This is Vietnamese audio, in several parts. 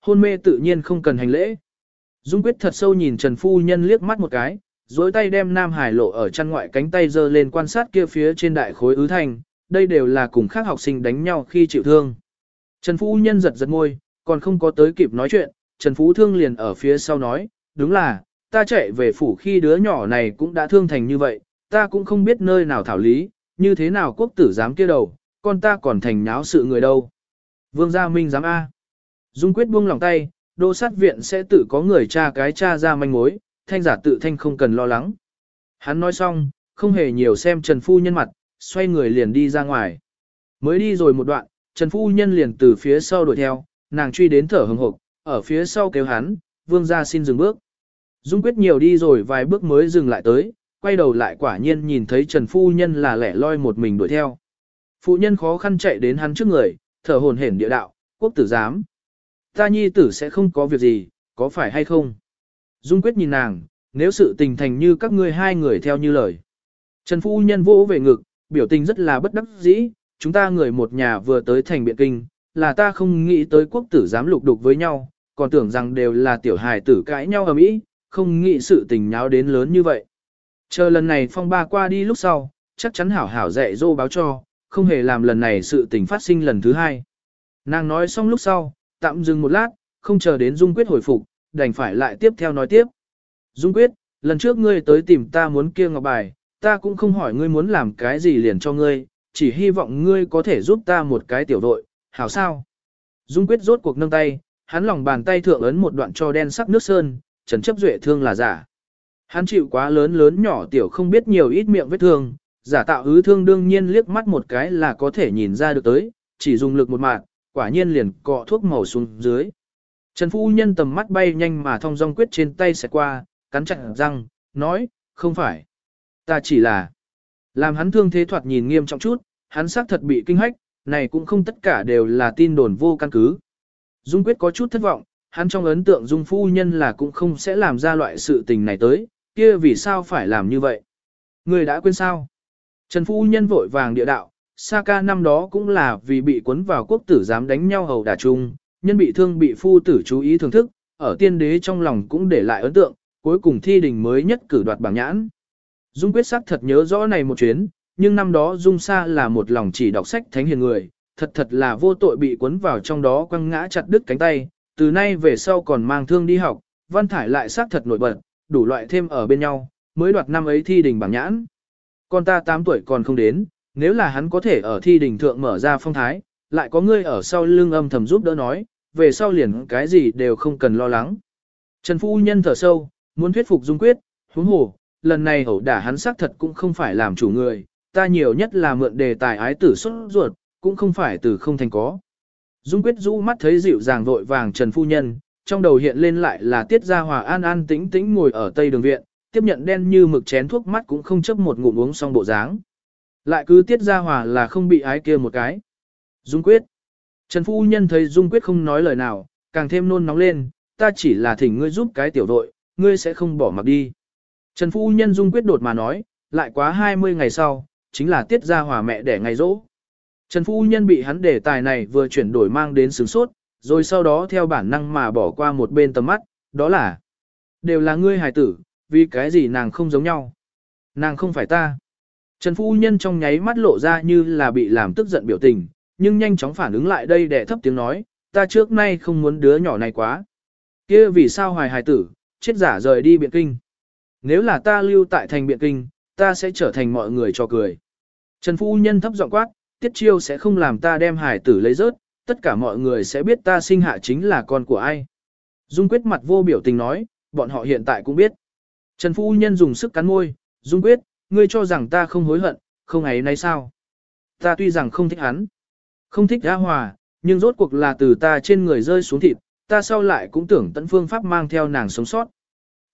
Hôn mê tự nhiên không cần hành lễ. Dung quyết thật sâu nhìn Trần Phu Nhân liếc mắt một cái, dối tay đem Nam Hải lộ ở chăn ngoại cánh tay giơ lên quan sát kia phía trên đại khối ứ thành, đây đều là cùng khác học sinh đánh nhau khi chịu thương. Trần Phu Nhân giật giật môi, còn không có tới kịp nói chuyện, Trần Phú Thương liền ở phía sau nói, đúng là, ta chạy về phủ khi đứa nhỏ này cũng đã thương thành như vậy, ta cũng không biết nơi nào thảo lý, như thế nào quốc tử dám kia đầu, con ta còn thành nháo sự người đâu. Vương Gia Minh dám A. Dung quyết buông lòng tay, đô sát viện sẽ tự có người tra cái tra ra manh mối, thanh giả tự thanh không cần lo lắng. Hắn nói xong, không hề nhiều xem Trần Phu Nhân mặt, xoay người liền đi ra ngoài. Mới đi rồi một đoạn, Trần Phu Nhân liền từ phía sau đuổi theo, nàng truy đến thở hừng hực, ở phía sau kêu hắn, vương gia xin dừng bước. Dung quyết nhiều đi rồi vài bước mới dừng lại tới, quay đầu lại quả nhiên nhìn thấy Trần Phu Nhân là lẻ loi một mình đuổi theo. Phụ nhân khó khăn chạy đến hắn trước người, thở hồn hển địa đạo, quốc tử giám. Ta nhi tử sẽ không có việc gì, có phải hay không? Dung quyết nhìn nàng, nếu sự tình thành như các ngươi hai người theo như lời. Trần Phu Nhân vỗ về ngực, biểu tình rất là bất đắc dĩ, chúng ta người một nhà vừa tới thành biện kinh, là ta không nghĩ tới quốc tử dám lục đục với nhau, còn tưởng rằng đều là tiểu hài tử cãi nhau ở mỹ, không nghĩ sự tình nháo đến lớn như vậy. Chờ lần này phong ba qua đi lúc sau, chắc chắn hảo hảo dạy dô báo cho, không hề làm lần này sự tình phát sinh lần thứ hai. Nàng nói xong lúc sau, tạm dừng một lát, không chờ đến Dung Quyết hồi phục, đành phải lại tiếp theo nói tiếp. Dung Quyết, lần trước ngươi tới tìm ta muốn kia ngọc bài, ta cũng không hỏi ngươi muốn làm cái gì liền cho ngươi, chỉ hy vọng ngươi có thể giúp ta một cái tiểu đội, hảo sao? Dung quyết rốt cuộc nâng tay, hắn lòng bàn tay thượng ấn một đoạn cho đen sắc nước sơn, trần chấp duệ thương là giả. Hắn chịu quá lớn lớn nhỏ tiểu không biết nhiều ít miệng vết thương, giả tạo hứ thương đương nhiên liếc mắt một cái là có thể nhìn ra được tới, chỉ dùng lực một mạng, quả nhiên liền cọ thuốc màu xuống dưới. Trần Phu Nhân tầm mắt bay nhanh mà thong dong quyết trên tay sẽ qua, cắn chặt răng, nói, không phải. Ta chỉ là, làm hắn thương thế thoạt nhìn nghiêm trọng chút, hắn xác thật bị kinh hách, này cũng không tất cả đều là tin đồn vô căn cứ. Dung Quyết có chút thất vọng, hắn trong ấn tượng Dung Phu Nhân là cũng không sẽ làm ra loại sự tình này tới, kia vì sao phải làm như vậy? Người đã quên sao? Trần Phu Nhân vội vàng địa đạo, Saka năm đó cũng là vì bị cuốn vào quốc tử dám đánh nhau hầu đả chung, nhân bị thương bị phu tử chú ý thưởng thức, ở tiên đế trong lòng cũng để lại ấn tượng, cuối cùng thi đình mới nhất cử đoạt bảng nhãn. Dung quyết sắc thật nhớ rõ này một chuyến, nhưng năm đó Dung Sa là một lòng chỉ đọc sách thánh hiền người, thật thật là vô tội bị cuốn vào trong đó quăng ngã chặt đứt cánh tay, từ nay về sau còn mang thương đi học, văn thải lại sắc thật nổi bật, đủ loại thêm ở bên nhau, mới đoạt năm ấy thi đình bảng nhãn. Con ta 8 tuổi còn không đến, nếu là hắn có thể ở thi đình thượng mở ra phong thái, lại có ngươi ở sau lưng âm thầm giúp đỡ nói, về sau liền cái gì đều không cần lo lắng. Trần Phu Nhân thở sâu, muốn thuyết phục Dung Quyết, huống hồ, lần này hậu đả hắn xác thật cũng không phải làm chủ người, ta nhiều nhất là mượn đề tài ái tử xuất ruột, cũng không phải từ không thành có. Dung quyết rũ mắt thấy dịu dàng vội vàng Trần Phu Nhân, trong đầu hiện lên lại là tiết gia hòa an an tĩnh tĩnh ngồi ở tây đường viện, tiếp nhận đen như mực chén thuốc mắt cũng không chấp một ngụm uống xong bộ dáng. Lại cứ tiết gia hòa là không bị ái kia một cái. Dung quyết. Trần Phu Nhân thấy Dung quyết không nói lời nào, càng thêm nôn nóng lên, ta chỉ là thỉnh ngươi giúp cái tiểu đội, ngươi sẽ không bỏ mặc đi. Trần Phu Nhân Dung quyết đột mà nói, lại quá 20 ngày sau, chính là tiết ra hòa mẹ đẻ ngày rỗ. Trần Phu Nhân bị hắn đề tài này vừa chuyển đổi mang đến sướng sốt, rồi sau đó theo bản năng mà bỏ qua một bên tầm mắt, đó là đều là ngươi hài tử, vì cái gì nàng không giống nhau. Nàng không phải ta. Trần Phu Nhân trong nháy mắt lộ ra như là bị làm tức giận biểu tình, nhưng nhanh chóng phản ứng lại đây để thấp tiếng nói, ta trước nay không muốn đứa nhỏ này quá. kia vì sao hoài hài tử, chết giả rời đi biện kinh. Nếu là ta lưu tại thành biện kinh, ta sẽ trở thành mọi người cho cười. Trần Phu Nhân thấp giọng quát, tiết chiêu sẽ không làm ta đem hải tử lấy rớt, tất cả mọi người sẽ biết ta sinh hạ chính là con của ai. Dung Quyết mặt vô biểu tình nói, bọn họ hiện tại cũng biết. Trần Phu Nhân dùng sức cắn môi, Dung Quyết, ngươi cho rằng ta không hối hận, không ấy nay sao. Ta tuy rằng không thích hắn, không thích A Hòa, nhưng rốt cuộc là từ ta trên người rơi xuống thịt, ta sau lại cũng tưởng tận phương pháp mang theo nàng sống sót.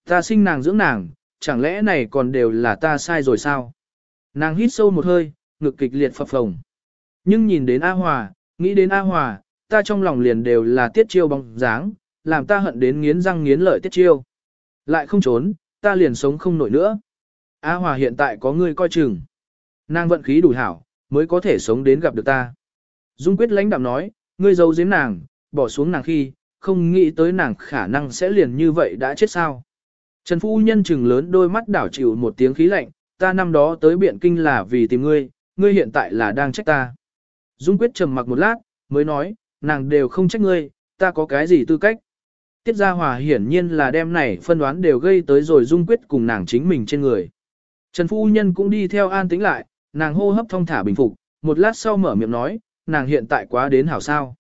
Ta sinh nàng dưỡng nàng, chẳng lẽ này còn đều là ta sai rồi sao? Nàng hít sâu một hơi, ngực kịch liệt phập phồng. Nhưng nhìn đến A Hòa, nghĩ đến A Hòa, ta trong lòng liền đều là tiết chiêu bóng dáng, làm ta hận đến nghiến răng nghiến lợi tiết chiêu. Lại không trốn, ta liền sống không nổi nữa. A Hòa hiện tại có người coi chừng. Nàng vận khí đủ hảo, mới có thể sống đến gặp được ta. Dung quyết lãnh đạm nói, ngươi giấu giếm nàng, bỏ xuống nàng khi, không nghĩ tới nàng khả năng sẽ liền như vậy đã chết sao. Trần Phu Nhân chừng lớn đôi mắt đảo chịu một tiếng khí lạnh, ta năm đó tới Biện Kinh là vì tìm ngươi, ngươi hiện tại là đang trách ta. Dung Quyết trầm mặc một lát, mới nói, nàng đều không trách ngươi, ta có cái gì tư cách. Tiết Gia Hòa hiển nhiên là đem này phân đoán đều gây tới rồi Dung Quyết cùng nàng chính mình trên người. Trần Phu Nhân cũng đi theo an tĩnh lại, nàng hô hấp thông thả bình phục, một lát sau mở miệng nói, nàng hiện tại quá đến hảo sao.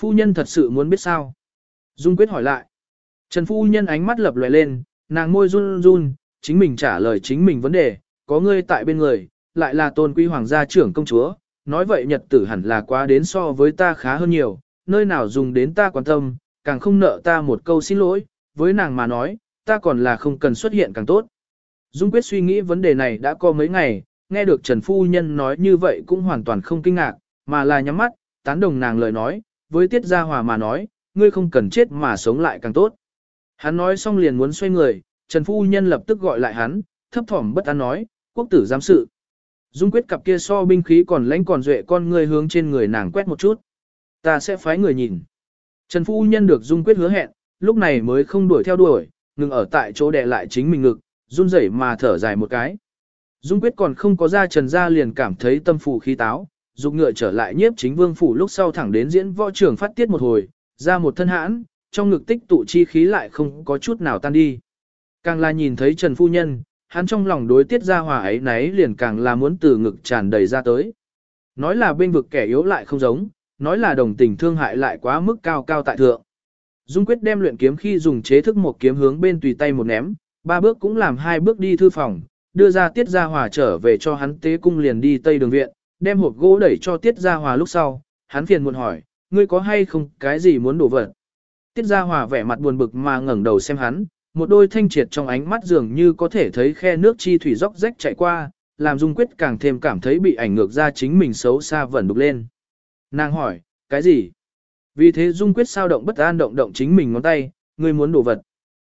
Phu Nhân thật sự muốn biết sao. Dung Quyết hỏi lại. Trần Phu Nhân ánh mắt lập lòe lên, nàng môi run run, chính mình trả lời chính mình vấn đề, có ngươi tại bên người, lại là tôn quý hoàng gia trưởng công chúa, nói vậy nhật tử hẳn là quá đến so với ta khá hơn nhiều, nơi nào dùng đến ta quan tâm, càng không nợ ta một câu xin lỗi, với nàng mà nói, ta còn là không cần xuất hiện càng tốt. Dung Quyết suy nghĩ vấn đề này đã có mấy ngày, nghe được Trần Phu Nhân nói như vậy cũng hoàn toàn không kinh ngạc, mà là nhắm mắt, tán đồng nàng lời nói, với Tiết Gia Hòa mà nói, ngươi không cần chết mà sống lại càng tốt. Hắn nói xong liền muốn xoay người, Trần Phu Nhân lập tức gọi lại hắn, thấp thỏm bất an nói, quốc tử giám sự. Dung quyết cặp kia so binh khí còn lãnh còn duệ con người hướng trên người nàng quét một chút. Ta sẽ phái người nhìn. Trần Phu Nhân được Dung quyết hứa hẹn, lúc này mới không đuổi theo đuổi, ngừng ở tại chỗ đè lại chính mình ngực, run rẩy mà thở dài một cái. Dung quyết còn không có ra trần ra liền cảm thấy tâm phù khí táo, dục ngựa trở lại nhiếp chính vương phủ lúc sau thẳng đến diễn võ trường phát tiết một hồi, ra một thân hãn, trong ngực tích tụ chi khí lại không có chút nào tan đi. Càng là nhìn thấy Trần Phu Nhân, hắn trong lòng đối tiết ra hòa ấy nấy liền càng là muốn từ ngực tràn đầy ra tới. Nói là bên vực kẻ yếu lại không giống, nói là đồng tình thương hại lại quá mức cao cao tại thượng. Dung quyết đem luyện kiếm khi dùng chế thức một kiếm hướng bên tùy tay một ném, ba bước cũng làm hai bước đi thư phòng, đưa ra tiết gia hòa trở về cho hắn tế cung liền đi tây đường viện, đem hộp gỗ đẩy cho tiết gia hòa lúc sau, hắn phiền muộn hỏi, ngươi có hay không cái gì muốn đổ vật. Tiết gia hòa vẻ mặt buồn bực mà ngẩng đầu xem hắn, một đôi thanh triệt trong ánh mắt dường như có thể thấy khe nước chi thủy róc rách chạy qua, làm Dung Quyết càng thêm cảm thấy bị ảnh ngược ra chính mình xấu xa vẩn đục lên. Nàng hỏi, cái gì? Vì thế Dung Quyết sao động bất an động động chính mình ngón tay, ngươi muốn đổ vật.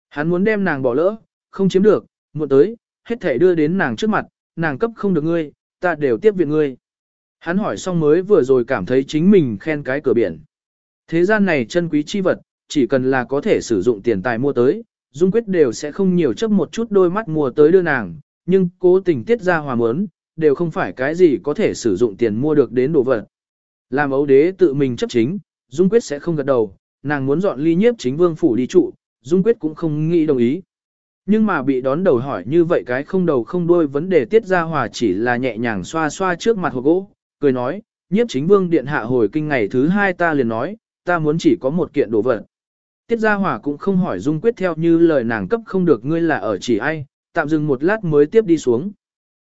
Hắn muốn đem nàng bỏ lỡ, không chiếm được, muộn tới, hết thể đưa đến nàng trước mặt, nàng cấp không được ngươi, ta đều tiếp viện ngươi. Hắn hỏi xong mới vừa rồi cảm thấy chính mình khen cái cửa biển. Thế gian này chân quý chi vật, chỉ cần là có thể sử dụng tiền tài mua tới, Dung Quyết đều sẽ không nhiều chấp một chút đôi mắt mua tới đưa nàng, nhưng cố tình tiết ra hòa mớn, đều không phải cái gì có thể sử dụng tiền mua được đến đồ vật. Làm ấu đế tự mình chấp chính, Dung Quyết sẽ không gật đầu, nàng muốn dọn ly nhiếp chính vương phủ đi trụ, Dung Quyết cũng không nghĩ đồng ý. Nhưng mà bị đón đầu hỏi như vậy cái không đầu không đuôi vấn đề tiết ra hòa chỉ là nhẹ nhàng xoa xoa trước mặt hộp gỗ, cười nói, nhiếp chính vương điện hạ hồi kinh ngày thứ hai ta liền nói, ta muốn chỉ có một kiện đồ vật. Tiết Gia Hòa cũng không hỏi Dung Quyết theo như lời nàng cấp không được ngươi là ở chỉ ai, tạm dừng một lát mới tiếp đi xuống.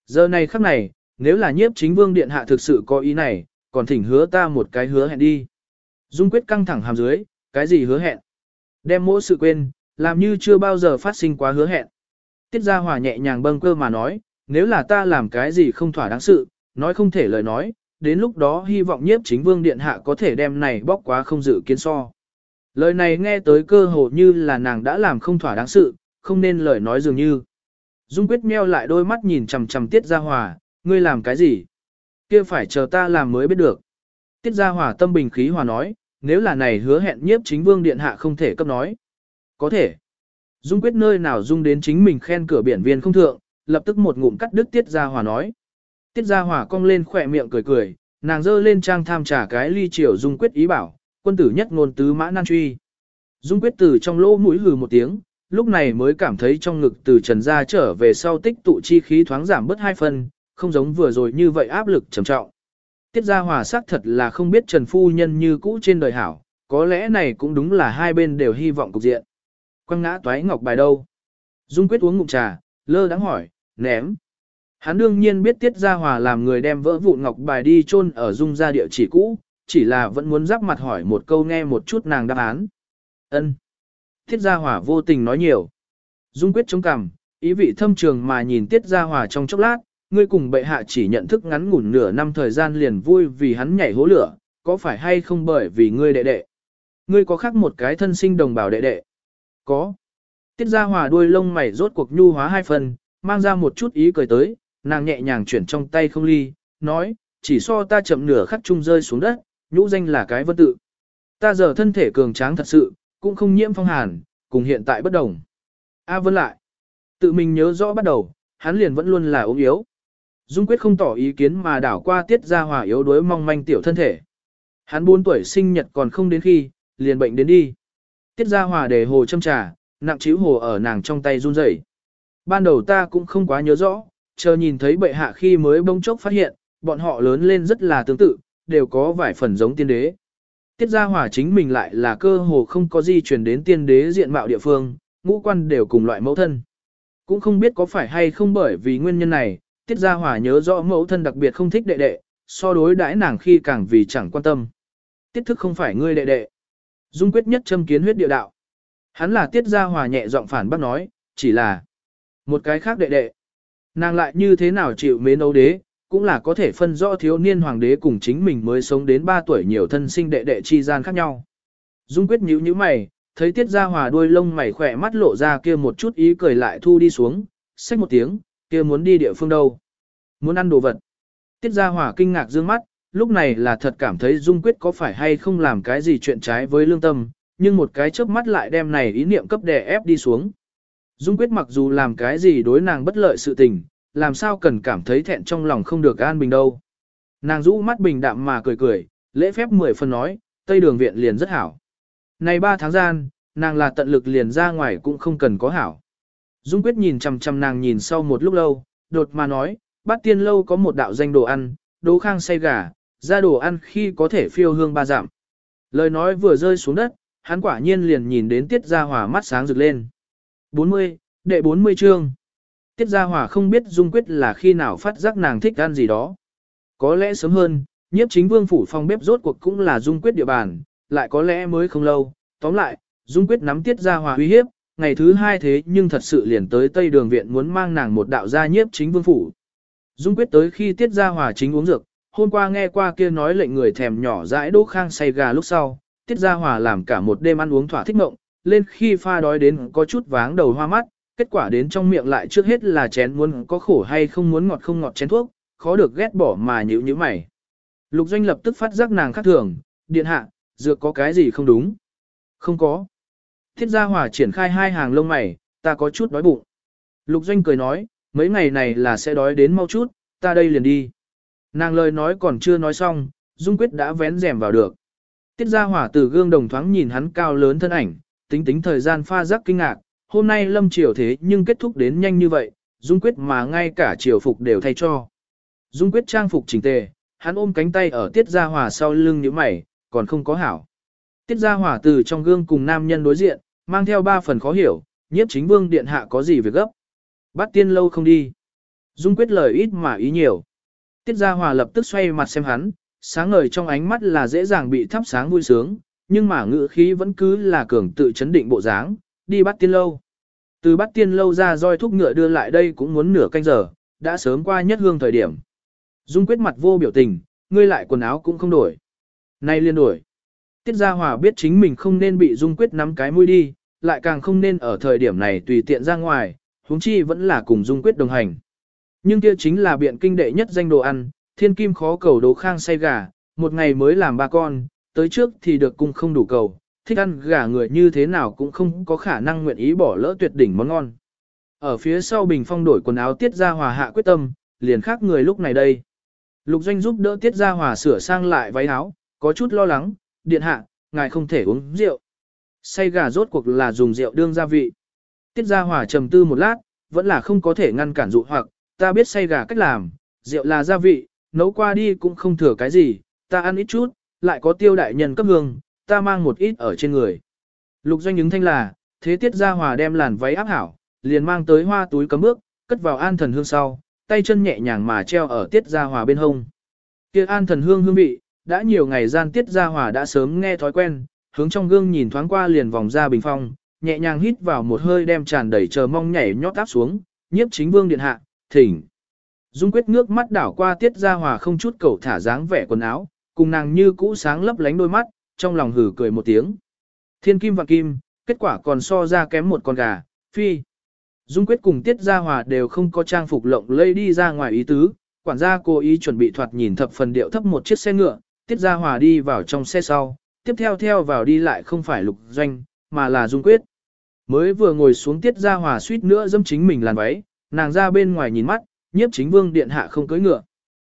Giờ này khắc này, nếu là nhiếp chính vương điện hạ thực sự có ý này, còn thỉnh hứa ta một cái hứa hẹn đi. Dung Quyết căng thẳng hàm dưới, cái gì hứa hẹn? Đem mỗi sự quên, làm như chưa bao giờ phát sinh quá hứa hẹn. Tiết Gia Hòa nhẹ nhàng bâng cơ mà nói, nếu là ta làm cái gì không thỏa đáng sự, nói không thể lời nói, đến lúc đó hy vọng nhiếp chính vương điện hạ có thể đem này bóc quá không dự kiến so. Lời này nghe tới cơ hồ như là nàng đã làm không thỏa đáng sự, không nên lời nói dường như. Dung quyết meo lại đôi mắt nhìn chằm chằm Tiết Gia Hòa, ngươi làm cái gì? kia phải chờ ta làm mới biết được. Tiết Gia Hòa tâm bình khí hòa nói, nếu là này hứa hẹn nhiếp chính vương điện hạ không thể cấp nói. Có thể. Dung quyết nơi nào dung đến chính mình khen cửa biển viên không thượng, lập tức một ngụm cắt đứt Tiết Gia Hòa nói. Tiết Gia Hòa cong lên khỏe miệng cười cười, nàng dơ lên trang tham trà cái ly chiều Dung quyết ý bảo, quân tử nhất ngôn tứ mã nan truy. Dung quyết từ trong lỗ mũi hừ một tiếng, lúc này mới cảm thấy trong ngực từ trần ra trở về sau tích tụ chi khí thoáng giảm bớt hai phần, không giống vừa rồi như vậy áp lực trầm trọng. Tiết gia hòa xác thật là không biết trần phu nhân như cũ trên đời hảo, có lẽ này cũng đúng là hai bên đều hy vọng cục diện. Quăng ngã toái ngọc bài đâu? Dung quyết uống ngụm trà, lơ đắng hỏi, ném. Hắn đương nhiên biết Tiết Gia Hòa làm người đem vỡ vụn ngọc bài đi chôn ở dung gia địa chỉ cũ, chỉ là vẫn muốn giáp mặt hỏi một câu nghe một chút nàng đáp án. Ân. Tiết Gia Hòa vô tình nói nhiều. Dung quyết chống cằm, ý vị thâm trường mà nhìn Tiết Gia Hòa trong chốc lát, ngươi cùng bệ hạ chỉ nhận thức ngắn ngủn nửa năm thời gian liền vui vì hắn nhảy hố lửa, có phải hay không bởi vì ngươi đệ đệ? Ngươi có khác một cái thân sinh đồng bào đệ đệ? Có. Tiết Gia Hòa đuôi lông mày rốt cuộc nhu hóa hai phần, mang ra một chút ý cười tới, nàng nhẹ nhàng chuyển trong tay không ly, nói, chỉ so ta chậm nửa khắc chung rơi xuống đất, nhũ danh là cái vân tự. Ta giờ thân thể cường tráng thật sự, cũng không nhiễm phong hàn, cùng hiện tại bất đồng. A Vân lại, tự mình nhớ rõ bắt đầu, hắn liền vẫn luôn là ốm yếu. Dung quyết không tỏ ý kiến mà đảo qua tiết ra hòa yếu đuối mong manh tiểu thân thể. Hắn 4 tuổi sinh nhật còn không đến khi, liền bệnh đến đi. Tiết ra hòa để hồ châm trà, nặng chiếu hồ ở nàng trong tay run rẩy. Ban đầu ta cũng không quá nhớ rõ, chờ nhìn thấy bệ hạ khi mới bỗng chốc phát hiện, bọn họ lớn lên rất là tương tự, đều có vài phần giống tiên đế. Tiết gia hòa chính mình lại là cơ hồ không có gì truyền đến tiên đế diện mạo địa phương, ngũ quan đều cùng loại mẫu thân. Cũng không biết có phải hay không bởi vì nguyên nhân này, tiết gia hòa nhớ rõ mẫu thân đặc biệt không thích đệ đệ, so đối đãi nàng khi càng vì chẳng quan tâm. Tiết thức không phải ngươi đệ đệ. Dung quyết nhất châm kiến huyết địa đạo. Hắn là tiết gia hòa nhẹ giọng phản bác nói, chỉ là một cái khác đệ đệ. Nàng lại như thế nào chịu mến ấu đế, cũng là có thể phân rõ thiếu niên hoàng đế cùng chính mình mới sống đến 3 tuổi nhiều thân sinh đệ đệ chi gian khác nhau. Dung quyết nhíu nhíu mày, thấy tiết gia hòa đuôi lông mày khỏe mắt lộ ra kia một chút ý cười lại thu đi xuống, xách một tiếng, kia muốn đi địa phương đâu. Muốn ăn đồ vật. Tiết gia hòa kinh ngạc dương mắt, lúc này là thật cảm thấy Dung quyết có phải hay không làm cái gì chuyện trái với lương tâm, nhưng một cái chớp mắt lại đem này ý niệm cấp đè ép đi xuống. Dung quyết mặc dù làm cái gì đối nàng bất lợi sự tình, làm sao cần cảm thấy thẹn trong lòng không được an bình đâu. Nàng rũ mắt bình đạm mà cười cười, lễ phép mười phần nói, Tây Đường Viện liền rất hảo. Này ba tháng gian, nàng là tận lực liền ra ngoài cũng không cần có hảo. Dung quyết nhìn chằm chằm nàng nhìn sau một lúc lâu, đột mà nói, bát tiên lâu có một đạo danh đồ ăn, đố khang say gà, ra đồ ăn khi có thể phiêu hương ba giảm. Lời nói vừa rơi xuống đất, hắn quả nhiên liền nhìn đến tiết gia hòa mắt sáng rực lên. 40, đệ 40 chương. Tiết Gia Hòa không biết Dung Quyết là khi nào phát giác nàng thích ăn gì đó. Có lẽ sớm hơn, nhiếp chính vương phủ phòng bếp rốt cuộc cũng là Dung Quyết địa bàn, lại có lẽ mới không lâu. Tóm lại, Dung Quyết nắm Tiết Gia Hòa uy hiếp, ngày thứ hai thế nhưng thật sự liền tới Tây Đường Viện muốn mang nàng một đạo gia nhiếp chính vương phủ. Dung Quyết tới khi Tiết Gia Hòa chính uống dược, hôm qua nghe qua kia nói lệnh người thèm nhỏ dãi đỗ khang say gà lúc sau, Tiết Gia Hòa làm cả một đêm ăn uống thỏa thích mộng, lên khi pha đói đến có chút váng đầu hoa mắt, kết quả đến trong miệng lại trước hết là chén muốn có khổ hay không muốn ngọt không ngọt chén thuốc, khó được ghét bỏ mà nhíu nhíu mày. Lục Doanh lập tức phát giác nàng khác thường, điện hạ, dược có cái gì không đúng? Không có. Thiết gia hòa triển khai hai hàng lông mày, ta có chút đói bụng. Lục Doanh cười nói, mấy ngày này là sẽ đói đến mau chút, ta đây liền đi. Nàng lời nói còn chưa nói xong, Dung Quyết đã vén rèm vào được. Tiết gia hỏa từ gương đồng thoáng nhìn hắn cao lớn thân ảnh, tính tính thời gian pha rắc kinh ngạc, hôm nay lâm triều thế nhưng kết thúc đến nhanh như vậy, Dung Quyết mà ngay cả triều phục đều thay cho. Dung Quyết trang phục chỉnh tề, hắn ôm cánh tay ở Tiết Gia Hòa sau lưng như mày, còn không có hảo. Tiết Gia Hòa từ trong gương cùng nam nhân đối diện, mang theo ba phần khó hiểu, nhiếp chính vương điện hạ có gì việc gấp. Bắt tiên lâu không đi. Dung Quyết lời ít mà ý nhiều. Tiết Gia Hòa lập tức xoay mặt xem hắn, sáng ngời trong ánh mắt là dễ dàng bị thắp sáng vui sướng, nhưng mà ngữ khí vẫn cứ là cường tự chấn định bộ dáng, đi bắt tiên lâu. Từ bắt tiên lâu ra roi thúc ngựa đưa lại đây cũng muốn nửa canh giờ, đã sớm qua nhất hương thời điểm. Dung quyết mặt vô biểu tình, ngươi lại quần áo cũng không đổi. Nay liên đổi. Tiết Gia Hòa biết chính mình không nên bị Dung quyết nắm cái mũi đi, lại càng không nên ở thời điểm này tùy tiện ra ngoài, huống chi vẫn là cùng Dung quyết đồng hành. Nhưng kia chính là biện kinh đệ nhất danh đồ ăn, thiên kim khó cầu đố khang say gà, một ngày mới làm ba con, tới trước thì được cung không đủ cầu, thích ăn gà người như thế nào cũng không có khả năng nguyện ý bỏ lỡ tuyệt đỉnh món ngon. Ở phía sau bình phong đổi quần áo tiết ra hòa hạ quyết tâm, liền khác người lúc này đây. Lục doanh giúp đỡ tiết ra hòa sửa sang lại váy áo, có chút lo lắng, điện hạ, ngài không thể uống rượu. Say gà rốt cuộc là dùng rượu đương gia vị. Tiết ra hòa trầm tư một lát, vẫn là không có thể ngăn cản dụ hoặc, ta biết say gà cách làm, rượu là gia vị, nấu qua đi cũng không thừa cái gì, ta ăn ít chút, lại có tiêu đại nhân cấp hương, ta mang một ít ở trên người. Lục doanh ứng thanh là, thế tiết ra hòa đem làn váy áp hảo, liền mang tới hoa túi cấm bước, cất vào an thần hương sau, tay chân nhẹ nhàng mà treo ở tiết ra hòa bên hông. Kia an thần hương hương vị, đã nhiều ngày gian tiết ra hòa đã sớm nghe thói quen, hướng trong gương nhìn thoáng qua liền vòng ra bình phong, nhẹ nhàng hít vào một hơi đem tràn đầy chờ mong nhảy nhót áp xuống, nhiếp chính vương điện hạ, thỉnh. Dung quyết ngước mắt đảo qua tiết ra hòa không chút cầu thả dáng vẻ quần áo, cùng nàng như cũ sáng lấp lánh đôi mắt, trong lòng hử cười một tiếng. Thiên kim và kim, kết quả còn so ra kém một con gà, phi. Dung quyết cùng tiết gia hòa đều không có trang phục lộng lây đi ra ngoài ý tứ, quản gia cố ý chuẩn bị thoạt nhìn thập phần điệu thấp một chiếc xe ngựa, tiết gia hòa đi vào trong xe sau, tiếp theo theo vào đi lại không phải lục doanh, mà là Dung Quyết. Mới vừa ngồi xuống tiết ra hòa suýt nữa dâm chính mình làn váy, nàng ra bên ngoài nhìn mắt, nhiếp chính vương điện hạ không cưỡi ngựa.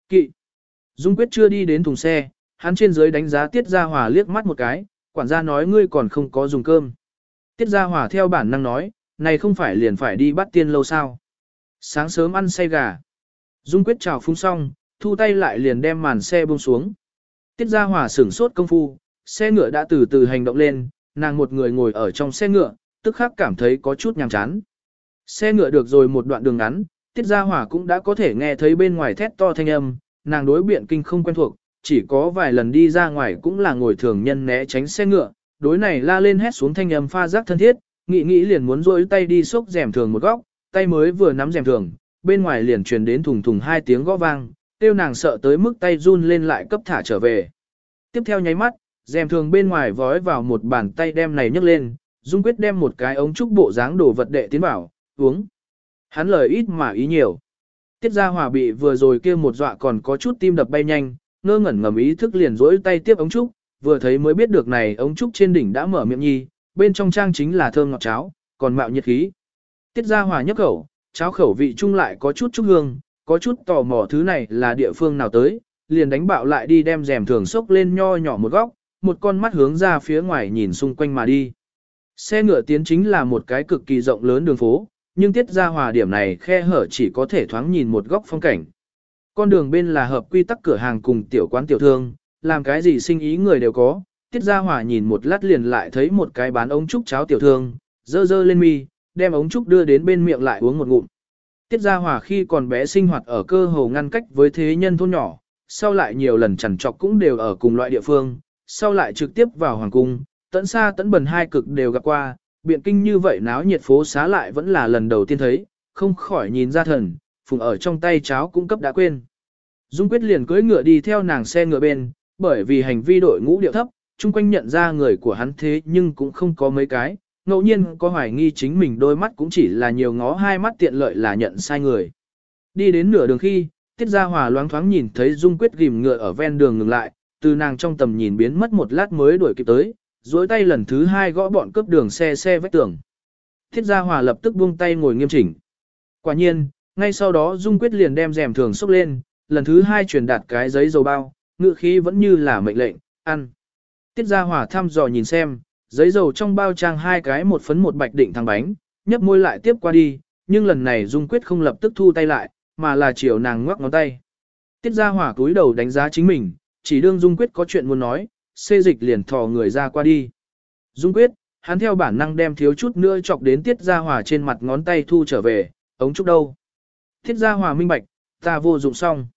Kỵ. Dung Quyết chưa đi đến thùng xe, hắn trên dưới đánh giá tiết gia hòa liếc mắt một cái, quản gia nói ngươi còn không có dùng cơm. Tiết gia hòa theo bản năng nói, này không phải liền phải đi bắt tiên lâu sao. Sáng sớm ăn say gà. Dung Quyết chào phúng xong, thu tay lại liền đem màn xe buông xuống. Tiết gia hòa sửng sốt công phu, xe ngựa đã từ từ hành động lên, nàng một người ngồi ở trong xe ngựa, tức khắc cảm thấy có chút nhàm chán. Xe ngựa được rồi một đoạn đường ngắn, tiết gia hỏa cũng đã có thể nghe thấy bên ngoài thét to thanh âm, nàng đối biện kinh không quen thuộc, chỉ có vài lần đi ra ngoài cũng là ngồi thường nhân né tránh xe ngựa, đối này la lên hét xuống thanh âm pha giác thân thiết, nghĩ nghĩ liền muốn rôi tay đi xốc rèm thường một góc, tay mới vừa nắm rèm thường, bên ngoài liền truyền đến thùng thùng hai tiếng gõ vang, tiêu nàng sợ tới mức tay run lên lại cấp thả trở về. Tiếp theo nháy mắt, rèm thường bên ngoài vói vào một bàn tay đem này nhấc lên, Dung Quyết đem một cái ống trúc bộ dáng đồ vật đệ tiến bảo, uống. Hắn lời ít mà ý nhiều. Tiết Gia Hòa bị vừa rồi kia một dọa còn có chút tim đập bay nhanh, ngơ ngẩn ngầm ý thức liền rỗi tay tiếp ống trúc, vừa thấy mới biết được này ống trúc trên đỉnh đã mở miệng nhi, bên trong trang chính là thơm ngọt cháo, còn mạo nhiệt khí. Tiết Gia Hòa nhấp khẩu, cháo khẩu vị chung lại có chút chút hương, có chút tò mò thứ này là địa phương nào tới, liền đánh bạo lại đi đem rèm thường sốc lên nho nhỏ một góc, một con mắt hướng ra phía ngoài nhìn xung quanh mà đi. Xe ngựa tiến chính là một cái cực kỳ rộng lớn đường phố, nhưng tiết ra hòa điểm này khe hở chỉ có thể thoáng nhìn một góc phong cảnh. Con đường bên là hợp quy tắc cửa hàng cùng tiểu quán tiểu thương, làm cái gì sinh ý người đều có. Tiết ra hòa nhìn một lát liền lại thấy một cái bán ống trúc cháo tiểu thương, dơ dơ lên mi, đem ống trúc đưa đến bên miệng lại uống một ngụm. Tiết ra hòa khi còn bé sinh hoạt ở cơ hồ ngăn cách với thế nhân thôn nhỏ, sau lại nhiều lần chẳng trọc cũng đều ở cùng loại địa phương, sau lại trực tiếp vào hoàng cung, tận xa tận bần hai cực đều gặp qua, biện kinh như vậy náo nhiệt phố xá lại vẫn là lần đầu tiên thấy, không khỏi nhìn ra thần, phùng ở trong tay cháo cũng cấp đã quên. Dung quyết liền cưỡi ngựa đi theo nàng xe ngựa bên, bởi vì hành vi đội ngũ điệu thấp, chung quanh nhận ra người của hắn thế nhưng cũng không có mấy cái, ngẫu nhiên có hoài nghi chính mình đôi mắt cũng chỉ là nhiều ngó hai mắt tiện lợi là nhận sai người. Đi đến nửa đường khi, Tiết Gia Hòa loáng thoáng nhìn thấy Dung Quyết gìm ngựa ở ven đường ngừng lại, từ nàng trong tầm nhìn biến mất một lát mới đuổi kịp tới, duỗi tay lần thứ hai gõ bọn cướp đường xe xe vách tường. Thiết Gia Hòa lập tức buông tay ngồi nghiêm chỉnh. Quả nhiên, ngay sau đó Dung Quyết liền đem rèm thường xốc lên, lần thứ hai truyền đạt cái giấy dầu bao, ngựa khí vẫn như là mệnh lệnh, ăn. Tiết Gia Hòa thăm dò nhìn xem, giấy dầu trong bao trang hai cái một phấn một bạch định thằng bánh, nhấp môi lại tiếp qua đi, nhưng lần này Dung Quyết không lập tức thu tay lại, mà là chiều nàng ngoắc ngón tay. Tiết Gia Hòa cúi đầu đánh giá chính mình, chỉ đương Dung Quyết có chuyện muốn nói, xê dịch liền thò người ra qua đi. Dung Quyết, hắn theo bản năng đem thiếu chút nữa chọc đến Tiết Gia Hòa trên mặt ngón tay thu trở về, ống trúc đâu. Tiết Gia Hòa minh bạch, ta vô dụng xong.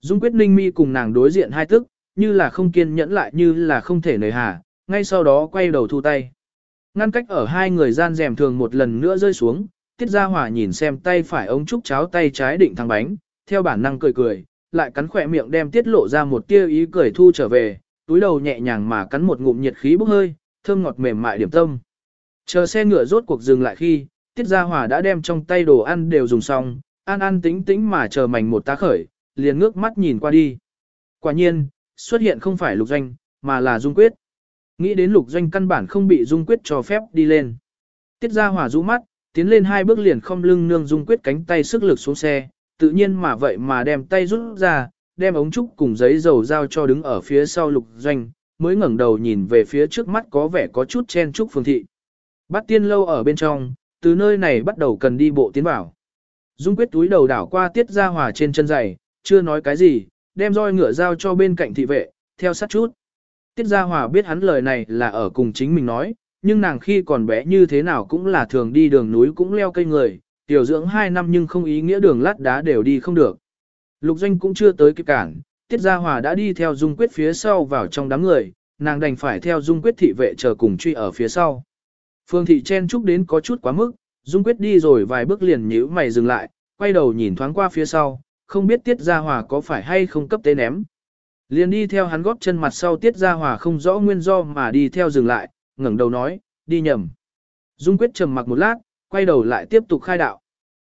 Dung Quyết ninh mi cùng nàng đối diện hai tức, như là không kiên nhẫn lại như là không thể nời hà, ngay sau đó quay đầu thu tay. Ngăn cách ở hai người gian rèm thường một lần nữa rơi xuống, Tiết Gia Hòa nhìn xem tay phải ống trúc cháo tay trái định thằng bánh, theo bản năng cười cười, lại cắn khỏe miệng đem tiết lộ ra một tia ý cười thu trở về, túi đầu nhẹ nhàng mà cắn một ngụm nhiệt khí bốc hơi, thơm ngọt mềm mại điểm tâm. Chờ xe ngựa rốt cuộc dừng lại khi, Tiết Gia Hòa đã đem trong tay đồ ăn đều dùng xong, an an tính tính mà chờ mảnh một tá khởi, liền ngước mắt nhìn qua đi. Quả nhiên, xuất hiện không phải lục doanh, mà là dung quyết. Nghĩ đến lục doanh căn bản không bị dung quyết cho phép đi lên. Tiết Gia Hòa rũ mắt, tiến lên hai bước liền không lưng nương dung quyết cánh tay sức lực xuống xe, tự nhiên mà vậy mà đem tay rút ra, đem ống trúc cùng giấy dầu giao cho đứng ở phía sau lục doanh, mới ngẩng đầu nhìn về phía trước mắt có vẻ có chút chen trúc phương thị. Bắt tiên lâu ở bên trong, từ nơi này bắt đầu cần đi bộ tiến vào. Dung quyết túi đầu đảo qua tiết ra hòa trên chân giày, chưa nói cái gì, đem roi ngựa giao cho bên cạnh thị vệ, theo sát chút. Tiết Gia Hòa biết hắn lời này là ở cùng chính mình nói, nhưng nàng khi còn bé như thế nào cũng là thường đi đường núi cũng leo cây người, tiểu dưỡng 2 năm nhưng không ý nghĩa đường lát đá đều đi không được. Lục Doanh cũng chưa tới kịp cản, Tiết Gia Hòa đã đi theo Dung Quyết phía sau vào trong đám người, nàng đành phải theo Dung Quyết thị vệ chờ cùng truy ở phía sau. Phương thị chen chúc đến có chút quá mức, Dung Quyết đi rồi vài bước liền nhíu mày dừng lại, quay đầu nhìn thoáng qua phía sau, không biết Tiết Gia Hòa có phải hay không cấp tế ném. Liền đi theo hắn góp chân mặt sau Tiết Gia Hòa không rõ nguyên do mà đi theo dừng lại, ngẩng đầu nói, đi nhầm. Dung Quyết trầm mặc một lát, quay đầu lại tiếp tục khai đạo.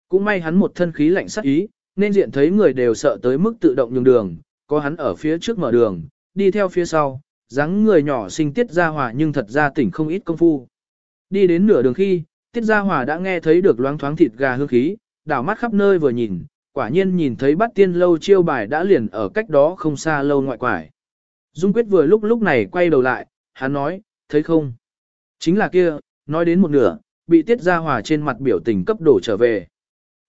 Cũng may hắn một thân khí lạnh sắc ý, nên diện thấy người đều sợ tới mức tự động nhường đường, có hắn ở phía trước mở đường, đi theo phía sau, dáng người nhỏ sinh tiết ra hòa nhưng thật ra tỉnh không ít công phu. Đi đến nửa đường khi, Tiết Gia Hòa đã nghe thấy được loáng thoáng thịt gà hương khí, đảo mắt khắp nơi vừa nhìn, quả nhiên nhìn thấy bắt tiên lâu chiêu bài đã liền ở cách đó không xa lâu ngoại quải. Dung Quyết vừa lúc lúc này quay đầu lại, hắn nói, thấy không? Chính là kia, nói đến một nửa, bị Tiết Gia Hòa trên mặt biểu tình cấp đổ trở về.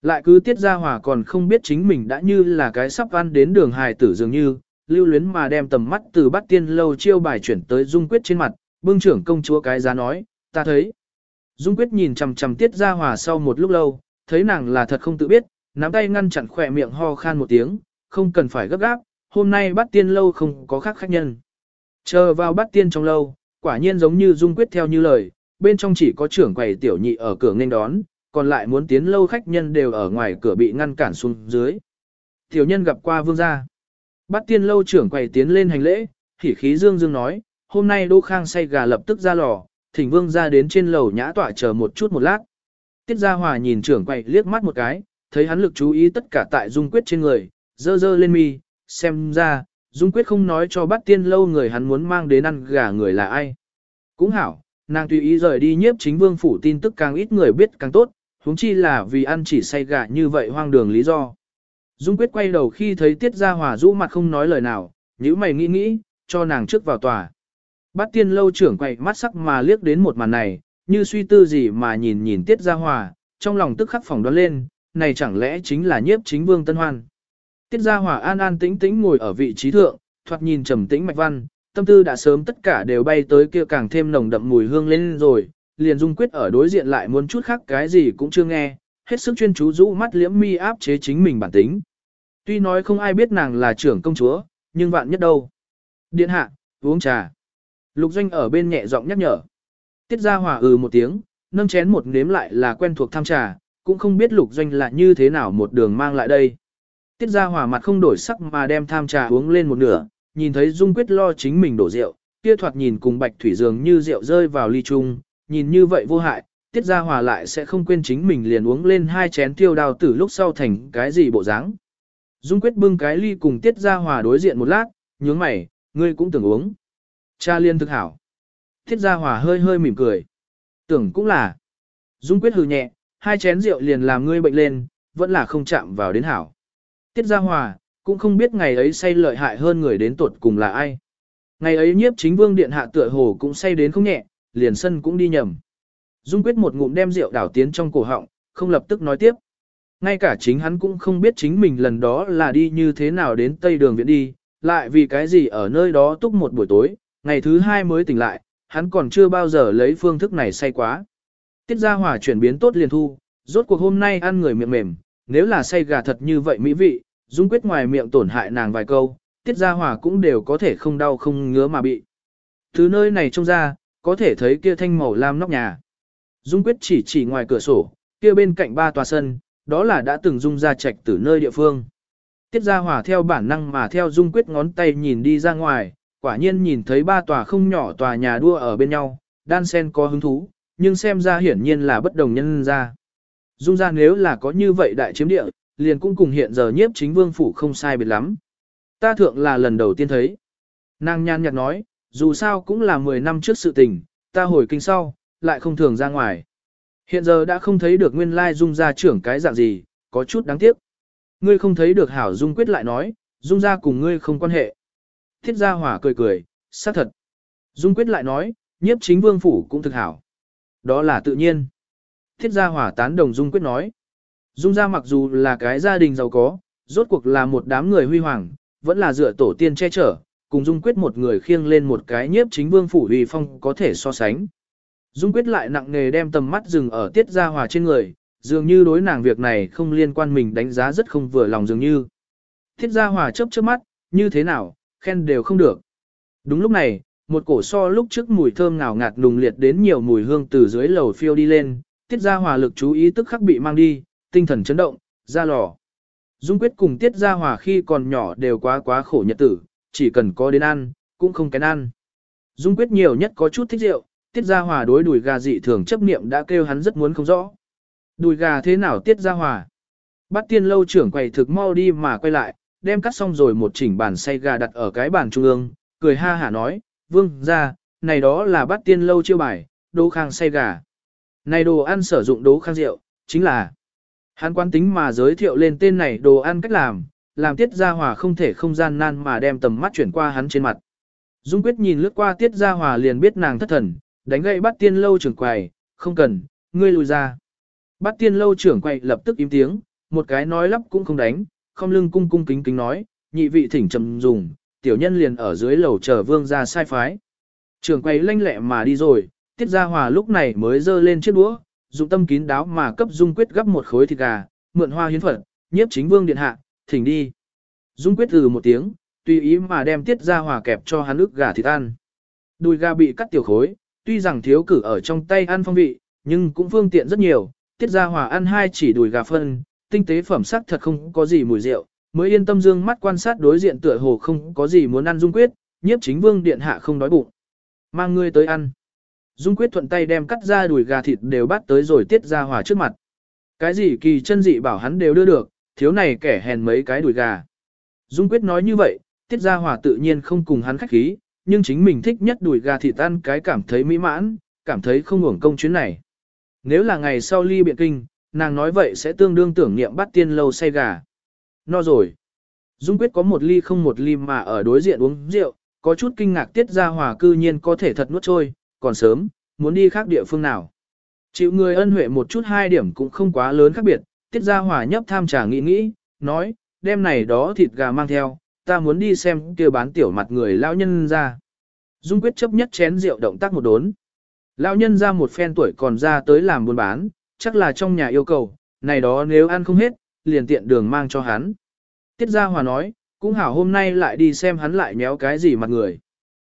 Lại cứ Tiết Gia Hòa còn không biết chính mình đã như là cái sắp ăn đến đường hài tử dường như, lưu luyến mà đem tầm mắt từ bắt tiên lâu chiêu bài chuyển tới Dung Quyết trên mặt, bưng trưởng công chúa cái giá nói, ta thấy. Dung Quyết nhìn chằm chằm Tiết Gia Hòa sau một lúc lâu, thấy nàng là thật không tự biết, nắm tay ngăn chặn khỏe miệng ho khan một tiếng, không cần phải gấp gáp, hôm nay bắt tiên lâu không có khác khách nhân. Chờ vào bắt tiên trong lâu, quả nhiên giống như Dung Quyết theo như lời, bên trong chỉ có trưởng quầy tiểu nhị ở cửa nghênh đón, còn lại muốn tiến lâu khách nhân đều ở ngoài cửa bị ngăn cản xuống dưới. Tiểu nhân gặp qua vương gia. Bắt tiên lâu trưởng quầy tiến lên hành lễ, khỉ khí dương dương nói, hôm nay Đỗ Khang say gà lập tức ra lò, thỉnh vương ra đến trên lầu nhã tọa chờ một chút một lát. Tiết Gia Hòa nhìn trưởng quầy liếc mắt một cái, thấy hắn lực chú ý tất cả tại Dung Quyết trên người, dơ dơ lên mi, xem ra, Dung Quyết không nói cho bắt tiên lâu người hắn muốn mang đến ăn gà người là ai. Cũng hảo, nàng tùy ý rời đi nhiếp chính vương phủ tin tức càng ít người biết càng tốt, huống chi là vì ăn chỉ say gà như vậy hoang đường lý do. Dung Quyết quay đầu khi thấy Tiết Gia Hòa rũ mặt không nói lời nào, nhíu mày nghĩ nghĩ, cho nàng trước vào tòa. Bát tiên lâu trưởng quay mắt sắc mà liếc đến một màn này, như suy tư gì mà nhìn nhìn Tiết Gia Hòa, trong lòng tức khắc phỏng đoán lên, này chẳng lẽ chính là nhiếp chính vương Tân Hoan. Tiết Gia Hòa an an tĩnh tĩnh ngồi ở vị trí thượng, thoạt nhìn trầm tĩnh mạch văn, tâm tư đã sớm tất cả đều bay tới kia càng thêm nồng đậm mùi hương lên rồi, liền dung quyết ở đối diện lại muốn chút khác cái gì cũng chưa nghe, hết sức chuyên chú rũ mắt liễm mi áp chế chính mình bản tính. Tuy nói không ai biết nàng là trưởng công chúa, nhưng vạn nhất đâu. Điện hạ, uống trà. Lục doanh ở bên nhẹ giọng nhắc nhở. Tiết ra hòa ừ một tiếng, nâng chén một nếm lại là quen thuộc tham trà, cũng không biết lục doanh là như thế nào một đường mang lại đây. Tiết ra hòa mặt không đổi sắc mà đem tham trà uống lên một nửa, nhìn thấy Dung quyết lo chính mình đổ rượu, kia thoạt nhìn cùng bạch thủy dường như rượu rơi vào ly chung, nhìn như vậy vô hại, tiết ra hòa lại sẽ không quên chính mình liền uống lên hai chén tiêu đào tử lúc sau thành cái gì bộ dáng. Dung quyết bưng cái ly cùng tiết ra hòa đối diện một lát, nhướng mày, ngươi cũng tưởng uống. Cha liên thực hảo. Tiết ra hòa hơi hơi mỉm cười. Tưởng cũng là. Dung quyết hừ nhẹ, hai chén rượu liền làm ngươi bệnh lên, vẫn là không chạm vào đến hảo. Tiết ra hòa, cũng không biết ngày ấy say lợi hại hơn người đến tuột cùng là ai. Ngày ấy nhiếp chính vương điện hạ tựa hồ cũng say đến không nhẹ, liền sân cũng đi nhầm. Dung quyết một ngụm đem rượu đảo tiến trong cổ họng, không lập tức nói tiếp. Ngay cả chính hắn cũng không biết chính mình lần đó là đi như thế nào đến Tây Đường Viện đi, lại vì cái gì ở nơi đó túc một buổi tối, ngày thứ hai mới tỉnh lại, hắn còn chưa bao giờ lấy phương thức này say quá. Tiết ra hỏa chuyển biến tốt liền thu, rốt cuộc hôm nay ăn người miệng mềm, nếu là say gà thật như vậy mỹ vị, Dung quyết ngoài miệng tổn hại nàng vài câu, tiết ra hỏa cũng đều có thể không đau không ngứa mà bị. thứ nơi này trông ra, có thể thấy kia thanh màu lam nóc nhà. Dung quyết chỉ chỉ ngoài cửa sổ, kia bên cạnh ba tòa sân, đó là đã từng dung ra trạch từ nơi địa phương. Tiết Gia Hòa theo bản năng mà theo Dung Quyết ngón tay nhìn đi ra ngoài, quả nhiên nhìn thấy ba tòa không nhỏ tòa nhà đua ở bên nhau, đan sen có hứng thú, nhưng xem ra hiển nhiên là bất đồng nhân ra. Dung ra nếu là có như vậy đại chiếm địa, liền cũng cùng hiện giờ nhiếp chính vương phủ không sai biệt lắm. Ta thượng là lần đầu tiên thấy. Nàng nhan nhạt nói, dù sao cũng là 10 năm trước sự tình, ta hồi kinh sau, lại không thường ra ngoài. Hiện giờ đã không thấy được nguyên lai dung ra trưởng cái dạng gì, có chút đáng tiếc. Ngươi không thấy được hảo dung quyết lại nói, dung ra cùng ngươi không quan hệ. Thiết gia hỏa cười cười, xác thật. Dung quyết lại nói, nhiếp chính vương phủ cũng thực hảo. Đó là tự nhiên. Thiết gia hỏa tán đồng dung quyết nói. Dung ra mặc dù là cái gia đình giàu có, rốt cuộc là một đám người huy hoàng, vẫn là dựa tổ tiên che chở, cùng Dung Quyết một người khiêng lên một cái nhiếp chính vương phủ uy phong có thể so sánh. Dung Quyết lại nặng nề đem tầm mắt dừng ở tiết gia hòa trên người, dường như đối nàng việc này không liên quan mình đánh giá rất không vừa lòng dường như. Tiết gia hòa chớp chớp mắt, như thế nào, khen đều không được. Đúng lúc này, một cổ so lúc trước mùi thơm ngào ngạt nùng liệt đến nhiều mùi hương từ dưới lầu phiêu đi lên, tiết gia hòa lực chú ý tức khắc bị mang đi, tinh thần chấn động, ra lò. Dung quyết cùng tiết gia hòa khi còn nhỏ đều quá quá khổ nhật tử, chỉ cần có đến ăn, cũng không kén ăn. Dung quyết nhiều nhất có chút thích rượu, tiết gia hòa đối đùi gà dị thường chấp niệm đã kêu hắn rất muốn không rõ. Đùi gà thế nào tiết gia hòa? Bắt tiên lâu trưởng quầy thực mau đi mà quay lại, đem cắt xong rồi một chỉnh bàn xay gà đặt ở cái bàn trung ương, cười ha hả nói, vương ra, này đó là bắt tiên lâu chiêu bài, đỗ khang xay gà. Này đồ ăn sử dụng đố khang rượu, chính là hắn quan tính mà giới thiệu lên tên này đồ ăn cách làm, làm tiết gia hòa không thể không gian nan mà đem tầm mắt chuyển qua hắn trên mặt. Dung quyết nhìn lướt qua tiết gia hòa liền biết nàng thất thần, đánh gậy bắt tiên lâu trưởng quầy, không cần, ngươi lùi ra. Bắt tiên lâu trưởng quầy lập tức im tiếng, một cái nói lắp cũng không đánh, không lưng cung cung kính kính nói, nhị vị thỉnh trầm dùng, tiểu nhân liền ở dưới lầu chờ vương ra sai phái. Trưởng quầy lanh lẹ mà đi rồi, tiết gia hòa lúc này mới dơ lên chiếc đũa, dụng tâm kín đáo mà cấp dung quyết gấp một khối thịt gà, mượn hoa hiến phật, nhiếp chính vương điện hạ, thỉnh đi. Dung quyết từ một tiếng, tùy ý mà đem tiết gia hòa kẹp cho hắn ức gà thịt ăn. Đùi gà bị cắt tiểu khối, tuy rằng thiếu cử ở trong tay ăn phong vị, nhưng cũng phương tiện rất nhiều, tiết gia hòa ăn hai chỉ đùi gà phân, tinh tế phẩm sắc thật không có gì mùi rượu, mới yên tâm dương mắt quan sát đối diện tựa hồ không có gì muốn ăn dung quyết, nhiếp chính vương điện hạ không đói bụng. Mang ngươi tới ăn. Dung quyết thuận tay đem cắt ra đùi gà thịt đều bắt tới rồi tiết ra hòa trước mặt. Cái gì kỳ chân dị bảo hắn đều đưa được, thiếu này kẻ hèn mấy cái đùi gà. Dung quyết nói như vậy, tiết gia hòa tự nhiên không cùng hắn khách khí, nhưng chính mình thích nhất đùi gà thịt tan cái cảm thấy mỹ mãn, cảm thấy không hưởng công chuyến này. Nếu là ngày sau ly biện kinh, nàng nói vậy sẽ tương đương tưởng niệm bắt tiên lâu say gà. No rồi. Dung quyết có một ly không một ly mà ở đối diện uống rượu, có chút kinh ngạc tiết gia hòa cư nhiên có thể thật nuốt trôi, còn sớm, muốn đi khác địa phương nào. Chịu người ân huệ một chút hai điểm cũng không quá lớn khác biệt, tiết Gia hòa nhấp tham trà nghĩ nghĩ, nói, đêm này đó thịt gà mang theo, ta muốn đi xem kia bán tiểu mặt người lão nhân ra. Dung quyết chấp nhất chén rượu động tác một đốn. Lão nhân ra một phen tuổi còn ra tới làm buôn bán, chắc là trong nhà yêu cầu, này đó nếu ăn không hết, liền tiện đường mang cho hắn. Tiết Gia Hòa nói, cũng hảo hôm nay lại đi xem hắn lại nhéo cái gì mặt người.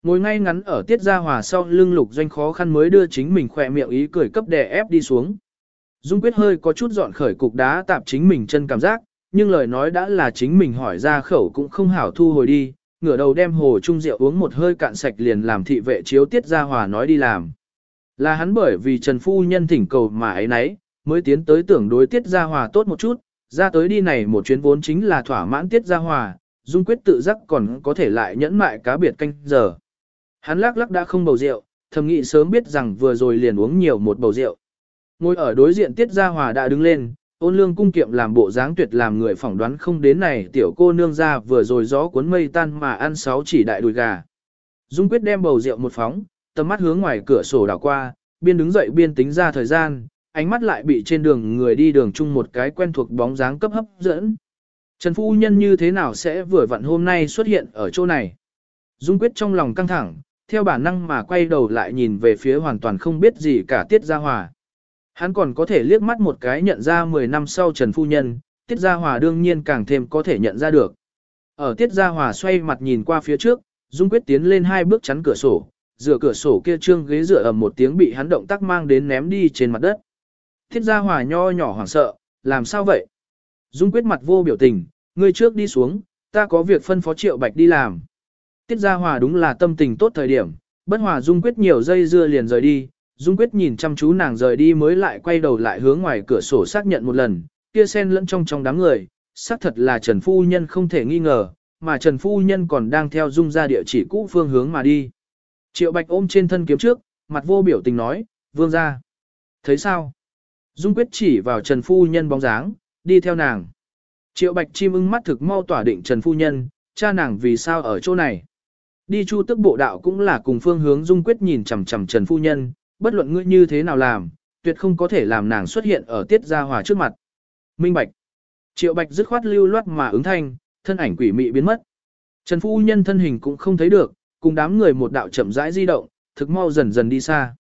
Ngồi ngay ngắn ở Tiết Gia Hòa sau lưng lục doanh khó khăn mới đưa chính mình khỏe miệng ý cười cấp đè ép đi xuống. Dung Quyết hơi có chút dọn khởi cục đá tạp chính mình chân cảm giác, nhưng lời nói đã là chính mình hỏi ra khẩu cũng không hảo thu hồi đi, ngửa đầu đem hồ trung rượu uống một hơi cạn sạch liền làm thị vệ chiếu Tiết Gia Hòa nói đi làm. Là hắn bởi vì Trần Phu Nhân thỉnh cầu mà ấy nấy, mới tiến tới tưởng đối Tiết Gia Hòa tốt một chút, ra tới đi này một chuyến vốn chính là thỏa mãn Tiết Gia Hòa, Dung Quyết tự giác còn có thể lại nhẫn mại cá biệt canh giờ. Hắn lắc lắc đã không bầu rượu, thầm nghĩ sớm biết rằng vừa rồi liền uống nhiều một bầu rượu. Ngồi ở đối diện Tiết Gia Hòa đã đứng lên, ôn lương cung kiệm làm bộ dáng tuyệt làm người phỏng đoán không đến này tiểu cô nương ra vừa rồi gió cuốn mây tan mà ăn sáu chỉ đại đùi gà. Dung Quyết đem bầu rượu một phóng, tầm mắt hướng ngoài cửa sổ đảo qua, biên đứng dậy biên tính ra thời gian, ánh mắt lại bị trên đường người đi đường chung một cái quen thuộc bóng dáng cấp hấp dẫn. Trần Phu Nhân như thế nào sẽ vừa vặn hôm nay xuất hiện ở chỗ này? Dung Quyết trong lòng căng thẳng, theo bản năng mà quay đầu lại nhìn về phía hoàn toàn không biết gì cả Tiết Gia Hòa. Hắn còn có thể liếc mắt một cái nhận ra 10 năm sau Trần Phu Nhân, Tiết Gia Hòa đương nhiên càng thêm có thể nhận ra được. Ở Tiết Gia Hòa xoay mặt nhìn qua phía trước, Dung Quyết tiến lên hai bước chắn cửa sổ, dựa cửa sổ kia trương ghế dựa ầm một tiếng bị hắn động tác mang đến ném đi trên mặt đất. Tiết gia hòa nho nhỏ hoảng sợ, làm sao vậy? Dung quyết mặt vô biểu tình, ngươi trước đi xuống, ta có việc phân phó triệu bạch đi làm. Tiết gia hòa đúng là tâm tình tốt thời điểm, bất hòa dung quyết nhiều dây dưa liền rời đi, dung quyết nhìn chăm chú nàng rời đi mới lại quay đầu lại hướng ngoài cửa sổ xác nhận một lần, kia sen lẫn trong trong đám người, xác thật là Trần Phu Nhân không thể nghi ngờ, mà Trần Phu Nhân còn đang theo dung ra địa chỉ cũ phương hướng mà đi. Triệu Bạch ôm trên thân kiếm trước, mặt vô biểu tình nói, vương ra. Thấy sao? Dung quyết chỉ vào Trần Phu Nhân bóng dáng, đi theo nàng. Triệu Bạch chim ưng mắt thực mau tỏa định Trần Phu Nhân, cha nàng vì sao ở chỗ này. Đi chu tức bộ đạo cũng là cùng phương hướng Dung quyết nhìn chằm chằm Trần Phu Nhân, bất luận ngươi như thế nào làm, tuyệt không có thể làm nàng xuất hiện ở tiết gia hòa trước mặt. Minh Bạch. Triệu Bạch dứt khoát lưu loát mà ứng thanh, thân ảnh quỷ mị biến mất. Trần Phu Nhân thân hình cũng không thấy được, cùng đám người một đạo chậm rãi di động, thực mau dần dần đi xa.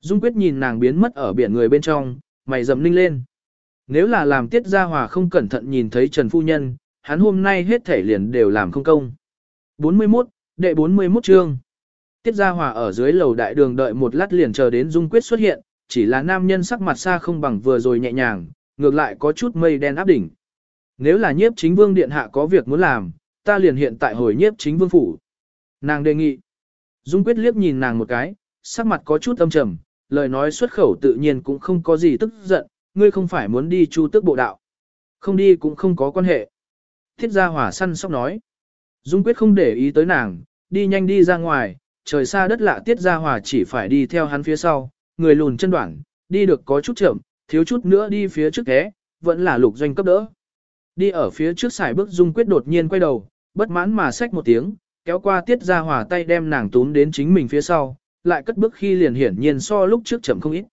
Dung quyết nhìn nàng biến mất ở biển người bên trong, mày dầm ninh lên. Nếu là làm tiết gia hòa không cẩn thận nhìn thấy Trần Phu Nhân, hắn hôm nay hết thể liền đều làm không công. 41, đệ 41 chương. Tiết gia hòa ở dưới lầu đại đường đợi một lát liền chờ đến Dung quyết xuất hiện, chỉ là nam nhân sắc mặt xa không bằng vừa rồi nhẹ nhàng, ngược lại có chút mây đen áp đỉnh. Nếu là nhiếp chính vương điện hạ có việc muốn làm, ta liền hiện tại hồi nhiếp chính vương phủ. Nàng đề nghị. Dung quyết liếc nhìn nàng một cái, sắc mặt có chút âm trầm, lời nói xuất khẩu tự nhiên cũng không có gì tức giận, ngươi không phải muốn đi chu tức bộ đạo. Không đi cũng không có quan hệ. Thiết gia hỏa săn sóc nói. Dung quyết không để ý tới nàng, đi nhanh đi ra ngoài, trời xa đất lạ tiết gia hòa chỉ phải đi theo hắn phía sau, người lùn chân đoạn, đi được có chút chậm, thiếu chút nữa đi phía trước thế, vẫn là lục doanh cấp đỡ. Đi ở phía trước xài bước dung quyết đột nhiên quay đầu, bất mãn mà xách một tiếng, kéo qua tiết ra hòa tay đem nàng túm đến chính mình phía sau, lại cất bước khi liền hiển nhiên so lúc trước chậm không ít.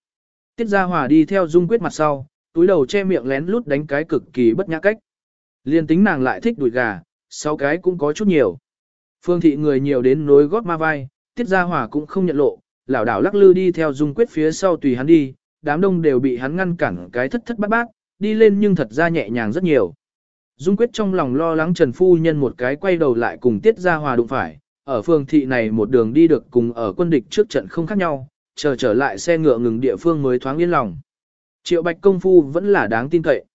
Tiết ra hòa đi theo dung quyết mặt sau, túi đầu che miệng lén lút đánh cái cực kỳ bất nhã cách. Liên tính nàng lại thích đùi gà, sáu cái cũng có chút nhiều. Phương thị người nhiều đến nối gót ma vai, tiết Gia hòa cũng không nhận lộ, lảo đảo lắc lư đi theo dung quyết phía sau tùy hắn đi, đám đông đều bị hắn ngăn cản cái thất thất bát bát, đi lên nhưng thật ra nhẹ nhàng rất nhiều. Dung quyết trong lòng lo lắng Trần Phu Nhân một cái quay đầu lại cùng tiết Gia hòa đụng phải, ở phương thị này một đường đi được cùng ở quân địch trước trận không khác nhau, chờ trở lại xe ngựa ngừng địa phương mới thoáng yên lòng. Triệu bạch công phu vẫn là đáng tin cậy.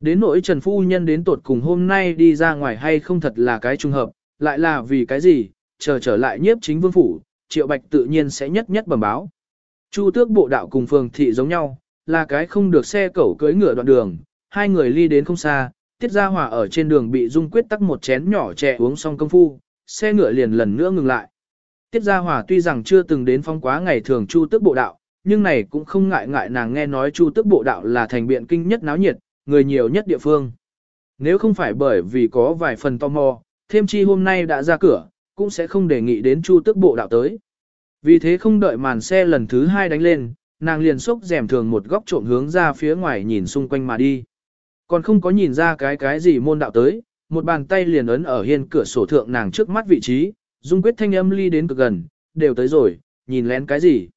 Đến nỗi Trần Phu Nhân đến tột cùng hôm nay đi ra ngoài hay không thật là cái trùng hợp, lại là vì cái gì, chờ trở lại nhiếp chính vương phủ, Triệu Bạch tự nhiên sẽ nhất nhất bẩm báo. Chu tước bộ đạo cùng phường thị giống nhau, là cái không được xe cẩu cưỡi ngựa đoạn đường, hai người ly đến không xa, tiết ra hòa ở trên đường bị dung quyết tắc một chén nhỏ chè uống xong công phu, xe ngựa liền lần nữa ngừng lại. Tiết Gia Hòa tuy rằng chưa từng đến phong quá ngày thường Chu Tước Bộ Đạo, nhưng này cũng không ngại ngại nàng nghe nói Chu Tước Bộ Đạo là thành biện kinh nhất náo nhiệt, người nhiều nhất địa phương. Nếu không phải bởi vì có vài phần tò mò, thêm chi hôm nay đã ra cửa, cũng sẽ không đề nghị đến Chu Tước Bộ Đạo tới. Vì thế không đợi màn xe lần thứ hai đánh lên, nàng liền xốc rèm thường một góc trộm hướng ra phía ngoài nhìn xung quanh mà đi. Còn không có nhìn ra cái cái gì môn đạo tới, một bàn tay liền ấn ở hiên cửa sổ thượng nàng trước mắt vị trí, dung quyết thanh âm ly đến cực gần, đều tới rồi, nhìn lén cái gì.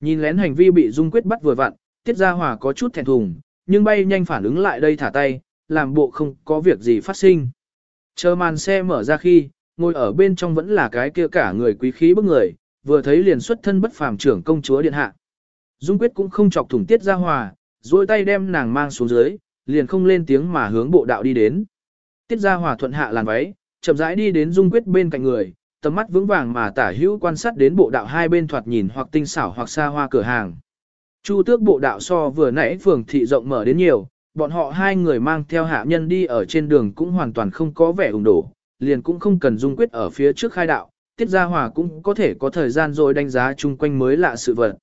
Nhìn lén hành vi bị dung quyết bắt vừa vặn, tiết ra hòa có chút thẹn thùng, nhưng bay nhanh phản ứng lại đây thả tay, làm bộ không có việc gì phát sinh. Chờ màn xe mở ra khi, ngồi ở bên trong vẫn là cái kia cả người quý khí bức người, vừa thấy liền xuất thân bất phàm trưởng công chúa điện hạ. Dung quyết cũng không chọc thủng tiết ra hòa, duỗi tay đem nàng mang xuống dưới, liền không lên tiếng mà hướng bộ đạo đi đến. Tiết ra hòa thuận hạ làn váy, chậm rãi đi đến dung quyết bên cạnh người, tầm mắt vững vàng mà tả hữu quan sát đến bộ đạo hai bên thoạt nhìn hoặc tinh xảo hoặc xa hoa cửa hàng. Chu tước bộ đạo so vừa nãy phường thị rộng mở đến nhiều, bọn họ hai người mang theo hạ nhân đi ở trên đường cũng hoàn toàn không có vẻ ủng đổ, liền cũng không cần dung quyết ở phía trước khai đạo, tiết gia hòa cũng có thể có thời gian rồi đánh giá chung quanh mới lạ sự vật.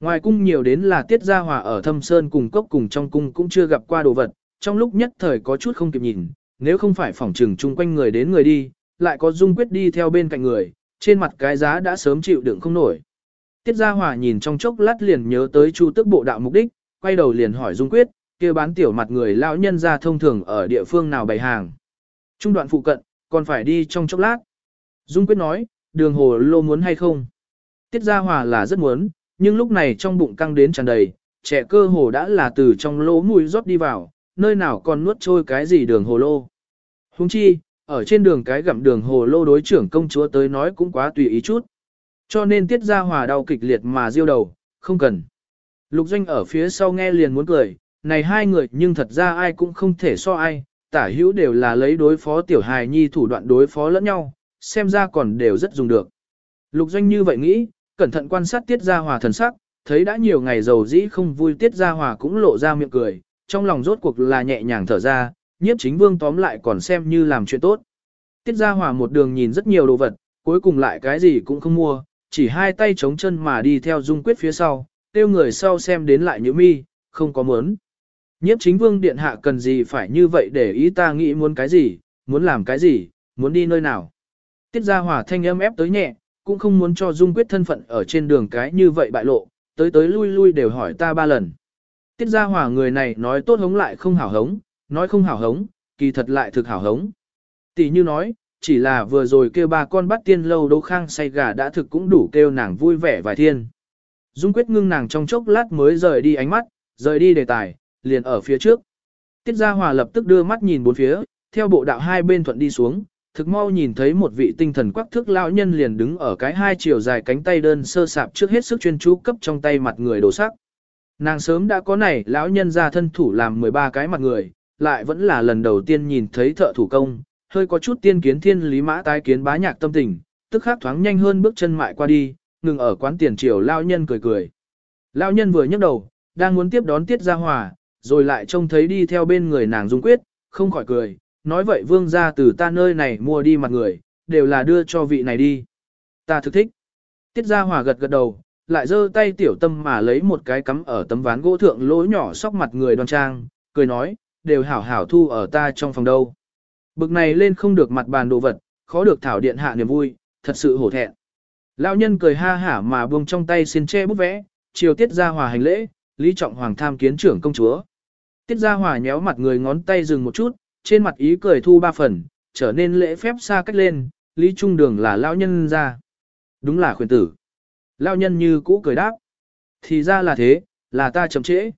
Ngoài cung nhiều đến là tiết gia hòa ở thâm sơn cùng cốc cùng trong cung cũng chưa gặp qua đồ vật, trong lúc nhất thời có chút không kịp nhìn, nếu không phải phỏng trừng chung quanh người đến người đi, lại có dung quyết đi theo bên cạnh người, trên mặt cái giá đã sớm chịu đựng không nổi. Tiết Gia Hòa nhìn trong chốc lát liền nhớ tới Chu Tức bộ đạo mục đích, quay đầu liền hỏi Dung Quyết, kia bán tiểu mặt người lão nhân ra thông thường ở địa phương nào bày hàng. Trung đoạn phụ cận, còn phải đi trong chốc lát. Dung Quyết nói, đường hồ lô muốn hay không? Tiết Gia Hòa là rất muốn, nhưng lúc này trong bụng căng đến tràn đầy, trẻ cơ hồ đã là từ trong lỗ mũi rót đi vào, nơi nào còn nuốt trôi cái gì đường hồ lô. Hùng chi, ở trên đường cái gặm đường hồ lô đối trưởng công chúa tới nói cũng quá tùy ý chút. Cho nên tiết ra hòa đau kịch liệt mà diêu đầu, không cần. Lục doanh ở phía sau nghe liền muốn cười, này hai người nhưng thật ra ai cũng không thể so ai, tả hữu đều là lấy đối phó tiểu hài nhi thủ đoạn đối phó lẫn nhau, xem ra còn đều rất dùng được. Lục doanh như vậy nghĩ, cẩn thận quan sát tiết Gia hòa thần sắc, thấy đã nhiều ngày giàu dĩ không vui tiết Gia hòa cũng lộ ra miệng cười, trong lòng rốt cuộc là nhẹ nhàng thở ra, nhiếp chính vương tóm lại còn xem như làm chuyện tốt. Tiết Gia Hòa một đường nhìn rất nhiều đồ vật, cuối cùng lại cái gì cũng không mua, chỉ hai tay chống chân mà đi theo Dung Quyết phía sau, tiêu người sau xem đến lại như mi, không có mớn. Nhiếp chính vương điện hạ cần gì phải như vậy để ý ta nghĩ muốn cái gì, muốn làm cái gì, muốn đi nơi nào. Tiết Gia hỏa thanh âm ép tới nhẹ, cũng không muốn cho Dung Quyết thân phận ở trên đường cái như vậy bại lộ, tới tới lui lui đều hỏi ta ba lần. Tiết Gia hỏa người này nói tốt hống lại không hảo hống, nói không hảo hống, kỳ thật lại thực hảo hống. Tỷ như nói, chỉ là vừa rồi kêu ba con bắt tiên lâu đô khang say gà đã thực cũng đủ kêu nàng vui vẻ vài thiên. Dung quyết ngưng nàng trong chốc lát mới rời đi ánh mắt, rời đi đề tài, liền ở phía trước. Tiết Gia Hòa lập tức đưa mắt nhìn bốn phía, theo bộ đạo hai bên thuận đi xuống, thực mau nhìn thấy một vị tinh thần quắc thước lão nhân liền đứng ở cái hai chiều dài cánh tay đơn sơ sạp trước hết sức chuyên chú cấp trong tay mặt người đồ sắc. Nàng sớm đã có này lão nhân ra thân thủ làm 13 cái mặt người, lại vẫn là lần đầu tiên nhìn thấy thợ thủ công, hơi có chút tiên kiến thiên lý mã tái kiến bá nhạc tâm tình, tức khắc thoáng nhanh hơn bước chân mại qua đi, ngừng ở quán tiền triều lão nhân cười cười. Lão nhân vừa nhấc đầu, đang muốn tiếp đón tiết gia hòa, rồi lại trông thấy đi theo bên người nàng dung quyết, không khỏi cười, nói vậy vương ra từ ta nơi này mua đi mặt người, đều là đưa cho vị này đi. Ta thực thích. Tiết ra hòa gật gật đầu, lại giơ tay tiểu tâm mà lấy một cái cắm ở tấm ván gỗ thượng lỗ nhỏ sóc mặt người đoan trang, cười nói, đều hảo hảo thu ở ta trong phòng đâu. Bực này lên không được mặt bàn đồ vật, khó được thảo điện hạ niềm vui, thật sự hổ thẹn. Lão nhân cười ha hả mà buông trong tay xin che bút vẽ, chiều tiết ra hòa hành lễ, Lý Trọng Hoàng tham kiến trưởng công chúa. Tiết gia hòa nhéo mặt người ngón tay dừng một chút, trên mặt ý cười thu ba phần, trở nên lễ phép xa cách lên, Lý Trung Đường là lão nhân ra. Đúng là khuyên tử. Lão nhân như cũ cười đáp. Thì ra là thế, là ta chậm trễ.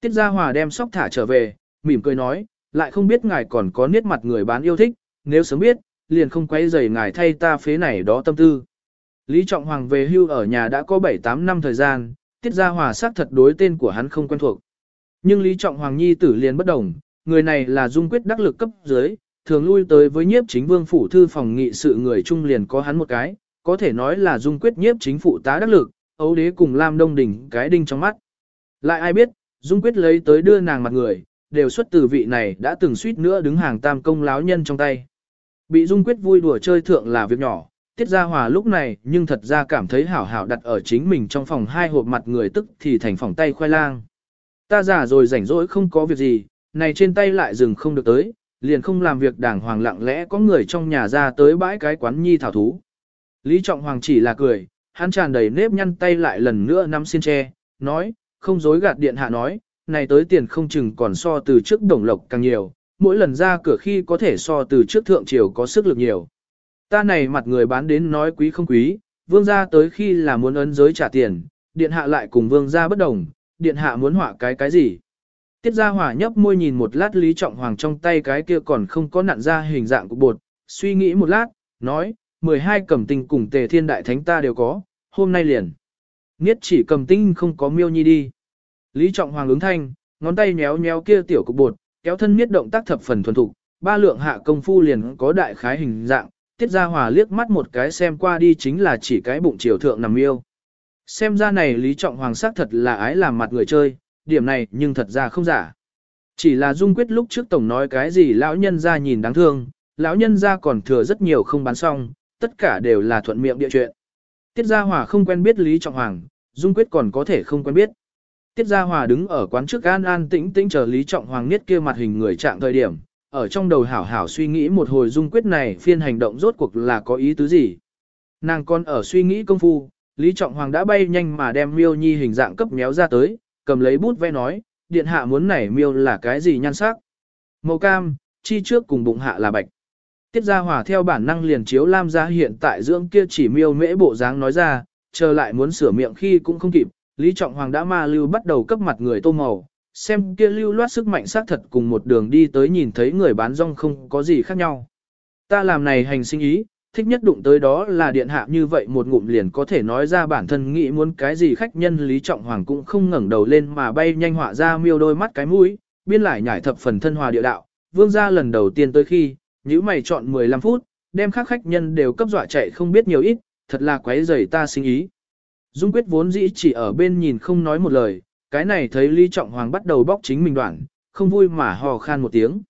Tiết Gia Hòa đem sóc thả trở về, mỉm cười nói, lại không biết ngài còn có niết mặt người bán yêu thích, nếu sớm biết, liền không quay rầy ngài thay ta phế này đó tâm tư. Lý Trọng Hoàng về hưu ở nhà đã có 7-8 năm thời gian, Tiết Gia Hòa xác thật đối tên của hắn không quen thuộc. Nhưng Lý Trọng Hoàng Nhi tử liền bất đồng, người này là dung quyết đắc lực cấp dưới, thường lui tới với nhiếp chính vương phủ thư phòng nghị sự người trung liền có hắn một cái, có thể nói là dung quyết nhiếp chính phụ tá đắc lực, ấu đế cùng Lam Đông Đỉnh cái đinh trong mắt. Lại ai biết, dung quyết lấy tới đưa nàng mặt người, đều xuất từ vị này đã từng suýt nữa đứng hàng tam công láo nhân trong tay. Bị dung quyết vui đùa chơi thượng là việc nhỏ, tiết gia hòa lúc này nhưng thật ra cảm thấy hảo hảo đặt ở chính mình trong phòng hai hộp mặt người tức thì thành phòng tay khoai lang. Ta già rồi rảnh rỗi không có việc gì, này trên tay lại dừng không được tới, liền không làm việc đàng hoàng lặng lẽ có người trong nhà ra tới bãi cái quán nhi thảo thú. Lý Trọng Hoàng chỉ là cười, hắn tràn đầy nếp nhăn tay lại lần nữa nắm xin tre, nói, không dối gạt điện hạ nói, này tới tiền không chừng còn so từ trước đồng lộc càng nhiều, mỗi lần ra cửa khi có thể so từ trước thượng triều có sức lực nhiều. Ta này mặt người bán đến nói quý không quý, vương gia tới khi là muốn ấn giới trả tiền, điện hạ lại cùng vương gia bất đồng, điện hạ muốn họa cái cái gì. Tiết gia hỏa nhấp môi nhìn một lát Lý Trọng Hoàng trong tay cái kia còn không có nặn ra hình dạng của bột, suy nghĩ một lát, nói, 12 cầm tinh cùng tề thiên đại thánh ta đều có, hôm nay liền. Niết chỉ cầm tinh không có miêu nhi đi. Lý Trọng Hoàng ứng thanh, ngón tay nhéo nhéo kia tiểu cục bột, kéo thân miết động tác thập phần thuần thục, ba lượng hạ công phu liền có đại khái hình dạng, tiết gia hòa liếc mắt một cái xem qua đi chính là chỉ cái bụng triều thượng nằm yêu. Xem ra này Lý Trọng Hoàng sắc thật là ái làm mặt người chơi, điểm này nhưng thật ra không giả. Chỉ là Dung Quyết lúc trước tổng nói cái gì lão nhân ra nhìn đáng thương, lão nhân ra còn thừa rất nhiều không bán xong, tất cả đều là thuận miệng địa chuyện. Tiết Gia Hòa không quen biết Lý Trọng Hoàng, Dung Quyết còn có thể không quen biết. Tiết Gia Hòa đứng ở quán trước an an tĩnh tĩnh chờ Lý Trọng Hoàng niết kia mặt hình người trạng thời điểm, ở trong đầu hảo hảo suy nghĩ một hồi Dung Quyết này phiên hành động rốt cuộc là có ý tứ gì. Nàng còn ở suy nghĩ công phu, Lý Trọng Hoàng đã bay nhanh mà đem miêu nhi hình dạng cấp méo ra tới, cầm lấy bút vẽ nói, điện hạ muốn nảy miêu là cái gì nhan sắc. Màu cam, chi trước cùng bụng hạ là bạch. Tiết Gia Hòa theo bản năng liền chiếu Lam gia hiện tại dưỡng kia chỉ miêu mễ bộ dáng nói ra, chờ lại muốn sửa miệng khi cũng không kịp, Lý Trọng Hoàng đã ma lưu bắt đầu cấp mặt người tô màu, xem kia lưu loát sức mạnh xác thật cùng một đường đi tới nhìn thấy người bán rong không có gì khác nhau. Ta làm này hành sinh ý, thích nhất đụng tới đó là điện hạ như vậy một ngụm liền có thể nói ra bản thân nghĩ muốn cái gì khách nhân Lý Trọng Hoàng cũng không ngẩng đầu lên mà bay nhanh họa ra miêu đôi mắt cái mũi, biên lại nhảy thập phần thân hòa địa đạo, vương gia lần đầu tiên tới khi, nhữ mày chọn 15 phút, đem các khách nhân đều cấp dọa chạy không biết nhiều ít, thật là quấy rầy ta sinh ý. Dung quyết vốn dĩ chỉ ở bên nhìn không nói một lời, cái này thấy Lý Trọng Hoàng bắt đầu bóc chính mình đoạn, không vui mà hò khan một tiếng.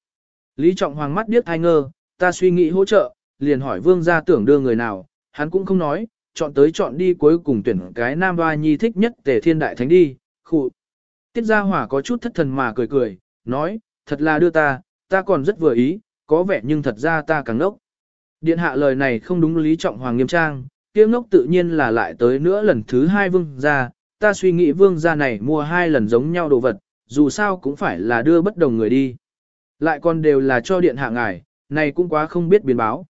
Lý Trọng Hoàng mắt điếc thai ngơ, ta suy nghĩ hỗ trợ, liền hỏi vương gia tưởng đưa người nào, hắn cũng không nói, chọn tới chọn đi cuối cùng tuyển cái nam hoa nhi thích nhất tề thiên đại thánh đi, khụ. Tiết gia hỏa có chút thất thần mà cười cười, nói, thật là đưa ta, ta còn rất vừa ý, có vẻ nhưng thật ra ta càng ngốc. Điện hạ lời này không đúng lý trọng hoàng nghiêm trang, kia ngốc tự nhiên là lại tới nữa lần thứ hai vương gia, ta suy nghĩ vương gia này mua hai lần giống nhau đồ vật, dù sao cũng phải là đưa bất đồng người đi. Lại còn đều là cho điện hạ ngài, này cũng quá không biết biến báo.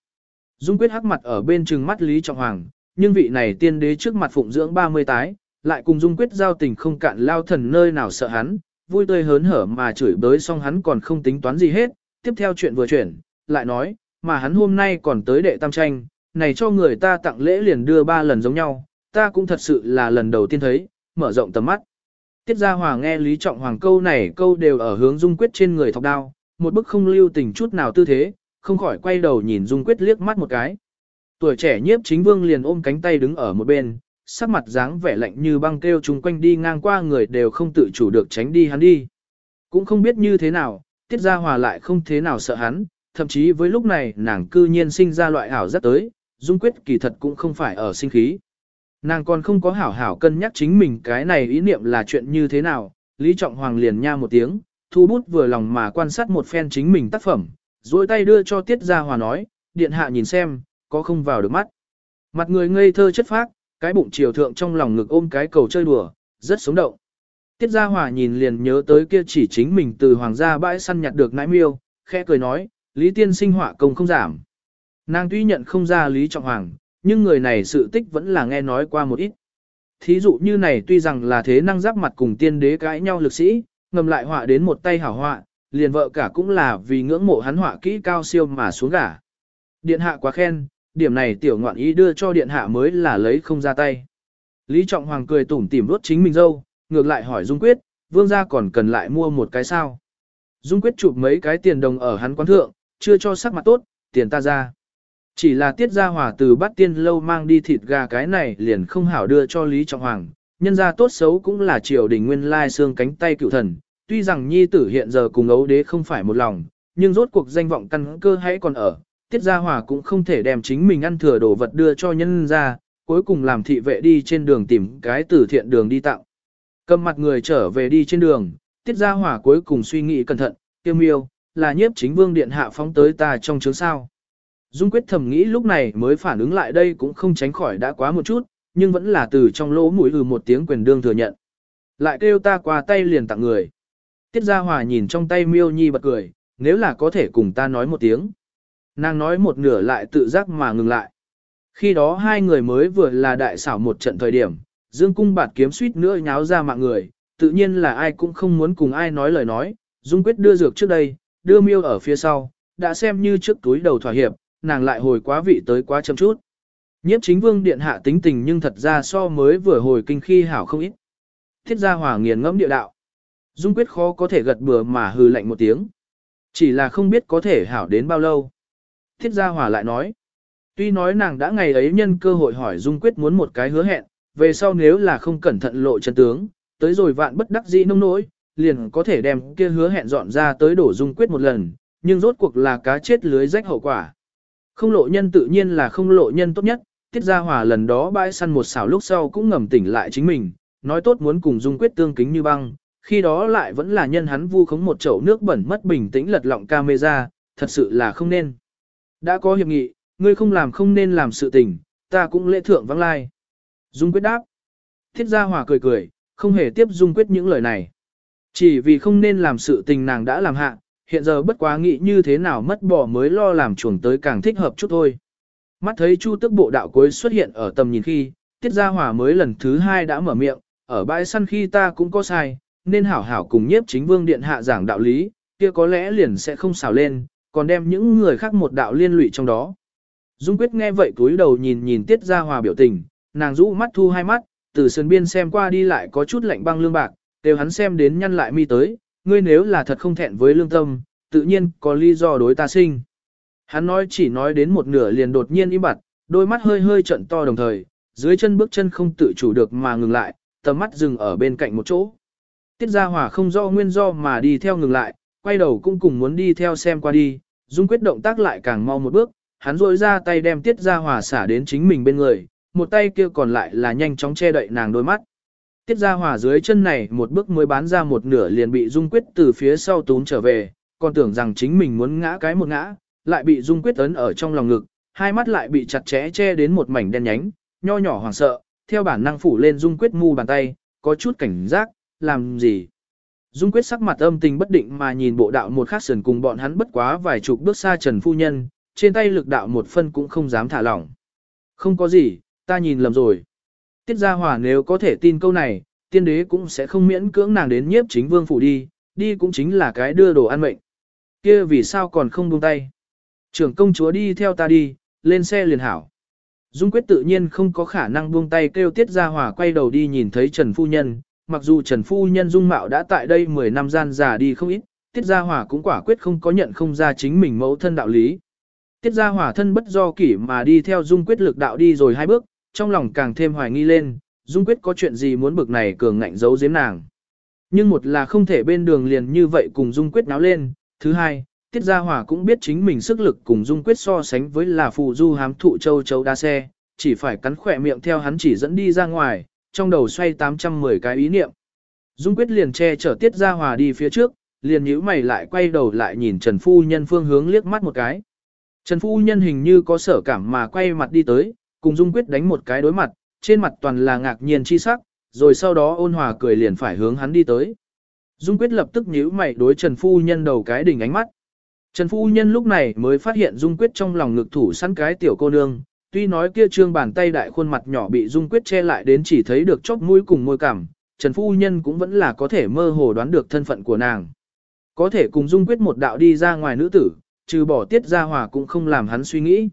Dung quyết hắc mặt ở bên trừng mắt Lý Trọng Hoàng, nhưng vị này tiên đế trước mặt phụng dưỡng 30 tái, lại cùng Dung quyết giao tình không cạn lao thần nơi nào sợ hắn, vui tươi hớn hở mà chửi bới xong hắn còn không tính toán gì hết, tiếp theo chuyện vừa chuyển, lại nói, mà hắn hôm nay còn tới đệ tam tranh, này cho người ta tặng lễ liền đưa ba lần giống nhau, ta cũng thật sự là lần đầu tiên thấy, mở rộng tầm mắt. Tiết Gia Hòa nghe Lý Trọng Hoàng câu này câu đều ở hướng Dung Quyết trên người thọc đao, một bức không lưu tình chút nào tư thế, không khỏi quay đầu nhìn Dung Quyết liếc mắt một cái. Tuổi trẻ nhiếp chính vương liền ôm cánh tay đứng ở một bên, sắc mặt dáng vẻ lạnh như băng kêu chung quanh đi ngang qua người đều không tự chủ được tránh đi hắn đi. Cũng không biết như thế nào, tiết ra hòa lại không thế nào sợ hắn, thậm chí với lúc này nàng cư nhiên sinh ra loại ảo rất tới, Dung Quyết kỳ thật cũng không phải ở sinh khí. Nàng còn không có hảo hảo cân nhắc chính mình cái này ý niệm là chuyện như thế nào, Lý Trọng Hoàng liền nha một tiếng, thu bút vừa lòng mà quan sát một phen chính mình tác phẩm, duỗi tay đưa cho Tiết Gia Hòa nói, điện hạ nhìn xem, có không vào được mắt. Mặt người ngây thơ chất phác, cái bụng chiều thượng trong lòng ngực ôm cái cầu chơi đùa, rất sống động. Tiết Gia Hòa nhìn liền nhớ tới kia chỉ chính mình từ hoàng gia bãi săn nhặt được nãi miêu, khẽ cười nói, Lý Tiên sinh họa công không giảm. Nàng tuy nhận không ra Lý Trọng Hoàng, nhưng người này sự tích vẫn là nghe nói qua một ít. Thí dụ như này tuy rằng là thế năng giáp mặt cùng tiên đế cãi nhau lực sĩ, ngầm lại họa đến một tay hảo họa, liền vợ cả cũng là vì ngưỡng mộ hắn họa kỹ cao siêu mà xuống gả. Điện hạ quá khen, điểm này tiểu ngoạn ý đưa cho điện hạ mới là lấy không ra tay. Lý Trọng Hoàng cười tủm tỉm đốt chính mình dâu, ngược lại hỏi Dung Quyết, vương gia còn cần lại mua một cái sao. Dung Quyết chụp mấy cái tiền đồng ở hắn quán thượng, chưa cho sắc mặt tốt, tiền ta ra. Chỉ là tiết gia hòa từ bát tiên lâu mang đi thịt gà cái này liền không hảo đưa cho Lý Trọng Hoàng, nhân gia tốt xấu cũng là triều đình nguyên lai xương cánh tay cựu thần, tuy rằng nhi tử hiện giờ cùng ấu đế không phải một lòng, nhưng rốt cuộc danh vọng căn cơ hãy còn ở, tiết gia hòa cũng không thể đem chính mình ăn thừa đồ vật đưa cho nhân gia, cuối cùng làm thị vệ đi trên đường tìm cái tử thiện đường đi tặng. Cầm mặt người trở về đi trên đường, tiết gia hòa cuối cùng suy nghĩ cẩn thận, tiêu miêu, là nhiếp chính vương điện hạ phóng tới ta trong chướng sao. Dung quyết thầm nghĩ lúc này mới phản ứng lại đây cũng không tránh khỏi đã quá một chút, nhưng vẫn là từ trong lỗ mũi ừ một tiếng quyền đương thừa nhận. Lại kêu ta qua tay liền tặng người. Tiết Gia Hòa nhìn trong tay miêu nhi bật cười, nếu là có thể cùng ta nói một tiếng. Nàng nói một nửa lại tự giác mà ngừng lại. Khi đó hai người mới vừa là đại xảo một trận thời điểm, Dương Cung bạt kiếm suýt nữa nháo ra mạng người, tự nhiên là ai cũng không muốn cùng ai nói lời nói, Dung quyết đưa dược trước đây, đưa miêu ở phía sau, đã xem như trước túi đầu thỏa hiệp, nàng lại hồi quá vị tới quá chậm chút. Nhiếp chính vương điện hạ tính tình nhưng thật ra so mới vừa hồi kinh khi hảo không ít. Thiết gia hòa nghiền ngẫm địa đạo. Dung quyết khó có thể gật bừa mà hừ lạnh một tiếng. Chỉ là không biết có thể hảo đến bao lâu. Thiết gia hòa lại nói. Tuy nói nàng đã ngày ấy nhân cơ hội hỏi Dung quyết muốn một cái hứa hẹn, về sau nếu là không cẩn thận lộ chân tướng, tới rồi vạn bất đắc dĩ nông nỗi, liền có thể đem kia hứa hẹn dọn ra tới đổ Dung quyết một lần, nhưng rốt cuộc là cá chết lưới rách hậu quả. Không lộ nhân tự nhiên là không lộ nhân tốt nhất, tiết gia hòa lần đó bãi săn một xảo lúc sau cũng ngầm tỉnh lại chính mình, nói tốt muốn cùng dung quyết tương kính như băng, khi đó lại vẫn là nhân hắn vu khống một chậu nước bẩn mất bình tĩnh lật lọng camera, thật sự là không nên. Đã có hiệp nghị, ngươi không làm không nên làm sự tình, ta cũng lễ thượng vắng lai. Dung quyết đáp. Thiết gia hòa cười cười, không hề tiếp dung quyết những lời này. Chỉ vì không nên làm sự tình nàng đã làm hạ, hiện giờ bất quá nghĩ như thế nào mất bỏ mới lo làm chuồng tới càng thích hợp chút thôi. Mắt thấy Chu Tức bộ đạo cuối xuất hiện ở tầm nhìn khi, Tiết Gia Hòa mới lần thứ hai đã mở miệng, ở bãi săn khi ta cũng có sai, nên hảo hảo cùng nhiếp chính vương điện hạ giảng đạo lý, kia có lẽ liền sẽ không xào lên, còn đem những người khác một đạo liên lụy trong đó. Dung Quyết nghe vậy cúi đầu nhìn nhìn Tiết Gia Hòa biểu tình, nàng rũ mắt thu hai mắt, từ sườn biên xem qua đi lại có chút lạnh băng lương bạc, đều hắn xem đến nhăn lại mi tới, ngươi nếu là thật không thẹn với lương tâm, tự nhiên có lý do đối ta sinh. Hắn nói chỉ nói đến một nửa liền đột nhiên im bặt, đôi mắt hơi hơi trận to đồng thời, dưới chân bước chân không tự chủ được mà ngừng lại, tầm mắt dừng ở bên cạnh một chỗ. Tiết Gia Hòa không do nguyên do mà đi theo ngừng lại, quay đầu cũng cùng muốn đi theo xem qua đi, Dung quyết động tác lại càng mau một bước, hắn rôi ra tay đem Tiết Gia Hòa xả đến chính mình bên người, một tay kia còn lại là nhanh chóng che đậy nàng đôi mắt. Tiết Gia Hòa dưới chân này một bước mới bán ra một nửa liền bị Dung Quyết từ phía sau túm trở về, còn tưởng rằng chính mình muốn ngã cái một ngã, lại bị Dung Quyết ấn ở trong lòng ngực, hai mắt lại bị chặt chẽ che đến một mảnh đen nhánh, nho nhỏ hoảng sợ, theo bản năng phủ lên Dung Quyết mu bàn tay, có chút cảnh giác, làm gì. Dung Quyết sắc mặt âm tình bất định mà nhìn bộ đạo một khắc sườn cùng bọn hắn bất quá vài chục bước xa Trần Phu Nhân, trên tay lực đạo một phân cũng không dám thả lỏng. Không có gì, ta nhìn lầm rồi. Tiết Gia Hòa nếu có thể tin câu này, tiên đế cũng sẽ không miễn cưỡng nàng đến nhiếp chính vương phủ đi, đi cũng chính là cái đưa đồ ăn mệnh. Kia vì sao còn không buông tay? Trưởng công chúa đi theo ta đi, lên xe liền hảo. Dung quyết tự nhiên không có khả năng buông tay kêu Tiết Gia Hòa quay đầu đi nhìn thấy Trần Phu Nhân, mặc dù Trần Phu Nhân dung mạo đã tại đây 10 năm gian già đi không ít, Tiết Gia Hòa cũng quả quyết không có nhận không ra chính mình mẫu thân đạo lý. Tiết Gia Hòa thân bất do kỷ mà đi theo Dung quyết lực đạo đi rồi hai bước, trong lòng càng thêm hoài nghi lên, Dung quyết có chuyện gì muốn bực này cường ngạnh giấu giếm nàng. Nhưng một là không thể bên đường liền như vậy cùng Dung quyết náo lên, thứ hai, Tiết Gia Hòa cũng biết chính mình sức lực cùng Dung quyết so sánh với là phù du hám thụ châu châu đa xe, chỉ phải cắn khỏe miệng theo hắn chỉ dẫn đi ra ngoài, trong đầu xoay 810 cái ý niệm. Dung quyết liền che chở tiết ra hòa đi phía trước, liền nhíu mày lại quay đầu lại nhìn Trần Phu Nhân phương hướng liếc mắt một cái. Trần Phu Nhân hình như có sở cảm mà quay mặt đi tới, cùng Dung quyết đánh một cái đối mặt, trên mặt toàn là ngạc nhiên chi sắc, rồi sau đó ôn hòa cười liền phải hướng hắn đi tới. Dung quyết lập tức nhíu mày đối Trần Phu Nhân đầu cái đỉnh ánh mắt. Trần Phu Nhân lúc này mới phát hiện Dung quyết trong lòng ngực thủ sẵn cái tiểu cô nương, tuy nói kia trương bàn tay đại khuôn mặt nhỏ bị Dung quyết che lại đến chỉ thấy được chóp mũi cùng môi cảm, Trần Phu Nhân cũng vẫn là có thể mơ hồ đoán được thân phận của nàng. Có thể cùng Dung quyết một đạo đi ra ngoài nữ tử, trừ bỏ tiết ra hòa cũng không làm hắn suy nghĩ.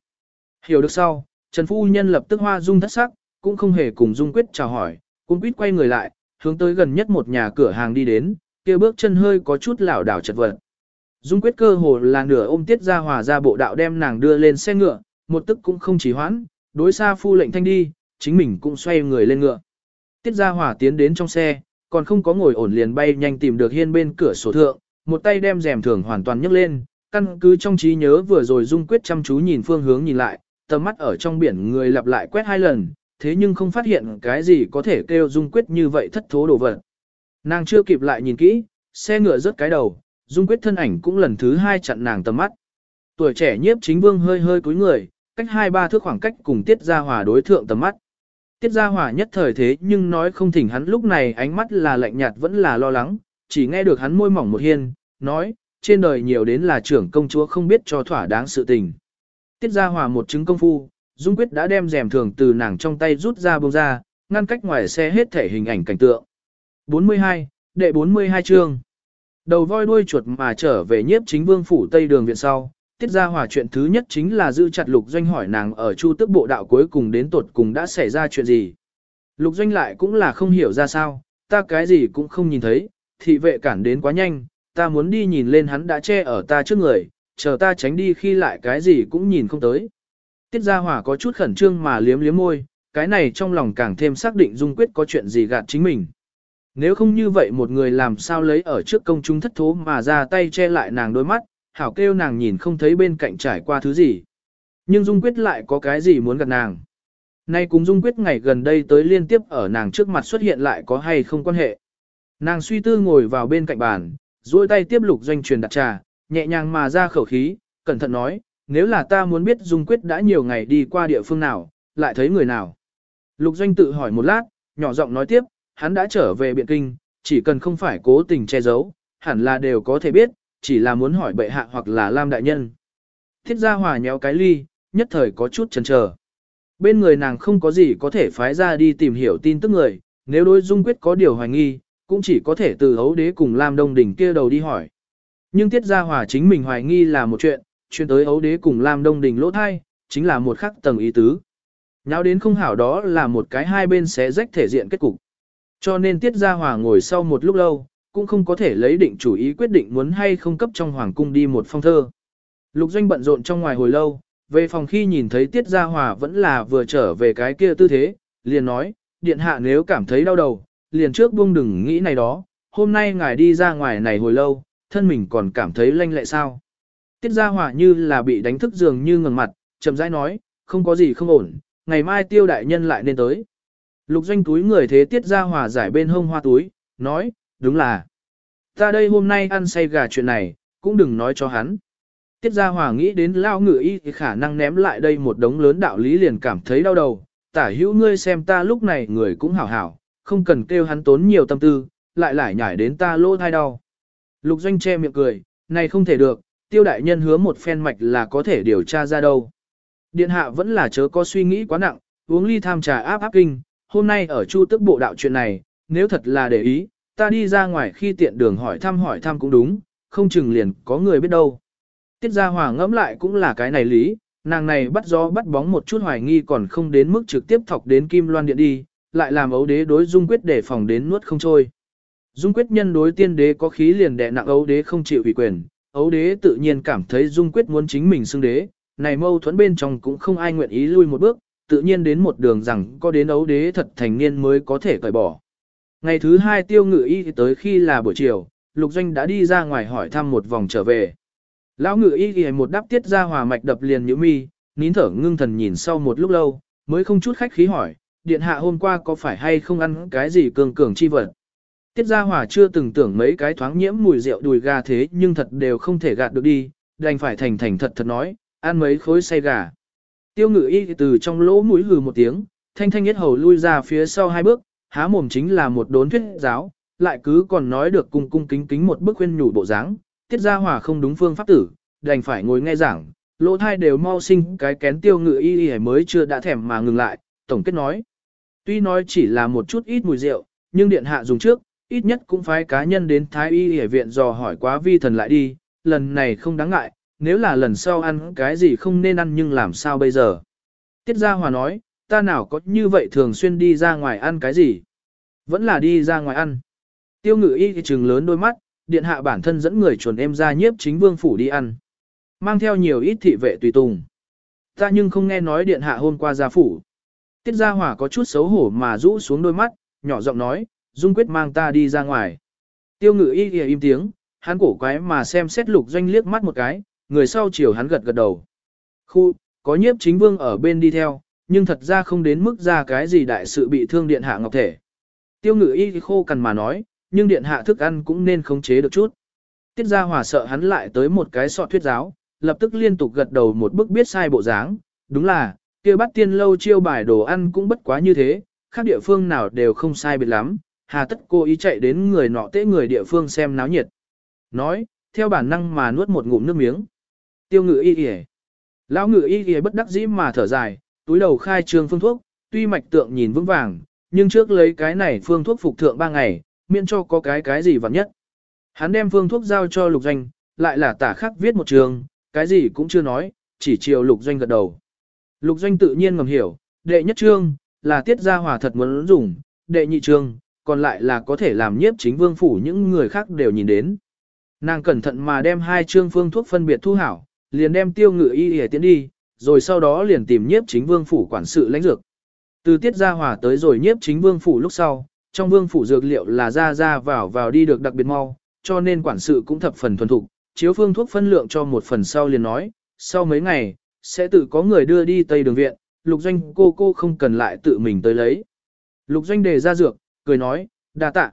Hiểu được sau, Trần Phu Nhân lập tức hoa dung thất sắc, cũng không hề cùng Dung quyết chào hỏi, cũng quyết quay người lại, hướng tới gần nhất một nhà cửa hàng đi đến, kia bước chân hơi có chút lảo đảo chật vật. Dung quyết cơ hồ là nửa ôm tiết ra hòa ra bộ đạo đem nàng đưa lên xe ngựa, một tức cũng không chỉ hoãn, đối xa phu lệnh thanh đi, chính mình cũng xoay người lên ngựa. Tiết ra hỏa tiến đến trong xe, còn không có ngồi ổn liền bay nhanh tìm được hiên bên cửa sổ thượng, một tay đem rèm thường hoàn toàn nhấc lên, căn cứ trong trí nhớ vừa rồi Dung quyết chăm chú nhìn phương hướng nhìn lại, tầm mắt ở trong biển người lặp lại quét hai lần, thế nhưng không phát hiện cái gì có thể kêu Dung quyết như vậy thất thố đồ vật. Nàng chưa kịp lại nhìn kỹ, xe ngựa rớt cái đầu, Dung quyết thân ảnh cũng lần thứ hai chặn nàng tầm mắt. Tuổi trẻ nhiếp chính vương hơi hơi cúi người, cách hai ba thước khoảng cách cùng Tiết Gia Hòa đối thượng tầm mắt. Tiết Gia Hòa nhất thời thế nhưng nói không thỉnh hắn lúc này ánh mắt là lạnh nhạt vẫn là lo lắng, chỉ nghe được hắn môi mỏng một hiên, nói, trên đời nhiều đến là trưởng công chúa không biết cho thỏa đáng sự tình. Tiết Gia Hòa một chứng công phu, Dung Quyết đã đem rèm thường từ nàng trong tay rút ra bông ra, ngăn cách ngoài xe hết thể hình ảnh cảnh tượng. 42, đệ 42 chương. Đầu voi đuôi chuột mà trở về nhiếp chính vương phủ Tây Đường viện sau, tiết ra hòa chuyện thứ nhất chính là giữ chặt lục doanh hỏi nàng ở chu tức bộ đạo cuối cùng đến tột cùng đã xảy ra chuyện gì. Lục doanh lại cũng là không hiểu ra sao, ta cái gì cũng không nhìn thấy, thị vệ cản đến quá nhanh, ta muốn đi nhìn lên hắn đã che ở ta trước người, chờ ta tránh đi khi lại cái gì cũng nhìn không tới. Tiết Gia Hòa có chút khẩn trương mà liếm liếm môi, cái này trong lòng càng thêm xác định Dung Quyết có chuyện gì gạt chính mình. Nếu không như vậy một người làm sao lấy ở trước công chúng thất thố mà ra tay che lại nàng đôi mắt, hảo kêu nàng nhìn không thấy bên cạnh trải qua thứ gì. Nhưng Dung Quyết lại có cái gì muốn gặp nàng. Nay cùng Dung Quyết ngày gần đây tới liên tiếp ở nàng trước mặt xuất hiện lại có hay không quan hệ. Nàng suy tư ngồi vào bên cạnh bàn, duỗi tay tiếp lục doanh truyền đặt trà, nhẹ nhàng mà ra khẩu khí, cẩn thận nói, nếu là ta muốn biết Dung Quyết đã nhiều ngày đi qua địa phương nào, lại thấy người nào. Lục doanh tự hỏi một lát, nhỏ giọng nói tiếp, hắn đã trở về Biện Kinh, chỉ cần không phải cố tình che giấu, hẳn là đều có thể biết, chỉ là muốn hỏi bệ hạ hoặc là Lam đại nhân. Thiết gia hòa nhéo cái ly, nhất thời có chút chần chờ. Bên người nàng không có gì có thể phái ra đi tìm hiểu tin tức người, nếu đối dung quyết có điều hoài nghi, cũng chỉ có thể từ hấu đế cùng Lam Đông Đỉnh kia đầu đi hỏi. Nhưng Tiết Gia Hòa chính mình hoài nghi là một chuyện, chuyên tới hấu đế cùng Lam Đông Đỉnh lỗ thai, chính là một khắc tầng ý tứ. Nháo đến không hảo đó là một cái hai bên xé rách thể diện kết cục. Cho nên Tiết Gia Hòa ngồi sau một lúc lâu, cũng không có thể lấy định chủ ý quyết định muốn hay không cấp trong hoàng cung đi một phong thơ. Lục Doanh bận rộn trong ngoài hồi lâu, về phòng khi nhìn thấy Tiết Gia Hòa vẫn là vừa trở về cái kia tư thế, liền nói, điện hạ nếu cảm thấy đau đầu, liền trước buông đừng nghĩ này đó, hôm nay ngài đi ra ngoài này hồi lâu, thân mình còn cảm thấy lanh lẹ sao. Tiết Gia Hòa như là bị đánh thức dường như ngừng mặt, chậm rãi nói, không có gì không ổn, ngày mai tiêu đại nhân lại nên tới. Lục Doanh túi người thế Tiết Gia Hòa giải bên hông hoa túi, nói, đúng là. Ta đây hôm nay ăn say gà chuyện này, cũng đừng nói cho hắn. Tiết Gia Hòa nghĩ đến lao ngự y thì khả năng ném lại đây một đống lớn đạo lý liền cảm thấy đau đầu. Tả hữu ngươi xem ta lúc này người cũng hảo hảo, không cần kêu hắn tốn nhiều tâm tư, lại lại nhảy đến ta lỗ thai đau. Lục Doanh che miệng cười, này không thể được, tiêu đại nhân hứa một phen mạch là có thể điều tra ra đâu. Điện hạ vẫn là chớ có suy nghĩ quá nặng, uống ly tham trà áp áp kinh, hôm nay ở chu tức bộ đạo chuyện này, nếu thật là để ý, ta đi ra ngoài khi tiện đường hỏi thăm hỏi thăm cũng đúng, không chừng liền có người biết đâu. Tiết Gia Hòa ngẫm lại cũng là cái này lý, nàng này bắt gió bắt bóng một chút hoài nghi còn không đến mức trực tiếp thọc đến Kim Loan Điện đi, lại làm ấu đế đối Dung Quyết để phòng đến nuốt không trôi. Dung Quyết nhân đối tiên đế có khí liền đè nặng ấu đế không chịu ủy quyền, ấu đế tự nhiên cảm thấy Dung Quyết muốn chính mình xưng đế, này mâu thuẫn bên trong cũng không ai nguyện ý lui một bước, tự nhiên đến một đường rằng có đến ấu đế thật thành niên mới có thể cởi bỏ. Ngày thứ hai tiêu ngự y tới khi là buổi chiều, lục doanh đã đi ra ngoài hỏi thăm một vòng trở về. Lão ngự y ghi một đáp tiết ra hòa mạch đập liền nhíu mi, nín thở ngưng thần nhìn sau một lúc lâu, mới không chút khách khí hỏi, điện hạ hôm qua có phải hay không ăn cái gì cường cường chi vật. Tiết Gia Hòa chưa từng tưởng mấy cái thoáng nhiễm mùi rượu đùi gà thế nhưng thật đều không thể gạt được đi, đành phải thành thành thật thật nói, ăn mấy khối say gà. Tiêu ngự y từ trong lỗ mũi hừ một tiếng, thanh thanh nhất hầu lui ra phía sau hai bước, há mồm chính là một đốn thuyết giáo, lại cứ còn nói được cung cung kính kính một bước khuyên nhủ bộ dáng. Tiết Gia Hòa không đúng phương pháp tử, đành phải ngồi nghe giảng, lỗ thai đều mau sinh cái kén tiêu ngự y y mới chưa đã thèm mà ngừng lại, tổng kết nói. Tuy nói chỉ là một chút ít mùi rượu, nhưng điện hạ dùng trước, ít nhất cũng phải cá nhân đến thái y y viện dò hỏi quá vi thần lại đi, lần này không đáng ngại, nếu là lần sau ăn cái gì không nên ăn nhưng làm sao bây giờ. Tiết Gia Hòa nói, ta nào có như vậy thường xuyên đi ra ngoài ăn cái gì. Vẫn là đi ra ngoài ăn. Tiêu ngự y thì trừng lớn đôi mắt, điện hạ bản thân dẫn người chuẩn em ra nhiếp chính vương phủ đi ăn. Mang theo nhiều ít thị vệ tùy tùng. Ta nhưng không nghe nói điện hạ hôm qua ra phủ. Tiết Gia Hỏa có chút xấu hổ mà rũ xuống đôi mắt, nhỏ giọng nói, Dung quyết mang ta đi ra ngoài. Tiêu ngự y thì im tiếng, hắn cổ quái mà xem xét lục doanh liếc mắt một cái, người sau chiều hắn gật gật đầu. Khu, có nhiếp chính vương ở bên đi theo, nhưng thật ra không đến mức ra cái gì đại sự bị thương điện hạ ngọc thể. Tiêu ngự y khô cằn mà nói, nhưng điện hạ thức ăn cũng nên khống chế được chút. Tiết gia hòa sợ hắn lại tới một cái sọ thuyết giáo, lập tức liên tục gật đầu một bức biết sai bộ dáng, đúng là, kia bắt tiên lâu chiêu bài đồ ăn cũng bất quá như thế, khác địa phương nào đều không sai biệt lắm, hà tất cô ý chạy đến người nọ tế người địa phương xem náo nhiệt. Nói, theo bản năng mà nuốt một ngụm nước miếng. Tiêu ngự y kìa. Lão ngự y kìa bất đắc dĩ mà thở dài, túi đầu khai trương phương thuốc, tuy mạch tượng nhìn vững vàng, nhưng trước lấy cái này phương thuốc phục thượng 3 ngày, miễn cho có cái cái gì vặn nhất. Hắn đem phương thuốc giao cho lục doanh, lại là tả khắc viết một trường, cái gì cũng chưa nói, chỉ chiều lục doanh gật đầu. Lục doanh tự nhiên ngầm hiểu, đệ nhất trương, là tiết gia hòa thật muốn dùng, đệ nhị trương, còn lại là có thể làm nhiếp chính vương phủ những người khác đều nhìn đến. Nàng cẩn thận mà đem hai trương phương thuốc phân biệt thu hảo, liền đem tiêu ngự y để tiến đi, rồi sau đó liền tìm nhiếp chính vương phủ quản sự lãnh dược. Từ tiết gia hòa tới rồi nhiếp chính vương phủ lúc sau, trong vương phủ dược liệu là ra ra vào vào đi được đặc biệt mau, cho nên quản sự cũng thập phần thuần thục, chiếu phương thuốc phân lượng cho một phần sau liền nói, sau mấy ngày, sẽ tự có người đưa đi Tây Đường Viện, lục doanh cô cô không cần lại tự mình tới lấy. Lục doanh đề ra dược, cười nói, đa tạ.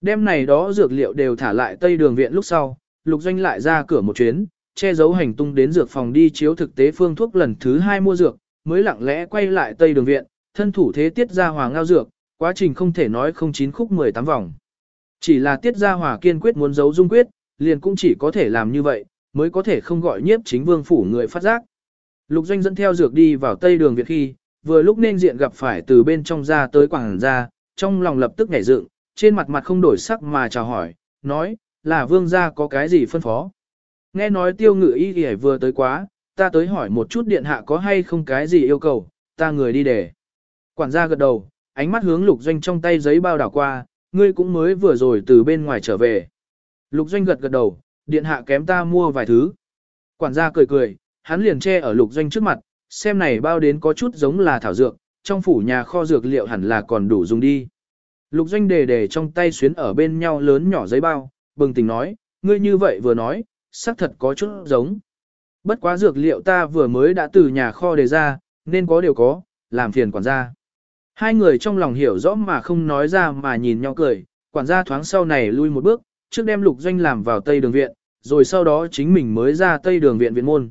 Đêm này đó dược liệu đều thả lại Tây Đường Viện lúc sau, lục doanh lại ra cửa một chuyến, che giấu hành tung đến dược phòng đi chiếu thực tế phương thuốc lần thứ hai mua dược, mới lặng lẽ quay lại Tây Đường Viện, thân thủ thế tiết ra hòa ngao dược, quá trình không thể nói không chín khúc 18 vòng. Chỉ là tiết gia hòa kiên quyết muốn giấu dung quyết, liền cũng chỉ có thể làm như vậy, mới có thể không gọi nhiếp chính vương phủ người phát giác. Lục doanh dẫn theo dược đi vào tây đường Việt khi, vừa lúc nên diện gặp phải từ bên trong ra tới quảng ra, trong lòng lập tức nhảy dựng, trên mặt mặt không đổi sắc mà chào hỏi, nói, là vương gia có cái gì phân phó. Nghe nói tiêu ngự y thì vừa tới quá, ta tới hỏi một chút điện hạ có hay không cái gì yêu cầu, ta người đi để. Quản gia gật đầu, ánh mắt hướng lục doanh trong tay giấy bao đảo qua, ngươi cũng mới vừa rồi từ bên ngoài trở về. Lục doanh gật gật đầu, điện hạ kém ta mua vài thứ. Quản gia cười cười, hắn liền che ở lục doanh trước mặt, xem này bao đến có chút giống là thảo dược, trong phủ nhà kho dược liệu hẳn là còn đủ dùng đi. Lục doanh đề đề trong tay xuyến ở bên nhau lớn nhỏ giấy bao, bừng tỉnh nói, ngươi như vậy vừa nói, xác thật có chút giống. Bất quá dược liệu ta vừa mới đã từ nhà kho đề ra, nên có điều có, làm phiền quản gia. Hai người trong lòng hiểu rõ mà không nói ra mà nhìn nhau cười, quản gia thoáng sau này lui một bước, trước đem lục doanh làm vào tây đường viện, rồi sau đó chính mình mới ra tây đường viện viện môn.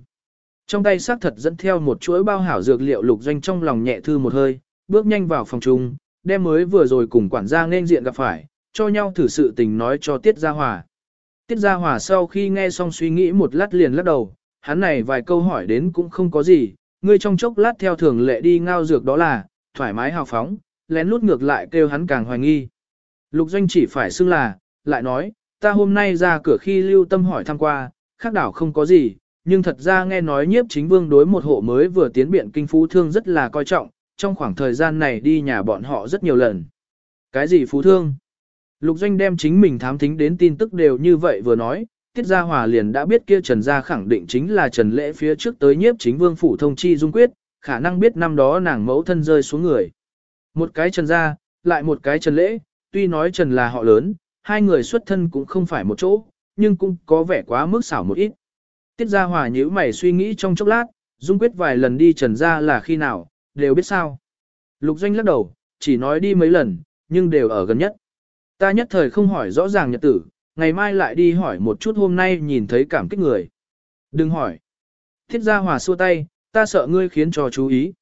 Trong tay xác thật dẫn theo một chuỗi bao hảo dược liệu lục doanh trong lòng nhẹ thư một hơi, bước nhanh vào phòng trung đem mới vừa rồi cùng quản gia nên diện gặp phải, cho nhau thử sự tình nói cho Tiết Gia Hòa. Tiết Gia Hòa sau khi nghe xong suy nghĩ một lát liền lắc đầu, hắn này vài câu hỏi đến cũng không có gì, ngươi trong chốc lát theo thường lệ đi ngao dược đó là, thoải mái hào phóng, lén lút ngược lại kêu hắn càng hoài nghi. Lục doanh chỉ phải xưng là, lại nói, ta hôm nay ra cửa khi lưu tâm hỏi thăm qua, khác đảo không có gì, nhưng thật ra nghe nói nhiếp chính vương đối một hộ mới vừa tiến biện kinh phú thương rất là coi trọng, trong khoảng thời gian này đi nhà bọn họ rất nhiều lần. Cái gì phú thương? Lục doanh đem chính mình thám thính đến tin tức đều như vậy vừa nói, Tiết Gia Hòa liền đã biết kia Trần Gia khẳng định chính là Trần Lễ phía trước tới nhiếp chính vương phủ thông chi dung quyết, khả năng biết năm đó nàng mẫu thân rơi xuống người. Một cái Trần Gia, lại một cái Trần Lễ, tuy nói Trần là họ lớn, hai người xuất thân cũng không phải một chỗ, nhưng cũng có vẻ quá mức xảo một ít. Tiết Gia Hòa nhíu mày suy nghĩ trong chốc lát, dung quyết vài lần đi Trần Gia là khi nào, đều biết sao. Lục doanh lắc đầu, chỉ nói đi mấy lần, nhưng đều ở gần nhất. Ta nhất thời không hỏi rõ ràng nhật tử, ngày mai lại đi hỏi một chút hôm nay nhìn thấy cảm kích người. Đừng hỏi. Thiết gia hòa xua tay, ta sợ ngươi khiến cho chú ý.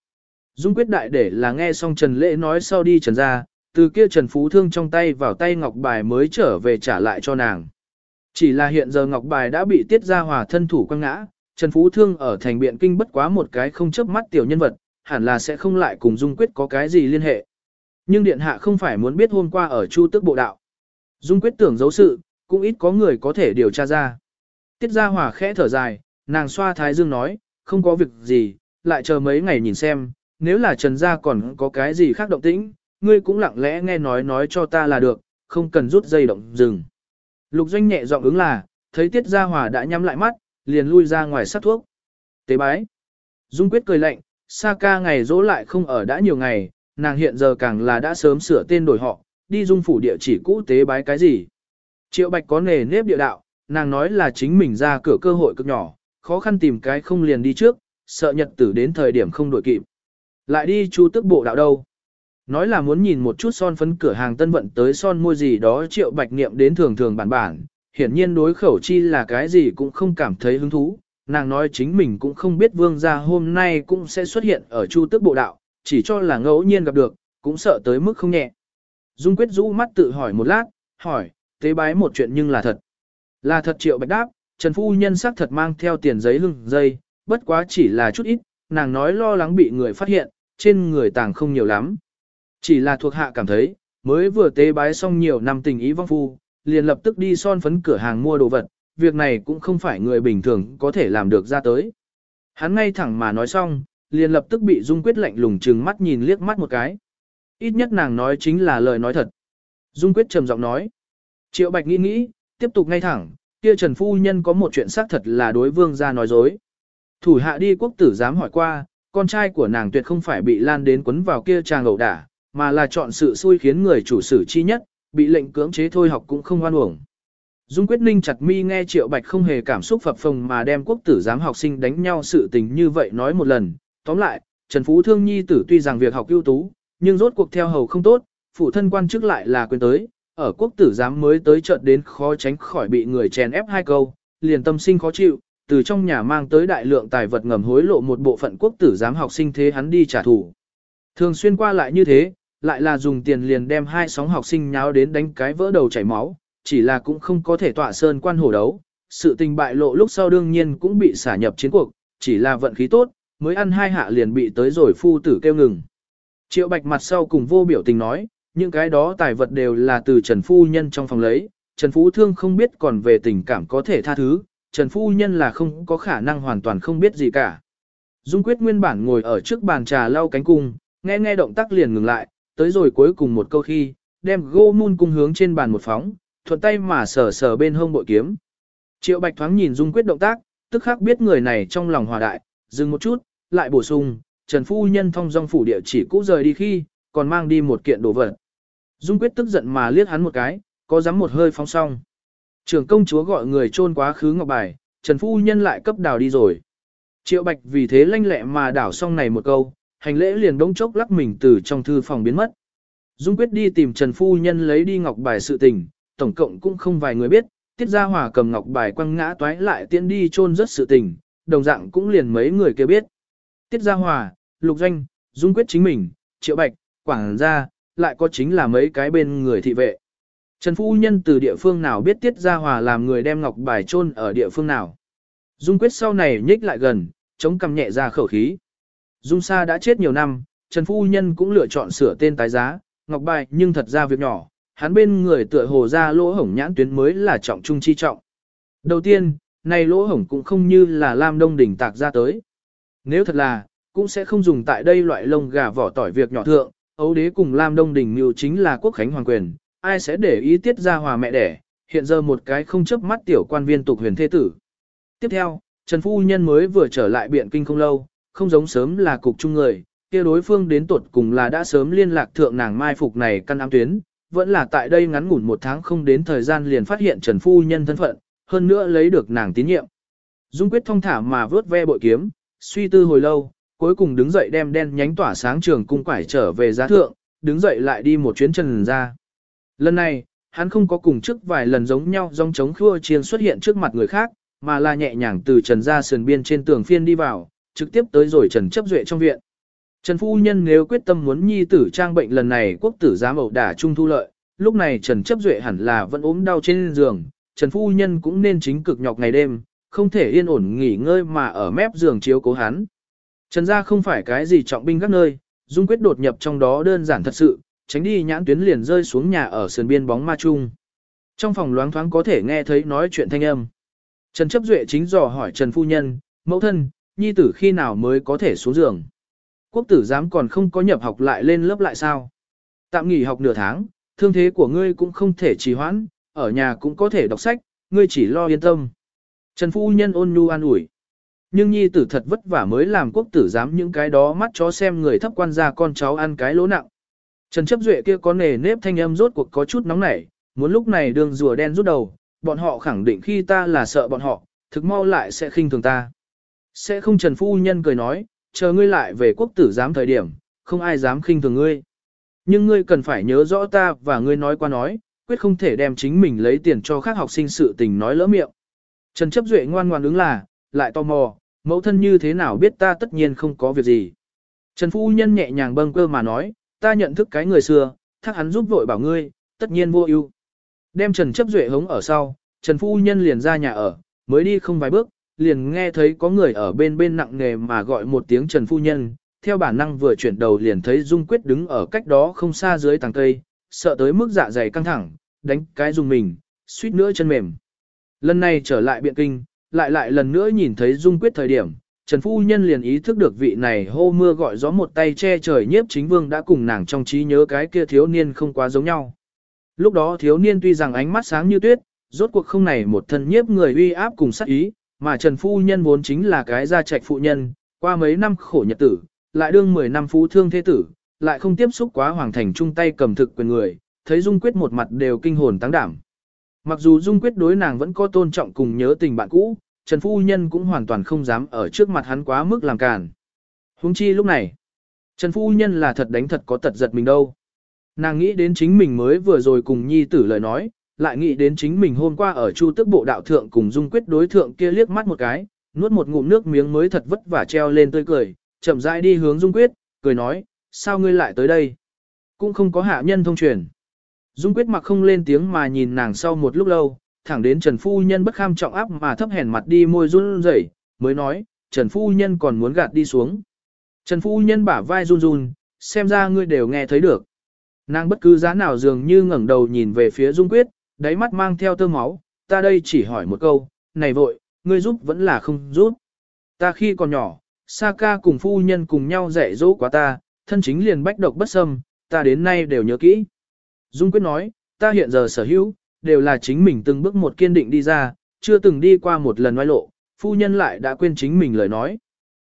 Dung quyết đại để là nghe xong Trần Lễ nói sau đi Trần ra, từ kia Trần Phú Thương trong tay vào tay Ngọc Bài mới trở về trả lại cho nàng. Chỉ là hiện giờ Ngọc Bài đã bị tiết ra hòa thân thủ quăng ngã, Trần Phú Thương ở thành biện kinh bất quá một cái không chớp mắt tiểu nhân vật, hẳn là sẽ không lại cùng Dung Quyết có cái gì liên hệ. Nhưng Điện Hạ không phải muốn biết hôm qua ở Chu Tước Bộ Đạo. Dung Quyết tưởng giấu sự, cũng ít có người có thể điều tra ra. Tiết Gia Hòa khẽ thở dài, nàng xoa thái dương nói, không có việc gì, lại chờ mấy ngày nhìn xem, nếu là Trần Gia còn có cái gì khác động tĩnh, ngươi cũng lặng lẽ nghe nói nói cho ta là được, không cần rút dây động dừng. Lục Doanh nhẹ giọng ứng là, thấy Tiết Gia Hòa đã nhắm lại mắt, liền lui ra ngoài sát thuốc. Tế bái. Dung Quyết cười lạnh, Sa ca ngày dỗ lại không ở đã nhiều ngày, nàng hiện giờ càng là đã sớm sửa tên đổi họ, đi dung phủ địa chỉ cũ tế bái cái gì. Triệu Bạch có nề nếp địa đạo, nàng nói là chính mình ra cửa cơ hội cực nhỏ, khó khăn tìm cái không liền đi trước, sợ nhật tử đến thời điểm không đổi kịp. Lại đi chu tức bộ đạo đâu. Nói là muốn nhìn một chút son phấn cửa hàng tân vận tới son môi gì đó triệu bạch niệm đến thường thường bản bản, hiển nhiên đối khẩu chi là cái gì cũng không cảm thấy hứng thú. Nàng nói chính mình cũng không biết vương gia hôm nay cũng sẽ xuất hiện ở chu tức bộ đạo, chỉ cho là ngẫu nhiên gặp được, cũng sợ tới mức không nhẹ. Dung quyết rũ mắt tự hỏi một lát, hỏi, tế bái một chuyện nhưng là thật. Là thật triệu bạch đáp, Trần Phu Nhân xác thật mang theo tiền giấy lưng dây, bất quá chỉ là chút ít, nàng nói lo lắng bị người phát hiện, trên người tàng không nhiều lắm. Chỉ là thuộc hạ cảm thấy, mới vừa tế bái xong nhiều năm tình ý vong phu, liền lập tức đi son phấn cửa hàng mua đồ vật, việc này cũng không phải người bình thường có thể làm được ra tới. Hắn ngay thẳng mà nói xong, liền lập tức bị Dung Quyết lạnh lùng trừng mắt nhìn liếc mắt một cái. Ít nhất nàng nói chính là lời nói thật. Dung Quyết trầm giọng nói. Triệu Bạch nghĩ nghĩ, tiếp tục ngay thẳng, kia Trần Phu Nhân có một chuyện xác thật là đối vương gia nói dối. Thủ hạ đi quốc tử dám hỏi qua, con trai của nàng tuyệt không phải bị lan đến quấn vào kia tràng ẩu đả, mà là chọn sự xui khiến người chủ sử chi nhất, bị lệnh cưỡng chế thôi học cũng không oan uổng. Dung Quyết Ninh chặt mi nghe Triệu Bạch không hề cảm xúc phập phồng mà đem quốc tử giám học sinh đánh nhau sự tình như vậy nói một lần. Tóm lại, Trần Phú Thương Nhi tử tuy rằng việc học ưu tú, nhưng rốt cuộc theo hầu không tốt, phụ thân quan chức lại là quyền tới, ở quốc tử giám mới tới chợt đến khó tránh khỏi bị người chèn ép hai câu, liền tâm sinh khó chịu, từ trong nhà mang tới đại lượng tài vật ngầm hối lộ một bộ phận quốc tử giám học sinh thế hắn đi trả thù. Thường xuyên qua lại như thế, lại là dùng tiền liền đem hai sóng học sinh nháo đến đánh cái vỡ đầu chảy máu, chỉ là cũng không có thể tọa sơn quan hổ đấu. Sự tình bại lộ lúc sau đương nhiên cũng bị xả nhập chiến cuộc, chỉ là vận khí tốt, mới ăn hai hạ liền bị tới rồi phu tử kêu ngừng. Triệu bạch mặt sau cùng vô biểu tình nói, những cái đó tài vật đều là từ Trần Phu Nhân trong phòng lấy, Trần Phú Thương không biết còn về tình cảm có thể tha thứ, Trần Phu Nhân là không có khả năng hoàn toàn không biết gì cả. Dung Quyết nguyên bản ngồi ở trước bàn trà lau cánh cung, nghe nghe động tác liền ngừng lại, tới rồi cuối cùng một câu khi, đem gô mun cung hướng trên bàn một phóng, thuận tay mà sờ sờ bên hông bội kiếm. Triệu Bạch thoáng nhìn Dung Quyết động tác, tức khắc biết người này trong lòng hòa đại, dừng một chút, lại bổ sung, Trần Phu Nhân thông dong phủ địa chỉ cũ rời đi khi, còn mang đi một kiện đồ vật. Dung Quyết tức giận mà liếc hắn một cái, có dám một hơi phóng song. Trưởng công chúa gọi người trôn quá khứ ngọc bài, Trần Phu Nhân lại cấp đào đi rồi. Triệu Bạch vì thế lanh lẹ mà đảo xong này một câu, hành lễ liền đống chốc lắc mình từ trong thư phòng biến mất. Dung quyết đi tìm Trần Phu Nhân lấy đi ngọc bài sự tình, tổng cộng cũng không vài người biết, tiết gia hòa cầm ngọc bài quăng ngã toái lại tiến đi chôn rất sự tình, đồng dạng cũng liền mấy người kia biết. Tiết gia hòa, lục doanh, Dung quyết chính mình, triệu bạch, quảng gia, lại có chính là mấy cái bên người thị vệ. Trần Phu Nhân từ địa phương nào biết Tiết Gia Hòa làm người đem ngọc bài chôn ở địa phương nào. Dung quyết sau này nhích lại gần, chống cầm nhẹ ra khẩu khí. Dung Sa đã chết nhiều năm, Trần Phu Nhân cũng lựa chọn sửa tên tái giá, ngọc bài nhưng thật ra việc nhỏ, hắn bên người tựa hồ ra lỗ hổng nhãn tuyến mới là trọng trung chi trọng. Đầu tiên, này lỗ hổng cũng không như là Lam Đông đỉnh tạc ra tới. Nếu thật là, cũng sẽ không dùng tại đây loại lông gà vỏ tỏi việc nhỏ thượng, ấu đế cùng Lam Đông đỉnh mưu chính là quốc khánh hoàng quyền, ai sẽ để ý tiết ra hòa mẹ đẻ, hiện giờ một cái không chấp mắt tiểu quan viên tục huyền thế tử. Tiếp theo, Trần Phu Nhân mới vừa trở lại biện kinh không lâu, không giống sớm là cục chung người, kia đối phương đến tuột cùng là đã sớm liên lạc thượng nàng mai phục này căn ám tuyến, vẫn là tại đây ngắn ngủn một tháng không đến thời gian liền phát hiện Trần Phu Nhân thân phận, hơn nữa lấy được nàng tín nhiệm. Dung quyết thông thả mà vớt ve bội kiếm, suy tư hồi lâu, cuối cùng đứng dậy đem đen nhánh tỏa sáng trường cung quải trở về giá thượng, đứng dậy lại đi một chuyến trần ra. Lần này, hắn không có cùng trước vài lần giống nhau dòng chống khua chiên xuất hiện trước mặt người khác, mà là nhẹ nhàng từ trần ra sườn biên trên tường phiên đi vào, trực tiếp tới rồi trần chấp duệ trong viện. Trần phu nhân nếu quyết tâm muốn nhi tử trang bệnh lần này quốc tử giám ẩu đả trung thu lợi, lúc này Trần chấp duệ hẳn là vẫn ốm đau trên giường, Trần phu nhân cũng nên chính cực nhọc ngày đêm, không thể yên ổn nghỉ ngơi mà ở mép giường chiếu cố hắn. Trần gia không phải cái gì trọng binh các nơi, dung quyết đột nhập trong đó đơn giản thật sự, tránh đi nhãn tuyến liền rơi xuống nhà ở sườn biên bóng ma chung. Trong phòng loáng thoáng có thể nghe thấy nói chuyện thanh âm. Trần chấp duệ chính dò hỏi Trần phu nhân, mẫu thân, nhi tử khi nào mới có thể xuống giường. Quốc tử giám còn không có nhập học lại lên lớp lại sao. Tạm nghỉ học nửa tháng, thương thế của ngươi cũng không thể trì hoãn, ở nhà cũng có thể đọc sách, ngươi chỉ lo yên tâm. Trần phu nhân ôn nhu an ủi. Nhưng nhi tử thật vất vả mới làm quốc tử giám những cái đó mắt chó xem người thấp quan gia con cháu ăn cái lỗ nặng. Trần chấp duệ kia có nề nếp thanh âm rốt cuộc có chút nóng nảy, muốn lúc này đường rùa đen rút đầu, bọn họ khẳng định khi ta là sợ bọn họ, thực mau lại sẽ khinh thường ta. Sẽ không Trần Phu Nhân cười nói, chờ ngươi lại về quốc tử giám thời điểm, không ai dám khinh thường ngươi. Nhưng ngươi cần phải nhớ rõ ta và ngươi nói qua nói, quyết không thể đem chính mình lấy tiền cho khác học sinh sự tình nói lỡ miệng. Trần chấp duệ ngoan ngoan ứng là, lại tò mò, mẫu thân như thế nào biết ta tất nhiên không có việc gì. Trần Phu Nhân nhẹ nhàng bâng cơ mà nói, ta nhận thức cái người xưa, thác hắn giúp vội bảo ngươi, tất nhiên vô ưu. Đem Trần chấp duệ hống ở sau, Trần Phu Nhân liền ra nhà ở, mới đi không vài bước, liền nghe thấy có người ở bên bên nặng nghề mà gọi một tiếng Trần Phu Nhân, theo bản năng vừa chuyển đầu liền thấy Dung Quyết đứng ở cách đó không xa dưới tàng cây, sợ tới mức dạ dày căng thẳng, đánh cái dùng mình, suýt nữa chân mềm. Lần này trở lại biện kinh, lại lại lần nữa nhìn thấy Dung Quyết thời điểm, Trần Phu Nhân liền ý thức được vị này hô mưa gọi gió một tay che trời nhiếp chính vương đã cùng nàng trong trí nhớ cái kia thiếu niên không quá giống nhau. Lúc đó thiếu niên tuy rằng ánh mắt sáng như tuyết, rốt cuộc không này một thân nhiếp người uy áp cùng sát ý, mà Trần Phu Nhân vốn chính là cái gia trạch phụ nhân, qua mấy năm khổ nhật tử, lại đương 10 năm phú thương thế tử, lại không tiếp xúc quá hoàng thành chung tay cầm thực quyền người, thấy Dung Quyết một mặt đều kinh hồn tăng đảm. Mặc dù Dung Quyết đối nàng vẫn có tôn trọng cùng nhớ tình bạn cũ, Trần Phu Nhân cũng hoàn toàn không dám ở trước mặt hắn quá mức làm càn. huống chi lúc này, Trần Phu Nhân là thật đánh thật có tật giật mình đâu. Nàng nghĩ đến chính mình mới vừa rồi cùng nhi tử lời nói, lại nghĩ đến chính mình hôm qua ở Chu Tức Bộ đạo thượng cùng Dung Quyết đối thượng kia liếc mắt một cái, nuốt một ngụm nước miếng mới thật vất vả treo lên tươi cười, chậm rãi đi hướng Dung Quyết, cười nói, sao ngươi lại tới đây? Cũng không có hạ nhân thông truyền. Dung Quyết mặc không lên tiếng mà nhìn nàng sau một lúc lâu, thẳng đến Trần Phu Nhân bất kham trọng áp mà thấp hèn mặt đi môi run rẩy, mới nói, Trần Phu Nhân còn muốn gạt đi xuống. Trần Phu Nhân bả vai run run, xem ra ngươi đều nghe thấy được. Nàng bất cứ giá nào dường như ngẩng đầu nhìn về phía Dung Quyết, đáy mắt mang theo tơ máu, ta đây chỉ hỏi một câu, này vội, ngươi giúp vẫn là không giúp. Ta khi còn nhỏ, Sa ca cùng phu nhân cùng nhau dạy dỗ quá ta, thân chính liền bách độc bất xâm, ta đến nay đều nhớ kỹ. Dung Quyết nói, ta hiện giờ sở hữu, đều là chính mình từng bước một kiên định đi ra, chưa từng đi qua một lần oai lộ, phu nhân lại đã quên chính mình lời nói.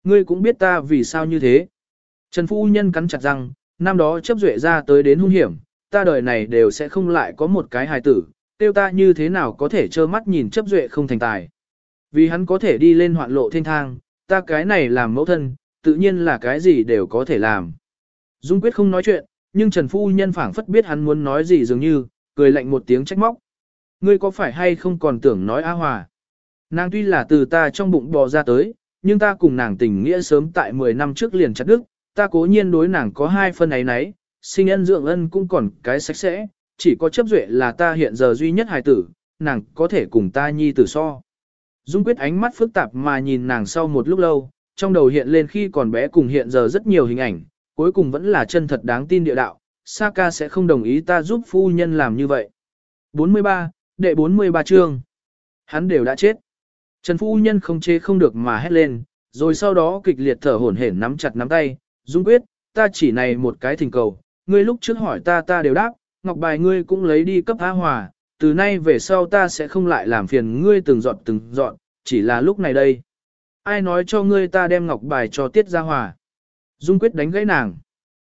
Ngươi cũng biết ta vì sao như thế. Trần phu nhân cắn chặt răng, năm đó chấp duệ ra tới đến hung hiểm, ta đời này đều sẽ không lại có một cái hài tử, tiêu ta như thế nào có thể trơ mắt nhìn chấp duệ không thành tài. Vì hắn có thể đi lên hoạn lộ thiên thang, ta cái này làm mẫu thân, tự nhiên là cái gì đều có thể làm. Dung quyết không nói chuyện, nhưng Trần Phu Nhân phảng phất biết hắn muốn nói gì dường như, cười lạnh một tiếng trách móc. Ngươi có phải hay không còn tưởng nói A Hòa? Nàng tuy là từ ta trong bụng bò ra tới, nhưng ta cùng nàng tình nghĩa sớm tại 10 năm trước liền chặt đức, ta cố nhiên đối nàng có hai phân ấy nấy, sinh ân dưỡng ân cũng còn cái sạch sẽ, chỉ có chấp duệ là ta hiện giờ duy nhất hài tử, nàng có thể cùng ta nhi tử so. Dung quyết ánh mắt phức tạp mà nhìn nàng sau một lúc lâu, trong đầu hiện lên khi còn bé cùng hiện giờ rất nhiều hình ảnh, cuối cùng vẫn là chân thật đáng tin địa đạo, Saka sẽ không đồng ý ta giúp phu nhân làm như vậy. 43, đệ 43 chương. Hắn đều đã chết. Trần phu nhân không chế không được mà hét lên, rồi sau đó kịch liệt thở hổn hển nắm chặt nắm tay, Dung quyết, ta chỉ này một cái thỉnh cầu, ngươi lúc trước hỏi ta ta đều đáp, ngọc bài ngươi cũng lấy đi cấp A Hòa, từ nay về sau ta sẽ không lại làm phiền ngươi từng dọn từng dọn, chỉ là lúc này đây. Ai nói cho ngươi ta đem ngọc bài cho Tiết Gia Hòa? Dung quyết đánh gãy nàng.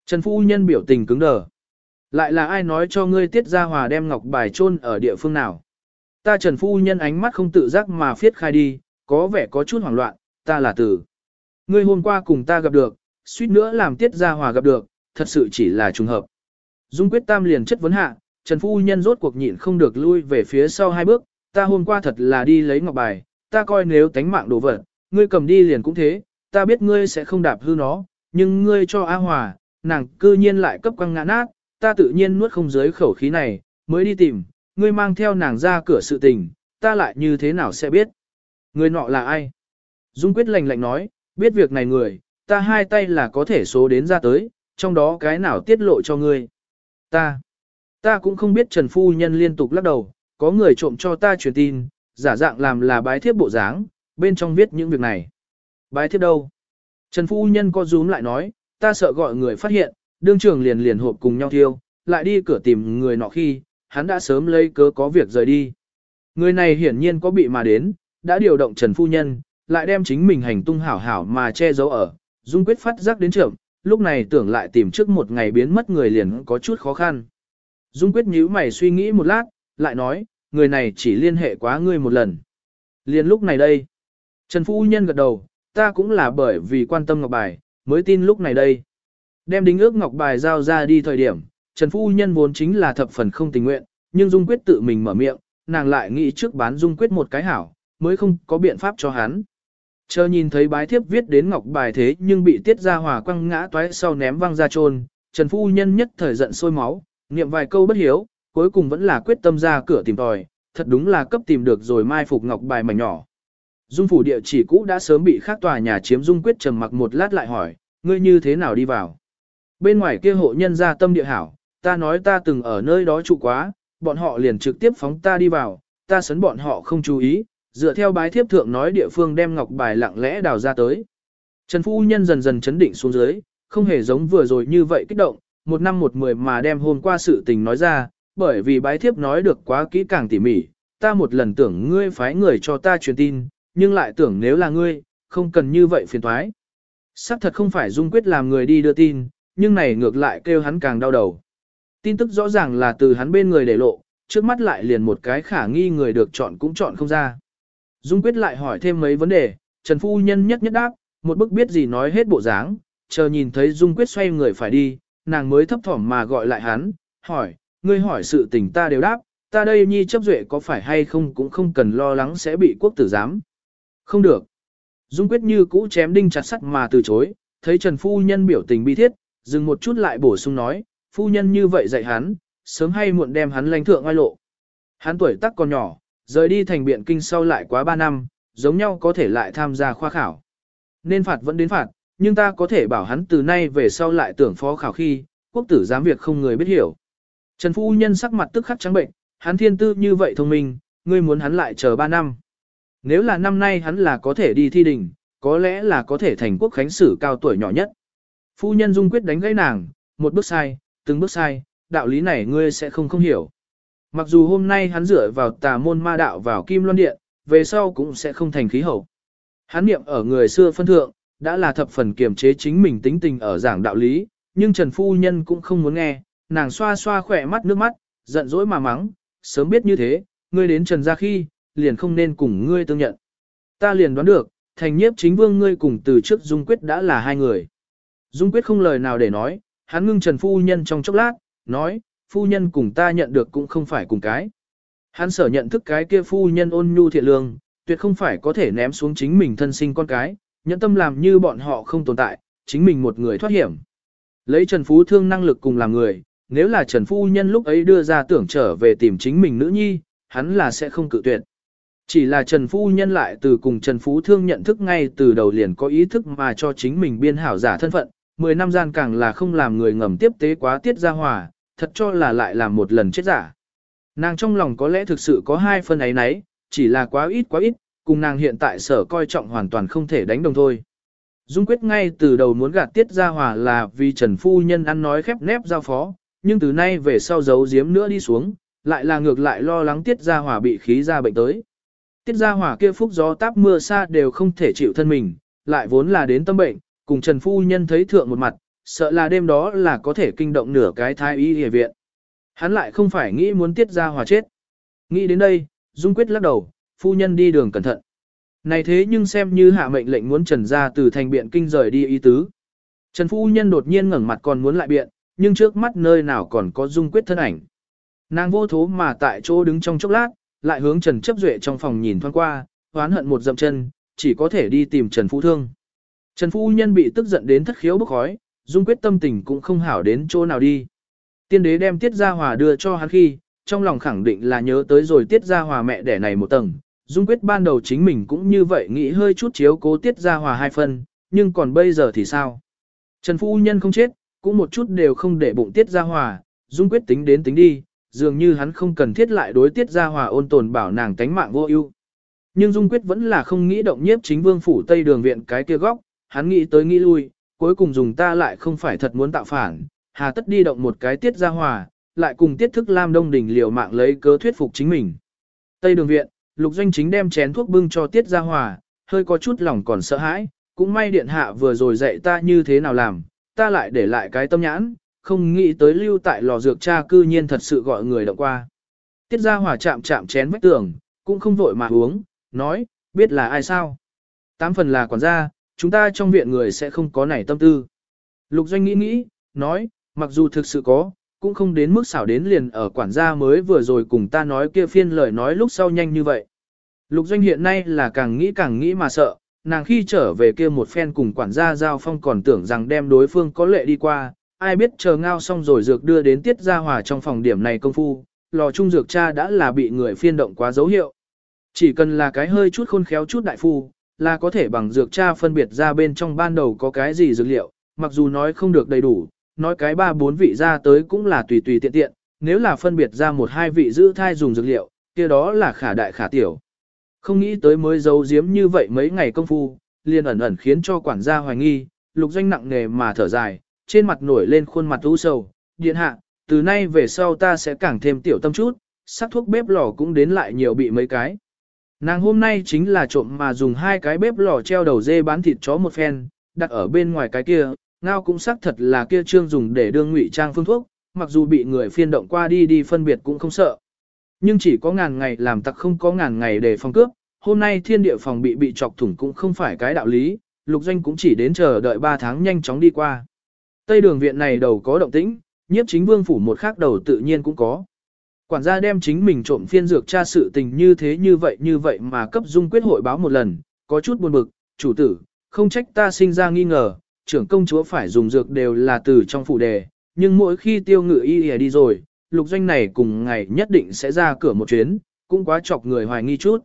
Trần Phu Nhân biểu tình cứng đờ. Lại là ai nói cho ngươi Tiết Gia Hòa đem ngọc bài chôn ở địa phương nào? Ta Trần Phu Nhân ánh mắt không tự giác mà phiết khai đi, có vẻ có chút hoảng loạn, ta là tử. ngươi hôm qua cùng ta gặp được, suýt nữa làm tiết ra hòa gặp được, thật sự chỉ là trùng hợp. Dung quyết tam liền chất vấn hạ, Trần Phu Nhân rốt cuộc nhịn không được lui về phía sau hai bước, ta hôm qua thật là đi lấy ngọc bài, ta coi nếu tánh mạng đồ vật, ngươi cầm đi liền cũng thế, ta biết ngươi sẽ không đạp hư nó, nhưng ngươi cho A Hòa, nàng cư nhiên lại cấp quăng ngã nát, ta tự nhiên nuốt không dưới khẩu khí này, mới đi tìm, ngươi mang theo nàng ra cửa sự tình, ta lại như thế nào sẽ biết. Người nọ là ai? Dung quyết lạnh lạnh nói, biết việc này người, ta hai tay là có thể số đến ra tới, trong đó cái nào tiết lộ cho ngươi. Ta, ta cũng không biết Trần Phu Nhân liên tục lắc đầu, có người trộm cho ta truyền tin, giả dạng làm là bái thiếp bộ dáng, bên trong viết những việc này. Bái thiếp đâu? Trần Phu Nhân co rúm lại nói, ta sợ gọi người phát hiện, đương trường liền liền hộp cùng nhau thiêu, lại đi cửa tìm người nọ khi, hắn đã sớm lấy cớ có việc rời đi. Người này hiển nhiên có bị mà đến, đã điều động Trần Phu Nhân, lại đem chính mình hành tung hảo hảo mà che giấu ở, Dung quyết phát giác đến trưởng, lúc này tưởng lại tìm trước một ngày biến mất người liền có chút khó khăn. Dung quyết nhíu mày suy nghĩ một lát, lại nói, người này chỉ liên hệ quá ngươi một lần. Liền lúc này đây, Trần Phu Nhân gật đầu, ta cũng là bởi vì quan tâm Ngọc Bài, mới tin lúc này đây. Đem đính ước Ngọc Bài giao ra đi thời điểm, Trần Phu Nhân vốn chính là thập phần không tình nguyện, nhưng Dung Quyết tự mình mở miệng, nàng lại nghĩ trước bán Dung Quyết một cái hảo, mới không có biện pháp cho hắn. Chờ nhìn thấy bái thiếp viết đến ngọc bài thế nhưng bị tiết ra hòa quăng ngã toái sau ném văng ra trôn, Trần Phu Nhân nhất thời giận sôi máu, niệm vài câu bất hiếu, cuối cùng vẫn là quyết tâm ra cửa tìm tòi, thật đúng là cấp tìm được rồi mai phục ngọc bài mảnh nhỏ. Dung phủ địa chỉ cũ đã sớm bị khác tòa nhà chiếm Dung quyết trầm mặc một lát lại hỏi, ngươi như thế nào đi vào? Bên ngoài kia hộ nhân ra tâm địa hảo, ta nói ta từng ở nơi đó trụ quá, bọn họ liền trực tiếp phóng ta đi vào, ta sấn bọn họ không chú ý, dựa theo bái thiếp thượng nói địa phương đem ngọc bài lặng lẽ đào ra tới. Trần Phu Nhân dần dần chấn định xuống dưới, không hề giống vừa rồi như vậy kích động, một năm một mười mà đem hôm qua sự tình nói ra, bởi vì bái thiếp nói được quá kỹ càng tỉ mỉ, ta một lần tưởng ngươi phái người cho ta truyền tin, nhưng lại tưởng nếu là ngươi, không cần như vậy phiền thoái. Sắc thật không phải dung quyết làm người đi đưa tin, nhưng này ngược lại kêu hắn càng đau đầu. Tin tức rõ ràng là từ hắn bên người để lộ, trước mắt lại liền một cái khả nghi người được chọn cũng chọn không ra. Dung quyết lại hỏi thêm mấy vấn đề, Trần Phu Nhân nhất nhất đáp, một bức biết gì nói hết bộ dáng, chờ nhìn thấy Dung quyết xoay người phải đi, nàng mới thấp thỏm mà gọi lại hắn, hỏi, ngươi hỏi sự tình ta đều đáp, ta đây nhi chấp duệ có phải hay không cũng không cần lo lắng sẽ bị quốc tử giám. Không được. Dung quyết như cũ chém đinh chặt sắt mà từ chối, thấy Trần Phu Nhân biểu tình bi thiết, dừng một chút lại bổ sung nói, Phu Nhân như vậy dạy hắn, sớm hay muộn đem hắn lãnh thượng ai lộ. Hắn tuổi tác còn nhỏ, rời đi thành biện kinh sau lại quá 3 năm, giống nhau có thể lại tham gia khoa khảo. Nên phạt vẫn đến phạt, nhưng ta có thể bảo hắn từ nay về sau lại tưởng phó khảo khi, quốc tử giám việc không người biết hiểu. Trần Phu Nhân sắc mặt tức khắc trắng bệnh, hắn thiên tư như vậy thông minh, ngươi muốn hắn lại chờ 3 năm. Nếu là năm nay hắn là có thể đi thi đình, có lẽ là có thể thành quốc khánh sử cao tuổi nhỏ nhất. Phu Nhân dung quyết đánh gãy nàng, một bước sai, từng bước sai, đạo lý này ngươi sẽ không không hiểu. Mặc dù hôm nay hắn dựa vào tà môn ma đạo vào kim loan điện, về sau cũng sẽ không thành khí hậu. Hắn niệm ở người xưa phân thượng, đã là thập phần kiềm chế chính mình tính tình ở giảng đạo lý, nhưng Trần Phu Nhân cũng không muốn nghe, nàng xoa xoa khỏe mắt nước mắt, giận dỗi mà mắng, sớm biết như thế, ngươi đến Trần gia khi, liền không nên cùng ngươi tương nhận. Ta liền đoán được, thành nhiếp chính vương ngươi cùng từ trước Dung Quyết đã là hai người. Dung Quyết không lời nào để nói, hắn ngưng Trần Phu Nhân trong chốc lát, nói, phu nhân cùng ta nhận được cũng không phải cùng cái. Hắn sở nhận thức cái kia phu nhân ôn nhu thiện lương, tuyệt không phải có thể ném xuống chính mình thân sinh con cái, nhẫn tâm làm như bọn họ không tồn tại, chính mình một người thoát hiểm. Lấy Trần Phú Thương năng lực cùng làm người, nếu là Trần Phu Nhân lúc ấy đưa ra tưởng trở về tìm chính mình nữ nhi, hắn là sẽ không cự tuyệt. Chỉ là Trần Phu Nhân lại từ cùng Trần Phú Thương nhận thức ngay từ đầu liền có ý thức mà cho chính mình biên hảo giả thân phận, 10 năm gian càng là không làm người ngầm tiếp tế quá tiết ra hòa, thật cho là lại làm một lần chết giả. Nàng trong lòng có lẽ thực sự có hai phân ấy nấy, chỉ là quá ít quá ít, cùng nàng hiện tại sở coi trọng hoàn toàn không thể đánh đồng thôi. Dung quyết ngay từ đầu muốn gạt tiết ra hòa là vì Trần Phu Nhân ăn nói khép nép giao phó, nhưng từ nay về sau giấu giếm nữa đi xuống, lại là ngược lại lo lắng tiết ra hòa bị khí ra bệnh tới. Tiết ra hỏa kia phúc gió táp mưa xa đều không thể chịu thân mình, lại vốn là đến tâm bệnh, cùng Trần Phu Nhân thấy thượng một mặt, sợ là đêm đó là có thể kinh động nửa cái thái y hề viện. Hắn lại không phải nghĩ muốn tiết ra hòa chết. Nghĩ đến đây, Dung quyết lắc đầu, phu nhân đi đường cẩn thận. Này thế nhưng xem như hạ mệnh lệnh muốn Trần gia từ thành biện kinh rời đi ý tứ. Trần Phu Nhân đột nhiên ngẩng mặt còn muốn lại biện, nhưng trước mắt nơi nào còn có dung quyết thân ảnh. Nàng vô thố mà tại chỗ đứng trong chốc lát, lại hướng Trần Chấp Duệ trong phòng nhìn thoáng qua, hoán hận một dậm chân, chỉ có thể đi tìm Trần Phú Thương. Trần Phú Nhân bị tức giận đến thất khiếu bức khói, dung quyết tâm tình cũng không hảo đến chỗ nào đi. Tiên đế đem Tiết Gia Hòa đưa cho hắn khi, trong lòng khẳng định là nhớ tới rồi Tiết Gia Hòa mẹ đẻ này một tầng. Dung quyết ban đầu chính mình cũng như vậy nghĩ hơi chút chiếu cố Tiết Gia Hòa hai phân, nhưng còn bây giờ thì sao? Trần Phu Nhân không chết, cũng một chút đều không để bụng Tiết Gia Hòa, Dung quyết tính đến tính đi, dường như hắn không cần thiết lại đối Tiết Gia Hòa ôn tồn bảo nàng tánh mạng vô ưu. Nhưng Dung quyết vẫn là không nghĩ động nhiếp chính vương phủ Tây Đường viện cái kia góc, hắn nghĩ tới nghĩ lui, cuối cùng dùng ta lại không phải thật muốn tạo phản, hà tất đi động một cái tiết ra hòa, lại cùng tiết thức Lam Đông Đình liều mạng lấy cớ thuyết phục chính mình. Tây đường viện, lục doanh chính đem chén thuốc bưng cho tiết ra hòa, hơi có chút lòng còn sợ hãi, cũng may điện hạ vừa rồi dạy ta như thế nào làm, ta lại để lại cái tâm nhãn, không nghĩ tới lưu tại lò dược cha cư nhiên thật sự gọi người động qua. Tiết ra hòa chạm chạm chén vách tường, cũng không vội mà uống, nói, biết là ai sao. Tám phần là quản gia, chúng ta trong viện người sẽ không có nảy tâm tư. Lục doanh nghĩ nghĩ, nói, mặc dù thực sự có, cũng không đến mức xảo đến liền ở quản gia mới vừa rồi cùng ta nói kia phiên lời nói lúc sau nhanh như vậy. Lục doanh hiện nay là càng nghĩ càng nghĩ mà sợ, nàng khi trở về kia một phen cùng quản gia giao phong còn tưởng rằng đem đối phương có lệ đi qua, ai biết chờ ngao xong rồi dược đưa đến tiết gia hòa trong phòng điểm này công phu, lò trung dược cha đã là bị người phiên động quá dấu hiệu. Chỉ cần là cái hơi chút khôn khéo chút đại phu, là có thể bằng dược cha phân biệt ra bên trong ban đầu có cái gì dược liệu, mặc dù nói không được đầy đủ, nói cái ba bốn vị ra tới cũng là tùy tùy tiện tiện, nếu là phân biệt ra một hai vị giữ thai dùng dược liệu, kia đó là khả đại khả tiểu. Không nghĩ tới mới giấu giếm như vậy mấy ngày công phu, liền ẩn ẩn khiến cho quản gia hoài nghi, lục doanh nặng nề mà thở dài, trên mặt nổi lên khuôn mặt u sầu, điện hạ, từ nay về sau ta sẽ càng thêm tiểu tâm chút, sắc thuốc bếp lò cũng đến lại nhiều bị mấy cái. Nàng hôm nay chính là trộm mà dùng hai cái bếp lò treo đầu dê bán thịt chó một phen, đặt ở bên ngoài cái kia, ngao cũng xác thật là kia trương dùng để đương ngụy trang phương thuốc, mặc dù bị người phiên động qua đi đi phân biệt cũng không sợ. Nhưng chỉ có ngàn ngày làm tặc không có ngàn ngày để phòng cướp, hôm nay thiên địa phòng bị bị chọc thủng cũng không phải cái đạo lý, lục doanh cũng chỉ đến chờ đợi 3 tháng nhanh chóng đi qua. Tây đường viện này đầu có động tĩnh, nhiếp chính vương phủ một khác đầu tự nhiên cũng có. Quản gia đem chính mình trộm phiên dược tra sự tình như thế như vậy như vậy mà cấp dung quyết hội báo một lần, có chút buồn bực, chủ tử, không trách ta sinh ra nghi ngờ, trưởng công chúa phải dùng dược đều là từ trong phủ đề, nhưng mỗi khi tiêu ngự y y đi rồi, lục doanh này cùng ngày nhất định sẽ ra cửa một chuyến, cũng quá chọc người hoài nghi chút.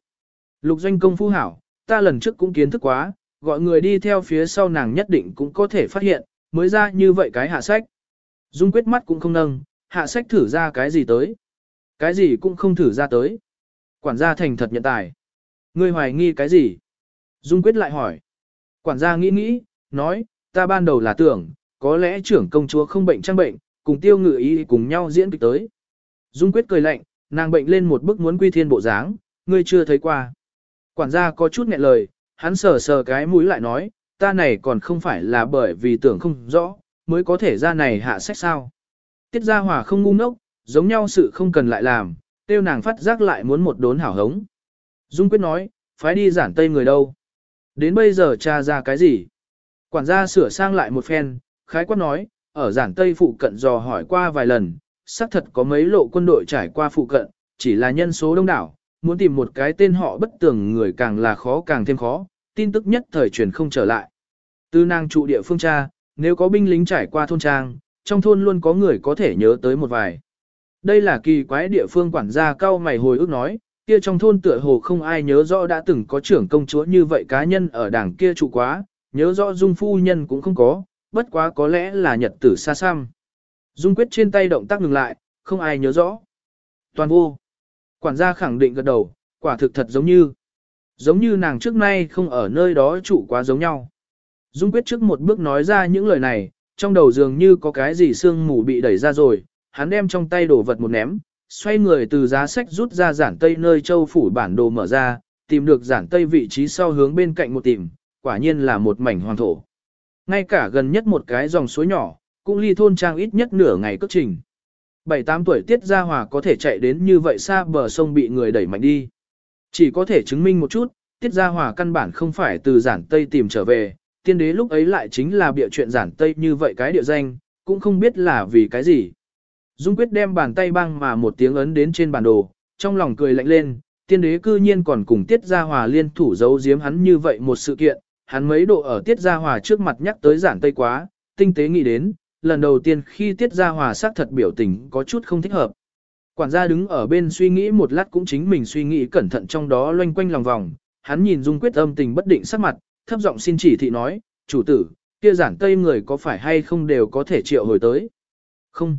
Lục doanh công phu hảo, ta lần trước cũng kiến thức quá, gọi người đi theo phía sau nàng nhất định cũng có thể phát hiện, mới ra như vậy cái hạ sách. Dung quyết mắt cũng không nâng, hạ sách thử ra cái gì tới. Cái gì cũng không thử ra tới. Quản gia thành thật nhận tài. Ngươi hoài nghi cái gì? Dung quyết lại hỏi. Quản gia nghĩ nghĩ, nói, ta ban đầu là tưởng, có lẽ trưởng công chúa không bệnh trang bệnh, cùng tiêu ngự ý cùng nhau diễn kịch tới. Dung quyết cười lạnh, nàng bệnh lên một bức muốn quy thiên bộ dáng, ngươi chưa thấy qua. Quản gia có chút nghẹn lời, hắn sờ sờ cái mũi lại nói, ta này còn không phải là bởi vì tưởng không rõ, mới có thể ra này hạ sách sao. Tiết gia hòa không ngu ngốc, giống nhau sự không cần lại làm, tiêu nàng phát giác lại muốn một đốn hảo hống. Dung quyết nói, phái đi giản tây người đâu. Đến bây giờ tra ra cái gì? Quản gia sửa sang lại một phen, khái quát nói, ở giản tây phụ cận dò hỏi qua vài lần, xác thật có mấy lộ quân đội trải qua phụ cận, chỉ là nhân số đông đảo, muốn tìm một cái tên họ bất tường người càng là khó càng thêm khó, tin tức nhất thời truyền không trở lại. Tư nàng trụ địa phương cha, nếu có binh lính trải qua thôn trang, trong thôn luôn có người có thể nhớ tới một vài. Đây là kỳ quái địa phương quản gia cao mày hồi ức nói, kia trong thôn tựa hồ không ai nhớ rõ đã từng có trưởng công chúa như vậy cá nhân ở đảng kia trụ quá, nhớ rõ dung phu nhân cũng không có, bất quá có lẽ là nhật tử xa xăm. Dung quyết trên tay động tác ngừng lại, không ai nhớ rõ. Toàn vô. Quản gia khẳng định gật đầu, quả thực thật giống như. Giống như nàng trước nay không ở nơi đó trụ quá giống nhau. Dung quyết trước một bước nói ra những lời này, trong đầu dường như có cái gì sương mù bị đẩy ra rồi, hắn đem trong tay đổ vật một ném, xoay người từ giá sách rút ra giản tây nơi châu phủ bản đồ mở ra, tìm được giản tây vị trí sau hướng bên cạnh một tìm, quả nhiên là một mảnh hoàng thổ. Ngay cả gần nhất một cái dòng suối nhỏ, cũng ly thôn trang ít nhất nửa ngày cất trình. Bảy tám tuổi tiết gia hòa có thể chạy đến như vậy xa bờ sông bị người đẩy mạnh đi. Chỉ có thể chứng minh một chút, tiết gia hòa căn bản không phải từ giản Tây tìm trở về, tiên đế lúc ấy lại chính là bịa chuyện giản Tây như vậy cái địa danh, cũng không biết là vì cái gì. Dung quyết đem bàn tay băng mà một tiếng ấn đến trên bản đồ, trong lòng cười lạnh lên, tiên đế cư nhiên còn cùng tiết gia hòa liên thủ giấu giếm hắn như vậy một sự kiện, hắn mấy độ ở tiết gia hòa trước mặt nhắc tới giản Tây quá, tinh tế nghĩ đến, lần đầu tiên khi tiết gia hòa xác thật biểu tình có chút không thích hợp. Quản gia đứng ở bên suy nghĩ một lát cũng chính mình suy nghĩ cẩn thận trong đó loanh quanh lòng vòng, hắn nhìn Dung Quyết âm tình bất định sắc mặt, thấp giọng xin chỉ thị nói, chủ tử, kia giản tây người có phải hay không đều có thể triệu hồi tới. Không.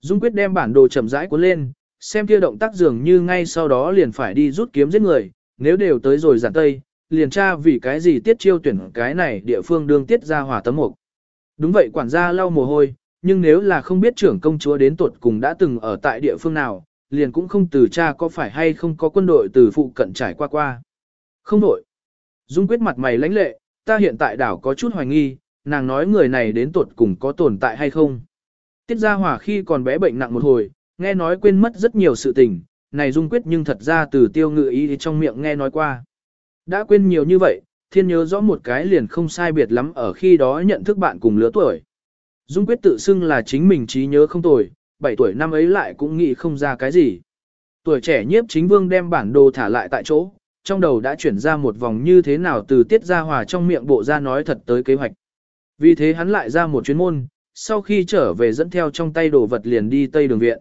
Dung Quyết đem bản đồ chậm rãi cuốn lên, xem kia động tác dường như ngay sau đó liền phải đi rút kiếm giết người, nếu đều tới rồi giản tây, liền tra vì cái gì tiết chiêu tuyển cái này địa phương đương tiết ra hỏa tấm mục. Đúng vậy quản gia lau mồ hôi, nhưng nếu là không biết trưởng công chúa đến tuột cùng đã từng ở tại địa phương nào, liền cũng không từ cha có phải hay không có quân đội từ phụ cận trải qua qua. Không đội. Dung quyết mặt mày lãnh lệ, ta hiện tại đảo có chút hoài nghi, nàng nói người này đến tuột cùng có tồn tại hay không. Tiết gia hỏa khi còn bé bệnh nặng một hồi, nghe nói quên mất rất nhiều sự tình, này dung quyết nhưng thật ra từ tiêu ngự ý trong miệng nghe nói qua. Đã quên nhiều như vậy, thiên nhớ rõ một cái liền không sai biệt lắm ở khi đó nhận thức bạn cùng lứa tuổi. Dung quyết tự xưng là chính mình trí nhớ không tồi, 7 tuổi năm ấy lại cũng nghĩ không ra cái gì. Tuổi trẻ nhiếp chính vương đem bản đồ thả lại tại chỗ, trong đầu đã chuyển ra một vòng như thế nào từ tiết ra hòa trong miệng bộ ra nói thật tới kế hoạch. Vì thế hắn lại ra một chuyến môn, sau khi trở về dẫn theo trong tay đồ vật liền đi Tây Đường Viện.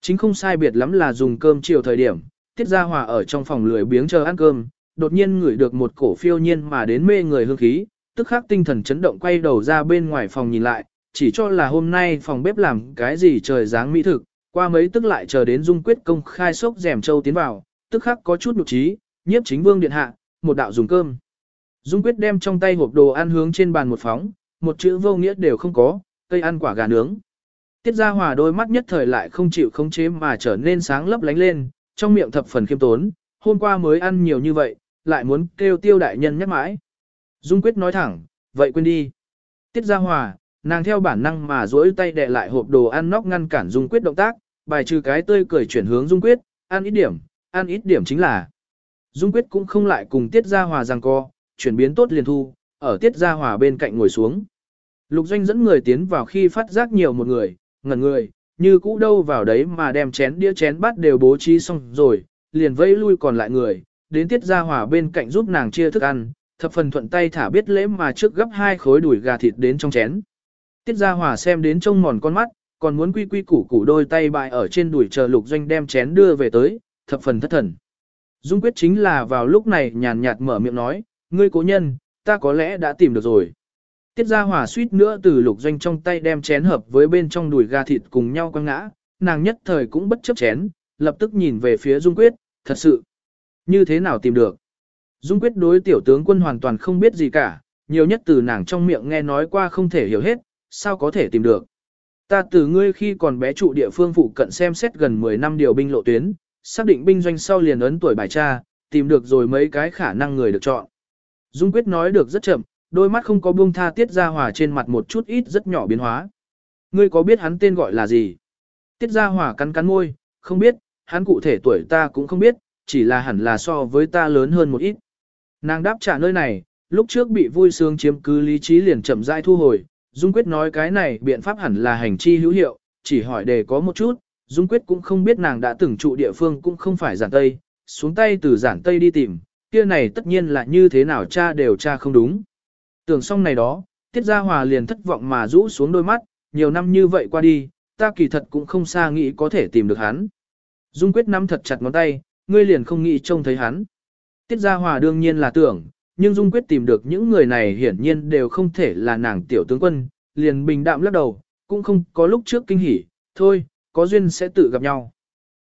Chính không sai biệt lắm là dùng cơm chiều thời điểm, tiết ra hòa ở trong phòng lười biếng chờ ăn cơm, đột nhiên ngửi được một cổ phiêu nhiên mà đến mê người hương khí, tức khắc tinh thần chấn động quay đầu ra bên ngoài phòng nhìn lại, chỉ cho là hôm nay phòng bếp làm cái gì trời dáng mỹ thực, qua mấy tức lại chờ đến dung quyết công khai sốc rèm châu tiến vào, tức khắc có chút nhục trí, nhiếp chính vương điện hạ, một đạo dùng cơm. Dung quyết đem trong tay hộp đồ ăn hướng trên bàn một phóng, một chữ vô nghĩa đều không có, cây ăn quả gà nướng. Tiết Gia Hòa đôi mắt nhất thời lại không chịu khống chế mà trở nên sáng lấp lánh lên, trong miệng thập phần khiêm tốn, hôm qua mới ăn nhiều như vậy, lại muốn kêu tiêu đại nhân nhắc mãi. Dung quyết nói thẳng, vậy quên đi. Tiết Gia Hòa, nàng theo bản năng mà duỗi tay đè lại hộp đồ ăn nóc ngăn cản Dung Quyết động tác, bài trừ cái tươi cười chuyển hướng Dung Quyết, ăn ít điểm, ăn ít điểm chính là. Dung Quyết cũng không lại cùng Tiết Gia Hòa giằng co, chuyển biến tốt liền thu, ở Tiết Gia Hòa bên cạnh ngồi xuống. Lục Doanh dẫn người tiến vào khi phát giác nhiều một người, ngẩn người, như cũ đâu vào đấy mà đem chén đĩa chén bát đều bố trí xong rồi, liền vẫy lui còn lại người, đến Tiết Gia Hòa bên cạnh giúp nàng chia thức ăn, thập phần thuận tay thả biết lễ mà trước gấp hai khối đùi gà thịt đến trong chén. Tiết Gia Hòa xem đến trông mòn con mắt, còn muốn quy quy củ củ đôi tay bại ở trên đùi chờ Lục Doanh đem chén đưa về tới, thập phần thất thần. Dung quyết chính là vào lúc này nhàn nhạt mở miệng nói, ngươi cố nhân, ta có lẽ đã tìm được rồi. Tiết Gia Hòa suýt nữa từ Lục Doanh trong tay đem chén hợp với bên trong đùi gà thịt cùng nhau quăng ngã, nàng nhất thời cũng bất chấp chén, lập tức nhìn về phía Dung quyết, thật sự, như thế nào tìm được. Dung quyết đối tiểu tướng quân hoàn toàn không biết gì cả, nhiều nhất từ nàng trong miệng nghe nói qua không thể hiểu hết, sao có thể tìm được. Ta từ ngươi khi còn bé trụ địa phương phụ cận xem xét gần 10 năm điều binh lộ tuyến, xác định binh doanh sau liền ấn tuổi bài tra, tìm được rồi mấy cái khả năng người được chọn. Dung Quyết nói được rất chậm, đôi mắt không có buông tha tiết ra hòa trên mặt một chút ít rất nhỏ biến hóa. Ngươi có biết hắn tên gọi là gì? Tiết ra hòa cắn cắn môi, không biết, hắn cụ thể tuổi ta cũng không biết, chỉ là hẳn là so với ta lớn hơn một ít. Nàng đáp trả nơi này, lúc trước bị vui sướng chiếm cứ lý trí liền chậm rãi thu hồi, Dung Quyết nói cái này biện pháp hẳn là hành chi hữu hiệu, chỉ hỏi đề có một chút, Dung Quyết cũng không biết nàng đã từng trụ địa phương cũng không phải giản Tây, xuống tay từ giản Tây đi tìm, kia này tất nhiên là như thế nào cha đều cha không đúng. Tưởng xong này đó, Tiết Gia Hòa liền thất vọng mà rũ xuống đôi mắt, nhiều năm như vậy qua đi, ta kỳ thật cũng không xa nghĩ có thể tìm được hắn. Dung Quyết nắm thật chặt ngón tay, ngươi liền không nghĩ trông thấy hắn. Tiết Gia Hòa đương nhiên là tưởng, nhưng Dung quyết tìm được những người này hiển nhiên đều không thể là nàng tiểu tướng quân, liền bình đạm lắc đầu, cũng không có lúc trước kinh hỉ, thôi, có duyên sẽ tự gặp nhau.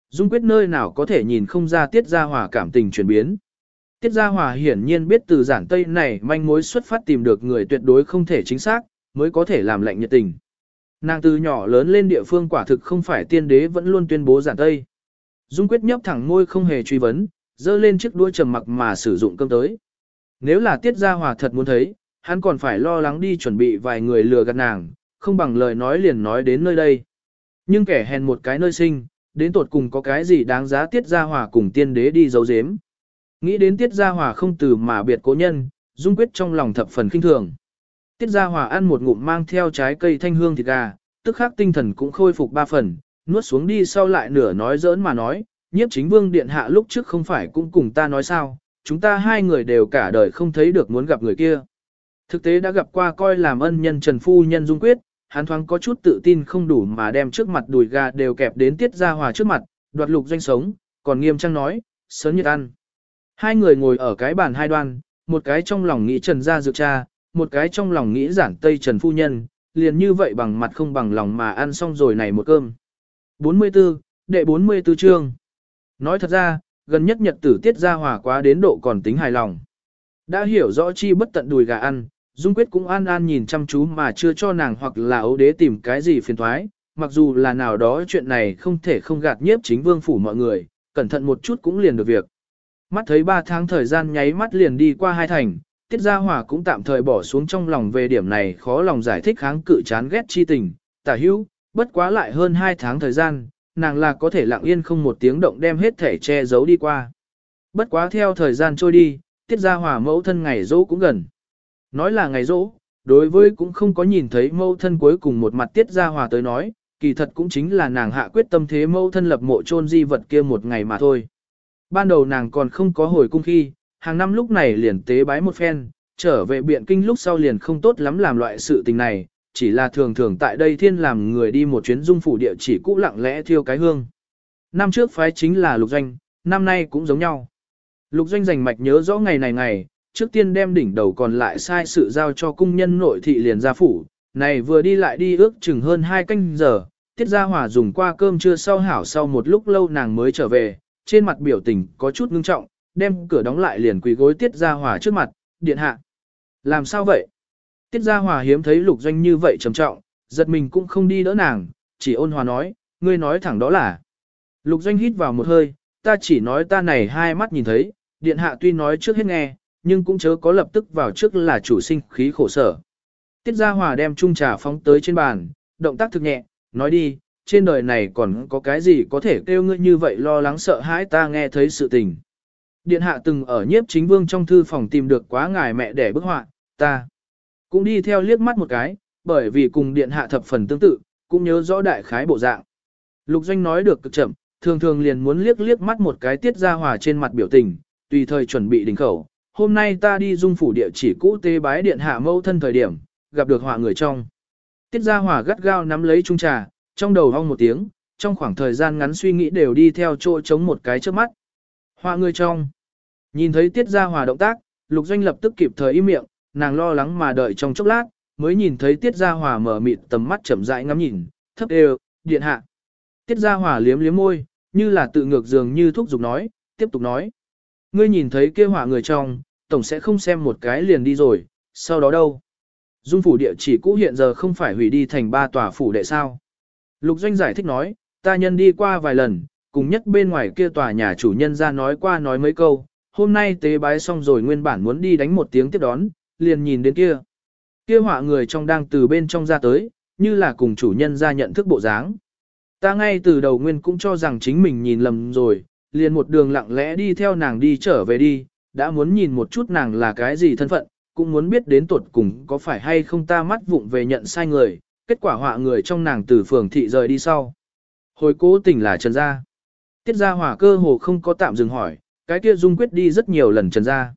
Dung quyết nơi nào có thể nhìn không ra tiết gia hòa cảm tình chuyển biến. Tiết gia hòa hiển nhiên biết từ giản tây này manh mối xuất phát tìm được người tuyệt đối không thể chính xác, mới có thể làm lệnh nhiệt tình. Nàng từ nhỏ lớn lên địa phương quả thực không phải tiên đế vẫn luôn tuyên bố giản tây. Dung quyết nhấp thẳng môi không hề truy vấn, dơ lên chiếc đuôi trầm mặc mà sử dụng cơm tới. Nếu là tiết gia hòa thật muốn thấy, hắn còn phải lo lắng đi chuẩn bị vài người lừa gạt nàng, không bằng lời nói liền nói đến nơi đây. Nhưng kẻ hèn một cái nơi sinh, đến tột cùng có cái gì đáng giá tiết gia hòa cùng tiên đế đi giấu giếm. Nghĩ đến Tiết Gia Hòa không từ mà biệt cố nhân, Dung Quyết trong lòng thập phần kinh thường. Tiết Gia Hòa ăn một ngụm mang theo trái cây thanh hương thịt gà, tức khắc tinh thần cũng khôi phục ba phần, nuốt xuống đi sau lại nửa nói giỡn mà nói, nhiếp chính vương điện hạ lúc trước không phải cũng cùng ta nói sao, chúng ta hai người đều cả đời không thấy được muốn gặp người kia. Thực tế đã gặp qua coi làm ân nhân Trần Phu Nhân Dung Quyết, hắn thoáng có chút tự tin không đủ mà đem trước mặt đùi gà đều kẹp đến tiết ra hòa trước mặt, đoạt lục doanh sống, còn nghiêm trang nói, sớm nhật ăn. Hai người ngồi ở cái bàn hai đoan, một cái trong lòng nghĩ Trần Gia Dược Cha, một cái trong lòng nghĩ giản Tây Trần Phu Nhân, liền như vậy bằng mặt không bằng lòng mà ăn xong rồi này một cơm. 44, đệ 44 chương. Nói thật ra, gần nhất nhật tử tiết ra hòa quá đến độ còn tính hài lòng. Đã hiểu rõ chi bất tận đùi gà ăn, Dung Quyết cũng an an nhìn chăm chú mà chưa cho nàng hoặc là ấu đế tìm cái gì phiền thoái, mặc dù là nào đó chuyện này không thể không gạt nhiếp chính vương phủ mọi người, cẩn thận một chút cũng liền được việc. Mắt thấy ba tháng thời gian nháy mắt liền đi qua hai thành, Tiết Gia Hòa cũng tạm thời bỏ xuống trong lòng về điểm này khó lòng giải thích kháng cự chán ghét chi tình, tả hữu, bất quá lại hơn hai tháng thời gian, nàng là có thể lặng yên không một tiếng động đem hết thể che giấu đi qua. Bất quá theo thời gian trôi đi, Tiết Gia Hòa mẫu thân ngày dỗ cũng gần. Nói là ngày rỗ, đối với cũng không có nhìn thấy mẫu thân cuối cùng một mặt tiết ra hòa tới nói, kỳ thật cũng chính là nàng hạ quyết tâm thế mẫu thân lập mộ chôn di vật kia một ngày mà thôi. Ban đầu nàng còn không có hồi cung khi, hàng năm lúc này liền tế bái một phen, trở về biện kinh lúc sau liền không tốt lắm làm loại sự tình này, chỉ là thường thường tại đây thiên làm người đi một chuyến dung phủ địa chỉ cũ lặng lẽ thiêu cái hương. Năm trước phái chính là lục doanh, năm nay cũng giống nhau. Lục doanh rành mạch nhớ rõ ngày này ngày, trước tiên đem đỉnh đầu còn lại sai sự giao cho cung nhân nội thị liền gia phủ, này vừa đi lại đi ước chừng hơn hai canh giờ, tiết gia hỏa dùng qua cơm trưa sau hảo sau một lúc lâu nàng mới trở về, trên mặt biểu tình có chút ngưng trọng, đem cửa đóng lại liền quỳ gối tiết gia hỏa trước mặt, điện hạ. Làm sao vậy? Tiết gia hòa hiếm thấy lục doanh như vậy trầm trọng, giật mình cũng không đi đỡ nàng, chỉ ôn hòa nói, ngươi nói thẳng đó là. Lục doanh hít vào một hơi, ta chỉ nói ta này hai mắt nhìn thấy, điện hạ tuy nói trước hết nghe, nhưng cũng chớ có lập tức vào trước là chủ sinh khí khổ sở. Tiết Gia Hòa đem chung trà phóng tới trên bàn, động tác thực nhẹ, nói đi, trên đời này còn có cái gì có thể kêu ngươi như vậy lo lắng sợ hãi ta nghe thấy sự tình. Điện hạ từng ở nhiếp chính vương trong thư phòng tìm được quá ngài mẹ để bức họa, ta cũng đi theo liếc mắt một cái, bởi vì cùng điện hạ thập phần tương tự, cũng nhớ rõ đại khái bộ dạng. Lục Doanh nói được cực chậm, thường thường liền muốn liếc liếc mắt một cái tiết ra hòa trên mặt biểu tình, tùy thời chuẩn bị đỉnh khẩu, hôm nay ta đi dung phủ địa chỉ cũ tế bái điện hạ mâu thân thời điểm, gặp được họa người trong. Tiết gia hỏa gắt gao nắm lấy chung trà, trong đầu hong một tiếng, trong khoảng thời gian ngắn suy nghĩ đều đi theo chỗ chống một cái trước mắt. Họa người trong. Nhìn thấy tiết gia hòa động tác, lục doanh lập tức kịp thời im miệng, nàng lo lắng mà đợi trong chốc lát, mới nhìn thấy tiết gia hòa mở mịt tầm mắt chậm rãi ngắm nhìn, thấp đều, điện hạ. Tiết gia hòa liếm liếm môi, như là tự ngược dường như thúc giục nói, tiếp tục nói. Ngươi nhìn thấy kia hỏa người trong, tổng sẽ không xem một cái liền đi rồi, sau đó đâu? Dung phủ địa chỉ cũ hiện giờ không phải hủy đi thành ba tòa phủ đệ sao? Lục Doanh giải thích nói, ta nhân đi qua vài lần, cùng nhất bên ngoài kia tòa nhà chủ nhân ra nói qua nói mấy câu, hôm nay tế bái xong rồi nguyên bản muốn đi đánh một tiếng tiếp đón, liền nhìn đến kia. Kia họa người trong đang từ bên trong ra tới, như là cùng chủ nhân ra nhận thức bộ dáng. Ta ngay từ đầu nguyên cũng cho rằng chính mình nhìn lầm rồi, liền một đường lặng lẽ đi theo nàng đi trở về đi, đã muốn nhìn một chút nàng là cái gì thân phận, cũng muốn biết đến tuột cùng có phải hay không ta mắt vụng về nhận sai người, kết quả họa người trong nàng từ phường thị rời đi sau. Hồi cố tình là Trần Gia. Tiết Gia hỏa cơ hồ không có tạm dừng hỏi, cái kia dung quyết đi rất nhiều lần Trần Gia.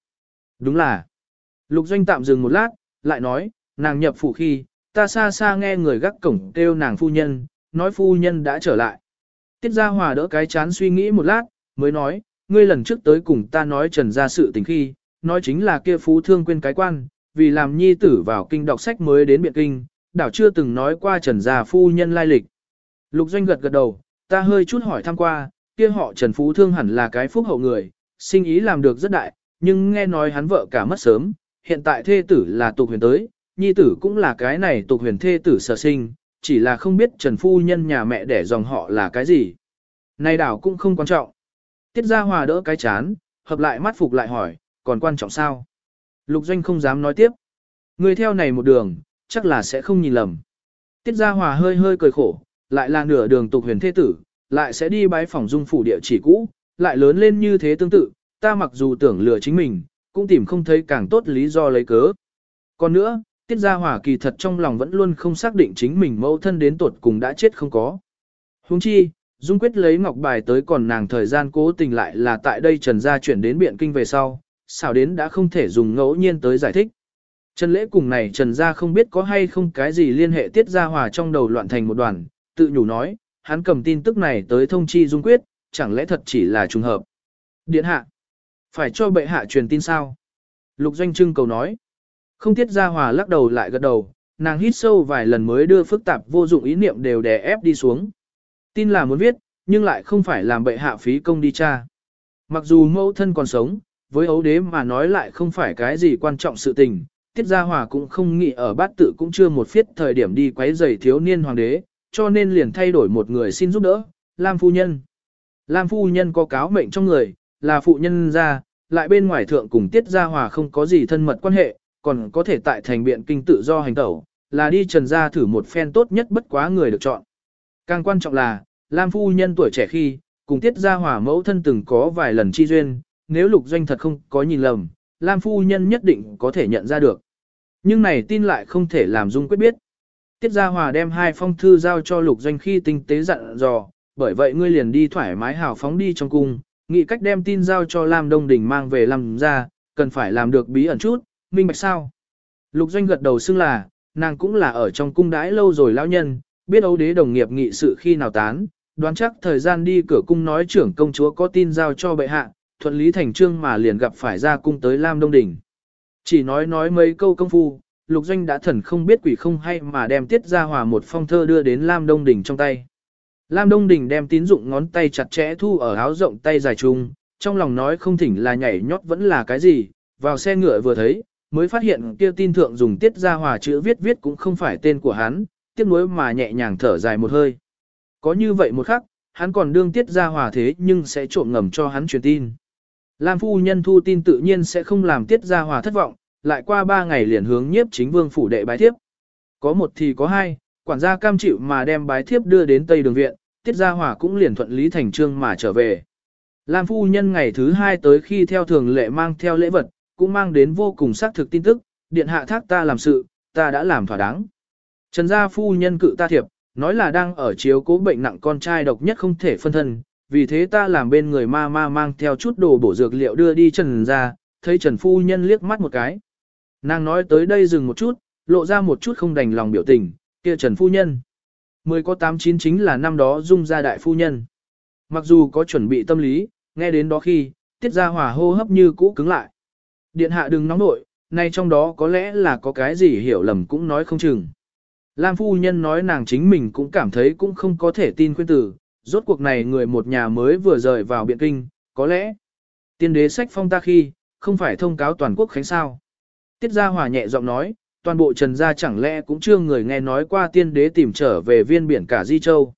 Đúng là. Lục Doanh tạm dừng một lát, lại nói, nàng nhập phủ khi, ta xa xa nghe người gác cổng kêu nàng phu nhân, nói phu nhân đã trở lại. Tiết Gia Hòa đỡ cái chán suy nghĩ một lát, mới nói, ngươi lần trước tới cùng ta nói trần ra sự tình khi, nói chính là kia phú thương quên cái quan, vì làm nhi tử vào kinh đọc sách mới đến biện kinh, đảo chưa từng nói qua trần gia phu nhân lai lịch. Lục doanh gật gật đầu, ta hơi chút hỏi thăm qua, kia họ trần phú thương hẳn là cái phúc hậu người, sinh ý làm được rất đại, nhưng nghe nói hắn vợ cả mất sớm, hiện tại thê tử là tục huyền tới, nhi tử cũng là cái này tục huyền thê tử sở sinh, chỉ là không biết trần phu nhân nhà mẹ đẻ dòng họ là cái gì. Này đảo cũng không quan trọng. Tiết Gia Hòa đỡ cái chán, hợp lại mắt phục lại hỏi, còn quan trọng sao? Lục Doanh không dám nói tiếp. Người theo này một đường, chắc là sẽ không nhìn lầm. Tiết Gia Hòa hơi hơi cười khổ, lại là nửa đường tục huyền thế tử, lại sẽ đi bái phòng dung phủ địa chỉ cũ, lại lớn lên như thế tương tự, ta mặc dù tưởng lừa chính mình, cũng tìm không thấy càng tốt lý do lấy cớ. Còn nữa, Tiết Gia Hòa kỳ thật trong lòng vẫn luôn không xác định chính mình mẫu thân đến tuột cùng đã chết không có. Huống chi, Dung quyết lấy ngọc bài tới còn nàng thời gian cố tình lại là tại đây Trần Gia chuyển đến biện kinh về sau, xảo đến đã không thể dùng ngẫu nhiên tới giải thích. Trần lễ cùng này Trần Gia không biết có hay không cái gì liên hệ Tiết Gia Hòa trong đầu loạn thành một đoàn, tự nhủ nói, hắn cầm tin tức này tới thông chi Dung quyết, chẳng lẽ thật chỉ là trùng hợp. Điện hạ, phải cho bệ hạ truyền tin sao? Lục Doanh Trưng cầu nói. Không tiết ra hòa lắc đầu lại gật đầu, nàng hít sâu vài lần mới đưa phức tạp vô dụng ý niệm đều đè ép đi xuống. Tin là muốn viết, nhưng lại không phải làm bệ hạ phí công đi tra. Mặc dù mẫu thân còn sống, với ấu đế mà nói lại không phải cái gì quan trọng sự tình, tiết gia hòa cũng không nghĩ ở bát tự cũng chưa một phiết thời điểm đi quấy rầy thiếu niên hoàng đế, cho nên liền thay đổi một người xin giúp đỡ, Lam phu nhân. Lam phu nhân có cáo mệnh trong người, là phụ nhân ra, lại bên ngoài thượng cùng tiết gia hòa không có gì thân mật quan hệ, còn có thể tại thành biện kinh tự do hành tẩu, là đi trần gia thử một phen tốt nhất bất quá người được chọn. Càng quan trọng là, Lam phu nhân tuổi trẻ khi, cùng tiết gia hòa mẫu thân từng có vài lần chi duyên, nếu lục doanh thật không có nhìn lầm, Lam phu nhân nhất định có thể nhận ra được. Nhưng này tin lại không thể làm Dung quyết biết. Tiết Gia Hòa đem hai phong thư giao cho lục doanh khi tinh tế dặn dò, bởi vậy ngươi liền đi thoải mái hào phóng đi trong cung, nghĩ cách đem tin giao cho Lam Đông Đình mang về làm ra, cần phải làm được bí ẩn chút, minh bạch sao. Lục doanh gật đầu xưng là, nàng cũng là ở trong cung đãi lâu rồi lão nhân, biết ấu đế đồng nghiệp nghị sự khi nào tán, đoán chắc thời gian đi cửa cung nói trưởng công chúa có tin giao cho bệ hạ, thuận lý thành trương mà liền gặp phải ra cung tới Lam Đông Đình. Chỉ nói nói mấy câu công phu, lục doanh đã thần không biết quỷ không hay mà đem tiết ra hòa một phong thơ đưa đến Lam Đông Đình trong tay. Lam Đông Đình đem tín dụng ngón tay chặt chẽ thu ở áo rộng tay dài chung, trong lòng nói không thỉnh là nhảy nhót vẫn là cái gì, vào xe ngựa vừa thấy, mới phát hiện kia tin thượng dùng tiết ra hòa chữ viết viết cũng không phải tên của hắn, tiếc nuối mà nhẹ nhàng thở dài một hơi. Có như vậy một khắc, hắn còn đương tiết ra hòa thế nhưng sẽ trộm ngầm cho hắn truyền tin. Lam phu nhân thu tin tự nhiên sẽ không làm tiết ra hòa thất vọng, lại qua ba ngày liền hướng nhiếp chính vương phủ đệ bái tiếp. Có một thì có hai, quản gia cam chịu mà đem bái thiếp đưa đến Tây Đường Viện, tiết gia hòa cũng liền thuận lý thành trương mà trở về. Lam phu nhân ngày thứ hai tới khi theo thường lệ mang theo lễ vật, cũng mang đến vô cùng xác thực tin tức, điện hạ thác ta làm sự, ta đã làm thỏa đáng. Trần gia phu nhân cự ta thiệp, nói là đang ở chiếu cố bệnh nặng con trai độc nhất không thể phân thân, vì thế ta làm bên người ma ma mang theo chút đồ bổ dược liệu đưa đi Trần gia, thấy Trần phu nhân liếc mắt một cái. Nàng nói tới đây dừng một chút, lộ ra một chút không đành lòng biểu tình, kia Trần phu nhân. Mười có tám chín chính là năm đó dung gia đại phu nhân. Mặc dù có chuẩn bị tâm lý, nghe đến đó khi, tiết ra hòa hô hấp như cũ cứng lại. Điện hạ đừng nóng nội, nay trong đó có lẽ là có cái gì hiểu lầm cũng nói không chừng. Lam phu nhân nói nàng chính mình cũng cảm thấy cũng không có thể tin khuyên tử, rốt cuộc này người một nhà mới vừa rời vào biện kinh, có lẽ tiên đế sách phong ta khi, không phải thông cáo toàn quốc khánh sao. Tiết gia hòa nhẹ giọng nói, toàn bộ trần gia chẳng lẽ cũng chưa người nghe nói qua tiên đế tìm trở về viên biển cả Di Châu.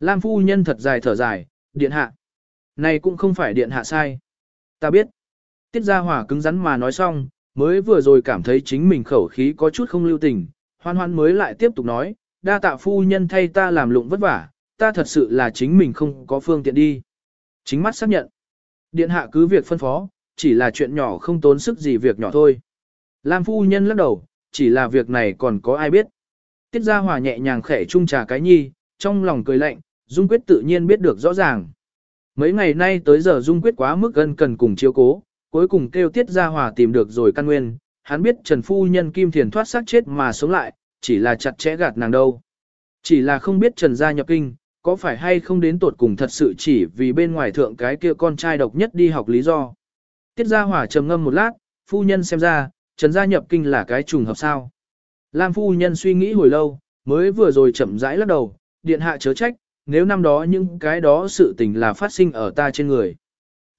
Lam phu nhân thật dài thở dài, điện hạ. Này cũng không phải điện hạ sai. Ta biết. Tiết Gia hỏa cứng rắn mà nói xong, mới vừa rồi cảm thấy chính mình khẩu khí có chút không lưu tình, hoan hoan mới lại tiếp tục nói, đa tạ phu nhân thay ta làm lụng vất vả, ta thật sự là chính mình không có phương tiện đi. Chính mắt xác nhận. Điện hạ cứ việc phân phó, chỉ là chuyện nhỏ không tốn sức gì việc nhỏ thôi. Lam phu nhân lắc đầu, chỉ là việc này còn có ai biết. Tiết Gia Hòa nhẹ nhàng khẽ chung trà cái nhi, trong lòng cười lạnh, Dung Quyết tự nhiên biết được rõ ràng. Mấy ngày nay tới giờ Dung Quyết quá mức gần cần cùng chiếu cố, cuối cùng kêu Tiết Gia Hòa tìm được rồi căn nguyên, hắn biết Trần Phu Nhân Kim Thiền thoát xác chết mà sống lại, chỉ là chặt chẽ gạt nàng đâu. Chỉ là không biết Trần Gia nhập kinh, có phải hay không đến tột cùng thật sự chỉ vì bên ngoài thượng cái kia con trai độc nhất đi học lý do. Tiết Gia Hòa trầm ngâm một lát, Phu Nhân xem ra, Trần Gia nhập kinh là cái trùng hợp sao. Lam Phu Nhân suy nghĩ hồi lâu, mới vừa rồi chậm rãi lắc đầu, điện hạ chớ trách, nếu năm đó những cái đó sự tình là phát sinh ở ta trên người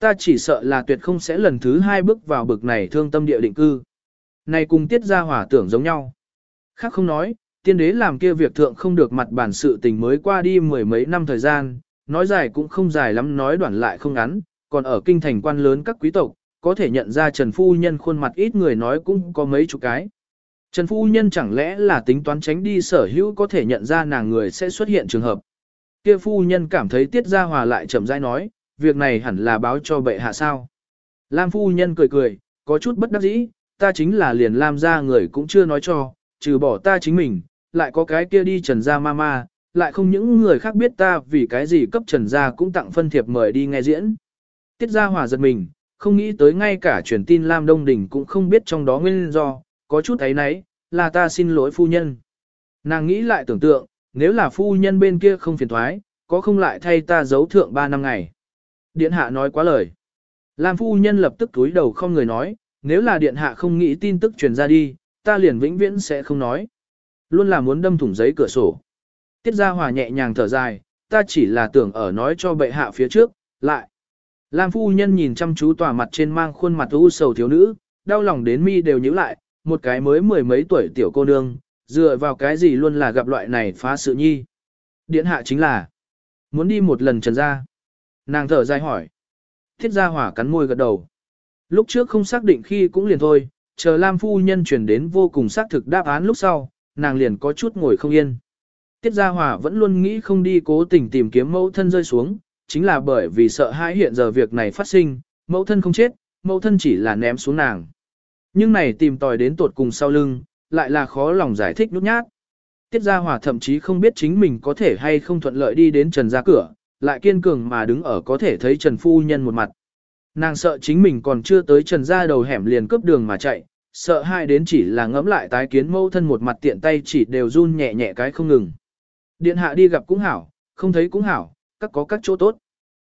ta chỉ sợ là tuyệt không sẽ lần thứ hai bước vào bực này thương tâm địa định cư. Này cùng tiết ra hỏa tưởng giống nhau. Khác không nói, tiên đế làm kia việc thượng không được mặt bản sự tình mới qua đi mười mấy năm thời gian, nói dài cũng không dài lắm nói đoạn lại không ngắn, còn ở kinh thành quan lớn các quý tộc, có thể nhận ra Trần Phu Nhân khuôn mặt ít người nói cũng có mấy chục cái. Trần Phu Nhân chẳng lẽ là tính toán tránh đi sở hữu có thể nhận ra nàng người sẽ xuất hiện trường hợp. Kia Phu Nhân cảm thấy tiết gia hòa lại chậm rãi nói, việc này hẳn là báo cho bệ hạ sao. Lam phu nhân cười cười, có chút bất đắc dĩ, ta chính là liền Lam gia người cũng chưa nói cho, trừ bỏ ta chính mình, lại có cái kia đi trần Gia Mama, lại không những người khác biết ta vì cái gì cấp trần gia cũng tặng phân thiệp mời đi nghe diễn. Tiết gia hòa giật mình, không nghĩ tới ngay cả truyền tin Lam Đông Đình cũng không biết trong đó nguyên do, có chút ấy nấy, là ta xin lỗi phu nhân. Nàng nghĩ lại tưởng tượng, nếu là phu nhân bên kia không phiền thoái, có không lại thay ta giấu thượng 3 năm ngày. Điện hạ nói quá lời. Lam phu nhân lập tức túi đầu không người nói, nếu là điện hạ không nghĩ tin tức truyền ra đi, ta liền vĩnh viễn sẽ không nói. Luôn là muốn đâm thủng giấy cửa sổ. Tiết Gia Hòa nhẹ nhàng thở dài, ta chỉ là tưởng ở nói cho bệ hạ phía trước, lại. Lam phu nhân nhìn chăm chú tòa mặt trên mang khuôn mặt u sầu thiếu nữ, đau lòng đến mi đều nhíu lại, một cái mới mười mấy tuổi tiểu cô nương, dựa vào cái gì luôn là gặp loại này phá sự nhi. Điện hạ chính là, muốn đi một lần trần ra. Nàng thở dài hỏi. Thiết gia hỏa cắn môi gật đầu. Lúc trước không xác định khi cũng liền thôi, chờ Lam phu nhân chuyển đến vô cùng xác thực đáp án lúc sau, nàng liền có chút ngồi không yên. Tiết Gia Hòa vẫn luôn nghĩ không đi cố tình tìm kiếm mẫu thân rơi xuống, chính là bởi vì sợ hãi hiện giờ việc này phát sinh, mẫu thân không chết, mẫu thân chỉ là ném xuống nàng. Nhưng này tìm tòi đến tột cùng sau lưng, lại là khó lòng giải thích nút nhát. Tiết Gia Hòa thậm chí không biết chính mình có thể hay không thuận lợi đi đến Trần gia cửa, lại kiên cường mà đứng ở có thể thấy Trần Phu Nhân một mặt. Nàng sợ chính mình còn chưa tới Trần gia đầu hẻm liền cướp đường mà chạy, sợ hai đến chỉ là ngẫm lại tái kiến mẫu thân một mặt tiện tay chỉ đều run nhẹ nhẹ cái không ngừng. Điện hạ đi gặp cũng hảo, không thấy cũng hảo, các có các chỗ tốt.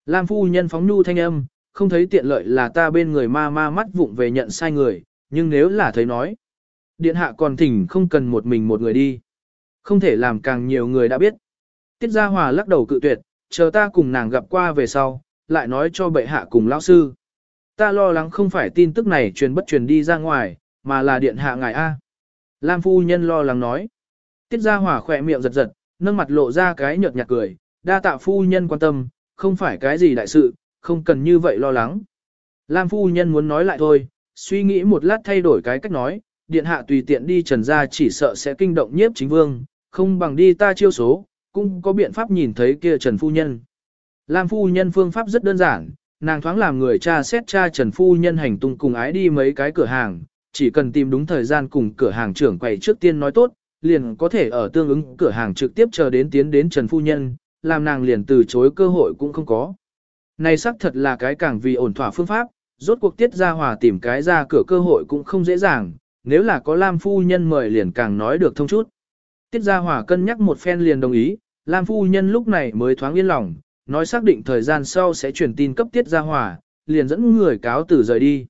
Lam phu nhân phóng nhu thanh âm, không thấy tiện lợi là ta bên người ma ma mắt vụng về nhận sai người, nhưng nếu là thấy nói. Điện hạ còn thỉnh không cần một mình một người đi. Không thể làm càng nhiều người đã biết. Tiết Gia Hòa lắc đầu cự tuyệt, chờ ta cùng nàng gặp qua về sau, lại nói cho bệ hạ cùng lão sư. Ta lo lắng không phải tin tức này truyền bất truyền đi ra ngoài, mà là điện hạ ngài A. Lam phu nhân lo lắng nói. Tiết Gia Hòa khỏe miệng giật giật, nâng mặt lộ ra cái nhợt nhạt cười, đa tạ phu nhân quan tâm, không phải cái gì đại sự, không cần như vậy lo lắng. Lam phu nhân muốn nói lại thôi, suy nghĩ một lát thay đổi cái cách nói, điện hạ tùy tiện đi trần ra chỉ sợ sẽ kinh động nhiếp chính vương, không bằng đi ta chiêu số, cũng có biện pháp nhìn thấy kia trần phu nhân. Lam phu nhân phương pháp rất đơn giản, nàng thoáng làm người cha xét cha trần phu nhân hành tung cùng ái đi mấy cái cửa hàng, chỉ cần tìm đúng thời gian cùng cửa hàng trưởng quầy trước tiên nói tốt, liền có thể ở tương ứng cửa hàng trực tiếp chờ đến tiến đến Trần Phu Nhân, làm nàng liền từ chối cơ hội cũng không có. Này xác thật là cái càng vì ổn thỏa phương pháp, rốt cuộc tiết ra hòa tìm cái ra cửa cơ hội cũng không dễ dàng, nếu là có Lam Phu Nhân mời liền càng nói được thông chút. Tiết ra hòa cân nhắc một phen liền đồng ý, Lam Phu Nhân lúc này mới thoáng yên lòng, nói xác định thời gian sau sẽ truyền tin cấp tiết ra hòa, liền dẫn người cáo tử rời đi.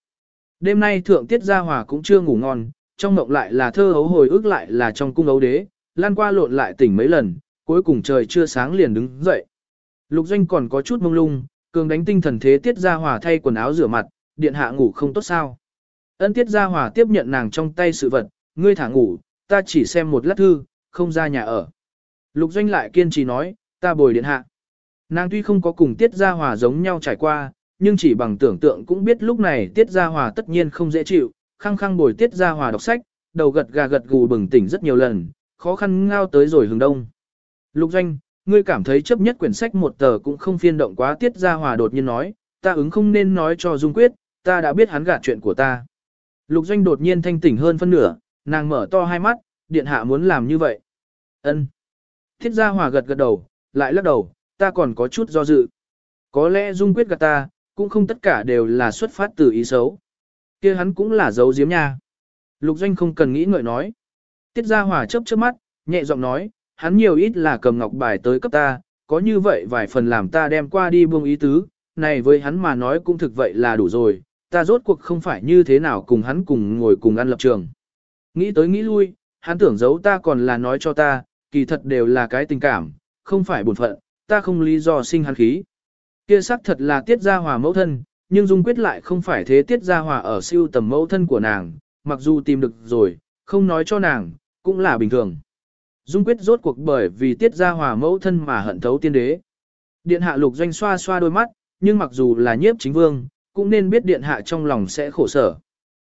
Đêm nay thượng tiết gia hòa cũng chưa ngủ ngon, trong mộng lại là thơ hấu hồi ức lại là trong cung ấu đế, lan qua lộn lại tỉnh mấy lần, cuối cùng trời chưa sáng liền đứng dậy. Lục doanh còn có chút mông lung, cường đánh tinh thần thế tiết gia hòa thay quần áo rửa mặt, điện hạ ngủ không tốt sao. Ân tiết gia hòa tiếp nhận nàng trong tay sự vật, ngươi thả ngủ, ta chỉ xem một lát thư, không ra nhà ở. Lục doanh lại kiên trì nói, ta bồi điện hạ. Nàng tuy không có cùng tiết gia hòa giống nhau trải qua, nhưng chỉ bằng tưởng tượng cũng biết lúc này tiết gia hòa tất nhiên không dễ chịu, khăng khăng bồi tiết gia hòa đọc sách, đầu gật gà gật gù bừng tỉnh rất nhiều lần, khó khăn ngao tới rồi hướng đông. Lục doanh, ngươi cảm thấy chấp nhất quyển sách một tờ cũng không phiên động quá tiết gia hòa đột nhiên nói, ta ứng không nên nói cho Dung Quyết, ta đã biết hắn gạt chuyện của ta. Lục doanh đột nhiên thanh tỉnh hơn phân nửa, nàng mở to hai mắt, điện hạ muốn làm như vậy. Ân. Tiết gia hòa gật gật đầu, lại lắc đầu, ta còn có chút do dự. Có lẽ Dung Quyết gạt ta, cũng không tất cả đều là xuất phát từ ý xấu. kia hắn cũng là dấu diếm nha. Lục Doanh không cần nghĩ ngợi nói. Tiết Gia Hòa chớp chớp mắt, nhẹ giọng nói, hắn nhiều ít là cầm ngọc bài tới cấp ta, có như vậy vài phần làm ta đem qua đi buông ý tứ, này với hắn mà nói cũng thực vậy là đủ rồi, ta rốt cuộc không phải như thế nào cùng hắn cùng ngồi cùng ăn lập trường. Nghĩ tới nghĩ lui, hắn tưởng giấu ta còn là nói cho ta, kỳ thật đều là cái tình cảm, không phải buồn phận, ta không lý do sinh hắn khí. Kia xác thật là tiết gia hòa mẫu thân, nhưng Dung quyết lại không phải thế tiết gia hòa ở siêu tầm mẫu thân của nàng, mặc dù tìm được rồi, không nói cho nàng, cũng là bình thường. Dung quyết rốt cuộc bởi vì tiết gia hòa mẫu thân mà hận thấu tiên đế. Điện hạ lục doanh xoa xoa đôi mắt, nhưng mặc dù là nhiếp chính vương, cũng nên biết điện hạ trong lòng sẽ khổ sở.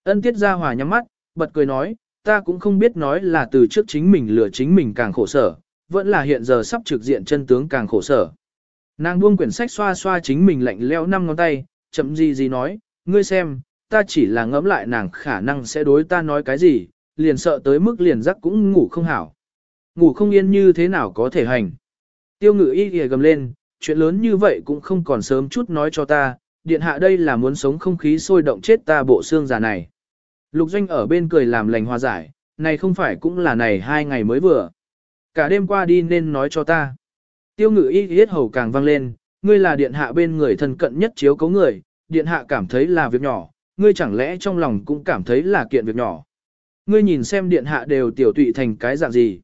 Ân tiết gia hòa nhắm mắt, bật cười nói, ta cũng không biết nói là từ trước chính mình lừa chính mình càng khổ sở, vẫn là hiện giờ sắp trực diện chân tướng càng khổ sở. Nàng buông quyển sách xoa xoa chính mình lạnh leo năm ngón tay, chậm gì gì nói, ngươi xem, ta chỉ là ngẫm lại nàng khả năng sẽ đối ta nói cái gì, liền sợ tới mức liền giấc cũng ngủ không hảo. Ngủ không yên như thế nào có thể hành. Tiêu ngự y ghề gầm lên, chuyện lớn như vậy cũng không còn sớm chút nói cho ta, điện hạ đây là muốn sống không khí sôi động chết ta bộ xương già này. Lục doanh ở bên cười làm lành hòa giải, này không phải cũng là này hai ngày mới vừa. Cả đêm qua đi nên nói cho ta. Tiêu ngự y hết hầu càng vang lên, ngươi là điện hạ bên người thân cận nhất chiếu cấu người, điện hạ cảm thấy là việc nhỏ, ngươi chẳng lẽ trong lòng cũng cảm thấy là kiện việc nhỏ. Ngươi nhìn xem điện hạ đều tiểu tụy thành cái dạng gì.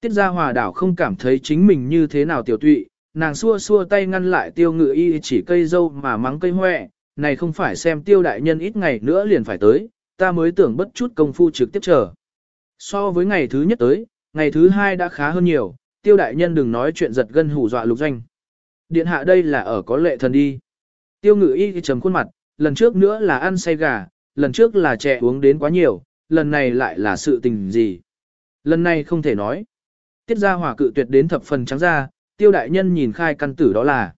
Tiết gia hòa đảo không cảm thấy chính mình như thế nào tiểu tụy, nàng xua xua tay ngăn lại tiêu ngự y chỉ cây dâu mà mắng cây hoẹ, này không phải xem tiêu đại nhân ít ngày nữa liền phải tới, ta mới tưởng bất chút công phu trực tiếp chờ. So với ngày thứ nhất tới, ngày thứ hai đã khá hơn nhiều, tiêu đại nhân đừng nói chuyện giật gân hủ dọa lục doanh. Điện hạ đây là ở có lệ thần đi. Tiêu ngự y trầm khuôn mặt, lần trước nữa là ăn say gà, lần trước là trẻ uống đến quá nhiều, lần này lại là sự tình gì. Lần này không thể nói. Tiết ra hỏa cự tuyệt đến thập phần trắng ra, tiêu đại nhân nhìn khai căn tử đó là.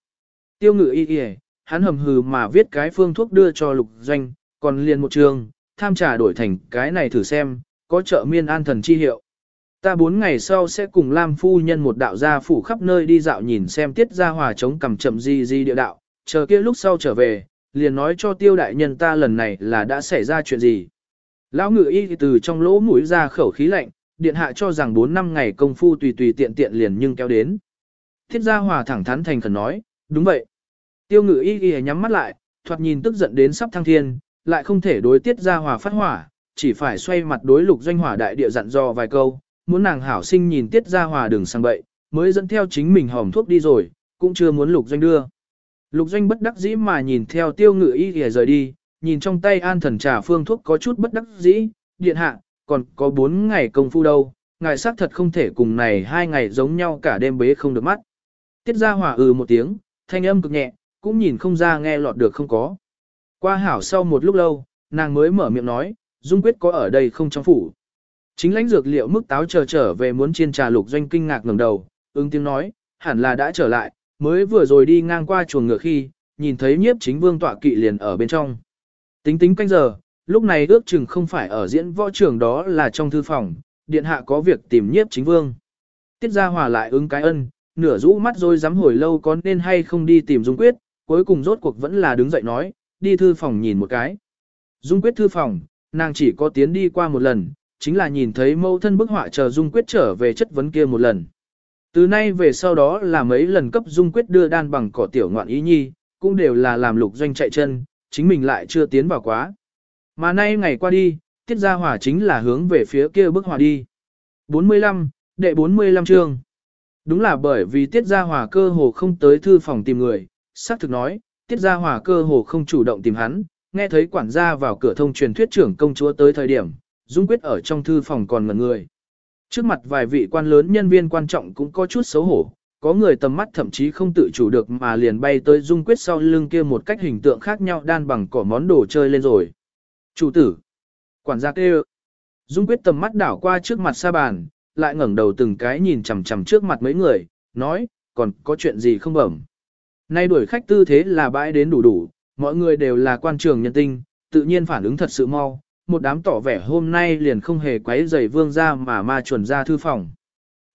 Tiêu ngự y y, hắn hầm hừ mà viết cái phương thuốc đưa cho lục doanh, còn liền một trường, tham trà đổi thành cái này thử xem, có trợ miên an thần chi hiệu. Ta bốn ngày sau sẽ cùng Lam phu nhân một đạo gia phủ khắp nơi đi dạo nhìn xem tiết gia hòa chống cầm chậm di di địa đạo, chờ kia lúc sau trở về, liền nói cho tiêu đại nhân ta lần này là đã xảy ra chuyện gì. Lão ngự y từ trong lỗ mũi ra khẩu khí lạnh, điện hạ cho rằng 4 năm ngày công phu tùy tùy tiện tiện liền nhưng kéo đến. Thiết gia hòa thẳng thắn thành khẩn nói, đúng vậy. Tiêu ngự y y nhắm mắt lại, thoạt nhìn tức giận đến sắp thăng thiên, lại không thể đối tiết gia hòa phát hỏa, chỉ phải xoay mặt đối lục doanh hỏa đại địa dặn dò vài câu, muốn nàng hảo sinh nhìn tiết gia hòa đường sang bậy, mới dẫn theo chính mình hòm thuốc đi rồi, cũng chưa muốn lục doanh đưa. Lục doanh bất đắc dĩ mà nhìn theo tiêu ngự y y rời đi, nhìn trong tay an thần trà phương thuốc có chút bất đắc dĩ, điện hạ, còn có 4 ngày công phu đâu, ngài xác thật không thể cùng này hai ngày giống nhau cả đêm bế không được mắt. Tiết ra hỏa ừ một tiếng, thanh âm cực nhẹ, cũng nhìn không ra nghe lọt được không có. Qua hảo sau một lúc lâu, nàng mới mở miệng nói, Dung Quyết có ở đây không trong phủ. Chính lãnh dược liệu mức táo chờ trở về muốn chiên trà lục doanh kinh ngạc ngẩng đầu, ứng tiếng nói, hẳn là đã trở lại, mới vừa rồi đi ngang qua chuồng ngựa khi, nhìn thấy nhiếp chính vương tọa kỵ liền ở bên trong. Tính tính canh giờ, lúc này ước chừng không phải ở diễn võ trường đó là trong thư phòng, điện hạ có việc tìm nhiếp chính vương. Tiết ra hòa lại ứng cái ân, nửa rũ mắt rồi dám hồi lâu có nên hay không đi tìm Dung Quyết, cuối cùng rốt cuộc vẫn là đứng dậy nói, đi thư phòng nhìn một cái. Dung Quyết thư phòng, nàng chỉ có tiến đi qua một lần, chính là nhìn thấy mâu thân bức họa chờ Dung Quyết trở về chất vấn kia một lần. Từ nay về sau đó là mấy lần cấp Dung Quyết đưa đan bằng cỏ tiểu ngoạn ý nhi, cũng đều là làm lục doanh chạy chân, chính mình lại chưa tiến vào quá. Mà nay ngày qua đi, tiết gia hỏa chính là hướng về phía kia bức hỏa đi. 45, đệ 45 chương. Đúng là bởi vì tiết gia hỏa cơ hồ không tới thư phòng tìm người, xác thực nói, tiết gia hỏa cơ hồ không chủ động tìm hắn, nghe thấy quản gia vào cửa thông truyền thuyết trưởng công chúa tới thời điểm, Dung Quyết ở trong thư phòng còn ngẩn người. Trước mặt vài vị quan lớn nhân viên quan trọng cũng có chút xấu hổ, có người tầm mắt thậm chí không tự chủ được mà liền bay tới Dung Quyết sau lưng kia một cách hình tượng khác nhau đan bằng cỏ món đồ chơi lên rồi. Chủ tử, quản gia kêu. Dung Quyết tầm mắt đảo qua trước mặt sa bàn, lại ngẩng đầu từng cái nhìn chằm chằm trước mặt mấy người, nói, còn có chuyện gì không bẩm. Nay đuổi khách tư thế là bãi đến đủ đủ, mọi người đều là quan trường nhân tinh, tự nhiên phản ứng thật sự mau, một đám tỏ vẻ hôm nay liền không hề quấy rầy vương ra mà ma chuẩn ra thư phòng.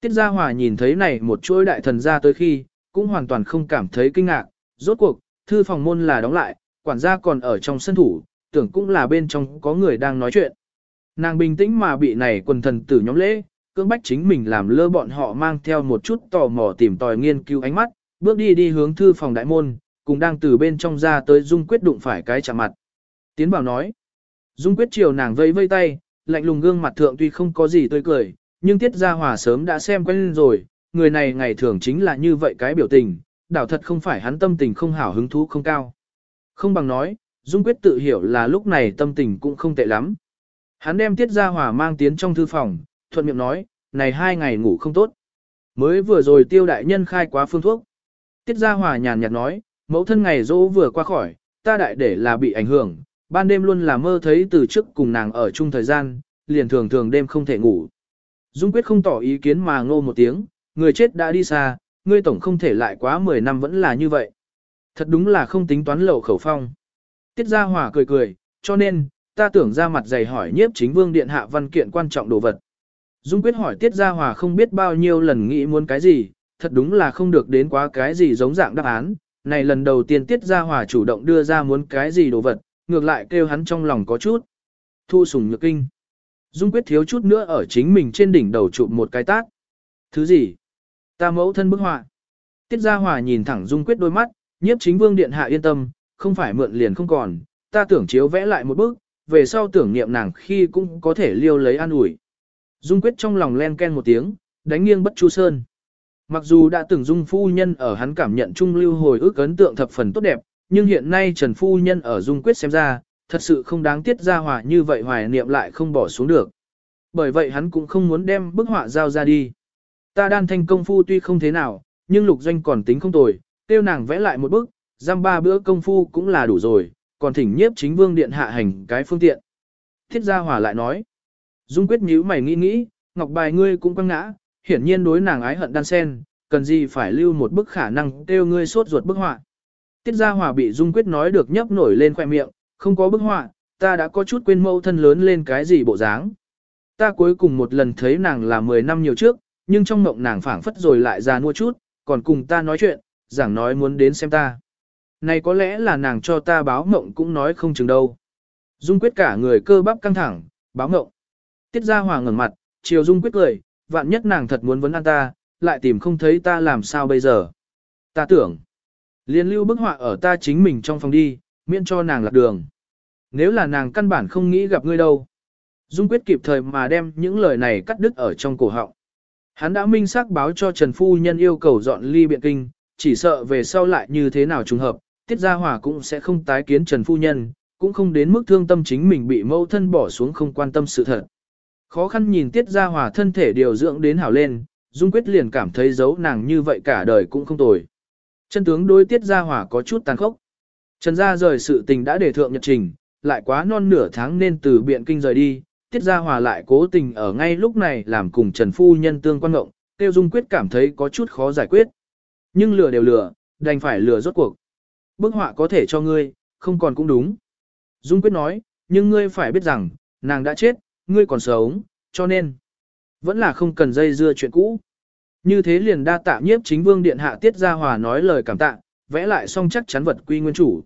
Tiết Gia Hòa nhìn thấy này một chuỗi đại thần ra tới khi, cũng hoàn toàn không cảm thấy kinh ngạc, rốt cuộc, thư phòng môn là đóng lại, quản gia còn ở trong sân thủ, tưởng cũng là bên trong có người đang nói chuyện. Nàng bình tĩnh mà bị này quần thần tử nhóm lễ, cưỡng bách chính mình làm lơ bọn họ mang theo một chút tò mò tìm tòi nghiên cứu ánh mắt, bước đi đi hướng thư phòng đại môn, cùng đang từ bên trong ra tới Dung Quyết đụng phải cái chạm mặt. Tiến bảo nói, Dung Quyết chiều nàng vây vây tay, lạnh lùng gương mặt thượng tuy không có gì tươi cười, nhưng Tiết Gia Hòa sớm đã xem quen rồi, người này ngày thường chính là như vậy cái biểu tình, đảo thật không phải hắn tâm tình không hảo hứng thú không cao. Không bằng nói, Dung Quyết tự hiểu là lúc này tâm tình cũng không tệ lắm. Hắn đem Tiết Gia Hòa mang tiến trong thư phòng, thuận miệng nói, này hai ngày ngủ không tốt. Mới vừa rồi tiêu đại nhân khai quá phương thuốc. Tiết Gia Hòa nhàn nhạt nói, mẫu thân ngày dỗ vừa qua khỏi, ta đại để là bị ảnh hưởng, ban đêm luôn là mơ thấy từ trước cùng nàng ở chung thời gian, liền thường thường đêm không thể ngủ. Dung Quyết không tỏ ý kiến mà ngô một tiếng, người chết đã đi xa, ngươi tổng không thể lại quá 10 năm vẫn là như vậy. Thật đúng là không tính toán lậu khẩu phong. Tiết Gia Hòa cười cười, cho nên, ta tưởng ra mặt dày hỏi nhiếp chính vương điện hạ văn kiện quan trọng đồ vật. Dung quyết hỏi Tiết Gia Hòa không biết bao nhiêu lần nghĩ muốn cái gì, thật đúng là không được đến quá cái gì giống dạng đáp án. Này lần đầu tiên Tiết Gia Hòa chủ động đưa ra muốn cái gì đồ vật, ngược lại kêu hắn trong lòng có chút. Thu sùng nhược kinh. Dung quyết thiếu chút nữa ở chính mình trên đỉnh đầu chụp một cái tát. Thứ gì? Ta mẫu thân bức họa. Tiết Gia Hòa nhìn thẳng Dung quyết đôi mắt, nhiếp chính vương điện hạ yên tâm, không phải mượn liền không còn, ta tưởng chiếu vẽ lại một bức, về sau tưởng niệm nàng khi cũng có thể liêu lấy an ủi. Dung quyết trong lòng len ken một tiếng, đánh nghiêng bất chu sơn. Mặc dù đã từng dung phu nhân ở hắn cảm nhận trung lưu hồi ức ấn tượng thập phần tốt đẹp, nhưng hiện nay Trần phu nhân ở dung quyết xem ra, thật sự không đáng tiết ra hòa như vậy hoài niệm lại không bỏ xuống được. Bởi vậy hắn cũng không muốn đem bức họa giao ra đi. Ta đan thanh công phu tuy không thế nào, nhưng lục doanh còn tính không tồi, tiêu nàng vẽ lại một bức, giam ba bữa công phu cũng là đủ rồi, còn thỉnh nhiếp chính vương điện hạ hành cái phương tiện. Thiết gia hòa lại nói, Dung quyết nhíu mày nghĩ nghĩ, ngọc bài ngươi cũng quăng ngã, hiển nhiên đối nàng ái hận đan sen, cần gì phải lưu một bức khả năng tiêu ngươi sốt ruột bức họa. Tiết gia hòa bị Dung quyết nói được nhấp nổi lên khoe miệng, không có bức họa, ta đã có chút quên mâu thân lớn lên cái gì bộ dáng. Ta cuối cùng một lần thấy nàng là 10 năm nhiều trước, nhưng trong mộng nàng phảng phất rồi lại già nua chút, còn cùng ta nói chuyện, giảng nói muốn đến xem ta. Này có lẽ là nàng cho ta báo mộng cũng nói không chừng đâu. Dung quyết cả người cơ bắp căng thẳng, báo mộng. Tiết Gia Hòa ngẩng mặt, chiều Dung quyết cười, vạn nhất nàng thật muốn vấn an ta, lại tìm không thấy ta làm sao bây giờ. Ta tưởng, liên lưu bức họa ở ta chính mình trong phòng đi, miễn cho nàng lạc đường. Nếu là nàng căn bản không nghĩ gặp ngươi đâu. Dung quyết kịp thời mà đem những lời này cắt đứt ở trong cổ họng. Hắn đã minh xác báo cho Trần Phu Nhân yêu cầu dọn ly biện kinh, chỉ sợ về sau lại như thế nào trùng hợp, Tiết Gia Hòa cũng sẽ không tái kiến Trần Phu Nhân, cũng không đến mức thương tâm chính mình bị mâu thân bỏ xuống không quan tâm sự thật. Khó khăn nhìn Tiết Gia Hòa thân thể điều dưỡng đến hảo lên, Dung Quyết liền cảm thấy giấu nàng như vậy cả đời cũng không tồi. Chân tướng đối Tiết Gia Hòa có chút tàn khốc. Trần Gia rời sự tình đã để thượng nhật trình, lại quá non nửa tháng nên từ biện kinh rời đi, Tiết Gia Hòa lại cố tình ở ngay lúc này làm cùng Trần Phu Nhân tương quan ngộng, Tiêu Dung Quyết cảm thấy có chút khó giải quyết. Nhưng lừa đều lừa, đành phải lừa rốt cuộc. Bức họa có thể cho ngươi, không còn cũng đúng. Dung Quyết nói, nhưng ngươi phải biết rằng, nàng đã chết, ngươi còn sống, cho nên, vẫn là không cần dây dưa chuyện cũ. Như thế liền đa tạ nhiếp chính vương điện hạ tiết gia hòa nói lời cảm tạ, vẽ lại xong chắc chắn vật quy nguyên chủ.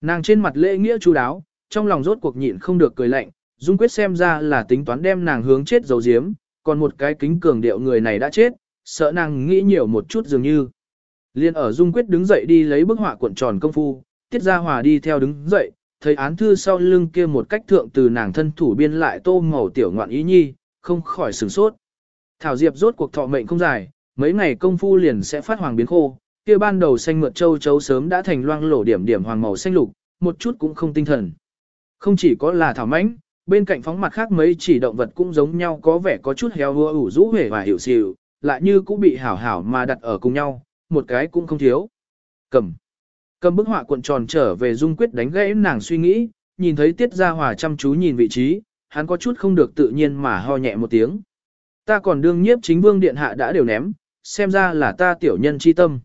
Nàng trên mặt lễ nghĩa chú đáo, trong lòng rốt cuộc nhịn không được cười lạnh, Dung quyết xem ra là tính toán đem nàng hướng chết dấu diếm, còn một cái kính cường điệu người này đã chết, sợ nàng nghĩ nhiều một chút dường như. Liên ở Dung quyết đứng dậy đi lấy bức họa cuộn tròn công phu, Tiết Gia Hòa đi theo đứng dậy, thấy án thư sau lưng kia một cách thượng từ nàng thân thủ biên lại tô màu tiểu ngoạn ý nhi, không khỏi sửng sốt. Thảo Diệp rốt cuộc thọ mệnh không dài, mấy ngày công phu liền sẽ phát hoàng biến khô, kia ban đầu xanh mượt châu chấu sớm đã thành loang lổ điểm điểm hoàng màu xanh lục, một chút cũng không tinh thần. Không chỉ có là thảo mãnh, bên cạnh phóng mặt khác mấy chỉ động vật cũng giống nhau có vẻ có chút héo hua ủ rũ hề và hiểu xìu, lại như cũng bị hảo hảo mà đặt ở cùng nhau, một cái cũng không thiếu. Cầm. Cầm bức họa cuộn tròn trở về dung quyết đánh gãy nàng suy nghĩ, nhìn thấy tiết gia hòa chăm chú nhìn vị trí, hắn có chút không được tự nhiên mà ho nhẹ một tiếng. Ta còn đương nhiếp chính vương điện hạ đã đều ném, xem ra là ta tiểu nhân chi tâm.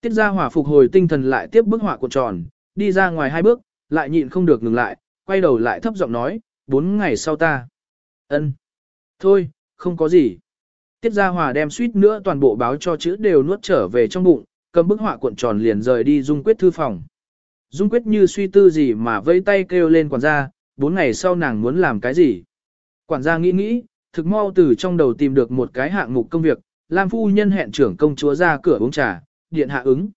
Tiết gia hòa phục hồi tinh thần lại tiếp bức họa cuộn tròn, đi ra ngoài hai bước, lại nhịn không được ngừng lại, quay đầu lại thấp giọng nói, bốn ngày sau ta. ân Thôi, không có gì. Tiết gia hòa đem suýt nữa toàn bộ báo cho chữ đều nuốt trở về trong bụng, cầm bức họa cuộn tròn liền rời đi Dung Quyết thư phòng. Dung Quyết như suy tư gì mà vẫy tay kêu lên quản gia, bốn ngày sau nàng muốn làm cái gì. Quản gia nghĩ nghĩ, thực mau từ trong đầu tìm được một cái hạng mục công việc, Lam phu nhân hẹn trưởng công chúa ra cửa uống trà, điện hạ ứng.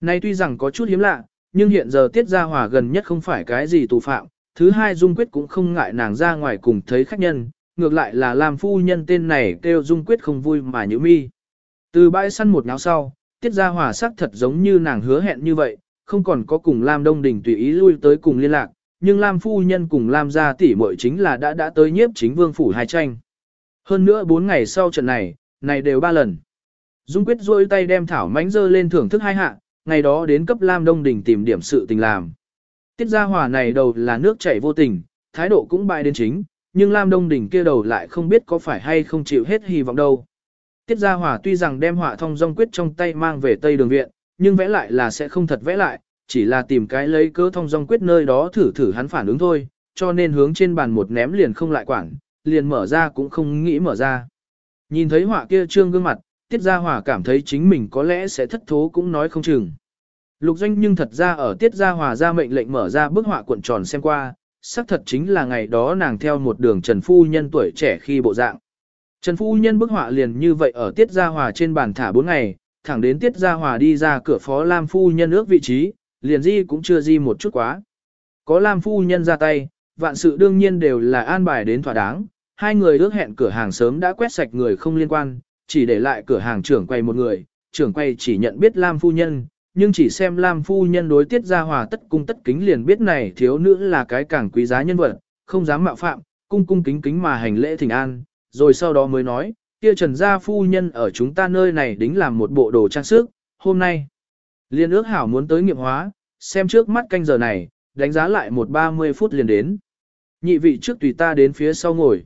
Nay tuy rằng có chút hiếm lạ, nhưng hiện giờ tiết gia hòa gần nhất không phải cái gì tù phạm, thứ hai Dung Quyết cũng không ngại nàng ra ngoài cùng thấy khách nhân, ngược lại là Lam phu nhân tên này kêu Dung Quyết không vui mà nhữ mi. Từ bãi săn một náo sau, Tiết Gia Hòa sắc thật giống như nàng hứa hẹn như vậy, không còn có cùng Lam Đông Đình tùy ý lui tới cùng liên lạc, nhưng Lam Phu Nhân cùng Lam Gia tỷ muội chính là đã đã tới nhiếp chính vương phủ hai tranh. Hơn nữa bốn ngày sau trận này, này đều ba lần. Dung quyết rôi tay đem thảo mánh dơ lên thưởng thức hai hạ, ngày đó đến cấp Lam Đông Đình tìm điểm sự tình làm. Tiết Gia Hòa này đầu là nước chảy vô tình, thái độ cũng bại đến chính, nhưng Lam Đông Đỉnh kia đầu lại không biết có phải hay không chịu hết hy vọng đâu. Tiết Gia Hòa tuy rằng đem họa thông dong quyết trong tay mang về Tây Đường Viện, nhưng vẽ lại là sẽ không thật vẽ lại, chỉ là tìm cái lấy cớ thông dong quyết nơi đó thử thử hắn phản ứng thôi, cho nên hướng trên bàn một ném liền không lại quản, liền mở ra cũng không nghĩ mở ra. Nhìn thấy họa kia trương gương mặt, Tiết Gia Hòa cảm thấy chính mình có lẽ sẽ thất thố cũng nói không chừng. Lục Doanh nhưng thật ra ở Tiết Gia Hòa ra mệnh lệnh mở ra bức họa cuộn tròn xem qua, xác thật chính là ngày đó nàng theo một đường Trần Phu Nhân tuổi trẻ khi bộ dạng. Trần Phu Nhân bức họa liền như vậy ở Tiết Gia Hòa trên bàn thả 4 ngày, thẳng đến Tiết Gia Hòa đi ra cửa phó Lam Phu Nhân ước vị trí, liền di cũng chưa di một chút quá. Có Lam Phu Nhân ra tay, vạn sự đương nhiên đều là an bài đến thỏa đáng, hai người ước hẹn cửa hàng sớm đã quét sạch người không liên quan, chỉ để lại cửa hàng trưởng quay một người, trưởng quay chỉ nhận biết Lam Phu Nhân, nhưng chỉ xem Lam Phu Nhân đối tiết ra hòa tất cung tất kính liền biết này thiếu nữ là cái càng quý giá nhân vật, không dám mạo phạm, cung cung kính kính mà hành lễ thỉnh an, rồi sau đó mới nói, kia trần gia phu nhân ở chúng ta nơi này đính làm một bộ đồ trang sức, hôm nay. Liên ước hảo muốn tới nghiệm hóa, xem trước mắt canh giờ này, đánh giá lại một ba mươi phút liền đến. Nhị vị trước tùy ta đến phía sau ngồi.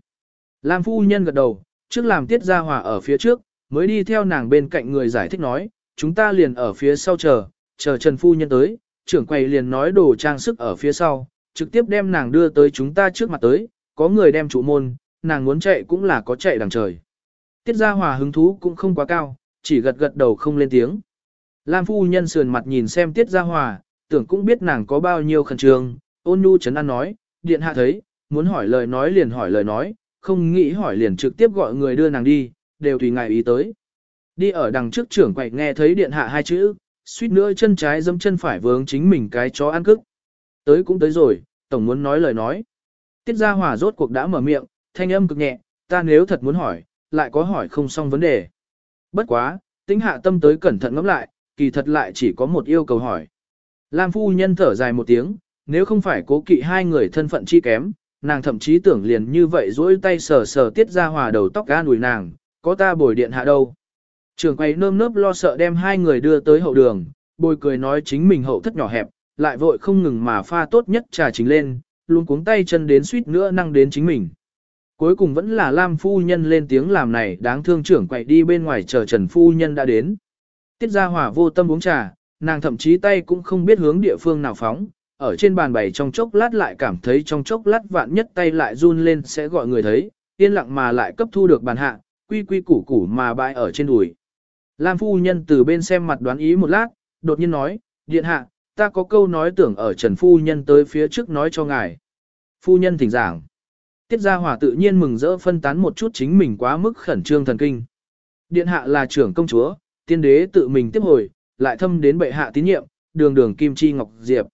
Lam phu nhân gật đầu, trước làm tiết gia hòa ở phía trước, mới đi theo nàng bên cạnh người giải thích nói, chúng ta liền ở phía sau chờ, chờ Trần phu nhân tới, trưởng quầy liền nói đồ trang sức ở phía sau, trực tiếp đem nàng đưa tới chúng ta trước mặt tới, có người đem trụ môn, nàng muốn chạy cũng là có chạy đằng trời. Tiết gia hòa hứng thú cũng không quá cao, chỉ gật gật đầu không lên tiếng. Lam phu nhân sườn mặt nhìn xem tiết gia hòa, tưởng cũng biết nàng có bao nhiêu khẩn trương, ôn nhu chấn an nói, điện hạ thấy, muốn hỏi lời nói liền hỏi lời nói, không nghĩ hỏi liền trực tiếp gọi người đưa nàng đi, đều tùy ngài ý tới. Đi ở đằng trước trưởng quậy nghe thấy điện hạ hai chữ, suýt nữa chân trái dẫm chân phải vướng chính mình cái chó ăn cức. Tới cũng tới rồi, tổng muốn nói lời nói. Tiết gia hòa rốt cuộc đã mở miệng, thanh âm cực nhẹ, ta nếu thật muốn hỏi, lại có hỏi không xong vấn đề. Bất quá, tính hạ tâm tới cẩn thận ngẫm lại, kỳ thật lại chỉ có một yêu cầu hỏi. Lam phu nhân thở dài một tiếng, nếu không phải cố kỵ hai người thân phận chi kém, nàng thậm chí tưởng liền như vậy duỗi tay sờ sờ tiết ra hòa đầu tóc ga nùi nàng, có ta bồi điện hạ đâu. Trường quay nơm nớp lo sợ đem hai người đưa tới hậu đường, bồi cười nói chính mình hậu thất nhỏ hẹp, lại vội không ngừng mà pha tốt nhất trà chính lên, luôn cuống tay chân đến suýt nữa năng đến chính mình. Cuối cùng vẫn là Lam phu nhân lên tiếng làm này đáng thương trưởng quậy đi bên ngoài chờ Trần phu nhân đã đến. Tiết gia hỏa vô tâm uống trà, nàng thậm chí tay cũng không biết hướng địa phương nào phóng, ở trên bàn bày trong chốc lát lại cảm thấy trong chốc lát vạn nhất tay lại run lên sẽ gọi người thấy, yên lặng mà lại cấp thu được bàn hạ, quy quy củ củ mà bãi ở trên đùi. Lam phu nhân từ bên xem mặt đoán ý một lát, đột nhiên nói, điện hạ, ta có câu nói tưởng ở Trần phu nhân tới phía trước nói cho ngài. Phu nhân thỉnh giảng. Tiết gia hòa tự nhiên mừng rỡ phân tán một chút chính mình quá mức khẩn trương thần kinh. Điện hạ là trưởng công chúa, tiên đế tự mình tiếp hồi, lại thâm đến bệ hạ tín nhiệm, đường đường kim chi ngọc diệp.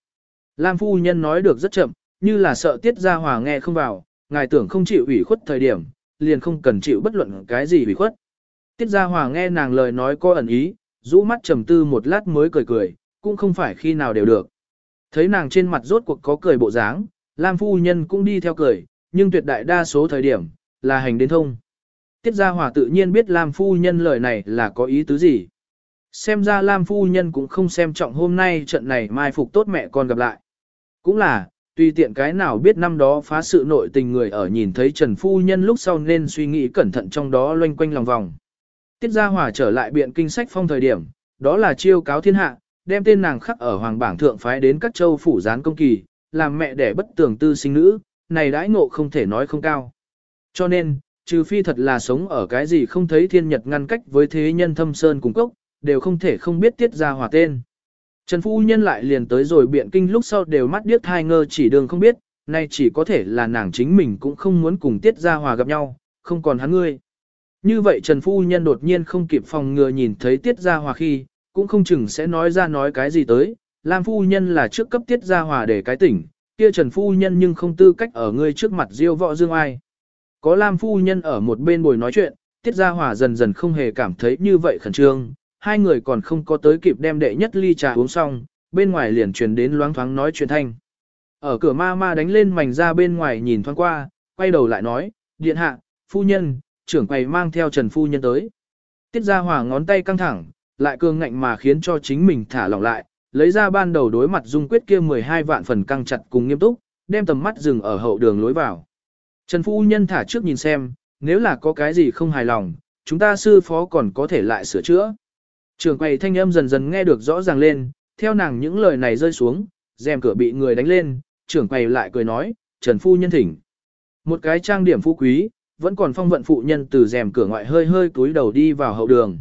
Lam phu nhân nói được rất chậm, như là sợ tiết gia hòa nghe không vào, ngài tưởng không chịu ủy khuất thời điểm, liền không cần chịu bất luận cái gì ủy khuất. Tiết gia hòa nghe nàng lời nói có ẩn ý, rũ mắt trầm tư một lát mới cười cười, cũng không phải khi nào đều được. Thấy nàng trên mặt rốt cuộc có cười bộ dáng, Lam phu nhân cũng đi theo cười, nhưng tuyệt đại đa số thời điểm, là hành đến thông. Tiết gia hòa tự nhiên biết Lam phu nhân lời này là có ý tứ gì. Xem ra Lam phu nhân cũng không xem trọng hôm nay trận này mai phục tốt mẹ con gặp lại. Cũng là, tùy tiện cái nào biết năm đó phá sự nội tình người ở nhìn thấy Trần phu nhân lúc sau nên suy nghĩ cẩn thận trong đó loanh quanh lòng vòng. Tiết Gia Hòa trở lại biện kinh sách phong thời điểm, đó là chiêu cáo thiên hạ, đem tên nàng khắc ở hoàng bảng thượng phái đến các châu phủ gián công kỳ, làm mẹ đẻ bất tường tư sinh nữ, này đãi ngộ không thể nói không cao. Cho nên, trừ phi thật là sống ở cái gì không thấy thiên nhật ngăn cách với thế nhân thâm sơn cùng cốc, đều không thể không biết tiết ra hòa tên. Trần Phu Nhân lại liền tới rồi biện kinh lúc sau đều mắt điếc hai ngơ chỉ đường không biết, nay chỉ có thể là nàng chính mình cũng không muốn cùng tiết ra hòa gặp nhau, không còn hắn ngươi. Như vậy Trần Phu Nhân đột nhiên không kịp phòng ngừa nhìn thấy tiết Gia hòa khi, cũng không chừng sẽ nói ra nói cái gì tới, Lam Phu Nhân là trước cấp tiết Gia hòa để cái tỉnh, kia Trần Phu Nhân nhưng không tư cách ở ngươi trước mặt diêu võ dương ai. Có Lam Phu Nhân ở một bên bồi nói chuyện, tiết Gia hòa dần dần không hề cảm thấy như vậy khẩn trương, hai người còn không có tới kịp đem đệ nhất ly trà uống xong, bên ngoài liền truyền đến loáng thoáng nói chuyện thanh. Ở cửa ma ma đánh lên mảnh ra bên ngoài nhìn thoáng qua, quay đầu lại nói, điện hạ, phu nhân, trưởng quầy mang theo trần phu nhân tới. Tiết Gia hòa ngón tay căng thẳng, lại cường ngạnh mà khiến cho chính mình thả lỏng lại, lấy ra ban đầu đối mặt dung quyết kia 12 vạn phần căng chặt cùng nghiêm túc, đem tầm mắt dừng ở hậu đường lối vào. Trần phu nhân thả trước nhìn xem, nếu là có cái gì không hài lòng, chúng ta sư phó còn có thể lại sửa chữa. Trường quầy thanh âm dần dần nghe được rõ ràng lên, theo nàng những lời này rơi xuống, rèm cửa bị người đánh lên, trưởng quầy lại cười nói, Trần Phu Nhân thỉnh. Một cái trang điểm phú quý, vẫn còn phong vận phụ nhân từ rèm cửa ngoại hơi hơi túi đầu đi vào hậu đường.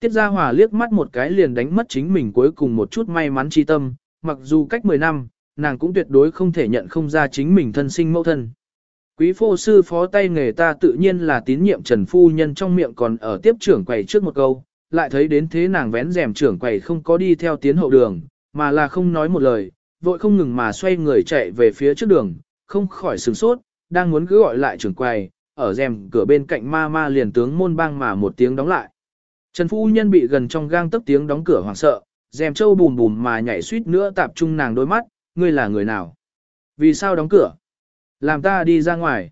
Tiết Gia Hòa liếc mắt một cái liền đánh mất chính mình cuối cùng một chút may mắn chi tâm, mặc dù cách 10 năm, nàng cũng tuyệt đối không thể nhận không ra chính mình thân sinh mẫu thân. Quý phô sư phó tay nghề ta tự nhiên là tín nhiệm Trần Phu Nhân trong miệng còn ở tiếp trưởng quầy trước một câu, lại thấy đến thế nàng vén rèm trưởng quầy không có đi theo tiến hậu đường, mà là không nói một lời, vội không ngừng mà xoay người chạy về phía trước đường, không khỏi sửng sốt, đang muốn cứ gọi lại trưởng quầy, ở rèm cửa bên cạnh ma ma liền tướng môn bang mà một tiếng đóng lại. Trần Phu Nhân bị gần trong gang tấc tiếng đóng cửa hoảng sợ, rèm trâu bùm bùm mà nhảy suýt nữa tạp trung nàng đôi mắt, ngươi là người nào? Vì sao đóng cửa? Làm ta đi ra ngoài.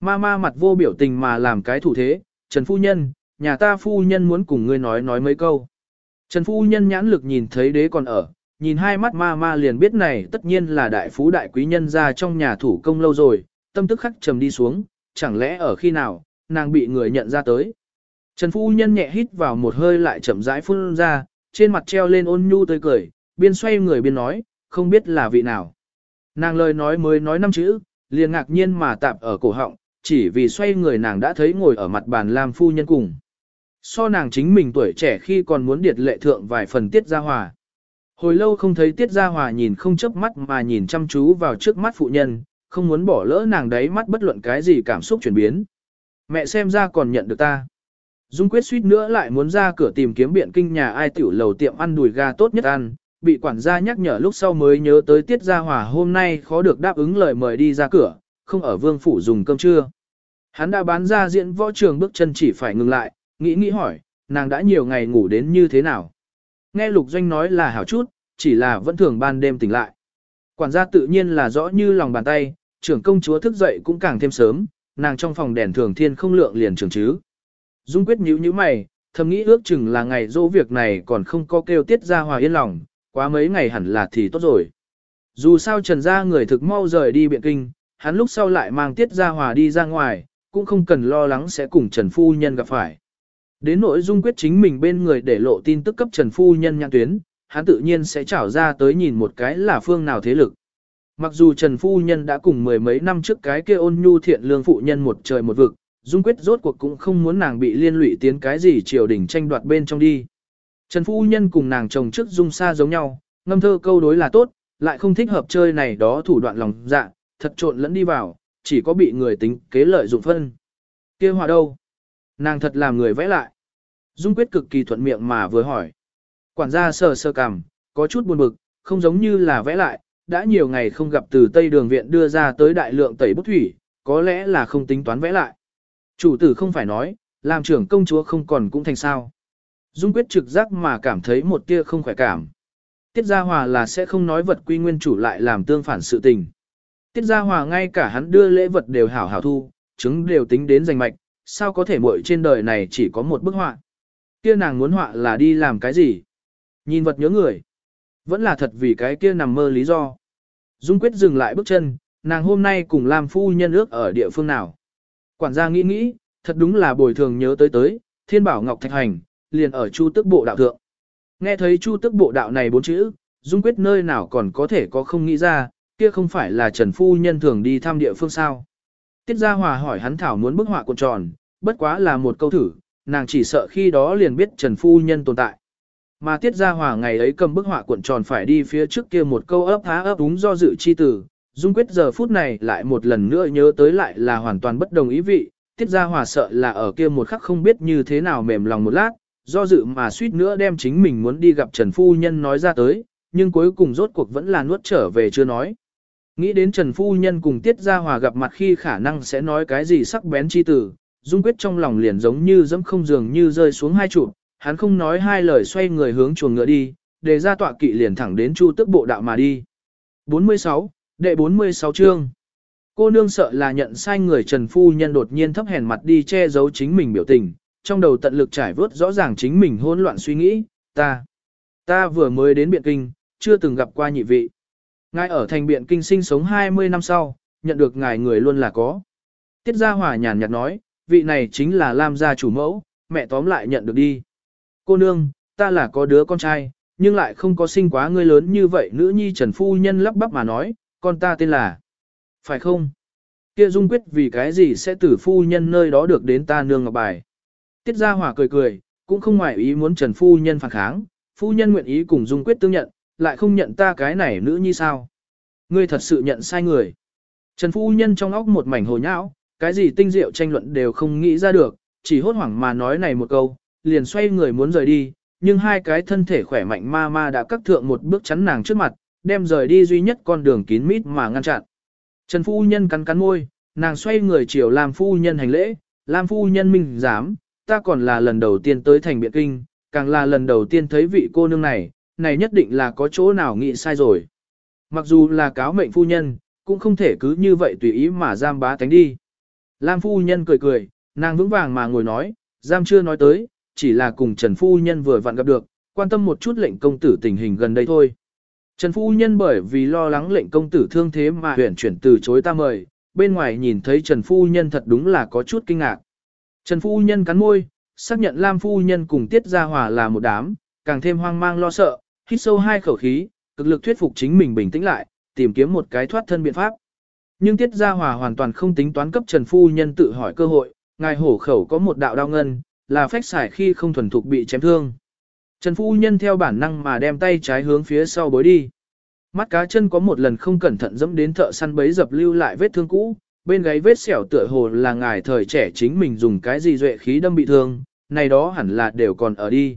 Ma ma mặt vô biểu tình mà làm cái thủ thế, Trần Phu Nhân, nhà ta Phu Nhân muốn cùng ngươi nói nói mấy câu. Trần Phu Nhân nhãn lực nhìn thấy đế còn ở, nhìn hai mắt ma ma liền biết này tất nhiên là đại phú đại quý nhân ra trong nhà thủ công lâu rồi, tâm tức khắc trầm đi xuống, chẳng lẽ ở khi nào, nàng bị người nhận ra tới. Trần Phu Nhân nhẹ hít vào một hơi lại chậm rãi phun ra, trên mặt treo lên ôn nhu tươi cười, biên xoay người biên nói, không biết là vị nào. Nàng lời nói mới nói năm chữ, liền ngạc nhiên mà tạp ở cổ họng, chỉ vì xoay người nàng đã thấy ngồi ở mặt bàn Lam Phu Nhân cùng. So nàng chính mình tuổi trẻ khi còn muốn điệt lệ thượng vài phần tiết gia hòa. Hồi lâu không thấy tiết gia hòa nhìn không chớp mắt mà nhìn chăm chú vào trước mắt phụ nhân, không muốn bỏ lỡ nàng đấy mắt bất luận cái gì cảm xúc chuyển biến. Mẹ xem ra còn nhận được ta. Dung quyết suýt nữa lại muốn ra cửa tìm kiếm biện kinh nhà ai tiểu lầu tiệm ăn đùi gà tốt nhất ăn, bị quản gia nhắc nhở lúc sau mới nhớ tới tiết gia hòa hôm nay khó được đáp ứng lời mời đi ra cửa, không ở vương phủ dùng cơm trưa. Hắn đã bán ra diễn võ trường bước chân chỉ phải ngừng lại, nghĩ nghĩ hỏi, nàng đã nhiều ngày ngủ đến như thế nào. Nghe lục doanh nói là hảo chút, chỉ là vẫn thường ban đêm tỉnh lại. Quản gia tự nhiên là rõ như lòng bàn tay, trưởng công chúa thức dậy cũng càng thêm sớm, nàng trong phòng đèn thường thiên không lượng liền trường chứ. Dung quyết nhíu nhíu mày, thầm nghĩ ước chừng là ngày dỗ việc này còn không có kêu tiết ra hòa yên lòng, quá mấy ngày hẳn là thì tốt rồi. Dù sao trần gia người thực mau rời đi biện kinh, hắn lúc sau lại mang tiết ra hòa đi ra ngoài, cũng không cần lo lắng sẽ cùng trần phu nhân gặp phải. Đến nội dung quyết chính mình bên người để lộ tin tức cấp trần phu nhân nhãn tuyến, hắn tự nhiên sẽ trảo ra tới nhìn một cái là phương nào thế lực. Mặc dù Trần Phu Nhân đã cùng mười mấy năm trước cái kia ôn nhu thiện lương phụ nhân một trời một vực, Dung Quyết rốt cuộc cũng không muốn nàng bị liên lụy tiến cái gì triều đình tranh đoạt bên trong đi. Trần Phu Nhân cùng nàng chồng trước Dung xa giống nhau, ngâm thơ câu đối là tốt, lại không thích hợp chơi này đó thủ đoạn lòng dạ, thật trộn lẫn đi vào, chỉ có bị người tính kế lợi dụng phân. kia hòa đâu? Nàng thật làm người vẽ lại. Dung Quyết cực kỳ thuận miệng mà vừa hỏi. Quản gia sờ sơ cằm, có chút buồn bực, không giống như là vẽ lại, đã nhiều ngày không gặp từ Tây Đường Viện đưa ra tới đại lượng tẩy bút thủy, có lẽ là không tính toán vẽ lại. Chủ tử không phải nói, làm trưởng công chúa không còn cũng thành sao. Dung quyết trực giác mà cảm thấy một tia không khỏe cảm. Tiết Gia Hòa là sẽ không nói vật quy nguyên chủ lại làm tương phản sự tình. Tiết Gia Hòa ngay cả hắn đưa lễ vật đều hảo hảo thu, chứng đều tính đến giành mạch, sao có thể muội trên đời này chỉ có một bức họa. Kia nàng muốn họa là đi làm cái gì? Nhìn vật nhớ người. Vẫn là thật vì cái kia nằm mơ lý do. Dung quyết dừng lại bước chân, nàng hôm nay cùng Lam phu nhân ước ở địa phương nào. Quản gia nghĩ nghĩ, thật đúng là bồi thường nhớ tới tới, thiên bảo ngọc thạch hành, liền ở chu tức bộ đạo thượng. Nghe thấy chu tức bộ đạo này bốn chữ, dung quyết nơi nào còn có thể có không nghĩ ra, kia không phải là Trần Phu Nhân thường đi thăm địa phương sao. Tiết Gia Hòa hỏi hắn Thảo muốn bức họa cuộn tròn, bất quá là một câu thử, nàng chỉ sợ khi đó liền biết Trần Phu Nhân tồn tại. Mà Tiết Gia Hòa ngày ấy cầm bức họa cuộn tròn phải đi phía trước kia một câu ấp há ấp đúng do dự chi tử, Dung Quyết giờ phút này lại một lần nữa nhớ tới lại là hoàn toàn bất đồng ý vị, Tiết Gia Hòa sợ là ở kia một khắc không biết như thế nào mềm lòng một lát, do dự mà suýt nữa đem chính mình muốn đi gặp Trần Phu Nhân nói ra tới, nhưng cuối cùng rốt cuộc vẫn là nuốt trở về chưa nói. Nghĩ đến Trần Phu Nhân cùng Tiết Gia Hòa gặp mặt khi khả năng sẽ nói cái gì sắc bén chi tử, Dung Quyết trong lòng liền giống như dẫm không dường như rơi xuống hai trụ, hắn không nói hai lời xoay người hướng chuồng ngựa đi, để ra tọa kỵ liền thẳng đến Chu Tức bộ đạo mà đi. 46, đệ 46 chương. Cô nương sợ là nhận sai người Trần Phu Nhân đột nhiên thấp hèn mặt đi che giấu chính mình biểu tình, trong đầu tận lực trải vớt rõ ràng chính mình hỗn loạn suy nghĩ, ta, ta vừa mới đến Biện Kinh, chưa từng gặp qua nhị vị. Ngài ở thành Biện Kinh sinh sống 20 năm sau, nhận được ngài người luôn là có. Tiết Gia Hòa nhàn nhạt nói, vị này chính là Lam gia chủ mẫu, mẹ tóm lại nhận được đi. Cô nương, ta là có đứa con trai, nhưng lại không có sinh quá ngươi lớn như vậy nữ nhi Trần Phu Nhân lắp bắp mà nói, con ta tên là. Phải không? Kia Dung Quyết vì cái gì sẽ từ Phu Nhân nơi đó được đến ta nương ngọc bài. Tiết Gia Hòa cười cười, cũng không ngoại ý muốn Trần Phu Nhân phản kháng, Phu Nhân nguyện ý cùng Dung Quyết tương nhận, lại không nhận ta cái này nữ nhi sao. Ngươi thật sự nhận sai người. Trần Phu Nhân trong óc một mảnh hồ nhão, cái gì tinh diệu tranh luận đều không nghĩ ra được, chỉ hốt hoảng mà nói này một câu, liền xoay người muốn rời đi, nhưng hai cái thân thể khỏe mạnh ma ma đã cắt thượng một bước chắn nàng trước mặt, đem rời đi duy nhất con đường kín mít mà ngăn chặn. Trần Phu Nhân cắn cắn môi, nàng xoay người chiều làm Phu Nhân hành lễ, làm Phu Nhân minh dám, ta còn là lần đầu tiên tới thành biện kinh, càng là lần đầu tiên thấy vị cô nương này, này nhất định là có chỗ nào nghĩ sai rồi. Mặc dù là cáo mệnh phu nhân, cũng không thể cứ như vậy tùy ý mà giam bá tánh đi. Lam phu nhân cười cười, nàng vững vàng mà ngồi nói, giam chưa nói tới, chỉ là cùng Trần phu nhân vừa vặn gặp được, quan tâm một chút lệnh công tử tình hình gần đây thôi. Trần phu nhân bởi vì lo lắng lệnh công tử thương thế mà huyển chuyển từ chối ta mời, bên ngoài nhìn thấy Trần phu nhân thật đúng là có chút kinh ngạc. Trần phu nhân cắn môi, xác nhận Lam phu nhân cùng Tiết Gia Hòa là một đám, càng thêm hoang mang lo sợ, hít sâu hai khẩu khí, cực lực thuyết phục chính mình bình tĩnh lại, tìm kiếm một cái thoát thân biện pháp. Nhưng Tiết Gia Hòa hoàn toàn không tính toán cấp Trần Phu Nhân tự hỏi cơ hội, ngài hổ khẩu có một đạo đao ngân, là phách xài khi không thuần thục bị chém thương. Trần Phu Nhân theo bản năng mà đem tay trái hướng phía sau bối đi. Mắt cá chân có một lần không cẩn thận dẫm đến thợ săn bấy dập lưu lại vết thương cũ, bên gáy vết sẹo tựa hồ là ngài thời trẻ chính mình dùng cái gì duệ khí đâm bị thương, này đó hẳn là đều còn ở đi.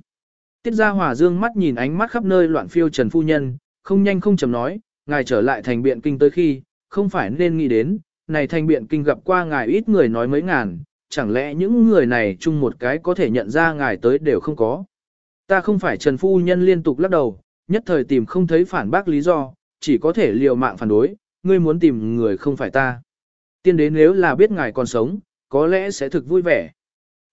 Tiết Gia Hòa dương mắt nhìn ánh mắt khắp nơi loạn phiêu Trần Phu Nhân, không nhanh không chậm nói, ngài trở lại thành biện kinh tới khi, không phải nên nghĩ đến, này thành biện kinh gặp qua ngài ít người nói mấy ngàn, chẳng lẽ những người này chung một cái có thể nhận ra ngài tới đều không có. Ta không phải Trần Phu Nhân liên tục lắc đầu, nhất thời tìm không thấy phản bác lý do, chỉ có thể liều mạng phản đối, ngươi muốn tìm người không phải ta. Tiên đế nếu là biết ngài còn sống, có lẽ sẽ thực vui vẻ.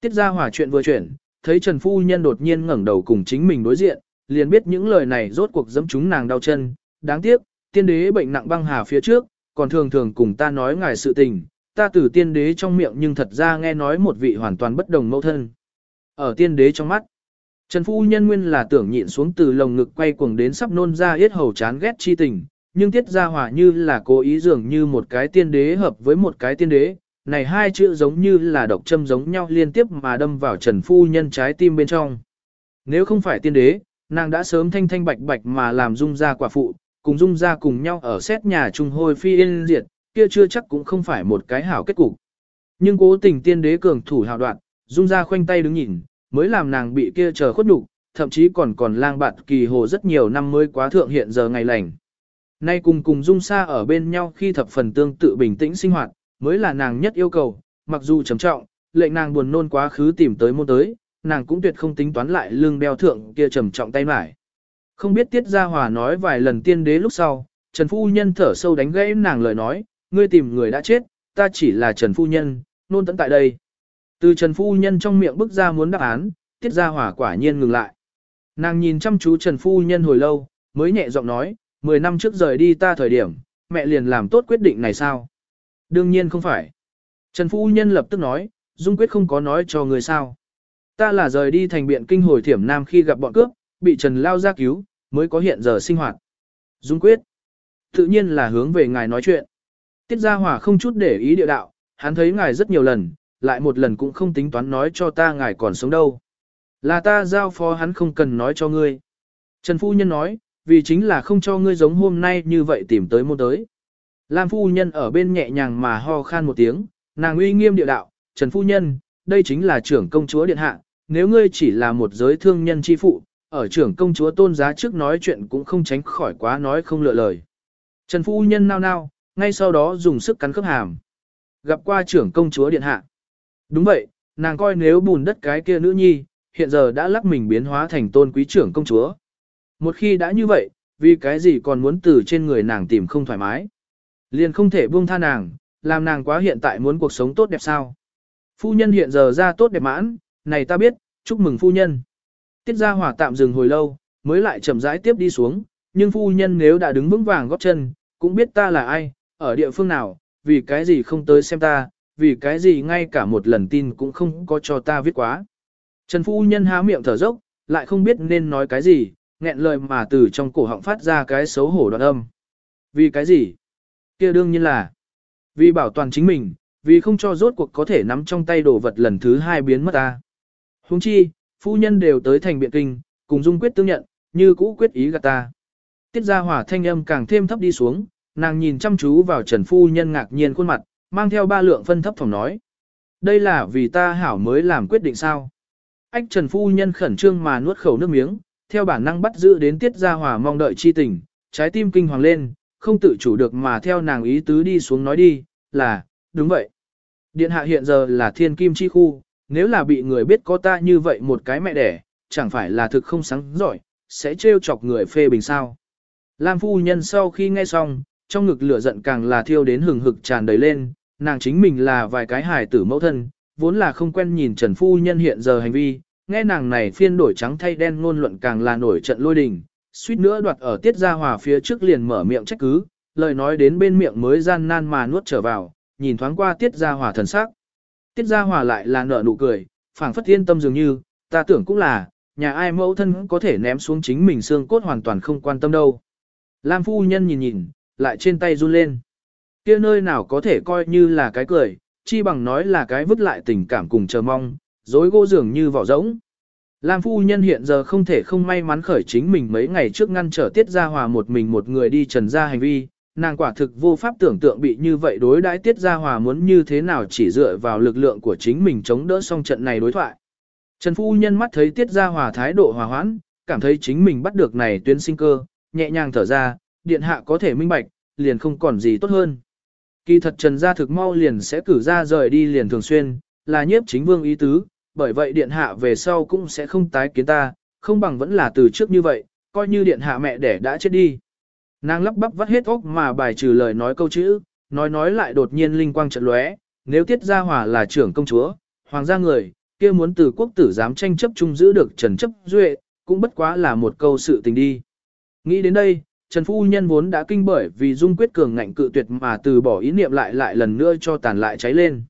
Tiết ra hỏa chuyện vừa chuyển, thấy Trần Phu Nhân đột nhiên ngẩng đầu cùng chính mình đối diện, liền biết những lời này rốt cuộc dẫm chúng nàng đau chân. Đáng tiếc, tiên đế bệnh nặng băng hà phía trước, còn thường thường cùng ta nói ngài sự tình, ta từ tiên đế trong miệng nhưng thật ra nghe nói một vị hoàn toàn bất đồng mẫu thân. Ở tiên đế trong mắt, Trần Phu Nhân nguyên là tưởng nhịn xuống từ lồng ngực quay cuồng đến sắp nôn ra yết hầu chán ghét chi tình, nhưng tiết ra hỏa như là cố ý dường như một cái tiên đế hợp với một cái tiên đế, này hai chữ giống như là độc châm giống nhau liên tiếp mà đâm vào Trần Phu Nhân trái tim bên trong. Nếu không phải tiên đế, nàng đã sớm thanh thanh bạch bạch mà làm dung ra quả phụ, cùng dung ra cùng nhau ở xét nhà trung hôi phi yên diệt, kia chưa chắc cũng không phải một cái hảo kết cục. Nhưng cố tình tiên đế cường thủ hào đoạn, dung ra khoanh tay đứng nhìn, mới làm nàng bị kia chờ khuất nhục, thậm chí còn còn lang bạt kỳ hồ rất nhiều năm mới quá thượng hiện giờ ngày lành. Nay cùng cùng dung xa ở bên nhau khi thập phần tương tự bình tĩnh sinh hoạt, mới là nàng nhất yêu cầu, mặc dù trầm trọng, lệnh nàng buồn nôn quá khứ tìm tới môn tới, nàng cũng tuyệt không tính toán lại lương đeo thượng kia trầm trọng tay mải. Không biết Tiết Gia Hòa nói vài lần tiên đế lúc sau, Trần Phu Nhân thở sâu đánh gãy nàng lời nói, ngươi tìm người đã chết, ta chỉ là Trần Phu Nhân, nôn tận tại đây. Từ Trần Phu Nhân trong miệng bức ra muốn đáp án, Tiết Gia Hòa quả nhiên ngừng lại. Nàng nhìn chăm chú Trần Phu Nhân hồi lâu, mới nhẹ giọng nói, 10 năm trước rời đi ta thời điểm, mẹ liền làm tốt quyết định này sao? Đương nhiên không phải. Trần Phu Nhân lập tức nói, Dung Quyết không có nói cho người sao. Ta là rời đi thành biện kinh hồi thiểm nam khi gặp bọn cướp, bị Trần Lao ra cứu, mới có hiện giờ sinh hoạt. Dung Quyết. Tự nhiên là hướng về ngài nói chuyện. Tiết Gia Hòa không chút để ý địa đạo, hắn thấy ngài rất nhiều lần, lại một lần cũng không tính toán nói cho ta ngài còn sống đâu. Là ta giao phó hắn không cần nói cho ngươi. Trần Phu Nhân nói, vì chính là không cho ngươi giống hôm nay như vậy tìm tới môn tới. Lam Phu Nhân ở bên nhẹ nhàng mà ho khan một tiếng, nàng uy nghiêm địa đạo, Trần Phu Nhân, đây chính là trưởng công chúa điện hạ, nếu ngươi chỉ là một giới thương nhân chi phụ, ở trưởng công chúa tôn giá trước nói chuyện cũng không tránh khỏi quá nói không lựa lời. Trần Phu Nhân nao nao, ngay sau đó dùng sức cắn khớp hàm. Gặp qua trưởng công chúa điện hạ. Đúng vậy, nàng coi nếu bùn đất cái kia nữ nhi, hiện giờ đã lắc mình biến hóa thành tôn quý trưởng công chúa. Một khi đã như vậy, vì cái gì còn muốn từ trên người nàng tìm không thoải mái. Liền không thể buông tha nàng, làm nàng quá hiện tại muốn cuộc sống tốt đẹp sao. Phu nhân hiện giờ ra tốt đẹp mãn, này ta biết, chúc mừng phu nhân. Tiết gia hỏa tạm dừng hồi lâu, mới lại chậm rãi tiếp đi xuống, nhưng phu nhân nếu đã đứng vững vàng góp chân, cũng biết ta là ai, ở địa phương nào, vì cái gì không tới xem ta, vì cái gì ngay cả một lần tin cũng không có cho ta viết quá. Trần phu nhân há miệng thở dốc, lại không biết nên nói cái gì, nghẹn lời mà từ trong cổ họng phát ra cái xấu hổ đoạn âm. Vì cái gì? kia đương nhiên là vì bảo toàn chính mình, vì không cho rốt cuộc có thể nắm trong tay đồ vật lần thứ hai biến mất ta. Huống chi, phu nhân đều tới thành biện kinh, cùng dung quyết tương nhận, như cũ quyết ý gạt ta. Tiết ra hỏa thanh âm càng thêm thấp đi xuống, nàng nhìn chăm chú vào Trần Phu Nhân ngạc nhiên khuôn mặt, mang theo ba lượng phân thấp phòng nói. Đây là vì ta hảo mới làm quyết định sao. Ách Trần Phu Nhân khẩn trương mà nuốt khẩu nước miếng, theo bản năng bắt giữ đến Tiết ra Hòa mong đợi chi tình, trái tim kinh hoàng lên, không tự chủ được mà theo nàng ý tứ đi xuống nói đi, là, đúng vậy. Điện hạ hiện giờ là thiên kim chi khu, nếu là bị người biết có ta như vậy một cái mẹ đẻ, chẳng phải là thực không sáng giỏi, sẽ trêu chọc người phê bình sao. Lam phu nhân sau khi nghe xong, trong ngực lửa giận càng là thiêu đến hừng hực tràn đầy lên, nàng chính mình là vài cái hài tử mẫu thân, vốn là không quen nhìn Trần phu nhân hiện giờ hành vi, nghe nàng này phiên đổi trắng thay đen ngôn luận càng là nổi trận lôi đình, suýt nữa đoạt ở tiết gia hòa phía trước liền mở miệng trách cứ, lời nói đến bên miệng mới gian nan mà nuốt trở vào, nhìn thoáng qua tiết gia hòa thần sắc. Tiết gia hòa lại là nở nụ cười, phảng phất yên tâm dường như, ta tưởng cũng là, nhà ai mẫu thân có thể ném xuống chính mình xương cốt hoàn toàn không quan tâm đâu. Lam phu nhân nhìn nhìn, lại trên tay run lên. kia nơi nào có thể coi như là cái cười, chi bằng nói là cái vứt lại tình cảm cùng chờ mong, dối gỗ dường như vỏ rỗng. Lam phu nhân hiện giờ không thể không may mắn khởi chính mình mấy ngày trước ngăn trở tiết gia hòa một mình một người đi trần ra hành vi, nàng quả thực vô pháp tưởng tượng bị như vậy đối đãi tiết gia hòa muốn như thế nào chỉ dựa vào lực lượng của chính mình chống đỡ xong trận này đối thoại. Trần phu nhân mắt thấy tiết gia hòa thái độ hòa hoãn, cảm thấy chính mình bắt được này tuyến sinh cơ, nhẹ nhàng thở ra, điện hạ có thể minh bạch, liền không còn gì tốt hơn. Kỳ thật trần gia thực mau liền sẽ cử ra rời đi liền thường xuyên, là nhiếp chính vương ý tứ, bởi vậy điện hạ về sau cũng sẽ không tái kiến ta, không bằng vẫn là từ trước như vậy, coi như điện hạ mẹ đẻ đã chết đi. Nàng lắp bắp vắt hết óc mà bài trừ lời nói câu chữ, nói nói lại đột nhiên linh quang trận lóe, nếu tiết gia hỏa là trưởng công chúa, hoàng gia người, kia muốn từ quốc tử dám tranh chấp chung giữ được trần chấp duệ, cũng bất quá là một câu sự tình đi. Nghĩ đến đây, Trần Phu Nhân vốn đã kinh bởi vì dung quyết cường ngạnh cự tuyệt mà từ bỏ ý niệm lại lại lần nữa cho tàn lại cháy lên.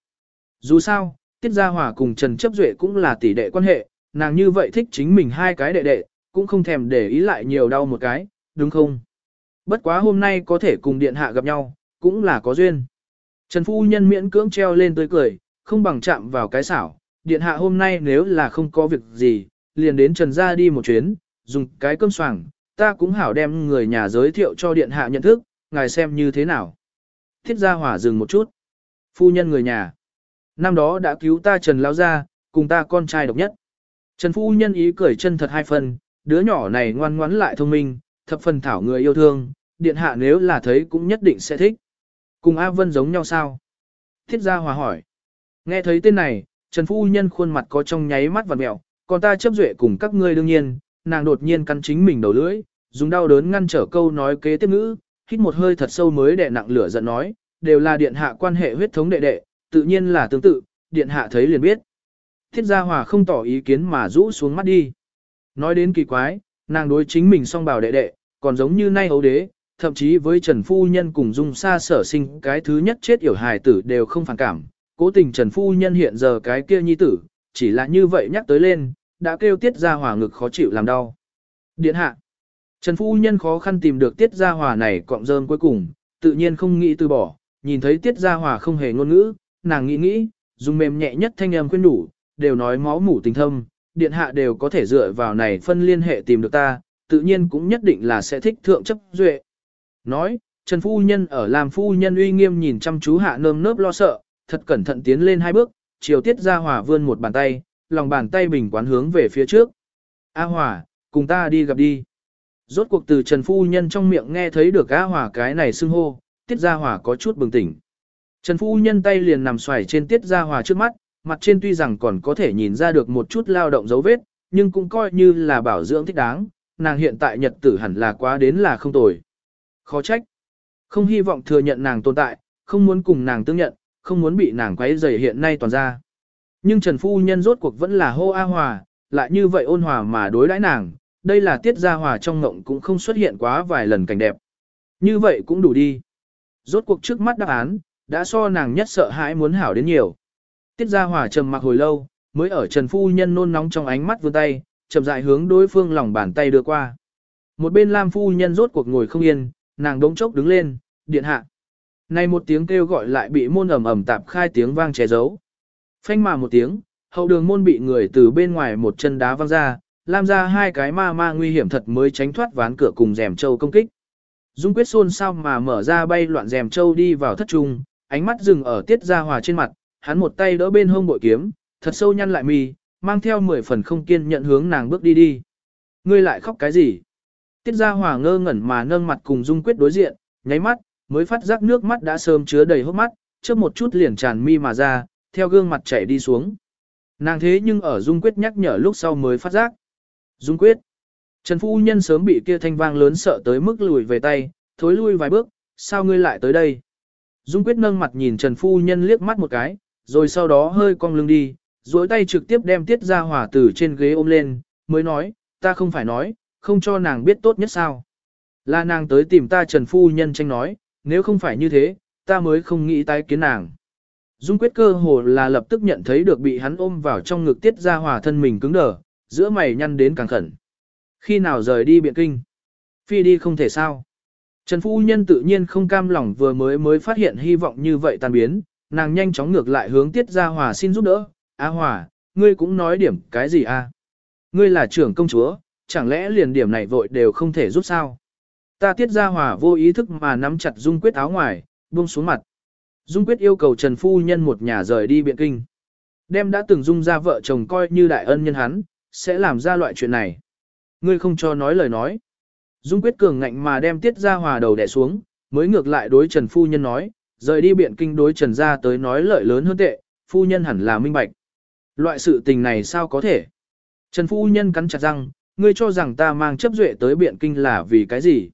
Dù sao, Tiết Gia Hòa cùng Trần Chấp Duệ cũng là tỷ đệ quan hệ, nàng như vậy thích chính mình hai cái đệ đệ, cũng không thèm để ý lại nhiều đau một cái, đúng không? Bất quá hôm nay có thể cùng điện hạ gặp nhau, cũng là có duyên. Trần Phu Nhân miễn cưỡng treo lên tươi cười, không bằng chạm vào cái xảo, điện hạ hôm nay nếu là không có việc gì, liền đến Trần gia đi một chuyến, dùng cái cơm xoàng, ta cũng hảo đem người nhà giới thiệu cho điện hạ nhận thức, ngài xem như thế nào. Thiết gia hỏa dừng một chút. Phu nhân người nhà. Năm đó đã cứu ta Trần Lão Gia, cùng ta con trai độc nhất. Trần Phu Nhân ý cười chân thật hai phần, đứa nhỏ này ngoan ngoãn lại thông minh, thập phần thảo người yêu thương, điện hạ nếu là thấy cũng nhất định sẽ thích. Cùng A Vân giống nhau sao? Thiết gia hòa hỏi. Nghe thấy tên này, Trần Phu Nhân khuôn mặt có trong nháy mắt và mẹo, còn ta chấp duệ cùng các ngươi đương nhiên, nàng đột nhiên cắn chính mình đầu lưỡi, dùng đau đớn ngăn trở câu nói kế tiếp ngữ, hít một hơi thật sâu mới đè nặng lửa giận nói, đều là điện hạ quan hệ huyết thống đệ đệ, tự nhiên là tương tự, điện hạ thấy liền biết. Thiết gia hòa không tỏ ý kiến mà rũ xuống mắt đi. Nói đến kỳ quái, nàng đối chính mình song bảo đệ đệ, còn giống như nay hấu đế, thậm chí với Trần Phu Nhân cùng dung xa sở sinh cái thứ nhất chết yểu hài tử đều không phản cảm. Cố tình Trần Phu Nhân hiện giờ cái kia nhi tử, chỉ là như vậy nhắc tới lên, đã kêu tiết ra hỏa ngực khó chịu làm đau. Điện hạ. Trần Phu Nhân khó khăn tìm được tiết gia hỏa này cọng rơm cuối cùng, tự nhiên không nghĩ từ bỏ, nhìn thấy tiết gia hỏa không hề ngôn ngữ, nàng nghĩ nghĩ, dùng mềm nhẹ nhất thanh âm khuyên đủ, đều nói máu mủ tình thâm, điện hạ đều có thể dựa vào này phân liên hệ tìm được ta, tự nhiên cũng nhất định là sẽ thích thượng chấp duệ. Nói, Trần Phu Nhân ở làm Phu Nhân uy nghiêm nhìn chăm chú hạ nơm nớp lo sợ, thật cẩn thận tiến lên hai bước, chiều tiết gia hỏa vươn một bàn tay, lòng bàn tay bình quán hướng về phía trước. A Hòa, cùng ta đi gặp đi. Rốt cuộc từ Trần Phu Nhân trong miệng nghe thấy được A Hòa cái này xưng hô, Tiết Gia Hòa có chút bừng tỉnh. Trần Phu Nhân tay liền nằm xoài trên Tiết Gia Hòa trước mắt, mặt trên tuy rằng còn có thể nhìn ra được một chút lao động dấu vết, nhưng cũng coi như là bảo dưỡng thích đáng, nàng hiện tại nhật tử hẳn là quá đến là không tồi. Khó trách. Không hy vọng thừa nhận nàng tồn tại, không muốn cùng nàng tương nhận, không muốn bị nàng quấy rầy hiện nay toàn ra. Nhưng Trần Phu Nhân rốt cuộc vẫn là hô A Hòa, lại như vậy ôn hòa mà đối đãi nàng, đây là tiết gia hòa trong ngộng cũng không xuất hiện quá vài lần cảnh đẹp. Như vậy cũng đủ đi. Rốt cuộc trước mắt đáp án, đã so nàng nhất sợ hãi muốn hảo đến nhiều. Tiết gia hòa trầm mặc hồi lâu, mới ở Trần Phu Nhân nôn nóng trong ánh mắt vươn tay, chậm rãi hướng đối phương lòng bàn tay đưa qua. Một bên Lam phu nhân rốt cuộc ngồi không yên, nàng đống chốc đứng lên, điện hạ. Này một tiếng kêu gọi lại bị môn ầm ầm tạp khai tiếng vang che giấu. Phanh mà một tiếng, hậu đường môn bị người từ bên ngoài một chân đá văng ra, làm ra hai cái ma ma nguy hiểm thật mới tránh thoát ván cửa cùng rèm châu công kích. Dung quyết xôn sao mà mở ra bay loạn rèm châu đi vào thất trung, ánh mắt dừng ở tiết gia hòa trên mặt, hắn một tay đỡ bên hông bội kiếm, thật sâu nhăn lại mì, mang theo mười phần không kiên nhận hướng nàng bước đi đi. Ngươi lại khóc cái gì? Tiết gia hòa ngơ ngẩn mà nâng mặt cùng Dung quyết đối diện, nháy mắt, mới phát giác nước mắt đã sớm chứa đầy hốc mắt, chớp một chút liền tràn mi mà ra, theo gương mặt chảy đi xuống. Nàng thế nhưng ở Dung quyết nhắc nhở lúc sau mới phát giác. Dung quyết. Trần Phu Nhân sớm bị kia thanh vang lớn sợ tới mức lùi về tay, thối lui vài bước, sao ngươi lại tới đây? Dung quyết nâng mặt nhìn Trần Phu Nhân liếc mắt một cái, rồi sau đó hơi cong lưng đi, duỗi tay trực tiếp đem tiết ra hỏa từ trên ghế ôm lên, mới nói, ta không phải nói, không cho nàng biết tốt nhất sao. Là nàng tới tìm ta Trần Phu Nhân tranh nói, nếu không phải như thế, ta mới không nghĩ tái kiến nàng. Dung quyết cơ hồ là lập tức nhận thấy được bị hắn ôm vào trong ngực tiết ra hòa thân mình cứng đờ, giữa mày nhăn đến càng khẩn. Khi nào rời đi biện kinh? Phi đi không thể sao. Trần Phu Nhân tự nhiên không cam lòng vừa mới mới phát hiện hy vọng như vậy tan biến, nàng nhanh chóng ngược lại hướng Tiết Gia Hòa xin giúp đỡ. A Hòa, ngươi cũng nói điểm cái gì a? Ngươi là trưởng công chúa, chẳng lẽ liền điểm này vội đều không thể giúp sao? Ta Tiết Gia Hòa vô ý thức mà nắm chặt Dung Quyết áo ngoài, buông xuống mặt. Dung Quyết yêu cầu Trần Phu Nhân một nhà rời đi biện kinh. Đem đã từng dung ra vợ chồng coi như đại ân nhân hắn, sẽ làm ra loại chuyện này. Ngươi không cho nói lời nói. Dung quyết cường ngạnh mà đem tiết ra hòa đầu đẻ xuống, mới ngược lại đối Trần Phu Nhân nói, rời đi biện kinh đối Trần ra tới nói lợi lớn hơn tệ, Phu Nhân hẳn là minh bạch. Loại sự tình này sao có thể? Trần Phu Nhân cắn chặt răng, ngươi cho rằng ta mang chấp duệ tới biện kinh là vì cái gì?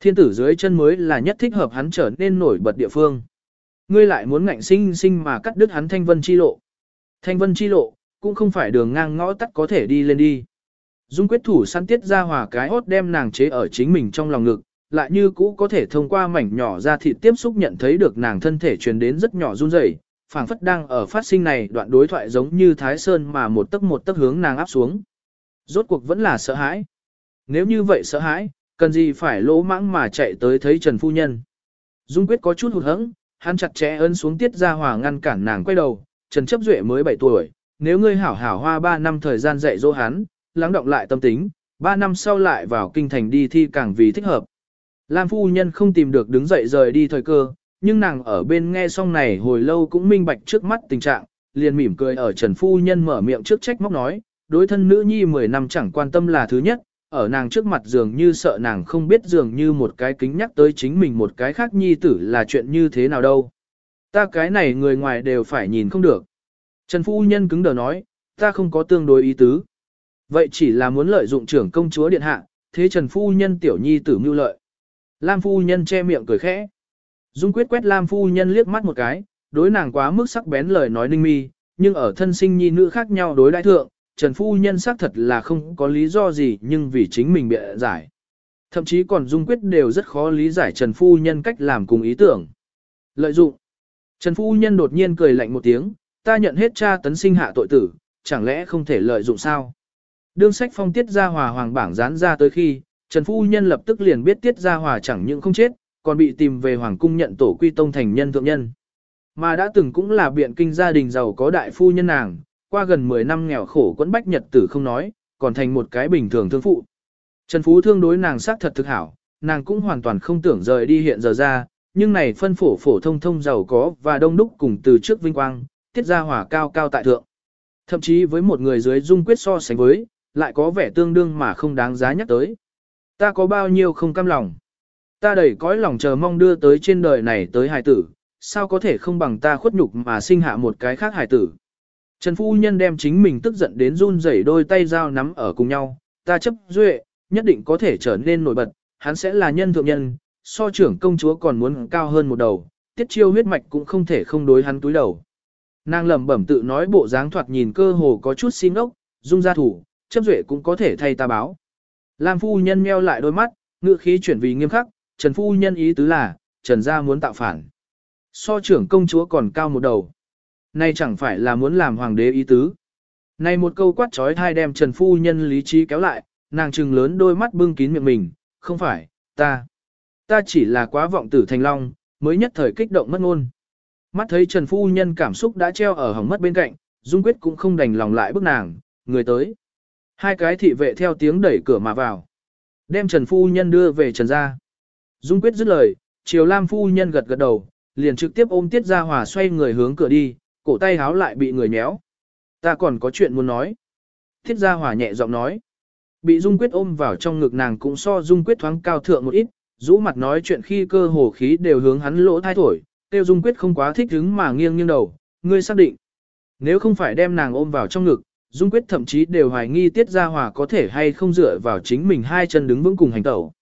Thiên tử dưới chân mới là nhất thích hợp hắn trở nên nổi bật địa phương. Ngươi lại muốn ngạnh sinh sinh mà cắt đứt hắn thanh vân chi lộ. Thanh vân chi lộ, cũng không phải đường ngang ngõ tắt có thể đi lên đi. Dung quyết thủ săn tiết ra hòa cái hốt đem nàng chế ở chính mình trong lòng ngực, lại như cũ có thể thông qua mảnh nhỏ ra thịt tiếp xúc nhận thấy được nàng thân thể truyền đến rất nhỏ run rẩy, phảng phất đang ở phát sinh này đoạn đối thoại giống như Thái Sơn mà một tấc một tấc hướng nàng áp xuống. Rốt cuộc vẫn là sợ hãi. Nếu như vậy sợ hãi, cần gì phải lỗ mãng mà chạy tới thấy Trần Phu Nhân. Dung quyết có chút hụt hẫng, hắn chặt chẽ ấn xuống tiết ra hòa ngăn cản nàng quay đầu, Trần Chấp Duệ mới 7 tuổi, nếu ngươi hảo hảo hoa 3 năm thời gian dạy dỗ hắn, lắng động lại tâm tính, 3 năm sau lại vào kinh thành đi thi càng vì thích hợp. Lam phu nhân không tìm được đứng dậy rời đi thời cơ, nhưng nàng ở bên nghe xong này hồi lâu cũng minh bạch trước mắt tình trạng, liền mỉm cười ở Trần phu nhân mở miệng trước trách móc nói, đối thân nữ nhi 10 năm chẳng quan tâm là thứ nhất, ở nàng trước mặt dường như sợ nàng không biết dường như một cái kính nhắc tới chính mình một cái khác nhi tử là chuyện như thế nào đâu. Ta cái này người ngoài đều phải nhìn không được. Trần phu nhân cứng đờ nói, ta không có tương đối ý tứ. Vậy chỉ là muốn lợi dụng trưởng công chúa điện hạ, thế Trần phu nhân tiểu nhi tử mưu lợi. Lam phu nhân che miệng cười khẽ. Dung quyết quét Lam phu nhân liếc mắt một cái, đối nàng quá mức sắc bén lời nói ninh mi, nhưng ở thân sinh nhi nữ khác nhau đối đại thượng, Trần phu nhân xác thật là không có lý do gì nhưng vì chính mình bịa giải. Thậm chí còn Dung quyết đều rất khó lý giải Trần phu nhân cách làm cùng ý tưởng. Lợi dụng. Trần phu nhân đột nhiên cười lạnh một tiếng, ta nhận hết cha tấn sinh hạ tội tử, chẳng lẽ không thể lợi dụng sao? Đương sách phong tiết gia hòa hoàng bảng dán ra tới khi, Trần Phu Nhân lập tức liền biết tiết gia hòa chẳng những không chết, còn bị tìm về hoàng cung nhận tổ quy tông thành nhân thượng nhân. Mà đã từng cũng là biện kinh gia đình giàu có đại phu nhân nàng, qua gần 10 năm nghèo khổ quẫn bách nhật tử không nói, còn thành một cái bình thường thương phụ. Trần Phú thương đối nàng xác thật thực hảo, nàng cũng hoàn toàn không tưởng rời đi hiện giờ ra, nhưng này phân phổ phổ thông thông giàu có và đông đúc cùng từ trước vinh quang, tiết gia hỏa cao cao tại thượng. Thậm chí với một người dưới dung quyết so sánh với, lại có vẻ tương đương mà không đáng giá nhắc tới. Ta có bao nhiêu không cam lòng. Ta đầy cõi lòng chờ mong đưa tới trên đời này tới hài tử, sao có thể không bằng ta khuất nhục mà sinh hạ một cái khác hài tử. Trần Phu Nhân đem chính mình tức giận đến run rẩy đôi tay dao nắm ở cùng nhau, ta chấp duệ, nhất định có thể trở nên nổi bật, hắn sẽ là nhân thượng nhân, so trưởng công chúa còn muốn cao hơn một đầu, tiết chiêu huyết mạch cũng không thể không đối hắn túi đầu. Nàng lẩm bẩm tự nói bộ dáng thoạt nhìn cơ hồ có chút xin ốc, dung ra thủ, chấp duệ cũng có thể thay ta báo. Lam phu nhân meo lại đôi mắt, ngựa khí chuyển vì nghiêm khắc, Trần phu nhân ý tứ là, Trần gia muốn tạo phản. So trưởng công chúa còn cao một đầu. Nay chẳng phải là muốn làm hoàng đế ý tứ. Này một câu quát trói thai đem Trần phu nhân lý trí kéo lại, nàng trừng lớn đôi mắt bưng kín miệng mình, không phải, ta. Ta chỉ là quá vọng tử thành long, mới nhất thời kích động mất ngôn. Mắt thấy Trần Phu Nhân cảm xúc đã treo ở hỏng mất bên cạnh, Dung Quyết cũng không đành lòng lại bức nàng, người tới. Hai cái thị vệ theo tiếng đẩy cửa mà vào. Đem Trần Phu Nhân đưa về Trần gia. Dung Quyết dứt lời, Triều Lam Phu Nhân gật gật đầu, liền trực tiếp ôm Tiết Gia Hòa xoay người hướng cửa đi, cổ tay háo lại bị người nhéo. Ta còn có chuyện muốn nói. Tiết Gia Hòa nhẹ giọng nói. Bị Dung Quyết ôm vào trong ngực nàng cũng so Dung Quyết thoáng cao thượng một ít, rũ mặt nói chuyện khi cơ hồ khí đều hướng hắn lỗ thai thổi, tiêu Dung Quyết không quá thích hứng mà nghiêng nghiêng đầu, ngươi xác định. Nếu không phải đem nàng ôm vào trong ngực, Dung Quyết thậm chí đều hoài nghi Tiết Gia Hòa có thể hay không dựa vào chính mình hai chân đứng vững cùng hành tẩu.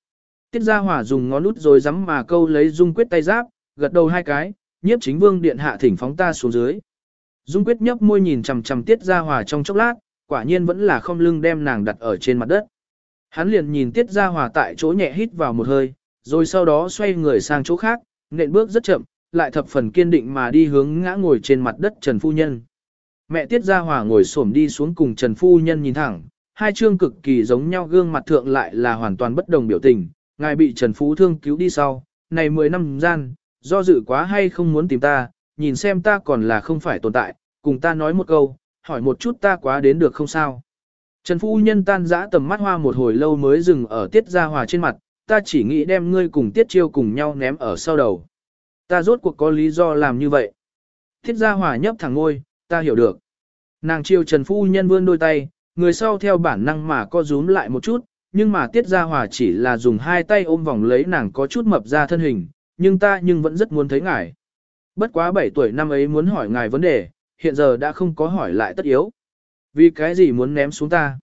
Tiết Gia Hòa dùng ngón út rồi dám mà câu lấy Dung Quyết tay giáp, gật đầu hai cái, nhiếp chính vương điện hạ thỉnh phóng ta xuống dưới. Dung Quyết nhấp môi nhìn chằm chằm Tiết Gia Hòa trong chốc lát, quả nhiên vẫn là không lưng đem nàng đặt ở trên mặt đất. Hắn liền nhìn Tiết Gia Hòa tại chỗ nhẹ hít vào một hơi, rồi sau đó xoay người sang chỗ khác, nện bước rất chậm, lại thập phần kiên định mà đi hướng ngã ngồi trên mặt đất Trần Phu Nhân. Mẹ Tiết Gia Hòa ngồi xổm đi xuống cùng Trần Phu Nhân nhìn thẳng, hai chương cực kỳ giống nhau gương mặt thượng lại là hoàn toàn bất đồng biểu tình, ngài bị Trần Phú Thương cứu đi sau, này 10 năm gian, do dự quá hay không muốn tìm ta, nhìn xem ta còn là không phải tồn tại, cùng ta nói một câu, hỏi một chút ta quá đến được không sao. Trần Phu Nhân tan dã tầm mắt hoa một hồi lâu mới dừng ở Tiết Gia Hòa trên mặt, ta chỉ nghĩ đem ngươi cùng Tiết Chiêu cùng nhau ném ở sau đầu. Ta rốt cuộc có lý do làm như vậy. Tiết Gia Hòa nhấp thẳng ngôi, ta hiểu được. Nàng chiêu Trần Phu Nhân vươn đôi tay, người sau theo bản năng mà co rúm lại một chút, nhưng mà Tiết Gia Hòa chỉ là dùng hai tay ôm vòng lấy nàng có chút mập ra thân hình, nhưng ta nhưng vẫn rất muốn thấy ngài. Bất quá 7 tuổi năm ấy muốn hỏi ngài vấn đề, hiện giờ đã không có hỏi lại tất yếu. Vì cái gì muốn ném xuống ta?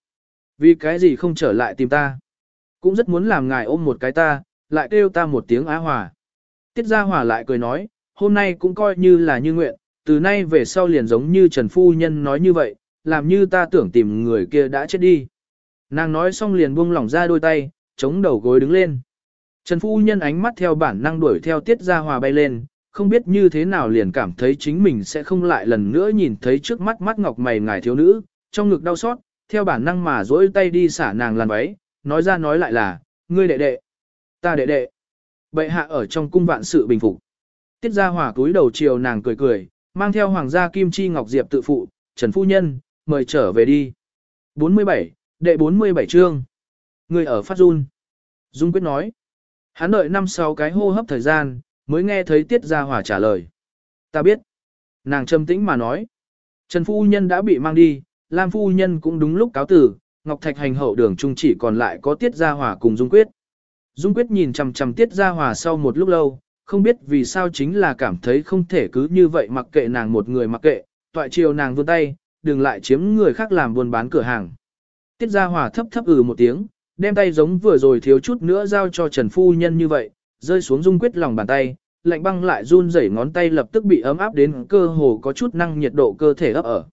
Vì cái gì không trở lại tìm ta? Cũng rất muốn làm ngài ôm một cái ta, lại kêu ta một tiếng á hòa. Tiết Gia Hòa lại cười nói, hôm nay cũng coi như là như nguyện, từ nay về sau liền giống như Trần Phu Nhân nói như vậy, làm như ta tưởng tìm người kia đã chết đi. Nàng nói xong liền buông lỏng ra đôi tay, chống đầu gối đứng lên. Trần Phu Nhân ánh mắt theo bản năng đuổi theo Tiết Gia Hòa bay lên, không biết như thế nào liền cảm thấy chính mình sẽ không lại lần nữa nhìn thấy trước mắt mắt ngọc mày ngài thiếu nữ, trong ngực đau xót, theo bản năng mà dỗi tay đi xả nàng làn váy, nói ra nói lại là, ngươi đệ đệ, ta đệ đệ. Bệ hạ ở trong cung vạn sự bình phục. Tiết Gia hỏa túi đầu chiều nàng cười cười, mang theo hoàng gia Kim Chi Ngọc Diệp tự phụ, Trần Phu Nhân, mời trở về đi. 47, đệ 47 chương. Người ở phát run. Dung Quyết nói. Hắn đợi năm sáu cái hô hấp thời gian, mới nghe thấy Tiết Gia Hòa trả lời. Ta biết. Nàng trầm tĩnh mà nói. Trần Phu Nhân đã bị mang đi, Lam Phu Nhân cũng đúng lúc cáo tử, Ngọc Thạch hành hậu đường trung chỉ còn lại có Tiết Gia Hòa cùng Dung Quyết. Dung Quyết nhìn chằm chằm Tiết Gia Hòa sau một lúc lâu, không biết vì sao chính là cảm thấy không thể cứ như vậy mặc kệ nàng một người mặc kệ, toại chiều nàng vươn tay, đừng lại chiếm người khác làm buôn bán cửa hàng. Tiết Gia Hòa thấp thấp ừ một tiếng, đem tay giống vừa rồi thiếu chút nữa giao cho Trần Phu Nhân như vậy, rơi xuống Dung Quyết lòng bàn tay, lạnh băng lại run rẩy ngón tay lập tức bị ấm áp đến cơ hồ có chút năng nhiệt độ cơ thể ấp ở.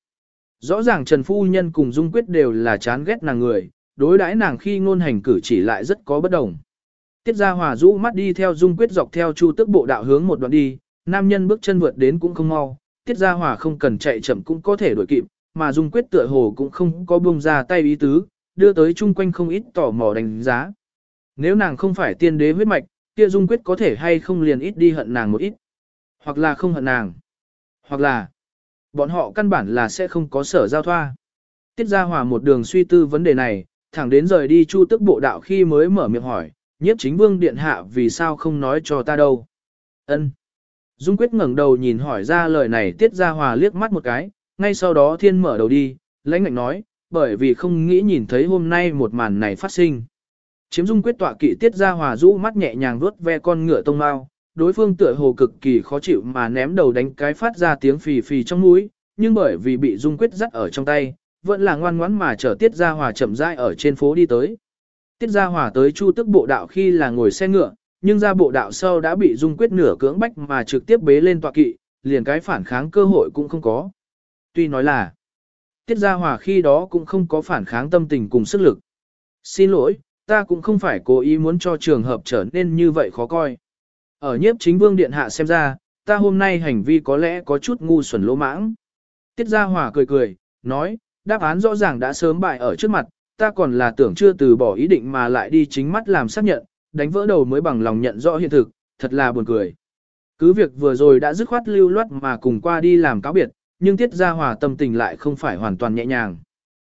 Rõ ràng Trần Phu Nhân cùng Dung Quyết đều là chán ghét nàng người, đối đãi nàng khi ngôn hành cử chỉ lại rất có bất đồng. Tiết Gia Hòa rũ mắt đi theo Dung Quyết dọc theo chu tức bộ đạo hướng một đoạn đi, nam nhân bước chân vượt đến cũng không mau, Tiết Gia Hòa không cần chạy chậm cũng có thể đuổi kịp, mà Dung Quyết tựa hồ cũng không có buông ra tay ý tứ, đưa tới chung quanh không ít tỏ mò đánh giá. Nếu nàng không phải tiên đế huyết mạch, kia Dung Quyết có thể hay không liền ít đi hận nàng một ít, hoặc là không hận nàng, hoặc là bọn họ căn bản là sẽ không có sở giao thoa. Tiết Gia Hòa một đường suy tư vấn đề này, thẳng đến rời đi chu tức bộ đạo khi mới mở miệng hỏi, nhiếp chính vương điện hạ vì sao không nói cho ta đâu. ân Dung Quyết ngẩng đầu nhìn hỏi ra lời này Tiết Gia Hòa liếc mắt một cái, ngay sau đó thiên mở đầu đi, lãnh ngạnh nói, bởi vì không nghĩ nhìn thấy hôm nay một màn này phát sinh. Chiếm Dung Quyết tọa kỵ Tiết Gia Hòa rũ mắt nhẹ nhàng vuốt ve con ngựa tông mao, đối phương tựa hồ cực kỳ khó chịu mà ném đầu đánh cái phát ra tiếng phì phì trong mũi, nhưng bởi vì bị Dung Quyết dắt ở trong tay, vẫn là ngoan ngoãn mà chở Tiết Gia Hòa chậm rãi ở trên phố đi tới. Tiết Gia Hòa tới Chu Tức bộ đạo khi là ngồi xe ngựa, nhưng ra bộ đạo sau đã bị Dung Quyết nửa cưỡng bách mà trực tiếp bế lên tọa kỵ, liền cái phản kháng cơ hội cũng không có. Tuy nói là, Tiết Gia Hòa khi đó cũng không có phản kháng tâm tình cùng sức lực. Xin lỗi, ta cũng không phải cố ý muốn cho trường hợp trở nên như vậy khó coi. Ở nhiếp chính vương điện hạ xem ra, ta hôm nay hành vi có lẽ có chút ngu xuẩn lỗ mãng. Tiết Gia Hòa cười cười, nói, đáp án rõ ràng đã sớm bại ở trước mặt, ta còn là tưởng chưa từ bỏ ý định mà lại đi chính mắt làm xác nhận, đánh vỡ đầu mới bằng lòng nhận rõ hiện thực, thật là buồn cười. Cứ việc vừa rồi đã dứt khoát lưu loát mà cùng qua đi làm cáo biệt, nhưng tiết gia hòa tâm tình lại không phải hoàn toàn nhẹ nhàng.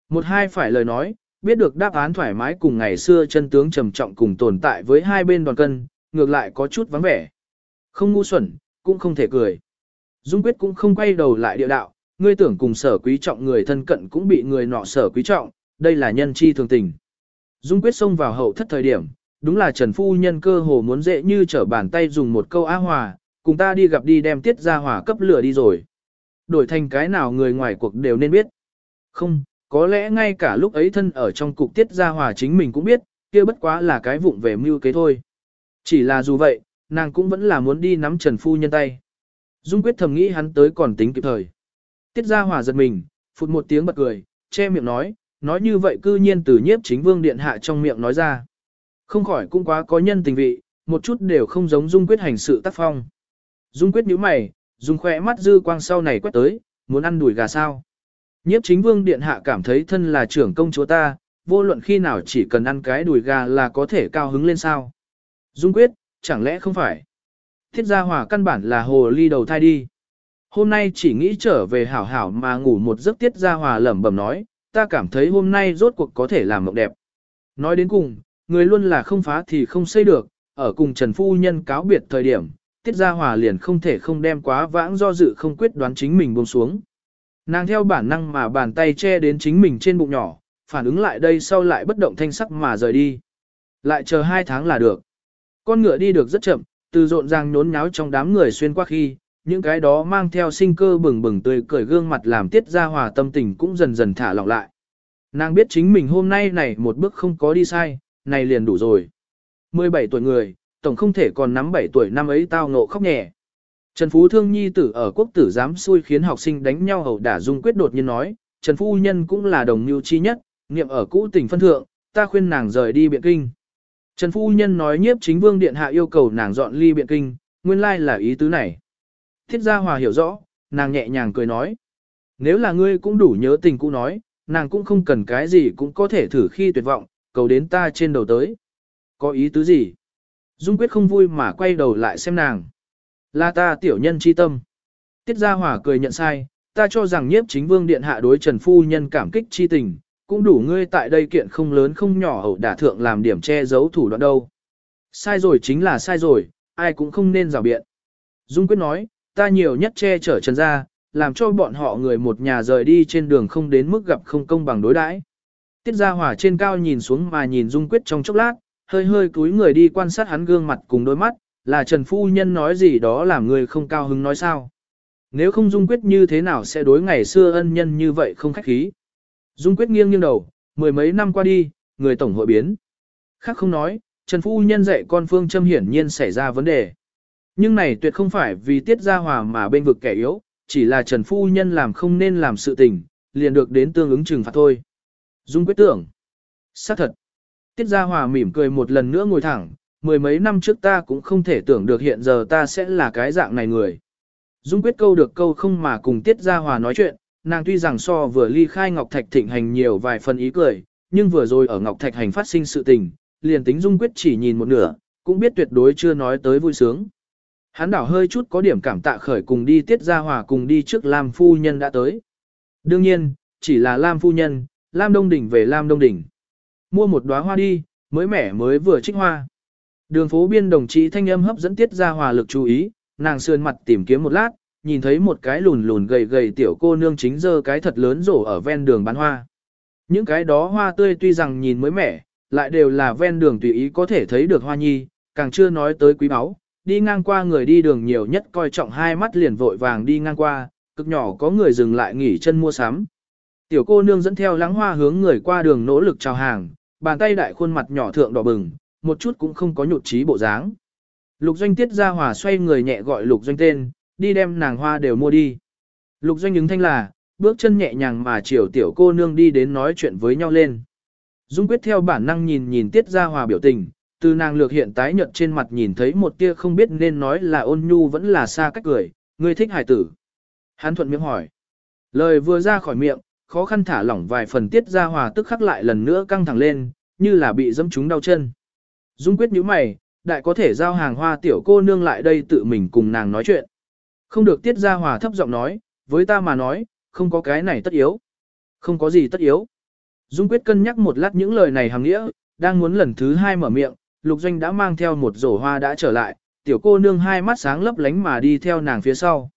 Một hai phải lời nói, biết được đáp án thoải mái cùng ngày xưa chân tướng trầm trọng cùng tồn tại với hai bên đoàn cân, ngược lại có chút vắng vẻ. Không ngu xuẩn, cũng không thể cười. Dung quyết cũng không quay đầu lại địa đạo, ngươi tưởng cùng sở quý trọng người thân cận cũng bị người nọ sở quý trọng, đây là nhân chi thường tình. Dung quyết xông vào hậu thất thời điểm, đúng là Trần Phu Nhân cơ hồ muốn dễ như trở bàn tay dùng một câu á hòa, cùng ta đi gặp đi đem tiết ra hòa cấp lửa đi rồi. Đổi thành cái nào người ngoài cuộc đều nên biết. Không, có lẽ ngay cả lúc ấy thân ở trong cục tiết gia hòa chính mình cũng biết, kia bất quá là cái vụng về mưu kế thôi. Chỉ là dù vậy, nàng cũng vẫn là muốn đi nắm Trần Phu Nhân tay. Dung quyết thầm nghĩ hắn tới còn tính kịp thời. Tiết gia hòa giật mình, phụt một tiếng bật cười, che miệng nói, nói như vậy cư nhiên từ nhiếp chính vương điện hạ trong miệng nói ra. Không khỏi cũng quá có nhân tình vị, một chút đều không giống Dung quyết hành sự tác phong. Dung quyết nhíu mày, dùng khỏe mắt dư quang sau này quét tới, muốn ăn đuổi gà sao. Nhiếp chính vương điện hạ cảm thấy thân là trưởng công chúa ta, vô luận khi nào chỉ cần ăn cái đùi gà là có thể cao hứng lên sao. Dung quyết, chẳng lẽ không phải? Thiết gia hòa căn bản là hồ ly đầu thai đi. Hôm nay chỉ nghĩ trở về hảo hảo mà ngủ một giấc tiết gia hòa lẩm bẩm nói, ta cảm thấy hôm nay rốt cuộc có thể làm mộng đẹp. Nói đến cùng, người luôn là không phá thì không xây được, ở cùng Trần Phu Nhân cáo biệt thời điểm, tiết gia hòa liền không thể không đem quá vãng do dự không quyết đoán chính mình buông xuống. Nàng theo bản năng mà bàn tay che đến chính mình trên bụng nhỏ, phản ứng lại đây sau lại bất động thanh sắc mà rời đi. Lại chờ hai tháng là được. Con ngựa đi được rất chậm, từ rộn ràng nhốn nháo trong đám người xuyên qua khi, những cái đó mang theo sinh cơ bừng bừng tươi cười gương mặt làm tiết ra hòa tâm tình cũng dần dần thả lỏng lại. Nàng biết chính mình hôm nay này một bước không có đi sai, này liền đủ rồi. 17 tuổi người, tổng không thể còn nắm 7 tuổi năm ấy tao ngộ khóc nhẹ. Trần Phú Thương Nhi tử ở quốc tử giám xui khiến học sinh đánh nhau hầu đả dung quyết đột nhiên nói, Trần Phu Nhân cũng là đồng mưu chi nhất, niệm ở cũ tỉnh phân thượng, ta khuyên nàng rời đi biện kinh. Trần Phu Nhân nói nhiếp chính vương điện hạ yêu cầu nàng dọn ly biện kinh, nguyên lai là ý tứ này. Thiết gia hòa hiểu rõ, nàng nhẹ nhàng cười nói. Nếu là ngươi cũng đủ nhớ tình cũ nói, nàng cũng không cần cái gì cũng có thể thử khi tuyệt vọng, cầu đến ta trên đầu tới. Có ý tứ gì? Dung quyết không vui mà quay đầu lại xem nàng. Là ta tiểu nhân chi tâm. Tiết gia hòa cười nhận sai, ta cho rằng nhiếp chính vương điện hạ đối Trần Phu Nhân cảm kích chi tình, cũng đủ ngươi tại đây kiện không lớn không nhỏ hậu đả thượng làm điểm che giấu thủ đoạn đâu. Sai rồi chính là sai rồi, ai cũng không nên rào biện. Dung Quyết nói, ta nhiều nhất che chở Trần gia, làm cho bọn họ người một nhà rời đi trên đường không đến mức gặp không công bằng đối đãi. Tiết Gia Hòa trên cao nhìn xuống mà nhìn Dung Quyết trong chốc lát, hơi hơi cúi người đi quan sát hắn gương mặt cùng đôi mắt, là Trần Phu Nhân nói gì đó làm người không cao hứng nói sao. Nếu không Dung Quyết như thế nào sẽ đối ngày xưa ân nhân như vậy không khách khí. Dung Quyết nghiêng nghiêng đầu, mười mấy năm qua đi, người tổng hội biến. Khác không nói, Trần Phu Nhân dạy con Phương Trâm hiển nhiên xảy ra vấn đề. Nhưng này tuyệt không phải vì tiết gia hòa mà bên vực kẻ yếu, chỉ là Trần Phu Nhân làm không nên làm sự tình, liền được đến tương ứng trừng phạt thôi. Dung quyết tưởng. xác thật. Tiết gia hòa mỉm cười một lần nữa ngồi thẳng, mười mấy năm trước ta cũng không thể tưởng được hiện giờ ta sẽ là cái dạng này người. Dung quyết câu được câu không mà cùng Tiết gia hòa nói chuyện, nàng tuy rằng so vừa ly khai Ngọc Thạch thịnh hành nhiều vài phần ý cười, nhưng vừa rồi ở Ngọc Thạch hành phát sinh sự tình, liền tính Dung quyết chỉ nhìn một nửa, cũng biết tuyệt đối chưa nói tới vui sướng. Hắn đảo hơi chút có điểm cảm tạ khởi cùng đi tiết gia hòa cùng đi trước Lam Phu Nhân đã tới. Đương nhiên, chỉ là Lam Phu Nhân, Lam Đông Đỉnh về Lam Đông Đỉnh. Mua một đóa hoa đi, mới mẻ mới vừa trích hoa. Đường phố biên đồng chí thanh âm hấp dẫn tiết ra hòa lực chú ý, nàng sườn mặt tìm kiếm một lát, nhìn thấy một cái lùn lùn gầy gầy tiểu cô nương chính dơ cái thật lớn rổ ở ven đường bán hoa. Những cái đó hoa tươi tuy rằng nhìn mới mẻ, lại đều là ven đường tùy ý có thể thấy được hoa nhi, càng chưa nói tới quý báu, đi ngang qua người đi đường nhiều nhất coi trọng hai mắt liền vội vàng đi ngang qua, cực nhỏ có người dừng lại nghỉ chân mua sắm. Tiểu cô nương dẫn theo lắng hoa hướng người qua đường nỗ lực chào hàng, bàn tay đại khuôn mặt nhỏ thượng đỏ bừng, một chút cũng không có nhụt chí bộ dáng. Lục doanh tiết ra hòa xoay người nhẹ gọi lục doanh tên, đi đem nàng hoa đều mua đi. Lục doanh ứng thanh là, bước chân nhẹ nhàng mà chiều tiểu cô nương đi đến nói chuyện với nhau lên. Dung quyết theo bản năng nhìn nhìn tiết ra hòa biểu tình, từ nàng lược hiện tái nhợt trên mặt nhìn thấy một tia không biết nên nói là ôn nhu vẫn là xa cách cười, ngươi thích hải tử. Hắn thuận miệng hỏi. Lời vừa ra khỏi miệng, khó khăn thả lỏng vài phần tiết ra hòa tức khắc lại lần nữa căng thẳng lên, như là bị dẫm trúng đau chân. Dung quyết nhíu mày, đại có thể giao hàng hoa tiểu cô nương lại đây tự mình cùng nàng nói chuyện. Không được tiết ra hòa thấp giọng nói, với ta mà nói, không có cái này tất yếu. Không có gì tất yếu. Dung quyết cân nhắc một lát những lời này hàng nghĩa, đang muốn lần thứ hai mở miệng, lục doanh đã mang theo một rổ hoa đã trở lại, tiểu cô nương hai mắt sáng lấp lánh mà đi theo nàng phía sau.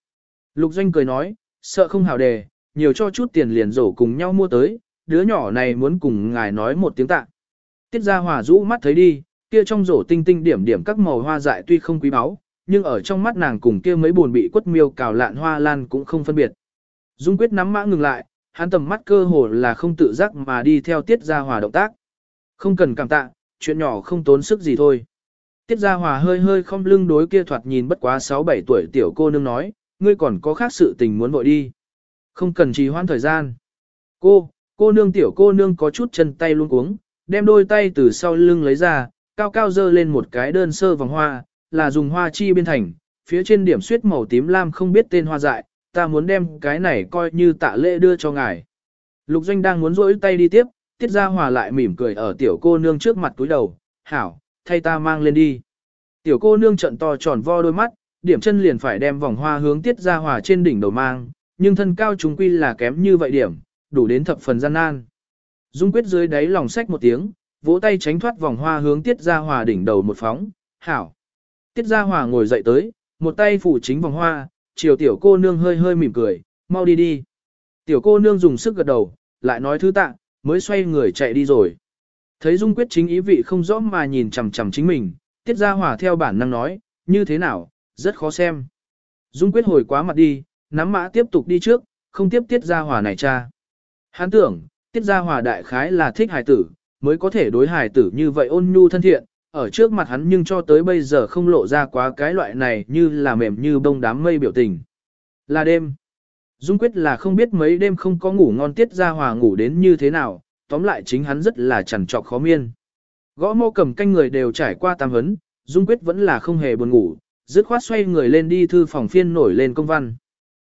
Lục doanh cười nói, sợ không hào đề, nhiều cho chút tiền liền rổ cùng nhau mua tới, đứa nhỏ này muốn cùng ngài nói một tiếng tạ. Tiết ra hòa rũ mắt thấy đi, kia trong rổ tinh tinh điểm điểm các màu hoa dại tuy không quý báu, nhưng ở trong mắt nàng cùng kia mấy buồn bị quất miêu cào lạn hoa lan cũng không phân biệt. Dung quyết nắm mã ngừng lại, hắn tầm mắt cơ hồ là không tự giác mà đi theo tiết gia hòa động tác. Không cần cảm tạ, chuyện nhỏ không tốn sức gì thôi. Tiết gia hòa hơi hơi không lưng đối kia thoạt nhìn bất quá 6-7 tuổi tiểu cô nương nói, ngươi còn có khác sự tình muốn vội đi. Không cần trì hoãn thời gian. Cô, cô nương tiểu cô nương có chút chân tay luôn cuống, đem đôi tay từ sau lưng lấy ra, cao cao dơ lên một cái đơn sơ vòng hoa, là dùng hoa chi biên thành, phía trên điểm suyết màu tím lam không biết tên hoa dại, ta muốn đem cái này coi như tạ lễ đưa cho ngài. Lục Doanh đang muốn rỗi tay đi tiếp, Tiết Gia Hòa lại mỉm cười ở tiểu cô nương trước mặt túi đầu, hảo, thay ta mang lên đi. Tiểu cô nương trận to tròn vo đôi mắt, điểm chân liền phải đem vòng hoa hướng Tiết Gia Hòa trên đỉnh đầu mang, nhưng thân cao chúng quy là kém như vậy điểm, đủ đến thập phần gian nan. Dung quyết dưới đáy lòng sách một tiếng, vỗ tay tránh thoát vòng hoa hướng Tiết Gia Hòa đỉnh đầu một phóng, hảo. Tiết Gia Hòa ngồi dậy tới, một tay phủ chính vòng hoa, chiều tiểu cô nương hơi hơi mỉm cười, mau đi đi. Tiểu cô nương dùng sức gật đầu, lại nói thứ tạ, mới xoay người chạy đi rồi. Thấy Dung Quyết chính ý vị không rõ mà nhìn chằm chằm chính mình, Tiết Gia Hòa theo bản năng nói, như thế nào, rất khó xem. Dung Quyết hồi quá mặt đi, nắm mã tiếp tục đi trước, không tiếp Tiết Gia Hòa này cha. Hắn tưởng, Tiết Gia Hòa đại khái là thích hài tử, mới có thể đối hài tử như vậy ôn nhu thân thiện, ở trước mặt hắn nhưng cho tới bây giờ không lộ ra quá cái loại này như là mềm như bông đám mây biểu tình. Là đêm. Dung quyết là không biết mấy đêm không có ngủ ngon tiết ra hòa ngủ đến như thế nào, tóm lại chính hắn rất là chằn trọc khó miên. Gõ mô cầm canh người đều trải qua tam vấn, Dung quyết vẫn là không hề buồn ngủ, dứt khoát xoay người lên đi thư phòng phiên nổi lên công văn.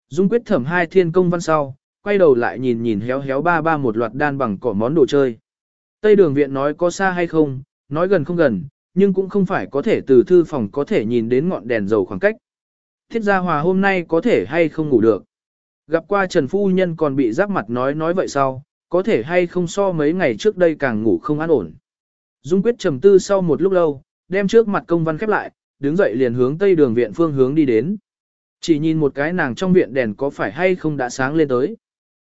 Dung quyết thẩm hai thiên công văn sau, quay đầu lại nhìn nhìn héo héo ba ba một loạt đan bằng cỏ món đồ chơi. Tây đường viện nói có xa hay không, nói gần không gần, nhưng cũng không phải có thể từ thư phòng có thể nhìn đến ngọn đèn dầu khoảng cách. Thiết gia hòa hôm nay có thể hay không ngủ được. Gặp qua Trần Phu Nhân còn bị giáp mặt nói nói vậy sau, có thể hay không so mấy ngày trước đây càng ngủ không an ổn. Dung quyết trầm tư sau một lúc lâu, đem trước mặt công văn khép lại, đứng dậy liền hướng tây đường viện phương hướng đi đến. Chỉ nhìn một cái nàng trong viện đèn có phải hay không đã sáng lên tới.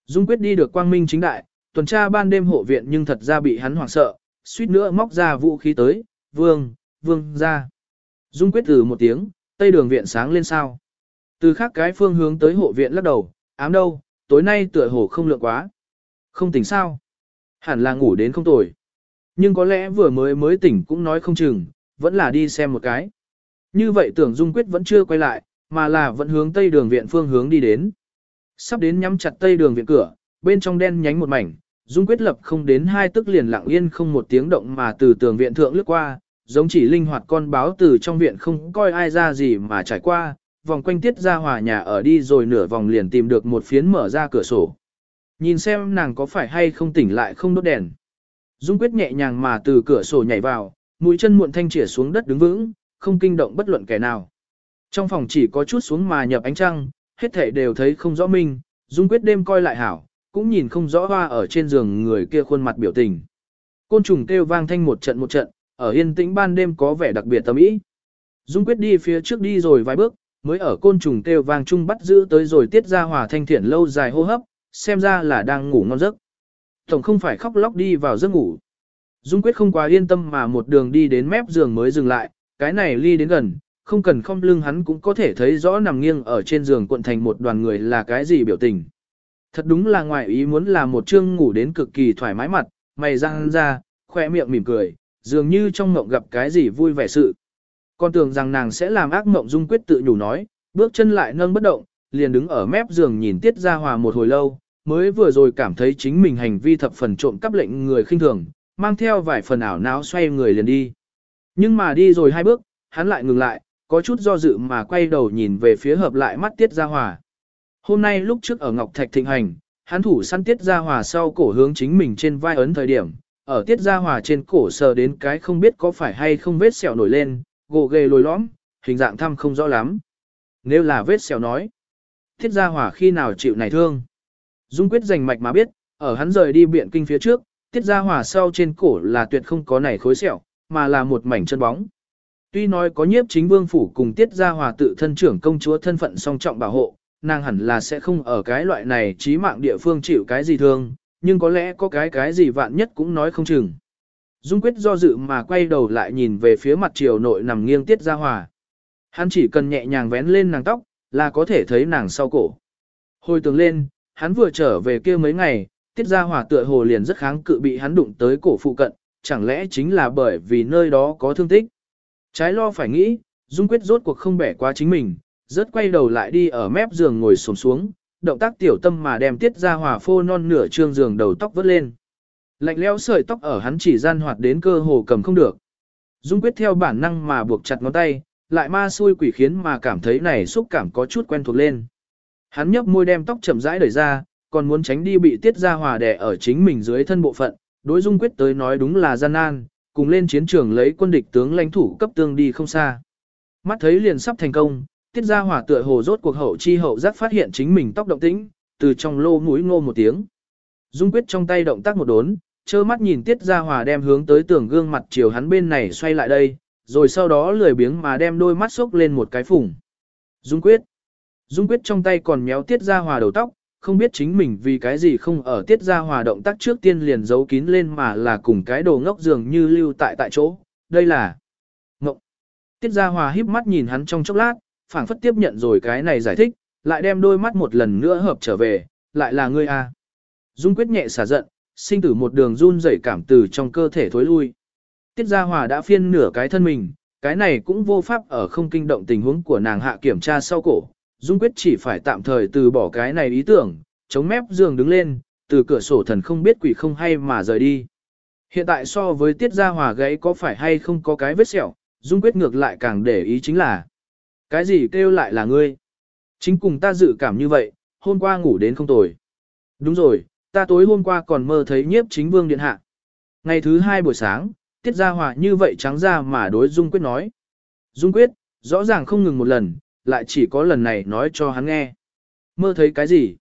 Dung quyết đi được quang minh chính đại, tuần tra ban đêm hộ viện nhưng thật ra bị hắn hoảng sợ, suýt nữa móc ra vũ khí tới, vương, vương ra. Dung quyết từ một tiếng, tây đường viện sáng lên sao. Từ khác cái phương hướng tới hộ viện lắc đầu, ám đâu, tối nay tựa hồ không lượng quá. Không tỉnh sao? Hẳn là ngủ đến không tồi. Nhưng có lẽ vừa mới mới tỉnh cũng nói không chừng, vẫn là đi xem một cái. Như vậy tưởng Dung Quyết vẫn chưa quay lại, mà là vẫn hướng tây đường viện phương hướng đi đến. Sắp đến nhắm chặt tây đường viện cửa, bên trong đen nhánh một mảnh, Dung quyết lập không đến hai tức liền lặng yên không một tiếng động mà từ tường viện thượng lướt qua, giống chỉ linh hoạt con báo từ trong viện không coi ai ra gì mà trải qua, vòng quanh tiết ra hòa nhà ở đi rồi nửa vòng liền tìm được một phiến mở ra cửa sổ. Nhìn xem nàng có phải hay không tỉnh lại không đốt đèn. Dung quyết nhẹ nhàng mà từ cửa sổ nhảy vào, mũi chân muộn thanh chỉa xuống đất đứng vững, không kinh động bất luận kẻ nào. Trong phòng chỉ có chút xuống mà nhập ánh trăng, hết thảy đều thấy không rõ minh, Dung quyết đêm coi lại hảo, cũng nhìn không rõ hoa ở trên giường người kia khuôn mặt biểu tình. Côn trùng kêu vang thanh một trận một trận, ở yên tĩnh ban đêm có vẻ đặc biệt tâm ý. Dung quyết đi phía trước đi rồi vài bước, mới ở côn trùng kêu vang chung bắt giữ tới rồi tiết ra hòa thanh thiện lâu dài hô hấp, xem ra là đang ngủ ngon giấc. Tổng không phải khóc lóc đi vào giấc ngủ. Dung quyết không quá yên tâm mà một đường đi đến mép giường mới dừng lại, cái này ly đến gần, không cần không lưng hắn cũng có thể thấy rõ nằm nghiêng ở trên giường cuộn thành một đoàn người là cái gì biểu tình. Thật đúng là ngoài ý muốn là một chương ngủ đến cực kỳ thoải mái mặt, mày răng ra, khoe miệng mỉm cười, dường như trong mộng gặp cái gì vui vẻ sự. Con tưởng rằng nàng sẽ làm ác mộng dung quyết tự nhủ nói, bước chân lại nâng bất động, liền đứng ở mép giường nhìn Tiết Gia Hòa một hồi lâu, mới vừa rồi cảm thấy chính mình hành vi thập phần trộm cắp lệnh người khinh thường, mang theo vài phần ảo não xoay người liền đi. Nhưng mà đi rồi hai bước, hắn lại ngừng lại, có chút do dự mà quay đầu nhìn về phía hợp lại mắt Tiết Gia Hòa. Hôm nay lúc trước ở Ngọc Thạch thịnh hành, hắn thủ săn tiết Gia hòa sau cổ hướng chính mình trên vai ấn thời điểm, ở tiết Gia hòa trên cổ sờ đến cái không biết có phải hay không vết sẹo nổi lên, gồ ghề lồi lõm, hình dạng thăm không rõ lắm. Nếu là vết sẹo nói, tiết Gia hòa khi nào chịu này thương. Dung quyết giành mạch mà biết, ở hắn rời đi biện kinh phía trước, tiết Gia hòa sau trên cổ là tuyệt không có này khối sẹo, mà là một mảnh chân bóng. Tuy nói có nhiếp chính vương phủ cùng tiết Gia hòa tự thân trưởng công chúa thân phận song trọng bảo hộ, nàng hẳn là sẽ không ở cái loại này trí mạng địa phương chịu cái gì thương, nhưng có lẽ có cái cái gì vạn nhất cũng nói không chừng. Dung quyết do dự mà quay đầu lại nhìn về phía mặt triều nội nằm nghiêng tiết ra hòa. Hắn chỉ cần nhẹ nhàng vén lên nàng tóc, là có thể thấy nàng sau cổ. Hồi tưởng lên, hắn vừa trở về kia mấy ngày, tiết ra hòa tựa hồ liền rất kháng cự bị hắn đụng tới cổ phụ cận, chẳng lẽ chính là bởi vì nơi đó có thương tích. Trái lo phải nghĩ, Dung quyết rốt cuộc không bẻ quá chính mình, rớt quay đầu lại đi ở mép giường ngồi xổm xuống, động tác tiểu tâm mà đem tiết ra hòa phô non nửa trương giường đầu tóc vớt lên. Lạnh leo sợi tóc ở hắn chỉ gian hoạt đến cơ hồ cầm không được. Dung quyết theo bản năng mà buộc chặt ngón tay, lại ma xui quỷ khiến mà cảm thấy này xúc cảm có chút quen thuộc lên. Hắn nhấp môi đem tóc chậm rãi đẩy ra, còn muốn tránh đi bị tiết ra hòa đè ở chính mình dưới thân bộ phận, đối dung quyết tới nói đúng là gian nan, cùng lên chiến trường lấy quân địch tướng lãnh thủ cấp tương đi không xa. Mắt thấy liền sắp thành công, tiết ra hỏa tựa hồ rốt cuộc hậu chi hậu giác phát hiện chính mình tóc động tĩnh, từ trong lô mũi ngô một tiếng. Dung quyết trong tay động tác một đốn, trơ mắt nhìn tiết ra hỏa đem hướng tới tường gương mặt chiều hắn bên này xoay lại đây, rồi sau đó lười biếng mà đem đôi mắt sốc lên một cái phủng. Dung quyết. Dung quyết trong tay còn méo tiết ra hòa đầu tóc, không biết chính mình vì cái gì không ở tiết ra hòa động tác trước tiên liền giấu kín lên mà là cùng cái đồ ngốc dường như lưu tại tại chỗ. Đây là ngộng. Tiết ra hòa híp mắt nhìn hắn trong chốc lát, phảng phất tiếp nhận rồi cái này giải thích, lại đem đôi mắt một lần nữa hợp trở về, lại là ngươi a. À. Dung quyết nhẹ xả giận, sinh tử một đường run rẩy cảm từ trong cơ thể thối lui. Tiết Gia Hòa đã phiên nửa cái thân mình, cái này cũng vô pháp ở không kinh động tình huống của nàng hạ kiểm tra sau cổ. Dung quyết chỉ phải tạm thời từ bỏ cái này ý tưởng, chống mép giường đứng lên, từ cửa sổ thần không biết quỷ không hay mà rời đi. Hiện tại so với Tiết Gia Hòa gãy có phải hay không có cái vết sẹo, Dung quyết ngược lại càng để ý chính là cái gì kêu lại là ngươi? Chính cùng ta dự cảm như vậy, hôm qua ngủ đến không tồi. Đúng rồi, ta tối hôm qua còn mơ thấy nhiếp chính vương điện hạ. Ngày thứ hai buổi sáng, tiết ra hòa như vậy trắng ra mà đối Dung Quyết nói. Dung Quyết, rõ ràng không ngừng một lần, lại chỉ có lần này nói cho hắn nghe. Mơ thấy cái gì?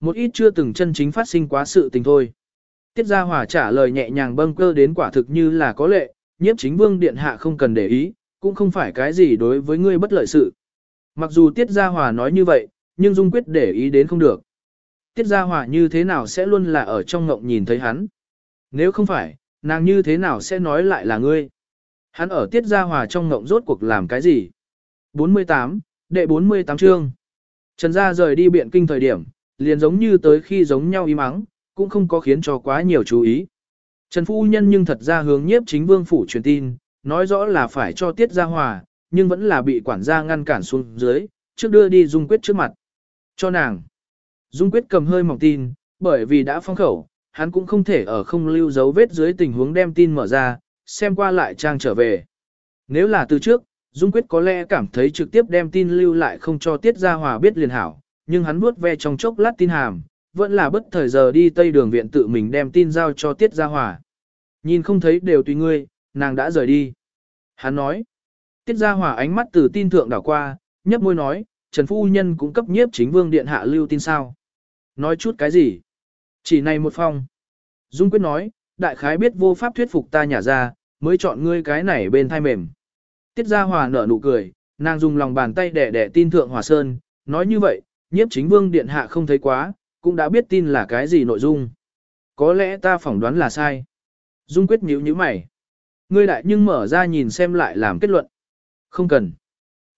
Một ít chưa từng chân chính phát sinh quá sự tình thôi. Tiết Gia Hòa trả lời nhẹ nhàng bâng cơ đến quả thực như là có lệ, nhiếp chính vương điện hạ không cần để ý, cũng không phải cái gì đối với ngươi bất lợi sự. Mặc dù Tiết Gia Hòa nói như vậy, nhưng Dung quyết để ý đến không được. Tiết Gia Hòa như thế nào sẽ luôn là ở trong ngộng nhìn thấy hắn. Nếu không phải, nàng như thế nào sẽ nói lại là ngươi. Hắn ở Tiết Gia Hòa trong ngộng rốt cuộc làm cái gì? 48, đệ 48 chương. Trần Gia rời đi biện kinh thời điểm, liền giống như tới khi giống nhau im mắng, cũng không có khiến cho quá nhiều chú ý. Trần Phu Nhân nhưng thật ra hướng nhiếp chính vương phủ truyền tin, nói rõ là phải cho tiết ra hòa, nhưng vẫn là bị quản gia ngăn cản xuống dưới, trước đưa đi Dung Quyết trước mặt. Cho nàng. Dung Quyết cầm hơi mỏng tin, bởi vì đã phong khẩu, hắn cũng không thể ở không lưu dấu vết dưới tình huống đem tin mở ra, xem qua lại trang trở về. Nếu là từ trước, Dung Quyết có lẽ cảm thấy trực tiếp đem tin lưu lại không cho Tiết Gia Hòa biết liền hảo, nhưng hắn vuốt ve trong chốc lát tin hàm, vẫn là bất thời giờ đi tây đường viện tự mình đem tin giao cho Tiết Gia Hòa. Nhìn không thấy đều tùy ngươi, nàng đã rời đi. Hắn nói, tiết ra hòa ánh mắt từ tin thượng đảo qua, nhấp môi nói, Trần Phu Nhân cũng cấp nhiếp chính vương điện hạ lưu tin sao. Nói chút cái gì? Chỉ này một phong. Dung Quyết nói, đại khái biết vô pháp thuyết phục ta nhả ra, mới chọn ngươi cái này bên thai mềm. Tiết ra hòa nở nụ cười, nàng dùng lòng bàn tay đẻ đẻ tin thượng hòa sơn, nói như vậy, nhiếp chính vương điện hạ không thấy quá, cũng đã biết tin là cái gì nội dung. Có lẽ ta phỏng đoán là sai. Dung Quyết nhíu nhíu mày. Ngươi đại nhưng mở ra nhìn xem lại làm kết luận. Không cần.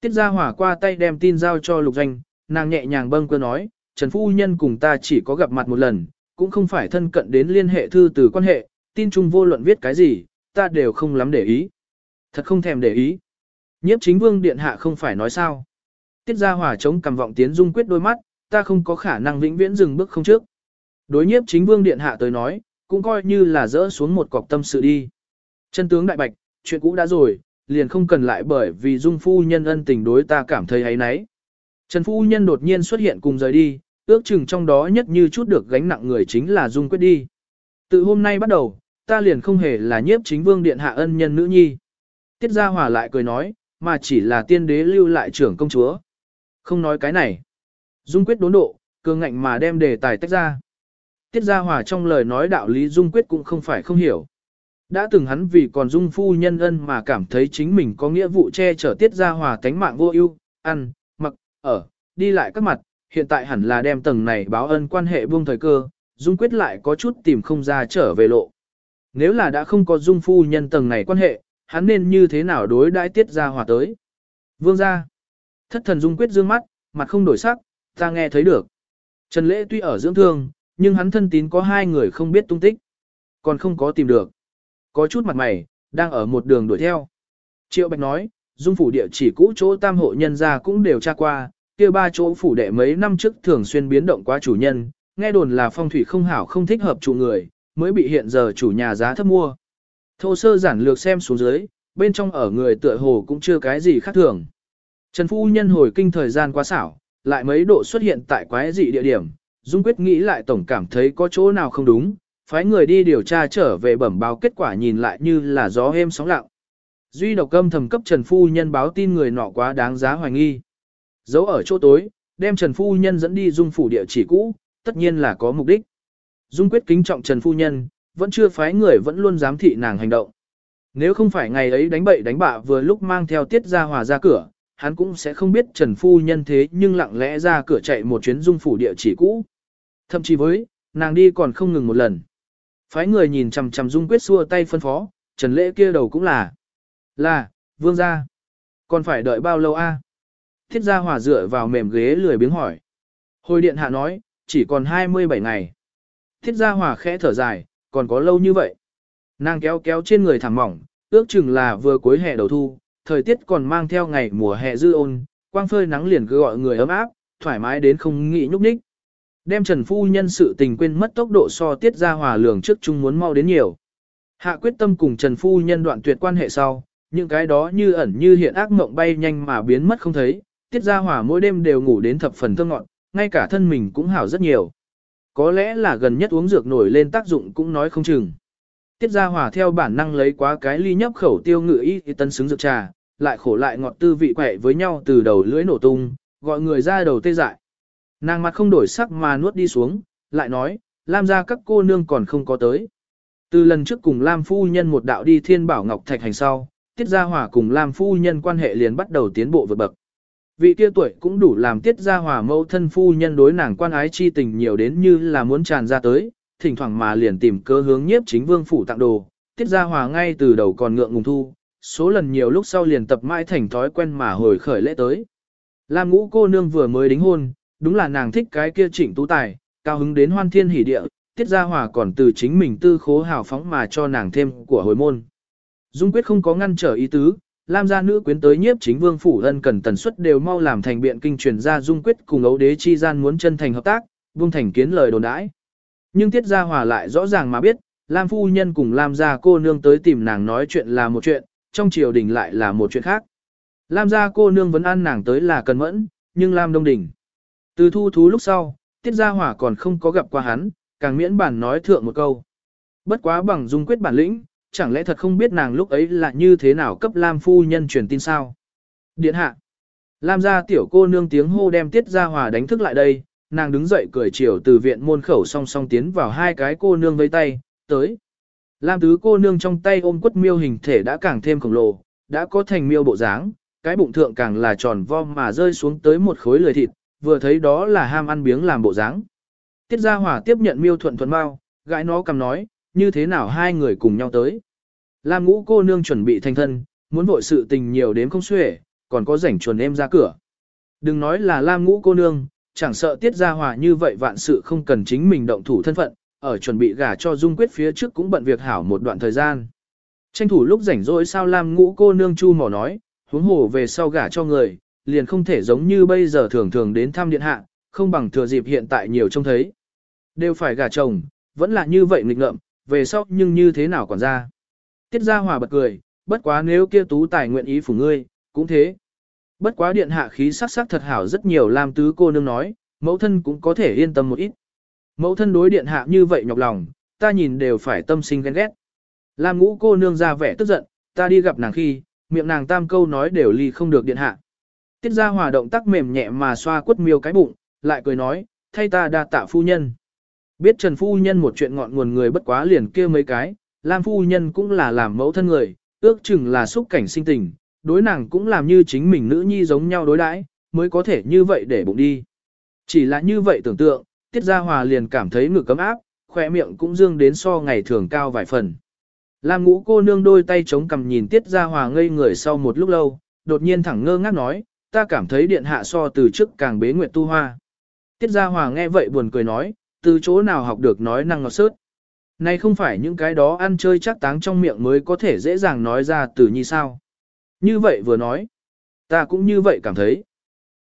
Tiết Gia Hòa qua tay đem tin giao cho Lục Doanh, nàng nhẹ nhàng bâng cơ nói, Trần Phu Nhân cùng ta chỉ có gặp mặt một lần, cũng không phải thân cận đến liên hệ thư từ quan hệ, tin chung vô luận viết cái gì, ta đều không lắm để ý. Thật không thèm để ý. Nhiếp chính vương điện hạ không phải nói sao. Tiết Gia Hòa chống cầm vọng tiến dung quyết đôi mắt, ta không có khả năng vĩnh viễn dừng bước không trước. Đối nhiếp chính vương điện hạ tới nói, cũng coi như là dỡ xuống một cọc tâm sự đi. Chân tướng đại bạch, chuyện cũ đã rồi, liền không cần lại bởi vì dung phu nhân ân tình đối ta cảm thấy ấy nấy. Trần phu nhân đột nhiên xuất hiện cùng rời đi, ước chừng trong đó nhất như chút được gánh nặng người chính là Dung Quyết đi. Từ hôm nay bắt đầu, ta liền không hề là nhiếp chính vương điện hạ ân nhân nữ nhi. Tiết Gia Hòa lại cười nói, mà chỉ là tiên đế lưu lại trưởng công chúa. Không nói cái này. Dung Quyết đốn độ, cường ngạnh mà đem đề tài tách ra. Tiết Gia Hòa trong lời nói đạo lý Dung Quyết cũng không phải không hiểu. Đã từng hắn vì còn Dung phu nhân ân mà cảm thấy chính mình có nghĩa vụ che chở Tiết Gia Hòa tánh mạng vô ưu, ăn, mặc, ở, đi lại các mặt, hiện tại hẳn là đem tầng này báo ân quan hệ buông thời cơ, Dung Quyết lại có chút tìm không ra trở về lộ. Nếu là đã không có Dung phu nhân tầng này quan hệ, hắn nên như thế nào đối đãi Tiết Gia Hòa tới. Vương gia. Thất thần Dung Quyết dương mắt, mặt không đổi sắc, ta nghe thấy được. Trần Lễ tuy ở dưỡng thương, nhưng hắn thân tín có hai người không biết tung tích. Còn không có tìm được. Có chút mặt mày, đang ở một đường đuổi theo. Triệu Bạch nói, dung phủ địa chỉ cũ chỗ tam hộ nhân ra cũng đều tra qua, kia ba chỗ phủ đệ mấy năm trước thường xuyên biến động qua chủ nhân, nghe đồn là phong thủy không hảo không thích hợp chủ người, mới bị hiện giờ chủ nhà giá thấp mua. Thô sơ giản lược xem xuống dưới, bên trong ở người tựa hồ cũng chưa cái gì khác thường. Trần Phu Nhân hồi kinh thời gian quá xảo, lại mấy độ xuất hiện tại quái dị địa điểm, Dung Quyết nghĩ lại tổng cảm thấy có chỗ nào không đúng, phái người đi điều tra trở về bẩm báo kết quả nhìn lại như là gió êm sóng lặng. Duy độc âm thầm cấp Trần Phu Nhân báo tin người nọ quá đáng giá hoài nghi. Giấu ở chỗ tối, đem Trần Phu Nhân dẫn đi Dung phủ địa chỉ cũ, tất nhiên là có mục đích. Dung Quyết kính trọng Trần Phu Nhân, vẫn chưa phái người vẫn luôn giám thị nàng hành động. Nếu không phải ngày ấy đánh bậy đánh bạ vừa lúc mang theo tiết ra hòa ra cửa, hắn cũng sẽ không biết Trần Phu Nhân thế nhưng lặng lẽ ra cửa chạy một chuyến dung phủ địa chỉ cũ. Thậm chí với, nàng đi còn không ngừng một lần. Phái người nhìn chằm chằm dung quyết xua tay phân phó, Trần Lễ kia đầu cũng là. Là, vương gia. Còn phải đợi bao lâu a? Thiết gia hòa dựa vào mềm ghế lười biếng hỏi. Hồi điện hạ nói, chỉ còn 27 ngày. Thiết gia hòa khẽ thở dài, còn có lâu như vậy. Nàng kéo kéo trên người thẳng mỏng, ước chừng là vừa cuối hè đầu thu, thời tiết còn mang theo ngày mùa hè dư ôn, quang phơi nắng liền cứ gọi người ấm áp, thoải mái đến không nghĩ nhúc nhích. Đem Trần Phu Nhân sự tình quên mất tốc độ so tiết ra hòa lường trước chung muốn mau đến nhiều. Hạ quyết tâm cùng Trần Phu Nhân đoạn tuyệt quan hệ sau, những cái đó như ẩn như hiện ác mộng bay nhanh mà biến mất không thấy, tiết ra hòa mỗi đêm đều ngủ đến thập phần thơm ngọn, ngay cả thân mình cũng hảo rất nhiều. Có lẽ là gần nhất uống dược nổi lên tác dụng cũng nói không chừng. Tiết ra hòa theo bản năng lấy quá cái ly nhấp khẩu tiêu ngự y tân xứng dược trà, lại khổ lại ngọt tư vị quẹ với nhau từ đầu lưỡi nổ tung, gọi người ra đầu tê dại. Nàng mặt không đổi sắc mà nuốt đi xuống, lại nói, Lam gia các cô nương còn không có tới. Từ lần trước cùng Lam phu nhân một đạo đi thiên bảo ngọc thạch hành sau, tiết gia hòa cùng Lam phu nhân quan hệ liền bắt đầu tiến bộ vượt bậc. Vị kia tuổi cũng đủ làm tiết gia hòa mẫu thân phu nhân đối nàng quan ái chi tình nhiều đến như là muốn tràn ra tới, thỉnh thoảng mà liền tìm cơ hướng nhiếp chính vương phủ tặng đồ, tiết gia hòa ngay từ đầu còn ngượng ngùng thu, số lần nhiều lúc sau liền tập mãi thành thói quen mà hồi khởi lễ tới. Lam ngũ cô nương vừa mới đính hôn, đúng là nàng thích cái kia trịnh tú tài, cao hứng đến hoan thiên hỉ địa, tiết gia hòa còn từ chính mình tư khố hào phóng mà cho nàng thêm của hồi môn. Dung quyết không có ngăn trở ý tứ, Lam gia nữ quyến tới nhiếp chính vương phủ ân cần tần suất đều mau làm thành biện kinh truyền ra Dung quyết cùng ấu đế chi gian muốn chân thành hợp tác, vương thành kiến lời đồn đãi. Nhưng tiết gia hòa lại rõ ràng mà biết, Lam phu nhân cùng Lam gia cô nương tới tìm nàng nói chuyện là một chuyện, trong triều đình lại là một chuyện khác. Lam gia cô nương vẫn ăn nàng tới là cần mẫn, nhưng Lam đông đỉnh. Từ thu thú lúc sau, tiết gia hỏa còn không có gặp qua hắn, càng miễn bản nói thượng một câu. Bất quá bằng dung quyết bản lĩnh, chẳng lẽ thật không biết nàng lúc ấy là như thế nào cấp Lam phu nhân truyền tin sao? Điện hạ. Lam gia tiểu cô nương tiếng hô đem tiết gia hỏa đánh thức lại đây, nàng đứng dậy cười chiều từ viện môn khẩu song song tiến vào hai cái cô nương với tay, tới. Lam tứ cô nương trong tay ôm quất miêu hình thể đã càng thêm khổng lồ, đã có thành miêu bộ dáng, cái bụng thượng càng là tròn vo mà rơi xuống tới một khối lười thịt, vừa thấy đó là ham ăn biếng làm bộ dáng. Tiết Gia Hỏa tiếp nhận miêu thuận thuận bao, gãi nó cầm nói, như thế nào hai người cùng nhau tới. Lam ngũ cô nương chuẩn bị thành thân, muốn vội sự tình nhiều đến không xuể, còn có rảnh chuồn em ra cửa. Đừng nói là Lam ngũ cô nương, chẳng sợ Tiết Gia Hỏa như vậy vạn sự không cần chính mình động thủ thân phận, ở chuẩn bị gả cho Dung Quyết phía trước cũng bận việc hảo một đoạn thời gian. Tranh thủ lúc rảnh rỗi sao Lam ngũ cô nương chu mỏ nói, huống hồ về sau gả cho người, liền không thể giống như bây giờ thường thường đến thăm điện hạ, không bằng thừa dịp hiện tại nhiều trông thấy. Đều phải gả chồng, vẫn là như vậy nghịch ngợm, về sau nhưng như thế nào còn ra. Tiết gia hòa bật cười, bất quá nếu kia tú tài nguyện ý phủ ngươi, cũng thế. Bất quá điện hạ khí sắc sắc thật hảo rất nhiều làm tứ cô nương nói, mẫu thân cũng có thể yên tâm một ít. Mẫu thân đối điện hạ như vậy nhọc lòng, ta nhìn đều phải tâm sinh ghen ghét. Lam ngũ cô nương ra vẻ tức giận, ta đi gặp nàng khi, miệng nàng tam câu nói đều ly không được điện hạ. Tiết ra hòa động tác mềm nhẹ mà xoa quất miêu cái bụng, lại cười nói, thay ta đa tạ phu nhân. Biết Trần phu nhân một chuyện ngọn nguồn người bất quá liền kia mấy cái, Lam phu nhân cũng là làm mẫu thân người, ước chừng là xúc cảnh sinh tình, đối nàng cũng làm như chính mình nữ nhi giống nhau đối đãi, mới có thể như vậy để bụng đi. Chỉ là như vậy tưởng tượng, Tiết Gia Hòa liền cảm thấy ngực cấm áp, khỏe miệng cũng dương đến so ngày thường cao vài phần. Lam ngũ cô nương đôi tay chống cằm nhìn Tiết Gia Hòa ngây người sau một lúc lâu, đột nhiên thẳng ngơ ngác nói, ta cảm thấy điện hạ so từ trước càng bế nguyệt tu hoa. Tiết Gia Hòa nghe vậy buồn cười nói, từ chỗ nào học được nói năng ngọt sớt. Này không phải những cái đó ăn chơi chắc táng trong miệng mới có thể dễ dàng nói ra từ như sao. Như vậy vừa nói, ta cũng như vậy cảm thấy.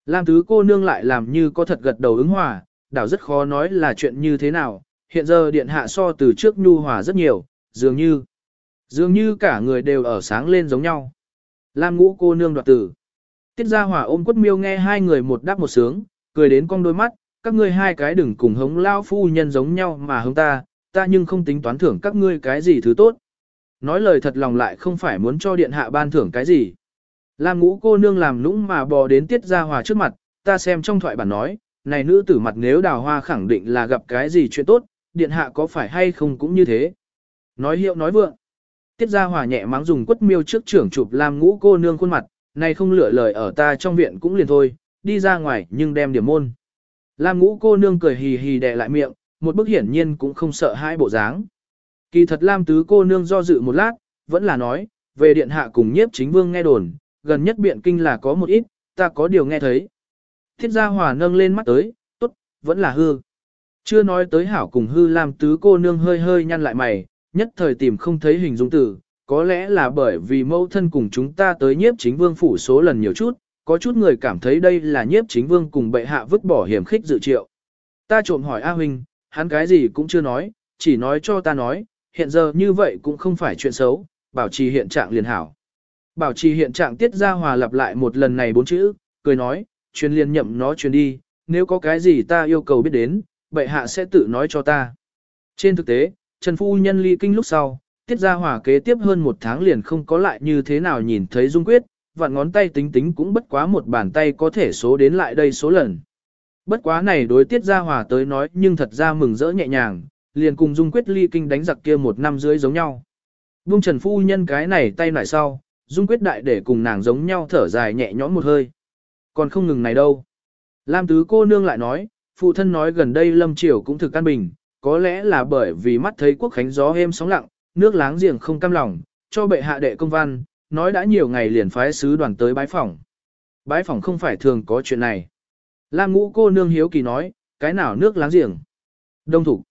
Lam tứ cô nương lại làm như có thật gật đầu ứng hòa, đảo rất khó nói là chuyện như thế nào, hiện giờ điện hạ so từ trước nhu hòa rất nhiều, dường như, dường như cả người đều ở sáng lên giống nhau. Lam ngũ cô nương đoạt tử. Tiết gia hòa ôm quất miêu nghe hai người một đáp một sướng, cười đến cong đôi mắt, các ngươi hai cái đừng cùng hống lao phu nhân giống nhau mà hống ta, ta nhưng không tính toán thưởng các ngươi cái gì thứ tốt. Nói lời thật lòng lại không phải muốn cho điện hạ ban thưởng cái gì. Lam ngũ cô nương làm lũng mà bò đến tiết gia hòa trước mặt, ta xem trong thoại bản nói, này nữ tử mặt nếu đào hoa khẳng định là gặp cái gì chuyện tốt, điện hạ có phải hay không cũng như thế. Nói hiệu nói vượng. Tiết gia hòa nhẹ mắng dùng quất miêu trước trưởng chụp Lam ngũ cô nương khuôn mặt, này không lựa lời ở ta trong viện cũng liền thôi, đi ra ngoài nhưng đem điểm môn. Lam ngũ cô nương cười hì hì đè lại miệng, một bức hiển nhiên cũng không sợ hai bộ dáng. Kỳ thật Lam tứ cô nương do dự một lát, vẫn là nói, về điện hạ cùng nhiếp chính vương nghe đồn, gần nhất biện kinh là có một ít, ta có điều nghe thấy. Thiết gia hòa nâng lên mắt tới, tốt, vẫn là hư. Chưa nói tới hảo cùng hư Lam tứ cô nương hơi hơi nhăn lại mày, nhất thời tìm không thấy hình dung tử, có lẽ là bởi vì mẫu thân cùng chúng ta tới nhiếp chính vương phủ số lần nhiều chút, có chút người cảm thấy đây là nhiếp chính vương cùng bệ hạ vứt bỏ hiểm khích dự triệu. Ta trộm hỏi A Huynh, hắn cái gì cũng chưa nói, chỉ nói cho ta nói, hiện giờ như vậy cũng không phải chuyện xấu, bảo trì hiện trạng liền hảo. Bảo trì hiện trạng tiết ra hòa lặp lại một lần này bốn chữ, cười nói, truyền liền nhậm nó truyền đi, nếu có cái gì ta yêu cầu biết đến, bệ hạ sẽ tự nói cho ta. Trên thực tế, Trần Phu Nhân ly kinh lúc sau, tiết ra hòa kế tiếp hơn một tháng liền không có lại như thế nào nhìn thấy Dung Quyết, vạn ngón tay tính tính cũng bất quá một bàn tay có thể số đến lại đây số lần. Bất quá này đối tiết ra hòa tới nói nhưng thật ra mừng rỡ nhẹ nhàng, liền cùng Dung Quyết ly kinh đánh giặc kia một năm dưới giống nhau. Vương Trần Phu Nhân cái này tay lại sau, Dung Quyết đại để cùng nàng giống nhau thở dài nhẹ nhõm một hơi. Còn không ngừng này đâu. Lam Tứ cô nương lại nói, phụ thân nói gần đây Lâm Triều cũng thực an bình, có lẽ là bởi vì mắt thấy quốc khánh gió êm sóng lặng, nước láng giềng không cam lòng, cho bệ hạ đệ công văn, nói đã nhiều ngày liền phái sứ đoàn tới bái phỏng. Bái phỏng không phải thường có chuyện này. Lam ngũ cô nương hiếu kỳ nói, cái nào nước láng giềng? Đông thủ.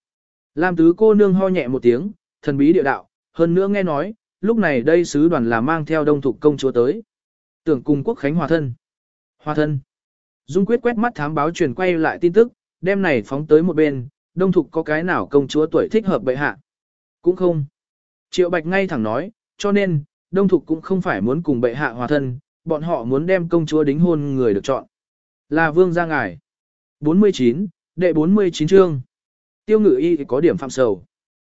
Lam tứ cô nương ho nhẹ một tiếng, thần bí địa đạo, hơn nữa nghe nói, lúc này đây sứ đoàn là mang theo đông thục công chúa tới. Tưởng cùng quốc khánh hòa thân. Hòa thân. Dung quyết quét mắt thám báo truyền quay lại tin tức, đem này phóng tới một bên, đông thục có cái nào công chúa tuổi thích hợp bệ hạ. Cũng không. Triệu Bạch ngay thẳng nói, cho nên, đông thục cũng không phải muốn cùng bệ hạ hòa thân, bọn họ muốn đem công chúa đính hôn người được chọn. Là vương gia ngài. 49, đệ 49 chương. Tiêu ngự y có điểm phạm sầu.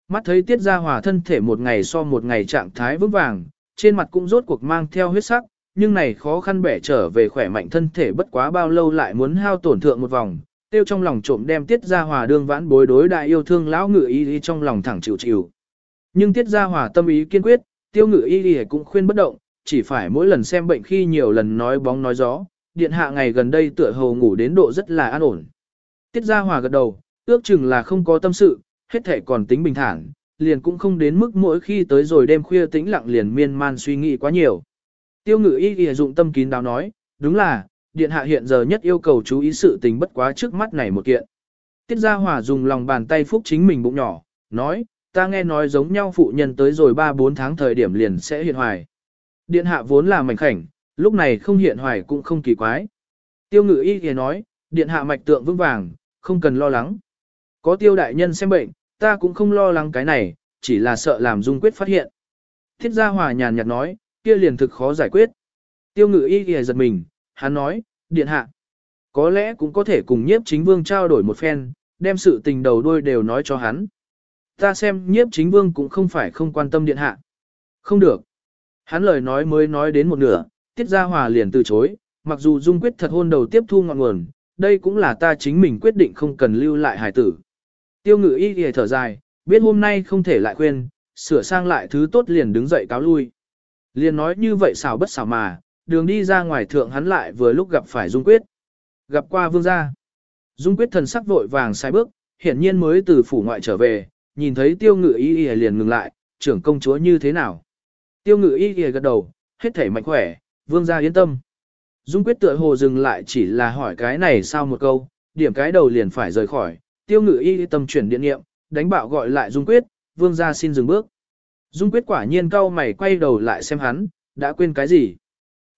Mắt thấy tiết ra hòa thân thể một ngày so một ngày trạng thái vững vàng, trên mặt cũng rốt cuộc mang theo huyết sắc, nhưng này khó khăn bẻ trở về khỏe mạnh thân thể bất quá bao lâu lại muốn hao tổn thượng một vòng, tiêu trong lòng trộm đem tiết ra hòa đương vãn bối đối đại yêu thương lão ngự y y trong lòng thẳng chịu chịu. Nhưng tiết ra hòa tâm ý kiên quyết, tiêu ngự y y cũng khuyên bất động, chỉ phải mỗi lần xem bệnh khi nhiều lần nói bóng nói gió, điện hạ ngày gần đây tựa hồ ngủ đến độ rất là an ổn. Tiết ra hòa gật đầu, ước chừng là không có tâm sự, hết thể còn tính bình thản, liền cũng không đến mức mỗi khi tới rồi đêm khuya tĩnh lặng liền miên man suy nghĩ quá nhiều. Tiêu ngự y y dụng tâm kín đáo nói, đúng là, điện hạ hiện giờ nhất yêu cầu chú ý sự tình bất quá trước mắt này một kiện. Tiết Gia Hòa dùng lòng bàn tay phúc chính mình bụng nhỏ, nói, ta nghe nói giống nhau phụ nhân tới rồi 3-4 tháng thời điểm liền sẽ hiện hoài. Điện hạ vốn là mảnh khảnh, lúc này không hiện hoài cũng không kỳ quái. Tiêu ngự y thì nói, điện hạ mạch tượng vững vàng, không cần lo lắng. Có tiêu đại nhân xem bệnh, ta cũng không lo lắng cái này, chỉ là sợ làm dung quyết phát hiện. Thiết gia hòa nhàn nhạt nói, kia liền thực khó giải quyết. Tiêu ngự y thì giật mình, hắn nói, điện hạ. Có lẽ cũng có thể cùng nhiếp chính vương trao đổi một phen, đem sự tình đầu đuôi đều nói cho hắn. Ta xem nhiếp chính vương cũng không phải không quan tâm điện hạ. Không được. Hắn lời nói mới nói đến một nửa, tiết gia hòa liền từ chối, mặc dù dung quyết thật hôn đầu tiếp thu ngọn nguồn, đây cũng là ta chính mình quyết định không cần lưu lại hải tử. Tiêu ngự y ghề thở dài, biết hôm nay không thể lại khuyên, sửa sang lại thứ tốt liền đứng dậy cáo lui. Liền nói như vậy xảo bất xảo mà, đường đi ra ngoài thượng hắn lại vừa lúc gặp phải Dung Quyết. Gặp qua vương gia. Dung Quyết thần sắc vội vàng sai bước, hiển nhiên mới từ phủ ngoại trở về, nhìn thấy tiêu ngự y y liền ngừng lại, trưởng công chúa như thế nào. Tiêu ngự y y gật đầu, hết thể mạnh khỏe, vương gia yên tâm. Dung Quyết tựa hồ dừng lại chỉ là hỏi cái này sao một câu, điểm cái đầu liền phải rời khỏi, tiêu ngự y tâm chuyển điện nghiệm, đánh bạo gọi lại Dung Quyết, vương gia xin dừng bước. Dung Quyết quả nhiên cau mày quay đầu lại xem hắn, đã quên cái gì.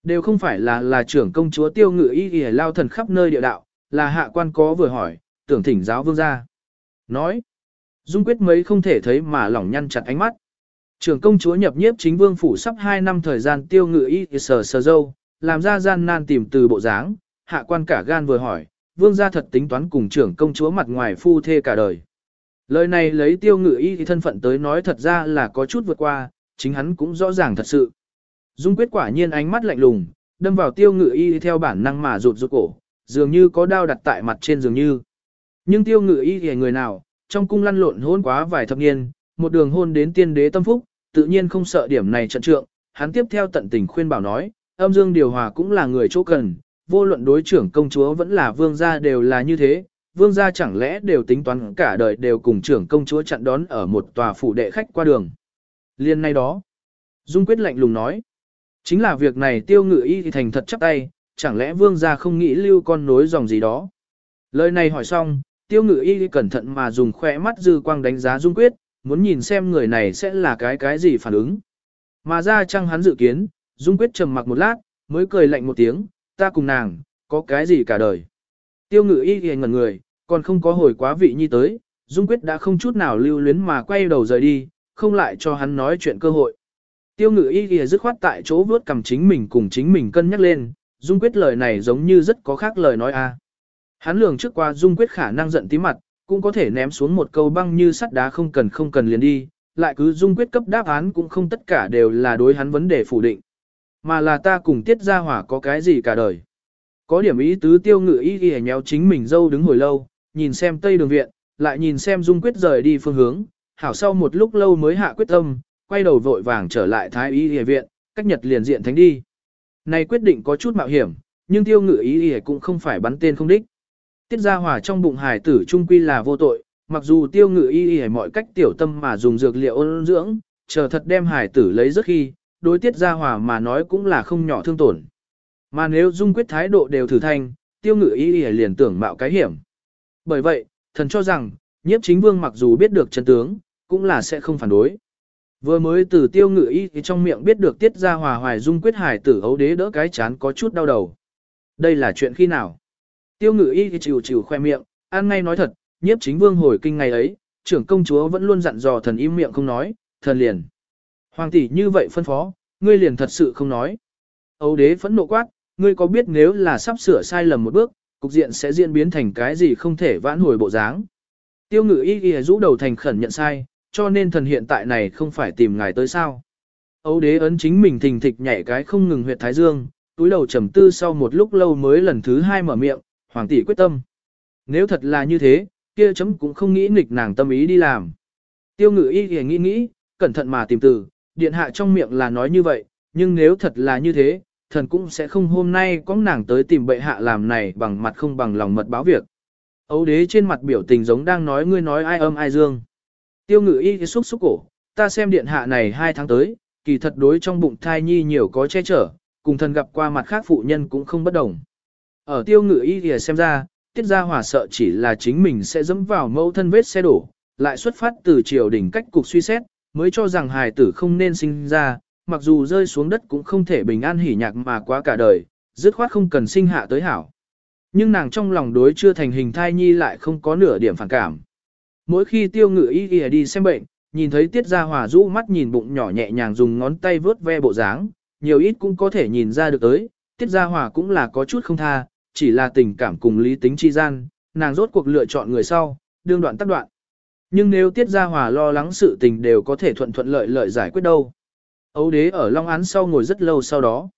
Đều không phải là là trưởng công chúa tiêu ngự y y lao thần khắp nơi địa đạo, là hạ quan có vừa hỏi, tưởng thỉnh giáo vương gia. Nói, Dung Quyết mấy không thể thấy mà lỏng nhăn chặt ánh mắt. Trưởng công chúa nhập nhiếp chính vương phủ sắp 2 năm thời gian tiêu ngự y sờ sờ dâu, làm ra gian nan tìm từ bộ dáng, hạ quan cả gan vừa hỏi, vương gia thật tính toán cùng trưởng công chúa mặt ngoài phu thê cả đời. Lời này lấy tiêu ngự y thì thân phận tới nói thật ra là có chút vượt qua, chính hắn cũng rõ ràng thật sự. Dung quyết quả nhiên ánh mắt lạnh lùng, đâm vào tiêu ngự y theo bản năng mà rụt rụt cổ, dường như có đao đặt tại mặt trên dường như. Nhưng tiêu ngự y thì người nào, trong cung lăn lộn hôn quá vài thập niên, một đường hôn đến tiên đế tâm phúc, tự nhiên không sợ điểm này trận trượng, hắn tiếp theo tận tình khuyên bảo nói, âm dương điều hòa cũng là người chỗ cần, vô luận đối trưởng công chúa vẫn là vương gia đều là như thế, vương gia chẳng lẽ đều tính toán cả đời đều cùng trưởng công chúa chặn đón ở một tòa phủ đệ khách qua đường. Liên nay đó, Dung quyết lạnh lùng nói, chính là việc này tiêu ngự y thì thành thật chấp tay, chẳng lẽ vương gia không nghĩ lưu con nối dòng gì đó. Lời này hỏi xong, tiêu ngự y cẩn thận mà dùng khỏe mắt dư quang đánh giá Dung quyết, muốn nhìn xem người này sẽ là cái cái gì phản ứng. Mà ra chăng hắn dự kiến, Dung quyết trầm mặc một lát, mới cười lạnh một tiếng, ta cùng nàng, có cái gì cả đời. Tiêu ngự y thì ngẩn người, còn không có hồi quá vị nhi tới, Dung Quyết đã không chút nào lưu luyến mà quay đầu rời đi, không lại cho hắn nói chuyện cơ hội. Tiêu ngự y thì dứt khoát tại chỗ vớt cầm chính mình cùng chính mình cân nhắc lên, Dung Quyết lời này giống như rất có khác lời nói a. Hắn lường trước qua Dung Quyết khả năng giận tí mặt, cũng có thể ném xuống một câu băng như sắt đá không cần không cần liền đi, lại cứ Dung Quyết cấp đáp án cũng không tất cả đều là đối hắn vấn đề phủ định. Mà là ta cùng tiết ra hỏa có cái gì cả đời. Có điểm ý tứ tiêu ngự y ghi nhéo chính mình dâu đứng hồi lâu, nhìn xem tây đường viện, lại nhìn xem Dung Quyết rời đi phương hướng, hảo sau một lúc lâu mới hạ quyết tâm, quay đầu vội vàng trở lại thái y y viện, cách nhật liền diện thánh đi. Này quyết định có chút mạo hiểm, nhưng tiêu ngự y ghi cũng không phải bắn tên không đích. Tiết Gia Hòa trong bụng hải tử trung quy là vô tội, mặc dù tiêu ngự y y mọi cách tiểu tâm mà dùng dược liệu ôn dưỡng, chờ thật đem hải tử lấy rất khi, đối tiết Gia Hòa mà nói cũng là không nhỏ thương tổn. Mà nếu dung quyết thái độ đều thử thanh, tiêu ngự y y liền tưởng mạo cái hiểm. Bởi vậy, thần cho rằng, nhiếp chính vương mặc dù biết được chân tướng, cũng là sẽ không phản đối. Vừa mới từ tiêu ngự y thì trong miệng biết được tiết ra hòa hoài dung quyết hải tử ấu đế đỡ cái chán có chút đau đầu. Đây là chuyện khi nào? Tiêu ngự y thì chịu chịu khoe miệng, ăn ngay nói thật, nhiếp chính vương hồi kinh ngày ấy, trưởng công chúa vẫn luôn dặn dò thần im miệng không nói, thần liền. Hoàng tỷ như vậy phân phó, ngươi liền thật sự không nói. Âu đế phẫn nộ quát, ngươi có biết nếu là sắp sửa sai lầm một bước, cục diện sẽ diễn biến thành cái gì không thể vãn hồi bộ dáng. Tiêu ngự y ghi rũ đầu thành khẩn nhận sai, cho nên thần hiện tại này không phải tìm ngài tới sao. Âu đế ấn chính mình thình thịch nhảy cái không ngừng huyệt thái dương, túi đầu trầm tư sau một lúc lâu mới lần thứ hai mở miệng, hoàng tỷ quyết tâm. Nếu thật là như thế, kia chấm cũng không nghĩ nghịch nàng tâm ý đi làm. Tiêu ngự y thì nghĩ nghĩ, cẩn thận mà tìm từ, điện hạ trong miệng là nói như vậy, nhưng nếu thật là như thế, thần cũng sẽ không hôm nay có nàng tới tìm bệ hạ làm này bằng mặt không bằng lòng mật báo việc. Ấu đế trên mặt biểu tình giống đang nói ngươi nói ai âm ai dương. Tiêu ngự y xúc xúc cổ, ta xem điện hạ này hai tháng tới, kỳ thật đối trong bụng thai nhi nhiều có che chở, cùng thần gặp qua mặt khác phụ nhân cũng không bất đồng. Ở tiêu ngự y thì xem ra, tiết ra hỏa sợ chỉ là chính mình sẽ dẫm vào mẫu thân vết xe đổ, lại xuất phát từ triều đỉnh cách cục suy xét, mới cho rằng hài tử không nên sinh ra, mặc dù rơi xuống đất cũng không thể bình an hỉ nhạc mà quá cả đời, dứt khoát không cần sinh hạ tới hảo. Nhưng nàng trong lòng đối chưa thành hình thai nhi lại không có nửa điểm phản cảm. Mỗi khi tiêu ngự y y đi xem bệnh, nhìn thấy tiết gia hòa rũ mắt nhìn bụng nhỏ nhẹ nhàng dùng ngón tay vớt ve bộ dáng, nhiều ít cũng có thể nhìn ra được tới, tiết gia hòa cũng là có chút không tha, chỉ là tình cảm cùng lý tính chi gian, nàng rốt cuộc lựa chọn người sau, đương đoạn tác đoạn. Nhưng nếu tiết gia hòa lo lắng sự tình đều có thể thuận thuận lợi lợi giải quyết đâu. Ấu đế ở Long Án sau ngồi rất lâu sau đó.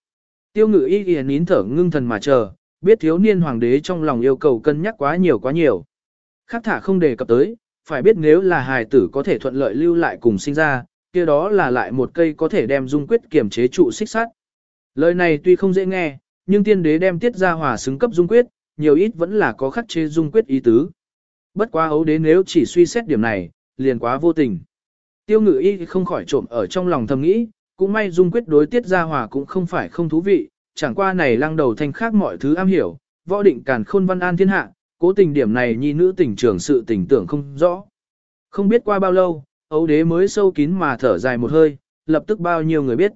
Tiêu ngự y y nín thở ngưng thần mà chờ, biết thiếu niên hoàng đế trong lòng yêu cầu cân nhắc quá nhiều quá nhiều. Khác thả không đề cập tới, phải biết nếu là hài tử có thể thuận lợi lưu lại cùng sinh ra, kia đó là lại một cây có thể đem dung quyết kiểm chế trụ xích sắt. Lời này tuy không dễ nghe, nhưng tiên đế đem tiết ra hòa xứng cấp dung quyết, nhiều ít vẫn là có khắc chế dung quyết ý tứ. Bất quá ấu đế nếu chỉ suy xét điểm này, liền quá vô tình. Tiêu ngự y không khỏi trộm ở trong lòng thầm nghĩ, cũng may dung quyết đối tiết ra hòa cũng không phải không thú vị, chẳng qua này lăng đầu thanh khác mọi thứ am hiểu, võ định càn khôn văn an thiên hạ, cố tình điểm này nhi nữ tình trưởng sự tình tưởng không rõ. Không biết qua bao lâu, ấu đế mới sâu kín mà thở dài một hơi, lập tức bao nhiêu người biết.